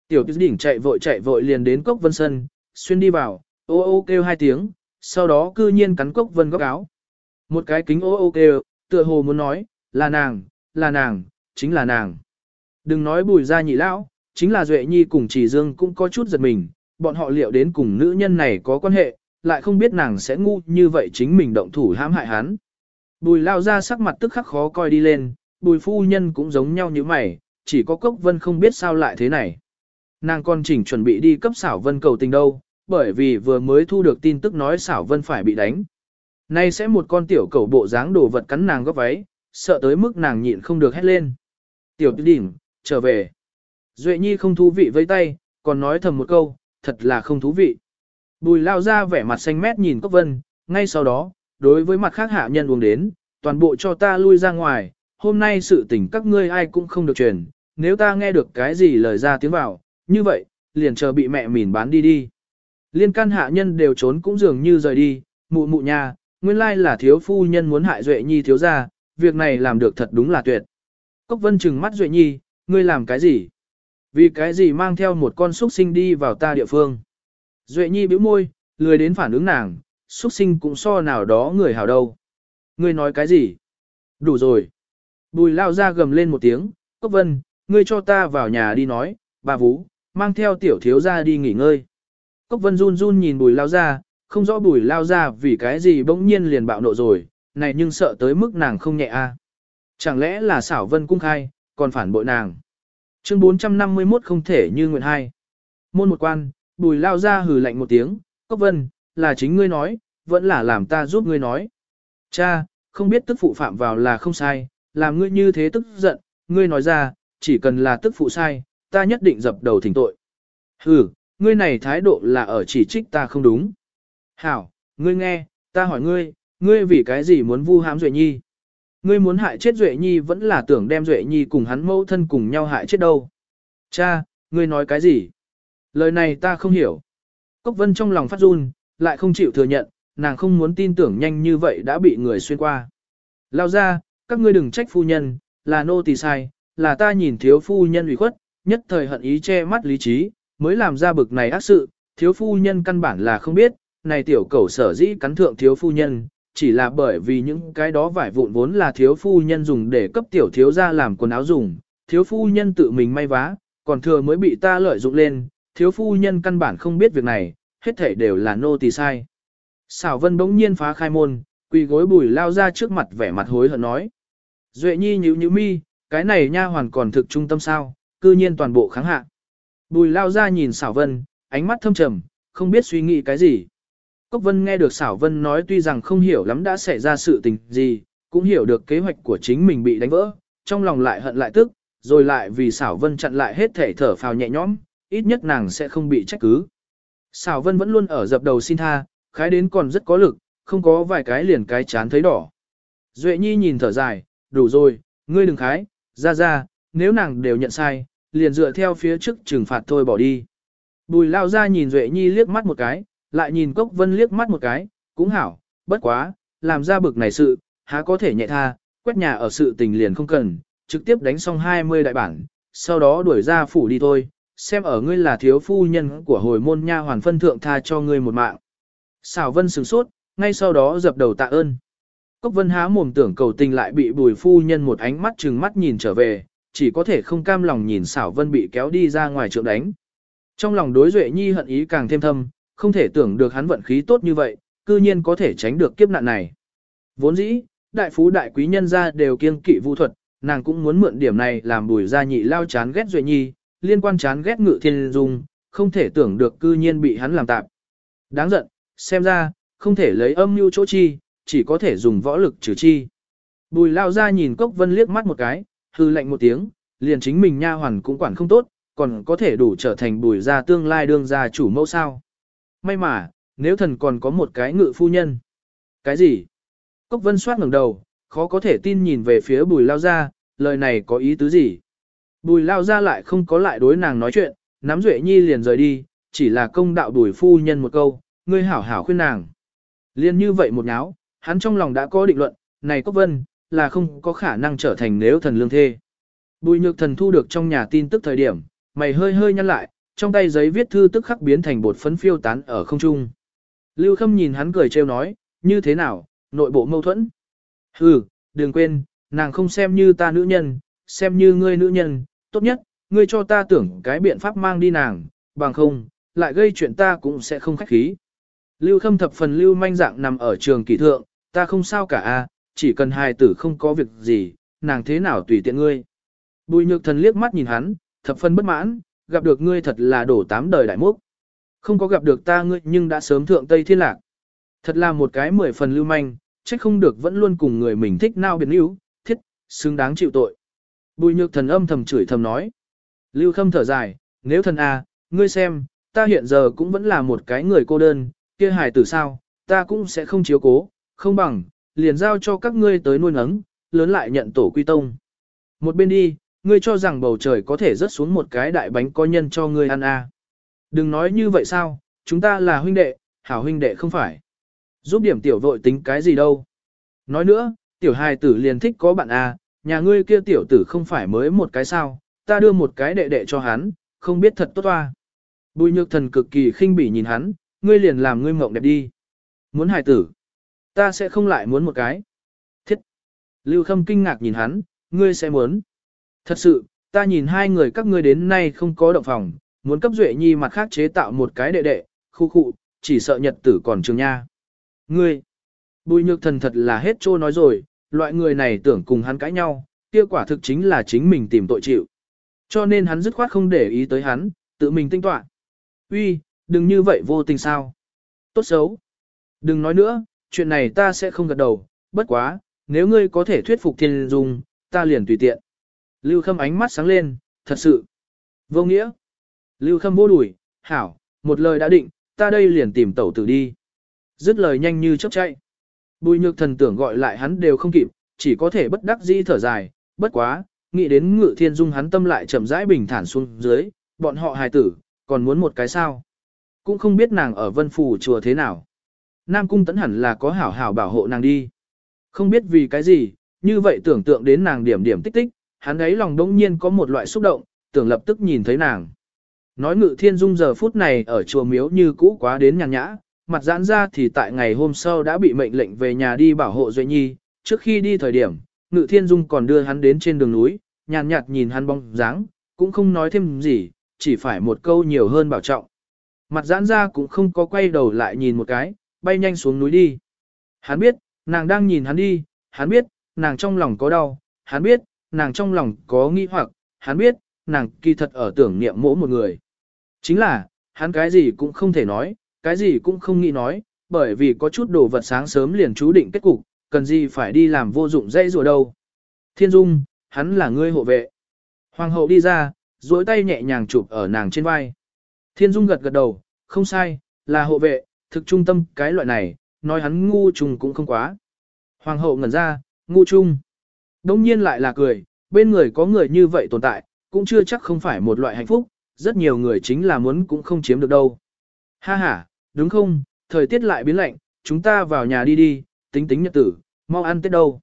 Tiểu Kiều đỉnh chạy vội chạy vội liền đến Cốc Vân sân, xuyên đi vào, ô ô kêu hai tiếng, sau đó cư nhiên cắn Cốc Vân góc áo. Một cái kính ô ô kêu, tựa hồ muốn nói, là nàng, là nàng, chính là nàng. Đừng nói bùi ra nhị lão, chính là Duệ Nhi cùng Chỉ Dương cũng có chút giật mình, bọn họ liệu đến cùng nữ nhân này có quan hệ, lại không biết nàng sẽ ngu như vậy chính mình động thủ hãm hại hắn. Bùi lao ra sắc mặt tức khắc khó coi đi lên, bùi phu nhân cũng giống nhau như mày, chỉ có cốc vân không biết sao lại thế này. Nàng còn chỉnh chuẩn bị đi cấp xảo vân cầu tình đâu, bởi vì vừa mới thu được tin tức nói xảo vân phải bị đánh. Nay sẽ một con tiểu cầu bộ dáng đồ vật cắn nàng góc váy, sợ tới mức nàng nhịn không được hét lên. Tiểu đỉnh, trở về. Duệ nhi không thú vị với tay, còn nói thầm một câu, thật là không thú vị. Bùi lao ra vẻ mặt xanh mét nhìn cốc vân, ngay sau đó, đối với mặt khác hạ nhân uống đến, toàn bộ cho ta lui ra ngoài, hôm nay sự tình các ngươi ai cũng không được truyền, nếu ta nghe được cái gì lời ra tiếng vào, như vậy, liền chờ bị mẹ mỉn bán đi đi. Liên can hạ nhân đều trốn cũng dường như rời đi, mụ mụ nhà, nguyên lai là thiếu phu nhân muốn hại Duệ Nhi thiếu ra, việc này làm được thật đúng là tuyệt. Cốc vân trừng mắt Duệ Nhi, ngươi làm cái gì? Vì cái gì mang theo một con súc sinh đi vào ta địa phương? Duệ Nhi bĩu môi, lười đến phản ứng nàng, xuất sinh cũng so nào đó người hảo đâu. Ngươi nói cái gì? Đủ rồi. Bùi lao ra gầm lên một tiếng, Cốc Vân, ngươi cho ta vào nhà đi nói, bà Vũ, mang theo tiểu thiếu ra đi nghỉ ngơi. Cốc Vân run run nhìn bùi lao ra, không rõ bùi lao ra vì cái gì bỗng nhiên liền bạo nộ rồi, này nhưng sợ tới mức nàng không nhẹ a. À. Chẳng lẽ là xảo vân cung khai, còn phản bội nàng. Chương 451 không thể như nguyện hai. Môn một quan, bùi lao ra hừ lạnh một tiếng, Cốc Vân, là chính ngươi nói, vẫn là làm ta giúp ngươi nói. Cha, không biết tức phụ phạm vào là không sai, làm ngươi như thế tức giận, ngươi nói ra, chỉ cần là tức phụ sai, ta nhất định dập đầu thỉnh tội. Hừ, ngươi này thái độ là ở chỉ trích ta không đúng. Hảo, ngươi nghe, ta hỏi ngươi, ngươi vì cái gì muốn vu hãm Duệ Nhi? Ngươi muốn hại chết Duệ Nhi vẫn là tưởng đem Duệ Nhi cùng hắn mẫu thân cùng nhau hại chết đâu. Cha, ngươi nói cái gì? Lời này ta không hiểu. Cốc Vân trong lòng phát run, lại không chịu thừa nhận, nàng không muốn tin tưởng nhanh như vậy đã bị người xuyên qua. Lao ra, các ngươi đừng trách phu nhân, là nô tỳ sai, là ta nhìn thiếu phu nhân ủy khuất, nhất thời hận ý che mắt lý trí, mới làm ra bực này ác sự, thiếu phu nhân căn bản là không biết, này tiểu cẩu sở dĩ cắn thượng thiếu phu nhân, chỉ là bởi vì những cái đó vải vụn vốn là thiếu phu nhân dùng để cấp tiểu thiếu ra làm quần áo dùng, thiếu phu nhân tự mình may vá, còn thừa mới bị ta lợi dụng lên, thiếu phu nhân căn bản không biết việc này, hết thảy đều là nô tỳ sai. Xảo vân bỗng nhiên phá khai môn, quỳ gối bùi lao ra trước mặt vẻ mặt hối hận nói. Duệ nhi nhíu nhíu mi, cái này nha hoàn còn thực trung tâm sao, cư nhiên toàn bộ kháng hạ. Bùi lao ra nhìn xảo vân, ánh mắt thâm trầm, không biết suy nghĩ cái gì. Cốc vân nghe được xảo vân nói tuy rằng không hiểu lắm đã xảy ra sự tình gì, cũng hiểu được kế hoạch của chính mình bị đánh vỡ, trong lòng lại hận lại tức, rồi lại vì xảo vân chặn lại hết thể thở phào nhẹ nhõm, ít nhất nàng sẽ không bị trách cứ. Xảo vân vẫn luôn ở dập đầu xin tha, khái đến còn rất có lực, không có vài cái liền cái chán thấy đỏ. Duệ nhi nhìn thở dài, đủ rồi, ngươi đừng khái, ra ra, nếu nàng đều nhận sai, liền dựa theo phía trước trừng phạt thôi bỏ đi. Bùi lao ra nhìn Duệ nhi liếc mắt một cái, lại nhìn Cốc Vân liếc mắt một cái, cũng hảo, bất quá, làm ra bực này sự, há có thể nhẹ tha, quét nhà ở sự tình liền không cần, trực tiếp đánh xong 20 đại bản, sau đó đuổi ra phủ đi thôi, xem ở ngươi là thiếu phu nhân của hồi môn nha hoàn phân thượng tha cho ngươi một mạng. Xảo Vân sửng sốt, ngay sau đó dập đầu tạ ơn. Cốc Vân há mồm tưởng cầu tình lại bị bùi phu nhân một ánh mắt trừng mắt nhìn trở về, chỉ có thể không cam lòng nhìn xảo Vân bị kéo đi ra ngoài trượng đánh. Trong lòng đối Duệ Nhi hận ý càng thêm thâm, không thể tưởng được hắn vận khí tốt như vậy, cư nhiên có thể tránh được kiếp nạn này. Vốn dĩ, đại phú đại quý nhân gia đều kiêng kỵ vu thuật, nàng cũng muốn mượn điểm này làm bùi gia nhị lao chán ghét Duệ Nhi, liên quan chán ghét ngự thiên dung, không thể tưởng được cư nhiên bị hắn làm tạp. Đáng giận, xem ra, không thể lấy âm mưu chỗ chi, chỉ có thể dùng võ lực trừ chi. Bùi lao ra nhìn Cốc Vân liếc mắt một cái, hư lạnh một tiếng, liền chính mình nha hoàn cũng quản không tốt, còn có thể đủ trở thành bùi gia tương lai đương gia chủ mẫu sao. May mà, nếu thần còn có một cái ngự phu nhân. Cái gì? Cốc Vân soát ngẩng đầu, khó có thể tin nhìn về phía bùi lao ra, lời này có ý tứ gì? Bùi lao ra lại không có lại đối nàng nói chuyện, nắm Duệ Nhi liền rời đi, chỉ là công đạo đuổi phu nhân một câu, ngươi hảo hảo khuyên nàng. Liên như vậy một nháo, hắn trong lòng đã có định luận, này Cốc Vân, là không có khả năng trở thành nếu thần lương thê. Bùi nhược thần thu được trong nhà tin tức thời điểm, mày hơi hơi nhăn lại, trong tay giấy viết thư tức khắc biến thành bột phấn phiêu tán ở không trung. Lưu Khâm nhìn hắn cười trêu nói, như thế nào, nội bộ mâu thuẫn. Hừ, đừng quên, nàng không xem như ta nữ nhân, xem như ngươi nữ nhân, tốt nhất, ngươi cho ta tưởng cái biện pháp mang đi nàng, bằng không, lại gây chuyện ta cũng sẽ không khách khí. Lưu Khâm thập phần lưu manh dạng nằm ở trường kỳ thượng, ta không sao cả a, chỉ cần hài tử không có việc gì, nàng thế nào tùy tiện ngươi. Bùi nhược thần liếc mắt nhìn hắn, thập phần bất mãn, gặp được ngươi thật là đổ tám đời đại mốc. Không có gặp được ta ngươi nhưng đã sớm thượng Tây Thiên Lạc. Thật là một cái mười phần lưu manh, trách không được vẫn luôn cùng người mình thích nao biến yếu, thiết, xứng đáng chịu tội. Bùi nhược thần âm thầm chửi thầm nói. Lưu khâm thở dài, nếu thần a, ngươi xem, ta hiện giờ cũng vẫn là một cái người cô đơn, kia hài tử sao, ta cũng sẽ không chiếu cố, không bằng, liền giao cho các ngươi tới nuôi nấng, lớn lại nhận tổ quy tông. Một bên đi, ngươi cho rằng bầu trời có thể rớt xuống một cái đại bánh có nhân cho ngươi ăn à. Đừng nói như vậy sao, chúng ta là huynh đệ, hảo huynh đệ không phải. Giúp điểm tiểu vội tính cái gì đâu. Nói nữa, tiểu hài tử liền thích có bạn à, nhà ngươi kia tiểu tử không phải mới một cái sao, ta đưa một cái đệ đệ cho hắn, không biết thật tốt toa. Bùi nhược thần cực kỳ khinh bỉ nhìn hắn, ngươi liền làm ngươi mộng đẹp đi. Muốn hài tử, ta sẽ không lại muốn một cái. Thiết. Lưu Khâm kinh ngạc nhìn hắn, ngươi sẽ muốn. Thật sự, ta nhìn hai người các ngươi đến nay không có động phòng, muốn cấp Duệ Nhi mặt khác chế tạo một cái đệ đệ, khu khu, chỉ sợ nhật tử còn trường nha. Ngươi, bùi nhược thần thật là hết trô nói rồi, loại người này tưởng cùng hắn cãi nhau, kia quả thực chính là chính mình tìm tội chịu. Cho nên hắn dứt khoát không để ý tới hắn, tự mình tinh toán. Uy, đừng như vậy vô tình sao. Tốt xấu. Đừng nói nữa, chuyện này ta sẽ không gật đầu, bất quá, nếu ngươi có thể thuyết phục thiên dung, ta liền tùy tiện. Lưu Khâm ánh mắt sáng lên, thật sự. Vô nghĩa. Lưu Khâm vô đuổi, hảo, một lời đã định, ta đây liền tìm tẩu tử đi. Dứt lời nhanh như chớp chạy. Bùi nhược thần tưởng gọi lại hắn đều không kịp, chỉ có thể bất đắc dĩ thở dài, bất quá, nghĩ đến ngự thiên dung hắn tâm lại chậm rãi bình thản xuống dưới, bọn họ hài tử, còn muốn một cái sao. Cũng không biết nàng ở vân phủ chùa thế nào. Nam cung tấn hẳn là có hảo hảo bảo hộ nàng đi. Không biết vì cái gì, như vậy tưởng tượng đến nàng điểm điểm tích tích, hắn ấy lòng đống nhiên có một loại xúc động, tưởng lập tức nhìn thấy nàng. Nói ngự thiên dung giờ phút này ở chùa miếu như cũ quá đến nhàn nhã, mặt giãn ra thì tại ngày hôm sau đã bị mệnh lệnh về nhà đi bảo hộ Duệ Nhi, trước khi đi thời điểm, ngự thiên dung còn đưa hắn đến trên đường núi, nhàn nhạt nhìn hắn bóng dáng, cũng không nói thêm gì, chỉ phải một câu nhiều hơn bảo trọng. Mặt giãn ra cũng không có quay đầu lại nhìn một cái, bay nhanh xuống núi đi. Hắn biết, nàng đang nhìn hắn đi, hắn biết, nàng trong lòng có đau, hắn biết, nàng trong lòng có nghi hoặc, hắn biết, nàng kỳ thật ở tưởng niệm mỗi một người. Chính là, hắn cái gì cũng không thể nói, cái gì cũng không nghĩ nói, bởi vì có chút đồ vật sáng sớm liền chú định kết cục, cần gì phải đi làm vô dụng dây rùa đâu. Thiên Dung, hắn là ngươi hộ vệ. Hoàng hậu đi ra, duỗi tay nhẹ nhàng chụp ở nàng trên vai. Thiên Dung gật gật đầu, không sai, là hộ vệ, thực trung tâm cái loại này, nói hắn ngu trùng cũng không quá. Hoàng hậu ngẩn ra, ngu trung. Đông nhiên lại là cười, bên người có người như vậy tồn tại, cũng chưa chắc không phải một loại hạnh phúc, rất nhiều người chính là muốn cũng không chiếm được đâu. Ha ha, đúng không, thời tiết lại biến lạnh, chúng ta vào nhà đi đi, tính tính nhật tử, mau ăn Tết đâu.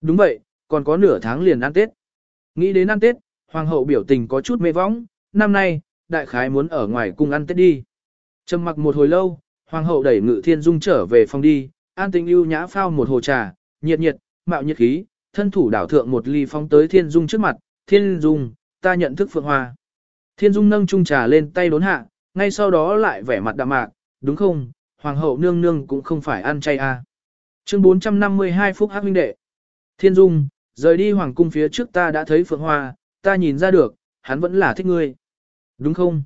Đúng vậy, còn có nửa tháng liền ăn Tết. Nghĩ đến ăn Tết, Hoàng hậu biểu tình có chút mê võng, năm nay, đại khái muốn ở ngoài cùng ăn Tết đi. Trầm mặc một hồi lâu, Hoàng hậu đẩy Ngự Thiên Dung trở về phòng đi, an tình ưu nhã phao một hồ trà, nhiệt nhiệt, mạo nhiệt khí, thân thủ đảo thượng một ly phong tới Thiên Dung trước mặt, Thiên Dung, ta nhận thức Phượng Hoa. Thiên Dung nâng chung trà lên tay đốn hạ, ngay sau đó lại vẻ mặt đạm mạc, đúng không, Hoàng hậu nương nương cũng không phải ăn chay à. Chương 452 phúc hắc huynh đệ. Thiên Dung, rời đi Hoàng cung phía trước ta đã thấy Phượng Hoa, ta nhìn ra được, hắn vẫn là thích ngươi. Đúng không?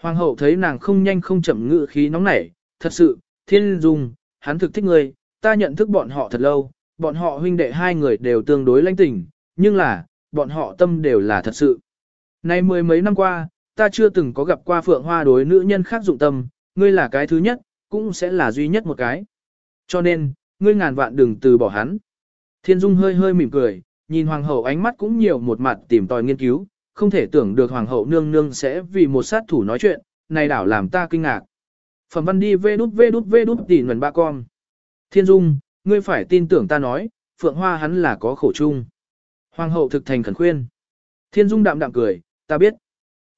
Hoàng hậu thấy nàng không nhanh không chậm ngự khí nóng nảy, thật sự, Thiên Dung, hắn thực thích ngươi, ta nhận thức bọn họ thật lâu, bọn họ huynh đệ hai người đều tương đối lãnh tình, nhưng là, bọn họ tâm đều là thật sự. Nay mười mấy năm qua, ta chưa từng có gặp qua phượng hoa đối nữ nhân khác dụng tâm, ngươi là cái thứ nhất, cũng sẽ là duy nhất một cái. Cho nên, ngươi ngàn vạn đừng từ bỏ hắn. Thiên Dung hơi hơi mỉm cười, nhìn hoàng hậu ánh mắt cũng nhiều một mặt tìm tòi nghiên cứu, không thể tưởng được hoàng hậu nương nương sẽ vì một sát thủ nói chuyện, này đảo làm ta kinh ngạc. Phẩm văn đi vê đút vê đút vê đút tỉ nguồn ba con. Thiên Dung, ngươi phải tin tưởng ta nói, Phượng Hoa hắn là có khổ chung. Hoàng hậu thực thành khẩn khuyên. Thiên Dung đạm đạm cười, ta biết.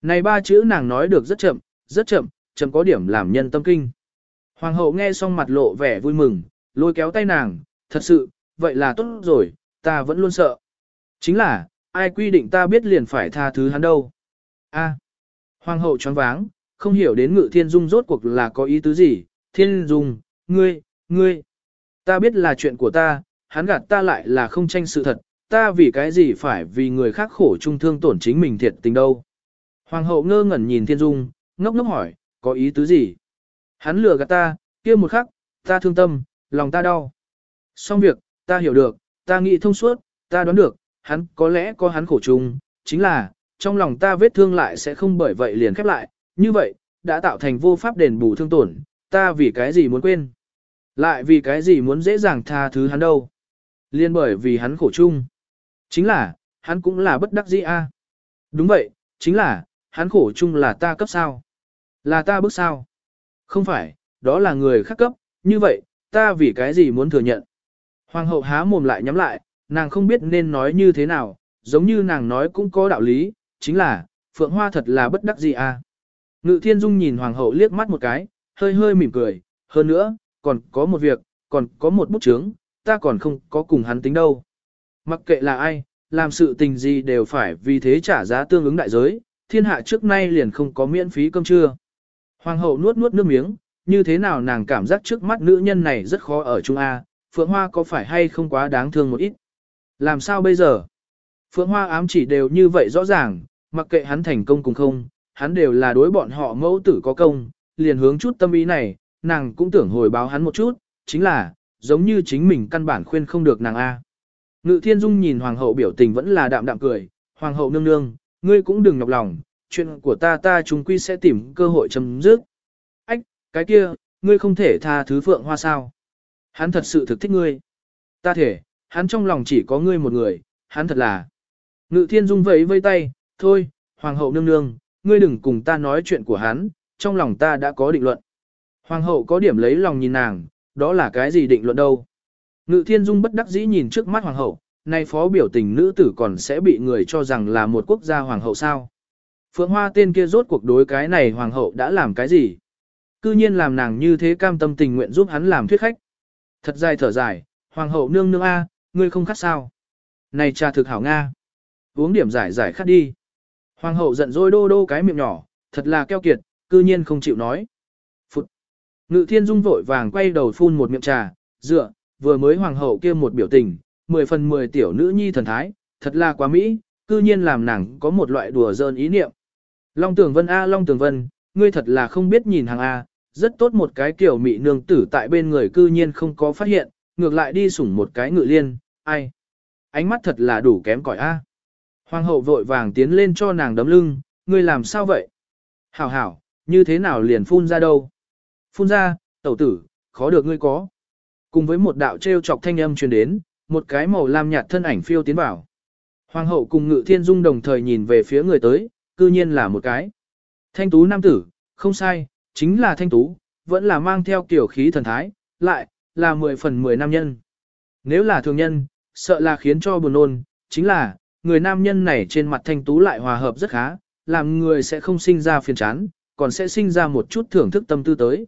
Này ba chữ nàng nói được rất chậm, rất chậm, chậm có điểm làm nhân tâm kinh. Hoàng hậu nghe xong mặt lộ vẻ vui mừng, lôi kéo tay nàng, thật sự, vậy là tốt rồi, ta vẫn luôn sợ. Chính là, ai quy định ta biết liền phải tha thứ hắn đâu. A. Hoàng hậu choáng váng, không hiểu đến ngự thiên dung rốt cuộc là có ý tứ gì, thiên dung, ngươi, ngươi. Ta biết là chuyện của ta, hắn gạt ta lại là không tranh sự thật, ta vì cái gì phải vì người khác khổ trung thương tổn chính mình thiệt tình đâu. Hoàng hậu ngơ ngẩn nhìn thiên dung, ngốc ngốc hỏi, có ý tứ gì? Hắn lừa gạt ta, kia một khắc, ta thương tâm, lòng ta đau. Xong việc, ta hiểu được, ta nghĩ thông suốt, ta đoán được, hắn có lẽ có hắn khổ chung, chính là, trong lòng ta vết thương lại sẽ không bởi vậy liền khép lại, như vậy, đã tạo thành vô pháp đền bù thương tổn, ta vì cái gì muốn quên? Lại vì cái gì muốn dễ dàng tha thứ hắn đâu? Liên bởi vì hắn khổ chung. Chính là, hắn cũng là bất đắc dĩ a. Đúng vậy, chính là, hắn khổ chung là ta cấp sao? Là ta bức sao? Không phải, đó là người khác cấp, như vậy, ta vì cái gì muốn thừa nhận? Hoàng hậu há mồm lại nhắm lại, nàng không biết nên nói như thế nào, giống như nàng nói cũng có đạo lý, chính là, Phượng Hoa thật là bất đắc gì à. Ngự Thiên Dung nhìn Hoàng hậu liếc mắt một cái, hơi hơi mỉm cười, hơn nữa, còn có một việc, còn có một bút chướng, ta còn không có cùng hắn tính đâu. Mặc kệ là ai, làm sự tình gì đều phải vì thế trả giá tương ứng đại giới, thiên hạ trước nay liền không có miễn phí cơm trưa. Hoàng hậu nuốt nuốt nước miếng, như thế nào nàng cảm giác trước mắt nữ nhân này rất khó ở Trung A, Phượng Hoa có phải hay không quá đáng thương một ít. Làm sao bây giờ? Phượng Hoa ám chỉ đều như vậy rõ ràng, mặc kệ hắn thành công cùng không, hắn đều là đối bọn họ mẫu tử có công, liền hướng chút tâm ý này, nàng cũng tưởng hồi báo hắn một chút, chính là, giống như chính mình căn bản khuyên không được nàng A. Ngự thiên dung nhìn hoàng hậu biểu tình vẫn là đạm đạm cười, hoàng hậu nương nương, ngươi cũng đừng nhọc lòng, chuyện của ta ta chúng quy sẽ tìm cơ hội chấm dứt. Ách, cái kia, ngươi không thể tha thứ phượng hoa sao. Hắn thật sự thực thích ngươi. Ta thể, hắn trong lòng chỉ có ngươi một người, hắn thật là. Ngự thiên dung vẫy vây tay, thôi, hoàng hậu nương nương, ngươi đừng cùng ta nói chuyện của hắn, trong lòng ta đã có định luận. Hoàng hậu có điểm lấy lòng nhìn nàng, đó là cái gì định luận đâu. Ngự thiên dung bất đắc dĩ nhìn trước mắt hoàng hậu, nay phó biểu tình nữ tử còn sẽ bị người cho rằng là một quốc gia hoàng hậu sao. Phượng Hoa tên kia rốt cuộc đối cái này hoàng hậu đã làm cái gì? Cư nhiên làm nàng như thế cam tâm tình nguyện giúp hắn làm thuyết khách. Thật dài thở dài, hoàng hậu nương nương A, ngươi không khát sao? Này trà thực hảo Nga. Uống điểm giải giải khát đi. Hoàng hậu giận dỗi đô đô cái miệng nhỏ, thật là keo kiệt, cư nhiên không chịu nói. Phụt. Ngự thiên dung vội vàng quay đầu phun một miệng trà, dựa, vừa mới hoàng hậu kia một biểu tình, mười phần mười tiểu nữ nhi thần thái, thật là quá mỹ, cư nhiên làm nàng có một loại đùa dơn ý niệm. Long Tường Vân A Long Tường Vân, ngươi thật là không biết nhìn hàng A, rất tốt một cái kiểu mị nương tử tại bên người cư nhiên không có phát hiện, ngược lại đi sủng một cái ngự liên, ai. Ánh mắt thật là đủ kém cỏi A. Hoàng hậu vội vàng tiến lên cho nàng đấm lưng, ngươi làm sao vậy? Hảo hảo, như thế nào liền phun ra đâu? Phun ra, tẩu tử, khó được ngươi có. Cùng với một đạo treo chọc thanh âm truyền đến, một cái màu lam nhạt thân ảnh phiêu tiến vào. Hoàng hậu cùng ngự thiên dung đồng thời nhìn về phía người tới, cư nhiên là một cái. Thanh tú nam tử, không sai, chính là thanh tú, vẫn là mang theo kiểu khí thần thái, lại, là 10 phần 10 nam nhân. Nếu là thường nhân, sợ là khiến cho buồn nôn, chính là, người nam nhân này trên mặt thanh tú lại hòa hợp rất khá, làm người sẽ không sinh ra phiền chán, còn sẽ sinh ra một chút thưởng thức tâm tư tới.